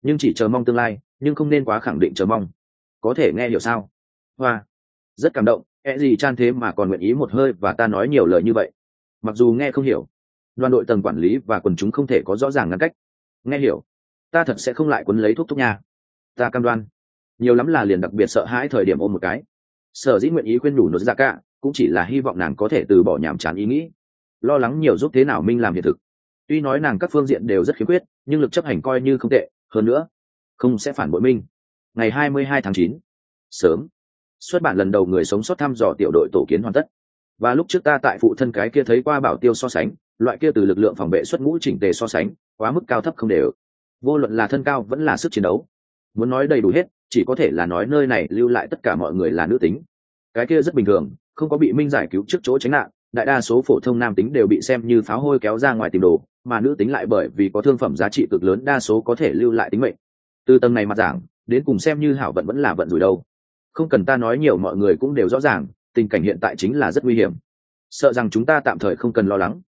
Nhưng chỉ chờ mong tương lai, nhưng không nên quá khẳng định chờ mong. Có thể nghe hiểu sao? Hoa. Rất cảm động e gì chan thế mà còn nguyện ý một hơi và ta nói nhiều lời như vậy. Mặc dù nghe không hiểu, đoàn đội tầng quản lý và quần chúng không thể có rõ ràng ngăn cách. Nghe hiểu, ta thật sẽ không lại quấn lấy thuốc thuốc nha. Ta cam đoan nhiều lắm là liền đặc biệt sợ hãi thời điểm ôm một cái. Sở dĩ nguyện ý khuyên đủ nốt ra cả, cũng chỉ là hy vọng nàng có thể từ bỏ nhàm chán ý nghĩ. Lo lắng nhiều giúp thế nào minh làm hiện thực. Tuy nói nàng các phương diện đều rất khiếm khuyết, nhưng lực chấp hành coi như không tệ, hơn nữa, không sẽ phản bội minh. Ngày 22 tháng 9. sớm. Xuất bản lần đầu người sống sót thăm dò tiểu đội tổ kiến hoàn tất. Và lúc trước ta tại phụ thân cái kia thấy qua bảo tiêu so sánh, loại kia từ lực lượng phòng vệ xuất ngũ chỉnh tề so sánh, quá mức cao thấp không đều. Vô luận là thân cao vẫn là sức chiến đấu. Muốn nói đầy đủ hết chỉ có thể là nói nơi này lưu lại tất cả mọi người là nữ tính. Cái kia rất bình thường, không có bị minh giải cứu trước chỗ tránh nạn, đại đa số phổ thông nam tính đều bị xem như pháo hôi kéo ra ngoài tìm đồ, mà nữ tính lại bởi vì có thương phẩm giá trị cực lớn đa số có thể lưu lại tính mệnh. Từ tầng này mặt giảng, đến cùng xem như hảo vận vẫn là vận rủi đâu. Không cần ta nói nhiều, mọi người cũng đều rõ ràng, tình cảnh hiện tại chính là rất nguy hiểm. Sợ rằng chúng ta tạm thời không cần lo lắng.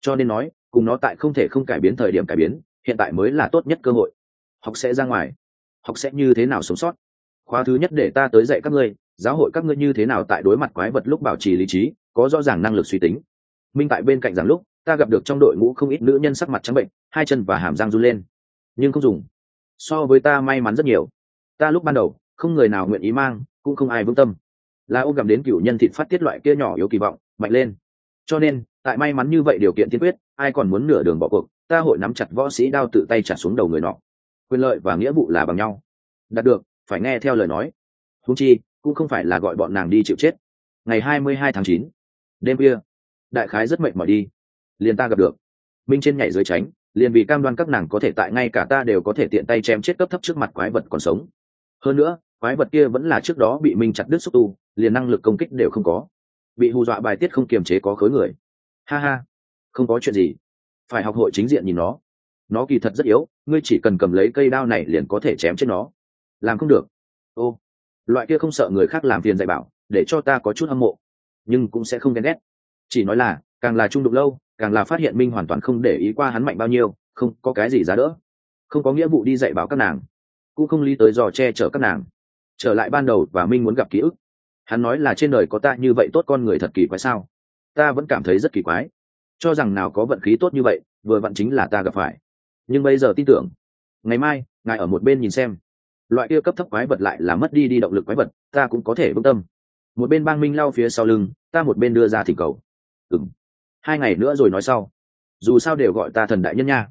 Cho nên nói, cùng nó tại không thể không cải biến thời điểm cải biến, hiện tại mới là tốt nhất cơ hội. Học sẽ ra ngoài học sẽ như thế nào sống sót? Khóa thứ nhất để ta tới dạy các ngươi, giáo hội các ngươi như thế nào tại đối mặt quái vật lúc bảo trì lý trí, có rõ ràng năng lực suy tính. Minh tại bên cạnh rằng lúc, ta gặp được trong đội ngũ không ít nữ nhân sắc mặt trắng bệnh, hai chân và hàm răng run lên. Nhưng không dùng. So với ta may mắn rất nhiều. Ta lúc ban đầu, không người nào nguyện ý mang, cũng không ai vững tâm. Là ôm gặp đến cựu nhân thịt phát tiết loại kia nhỏ yếu kỳ vọng, mạnh lên. Cho nên, tại may mắn như vậy điều kiện tiên quyết, ai còn muốn nửa đường bỏ cuộc, ta hội nắm chặt võ sĩ đao tự tay trả xuống đầu người nọ quyền lợi và nghĩa vụ là bằng nhau. Đạt được, phải nghe theo lời nói. Húng chi, cũng không phải là gọi bọn nàng đi chịu chết. Ngày hai mươi hai tháng chín, đêm kia đại khái rất mệt mỏi đi. Liền ta gặp được. Minh trên nhảy dưới tránh, liền vì cam đoan các nàng có thể tại ngay cả ta đều có thể tiện tay chém chết cấp thấp trước mặt quái vật còn sống. Hơn nữa, quái vật kia vẫn là trước đó bị minh chặt đứt xúc tu, liền năng lực công kích đều không có. Bị hù dọa bài tiết không kiềm chế có khối người. Ha ha, không có chuyện gì. Phải học hội chính diện nhìn nó. Nó kỳ thật rất yếu ngươi chỉ cần cầm lấy cây đao này liền có thể chém chết nó. Làm không được. Ô, loại kia không sợ người khác làm phiền dạy bảo, để cho ta có chút hâm mộ. Nhưng cũng sẽ không ghen ghét. Chỉ nói là, càng là trung đục lâu, càng là phát hiện minh hoàn toàn không để ý qua hắn mạnh bao nhiêu, không có cái gì giá đỡ. Không có nghĩa vụ đi dạy bảo các nàng, cũng không lý tới dò che chở các nàng. Trở lại ban đầu và minh muốn gặp ký ức. Hắn nói là trên đời có ta như vậy tốt con người thật kỳ quái sao? Ta vẫn cảm thấy rất kỳ quái. Cho rằng nào có vận khí tốt như vậy, vừa vặn chính là ta gặp phải nhưng bây giờ tin tưởng. Ngày mai, ngài ở một bên nhìn xem. Loại kia cấp thấp quái vật lại là mất đi đi động lực quái vật, ta cũng có thể vững tâm. Một bên bang minh lao phía sau lưng, ta một bên đưa ra thỉnh cầu. Ừng hai ngày nữa rồi nói sau. Dù sao đều gọi ta thần đại nhân nha.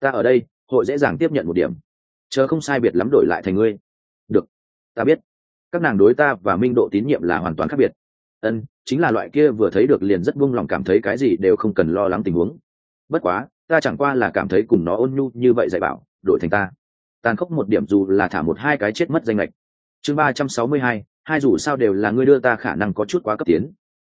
Ta ở đây, hội dễ dàng tiếp nhận một điểm. Chờ không sai biệt lắm đổi lại thành ngươi. Được. Ta biết. Các nàng đối ta và minh độ tín nhiệm là hoàn toàn khác biệt. Ân, chính là loại kia vừa thấy được liền rất buông lòng cảm thấy cái gì đều không cần lo lắng tình huống. Bất quá ta chẳng qua là cảm thấy cùng nó ôn nhu như vậy dạy bảo, đổi thành ta. Tàn khốc một điểm dù là thả một hai cái chết mất danh lệch. Chương ba trăm sáu mươi hai hai dù sao đều là ngươi đưa ta khả năng có chút quá cấp tiến.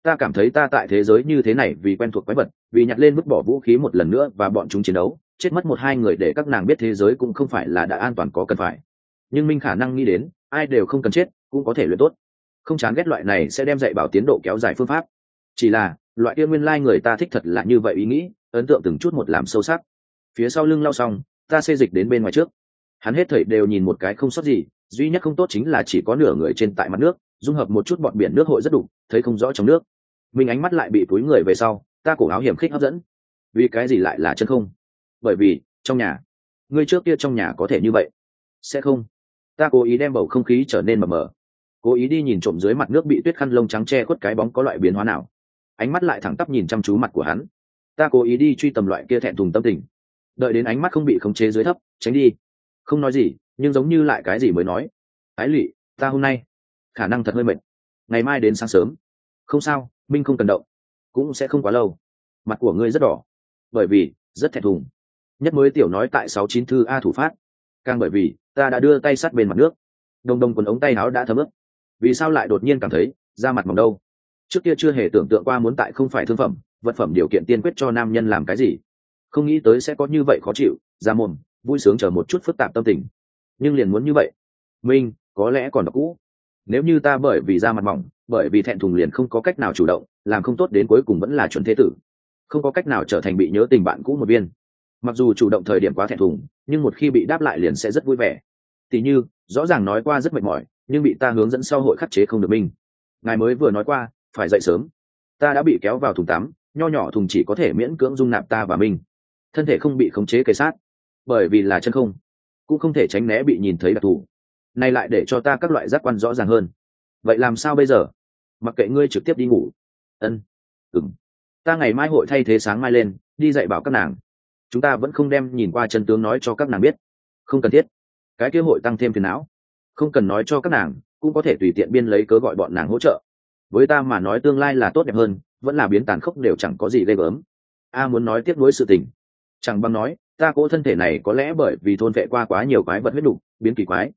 Ta cảm thấy ta tại thế giới như thế này vì quen thuộc quái vật, vì nhặt lên vứt bỏ vũ khí một lần nữa và bọn chúng chiến đấu, chết mất một hai người để các nàng biết thế giới cũng không phải là đã an toàn có cần phải. Nhưng minh khả năng nghĩ đến, ai đều không cần chết, cũng có thể luyện tốt. Không chán ghét loại này sẽ đem dạy bảo tiến độ kéo dài phương pháp. Chỉ là, loại kia nguyên lai、like、người ta thích thật là như vậy ý nghĩ ấn tượng từng chút một làm sâu sắc. Phía sau lưng lau xong, ta xê dịch đến bên ngoài trước. Hắn hết thảy đều nhìn một cái không sót gì, duy nhất không tốt chính là chỉ có nửa người trên tại mặt nước, dung hợp một chút bọn biển nước hội rất đủ, thấy không rõ trong nước. Mình ánh mắt lại bị túi người về sau, ta cổ áo hiểm khích hấp dẫn. Vì cái gì lại là chân không? Bởi vì, trong nhà ngươi trước kia trong nhà có thể như vậy. Sẽ không. Ta cố ý đem bầu không khí trở nên mờ mờ. Cố ý đi nhìn trộm dưới mặt nước bị tuyết khăn lông trắng che khuất cái bóng có loại biến hóa nào. Ánh mắt lại thẳng tắp nhìn chăm chú mặt của hắn ta cố ý đi truy tầm loại kia thẹn thùng tâm tình. Đợi đến ánh mắt không bị khống chế dưới thấp, tránh đi. Không nói gì, nhưng giống như lại cái gì mới nói. Ái lụy, ta hôm nay khả năng thật hơi mệt. Ngày mai đến sáng sớm. Không sao, minh không cần động. Cũng sẽ không quá lâu. Mặt của ngươi rất đỏ. Bởi vì, rất thẹn thùng. Nhất mới tiểu nói tại sáu chín thư a thủ phát. Càng bởi vì, ta đã đưa tay sát bên mặt nước. Đồng đồng quần ống tay áo đã thấm ướt. Vì sao lại đột nhiên cảm thấy, da mặt mỏng đâu? Trước kia chưa hề tưởng tượng qua muốn tại không phải thương phẩm vật phẩm điều kiện tiên quyết cho nam nhân làm cái gì? Không nghĩ tới sẽ có như vậy khó chịu, ra mồm, vui sướng chờ một chút phức tạp tâm tình. Nhưng liền muốn như vậy. Minh, có lẽ còn đọc cũ. Nếu như ta bởi vì da mặt mỏng, bởi vì thẹn thùng liền không có cách nào chủ động, làm không tốt đến cuối cùng vẫn là chuẩn thế tử. Không có cách nào trở thành bị nhớ tình bạn cũ một viên. Mặc dù chủ động thời điểm quá thẹn thùng, nhưng một khi bị đáp lại liền sẽ rất vui vẻ. Tỉ như, rõ ràng nói qua rất mệt mỏi, nhưng bị ta hướng dẫn sau hội khắc chế không được minh. Ngài mới vừa nói qua, phải dậy sớm. Ta đã bị kéo vào thùng tắm nho nhỏ thùng chỉ có thể miễn cưỡng dung nạp ta và mình, thân thể không bị khống chế kề sát bởi vì là chân không cũng không thể tránh né bị nhìn thấy đặc thù. Này lại để cho ta các loại giác quan rõ ràng hơn. Vậy làm sao bây giờ? Mặc kệ ngươi trực tiếp đi ngủ. Ân ừng ta ngày mai hội thay thế sáng mai lên đi dạy bảo các nàng. Chúng ta vẫn không đem nhìn qua chân tướng nói cho các nàng biết. Không cần thiết. Cái kế hội tăng thêm phiền não. Không cần nói cho các nàng cũng có thể tùy tiện biên lấy cớ gọi bọn nàng hỗ trợ. Với ta mà nói tương lai là tốt đẹp hơn vẫn là biến tàn khốc đều chẳng có gì ghê gớm. A muốn nói tiếp nối sự tình. Chẳng bằng nói, ta cỗ thân thể này có lẽ bởi vì thôn vệ qua quá nhiều quái vật huyết đục, biến kỳ quái.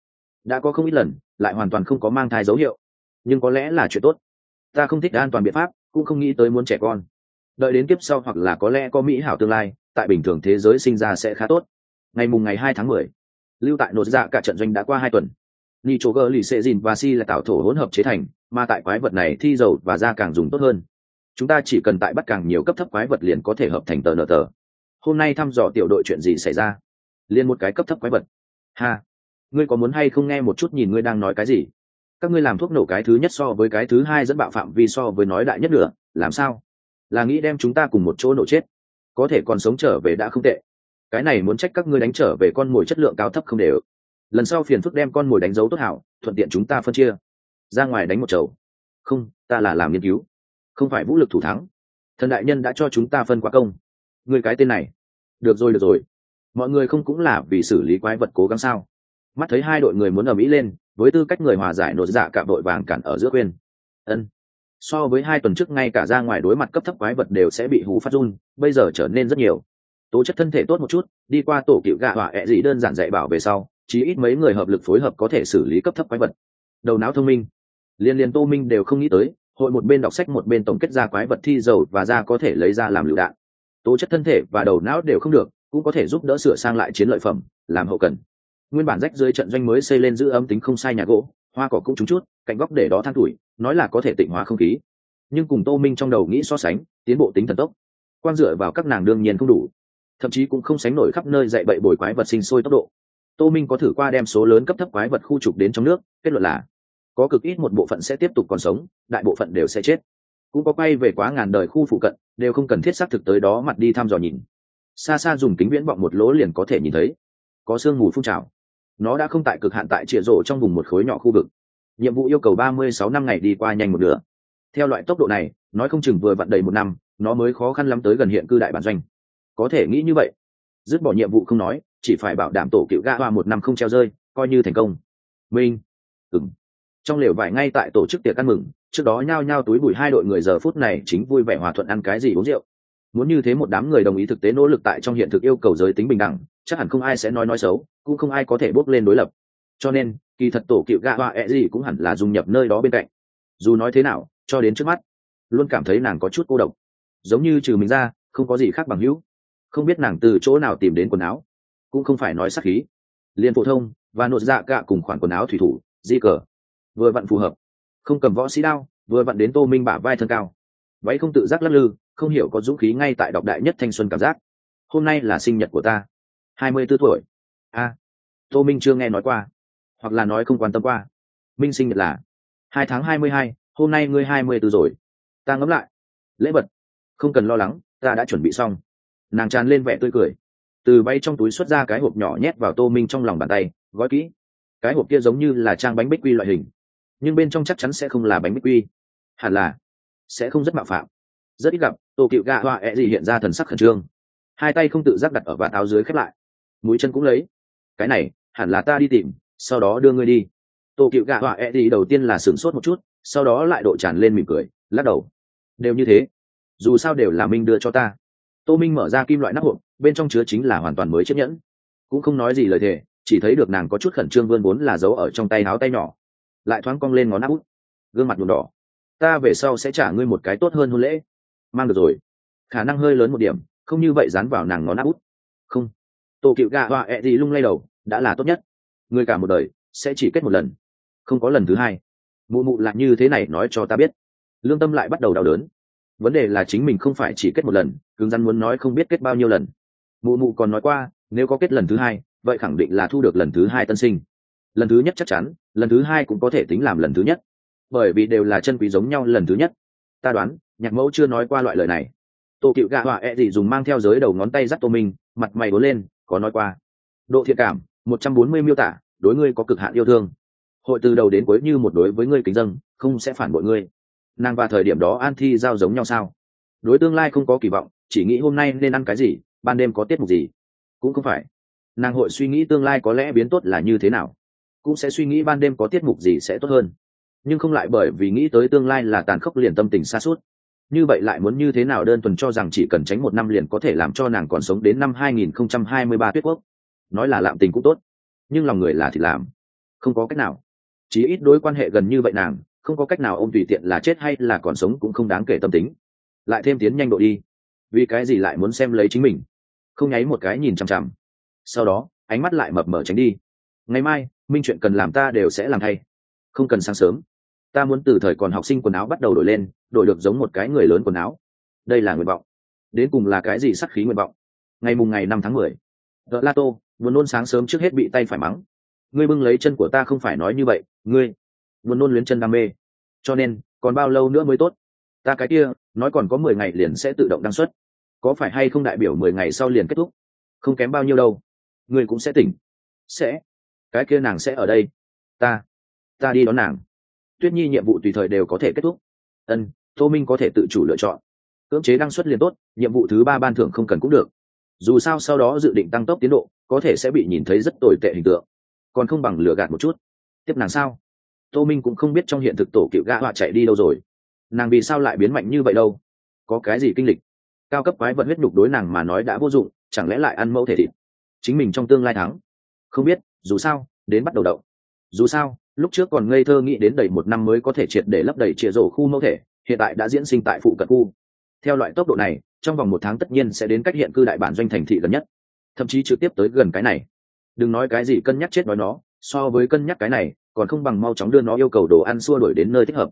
Đã có không ít lần, lại hoàn toàn không có mang thai dấu hiệu. Nhưng có lẽ là chuyện tốt. Ta không thích an toàn biện pháp, cũng không nghĩ tới muốn trẻ con. Đợi đến kiếp sau hoặc là có lẽ có mỹ hảo tương lai, tại bình thường thế giới sinh ra sẽ khá tốt. Ngày mùng ngày hai tháng mười, lưu tại nội dạ cả trận doanh đã qua hai tuần. Ni chỗ gơ lì xệ dìn và si là tạo thổ hỗn hợp chế thành, mà tại quái vật này thi dầu và da càng dùng tốt hơn chúng ta chỉ cần tại bắt càng nhiều cấp thấp quái vật liền có thể hợp thành tờ nợ tờ. Hôm nay thăm dò tiểu đội chuyện gì xảy ra? Liên một cái cấp thấp quái vật. Ha! Ngươi có muốn hay không nghe một chút nhìn ngươi đang nói cái gì? Các ngươi làm thuốc nổ cái thứ nhất so với cái thứ hai dẫn bạo phạm vi so với nói đại nhất nữa làm sao? Là nghĩ đem chúng ta cùng một chỗ nổ chết. Có thể còn sống trở về đã không tệ. Cái này muốn trách các ngươi đánh trở về con mồi chất lượng cao thấp không đều. Lần sau phiền phức đem con mồi đánh dấu tốt hảo, thuận tiện chúng ta phân chia. Ra ngoài đánh một chầu. Không, ta là làm nghiên cứu không phải vũ lực thủ thắng. Thần đại nhân đã cho chúng ta phân quá công. Người cái tên này. Được rồi được rồi. Mọi người không cũng là vì xử lý quái vật cố gắng sao? Mắt thấy hai đội người muốn ở mỹ lên, với tư cách người hòa giải nội dạ cả đội vàng cản ở giữa khuyên. Ân. So với hai tuần trước ngay cả ra ngoài đối mặt cấp thấp quái vật đều sẽ bị hú phát run, bây giờ trở nên rất nhiều. Tố chất thân thể tốt một chút, đi qua tổ cựu gạ họa ẹ gì đơn giản dạy bảo về sau, chí ít mấy người hợp lực phối hợp có thể xử lý cấp thấp quái vật. Đầu não thông minh. Liên liên tô minh đều không nghĩ tới hội một bên đọc sách một bên tổng kết ra quái vật thi dầu và ra có thể lấy ra làm lựu đạn. Tố chất thân thể và đầu não đều không được, cũng có thể giúp đỡ sửa sang lại chiến lợi phẩm, làm hậu cần. Nguyên bản rách dưới trận doanh mới xây lên giữ ấm tính không sai nhà gỗ, hoa cỏ cũng trúng chút, cạnh góc để đó than tuổi, nói là có thể tịnh hóa không khí. Nhưng cùng tô minh trong đầu nghĩ so sánh, tiến bộ tính thần tốc. Quan dựa vào các nàng đương nhiên không đủ. Thậm chí cũng không sánh nổi khắp nơi dạy bậy bồi quái vật sinh sôi tốc độ. Tô minh có thử qua đem số lớn cấp thấp quái vật khu trục đến trong nước, kết luận là có cực ít một bộ phận sẽ tiếp tục còn sống, đại bộ phận đều sẽ chết. Cũng có quay về quá ngàn đời khu phụ cận, đều không cần thiết xác thực tới đó mặt đi thăm dò nhìn. Xa xa dùng kính viễn vọng một lỗ liền có thể nhìn thấy. Có sương mù phun trào. Nó đã không tại cực hạn tại trịa rổ trong vùng một khối nhỏ khu vực. Nhiệm vụ yêu cầu ba mươi sáu năm ngày đi qua nhanh một nửa. Theo loại tốc độ này, nói không chừng vừa vặn đầy một năm, nó mới khó khăn lắm tới gần hiện cư đại bản doanh. Có thể nghĩ như vậy. Dứt bỏ nhiệm vụ không nói, chỉ phải bảo đảm tổ cựu ga hoa một năm không treo rơi, coi như thành công. Minh. Ừng trong lều vải ngay tại tổ chức tiệc ăn mừng, trước đó nhao nhao túi bụi hai đội người giờ phút này chính vui vẻ hòa thuận ăn cái gì uống rượu. Muốn như thế một đám người đồng ý thực tế nỗ lực tại trong hiện thực yêu cầu giới tính bình đẳng, chắc hẳn không ai sẽ nói nói xấu, cũng không ai có thể bốc lên đối lập. Cho nên, kỳ thật tổ cựu gạ hoa ẹ gì cũng hẳn là dung nhập nơi đó bên cạnh. Dù nói thế nào, cho đến trước mắt, luôn cảm thấy nàng có chút cô độc. Giống như trừ mình ra, không có gì khác bằng hữu. Không biết nàng từ chỗ nào tìm đến quần áo. Cũng không phải nói sắc khí. Liền phổ thông, và nội dạ cả cùng khoản quần áo thủy thủ, di cờ vừa vặn phù hợp. Không cầm võ sĩ đao, vừa vặn đến tô minh bả vai thân cao. Váy không tự giác lắc lư, không hiểu có dũng khí ngay tại đọc đại nhất thanh xuân cảm giác. Hôm nay là sinh nhật của ta. Hai mươi b ố tuổi. A. Tô minh chưa nghe nói qua, hoặc là nói không quan tâm qua. Minh sinh nhật là hai tháng hai mươi hai, hôm nay ngươi hai mươi b ố rồi. Ta ngẫm lại. Lễ vật. Không cần lo lắng, ta đã chuẩn bị xong. Nàng tràn lên vẻ tươi cười. Từ bay trong túi xuất ra cái hộp nhỏ nhét vào tô minh trong lòng bàn tay, gói kỹ. Cái hộp kia giống như là trang bánh bích quy loại hình nhưng bên trong chắc chắn sẽ không là bánh bích quy. Hẳn là sẽ không rất mạo phạm. Rất ít gặp, tô cựu gạ hoa e ẹ gì hiện ra thần sắc khẩn trương. Hai tay không tự giác đặt ở vạt áo dưới khép lại. Mũi chân cũng lấy. Cái này, hẳn là ta đi tìm, sau đó đưa ngươi đi. Tô cựu gạ hoa e ẹ gì đầu tiên là sửng sốt một chút, sau đó lại độ tràn lên mỉm cười, lắc đầu. Đều như thế. Dù sao đều là minh đưa cho ta. Tô minh mở ra kim loại nắp hộp, bên trong chứa chính là hoàn toàn mới chiếc nhẫn. Cũng không nói gì lời thề, chỉ thấy được nàng có chút khẩn trương vươn vốn là giấu ở trong tay áo tay nhỏ lại thoáng cong lên ngón áp út. Gương mặt nhuộm đỏ. Ta về sau sẽ trả ngươi một cái tốt hơn hôn lễ. Mang được rồi. Khả năng hơi lớn một điểm, không như vậy dán vào nàng ngón áp út. Không. Tổ cựu gà hoa ẹ、e、gì gì lung lay đầu, đã là tốt nhất. Người cả một đời, sẽ chỉ kết một lần. Không có lần thứ hai. Mụ mụ lại như thế này nói cho ta biết. Lương tâm lại bắt đầu đau đớn. Vấn đề là chính mình không phải chỉ kết một lần, cứng rắn muốn nói không biết kết bao nhiêu lần. Mụ mụ còn nói qua, nếu có kết lần thứ hai, vậy khẳng định là thu được lần thứ hai tân sinh lần thứ nhất chắc chắn, lần thứ hai cũng có thể tính làm lần thứ nhất. Bởi vì đều là chân quý giống nhau lần thứ nhất. Ta đoán, nhạc mẫu chưa nói qua loại lời này. Tô cựu gạ họa e gì dùng mang theo giới đầu ngón tay dắt tô minh, mặt mày bốn lên, có nói qua. Độ thiện cảm, một trăm bốn mươi miêu tả, đối ngươi có cực hạn yêu thương. Hội từ đầu đến cuối như một đối với ngươi kính dân không sẽ phản bội ngươi. Nàng và thời điểm đó an thi giao giống nhau sao? Đối tương lai không có kỳ vọng, chỉ nghĩ hôm nay nên ăn cái gì, ban đêm có tiết mục gì? Cũng không phải. Nàng hội suy nghĩ tương lai có lẽ biến tốt là như thế nào cũng sẽ suy nghĩ ban đêm có tiết mục gì sẽ tốt hơn. Nhưng không lại bởi vì nghĩ tới tương lai là tàn khốc liền tâm tình xa suốt như vậy lại muốn như thế nào đơn thuần cho rằng chỉ cần tránh một năm liền có thể làm cho nàng còn sống đến năm 2023 tuyết quốc? Nói là lạm tình cũng tốt, nhưng lòng người là thì làm, không có cách nào. Chí ít đối quan hệ gần như vậy nàng, không có cách nào ông tùy tiện là chết hay là còn sống cũng không đáng kể tâm tính. Lại thêm tiến nhanh độ đi, vì cái gì lại muốn xem lấy chính mình? Không nháy một cái nhìn chằm chằm. Sau đó, ánh mắt lại mập mở tránh đi. Ngày mai minh chuyện cần làm ta đều sẽ làm thay. Không cần sáng sớm. Ta muốn từ thời còn học sinh quần áo bắt đầu đổi lên, đổi được giống một cái người lớn quần áo. Đây là nguyện vọng. Đến cùng là cái gì sắc khí nguyện vọng? Ngày mùng ngày năm tháng mười. Vợ la tô muốn nôn sáng sớm trước hết bị tay phải mắng. Ngươi bưng lấy chân của ta không phải nói như vậy, ngươi. Muốn nôn luyến chân đam mê. Cho nên, còn bao lâu nữa mới tốt? Ta cái kia, nói còn có mười ngày liền sẽ tự động đăng xuất. Có phải hay không đại biểu mười ngày sau liền kết thúc? Không kém bao nhiêu đâu. Ngươi cũng sẽ tỉnh. Sẽ cái kia nàng sẽ ở đây. Ta ta đi đón nàng. Tuyết nhi nhiệm vụ tùy thời đều có thể kết thúc. Ân, tô minh có thể tự chủ lựa chọn. Cưỡng chế đăng xuất liền tốt, nhiệm vụ thứ ba ban thưởng không cần cũng được. Dù sao sau đó dự định tăng tốc tiến độ, có thể sẽ bị nhìn thấy rất tồi tệ hình tượng. Còn không bằng lừa gạt một chút. Tiếp nàng sao? Tô minh cũng không biết trong hiện thực tổ cựu gã họa chạy đi đâu rồi. Nàng vì sao lại biến mạnh như vậy đâu? Có cái gì kinh lịch? Cao cấp quái vật huyết nhục đối nàng mà nói đã vô dụng, chẳng lẽ lại ăn mẫu thể thịt? Chính mình trong tương lai thắng. Không biết dù sao, đến bắt đầu đậu dù sao, lúc trước còn ngây thơ nghĩ đến đầy một năm mới có thể triệt để lấp đầy chĩa rổ khu mẫu thể, hiện tại đã diễn sinh tại phụ cận khu. Theo loại tốc độ này, trong vòng một tháng tất nhiên sẽ đến cách hiện cư đại bản doanh thành thị gần nhất. Thậm chí trực tiếp tới gần cái này. Đừng nói cái gì cân nhắc chết nói nó, so với cân nhắc cái này, còn không bằng mau chóng đưa nó yêu cầu đồ ăn xua đổi đến nơi thích hợp.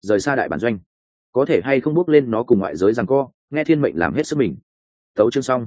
Rời xa đại bản doanh. Có thể hay không bước lên nó cùng ngoại giới rằng co, nghe thiên mệnh làm hết sức mình. Tấu chương xong.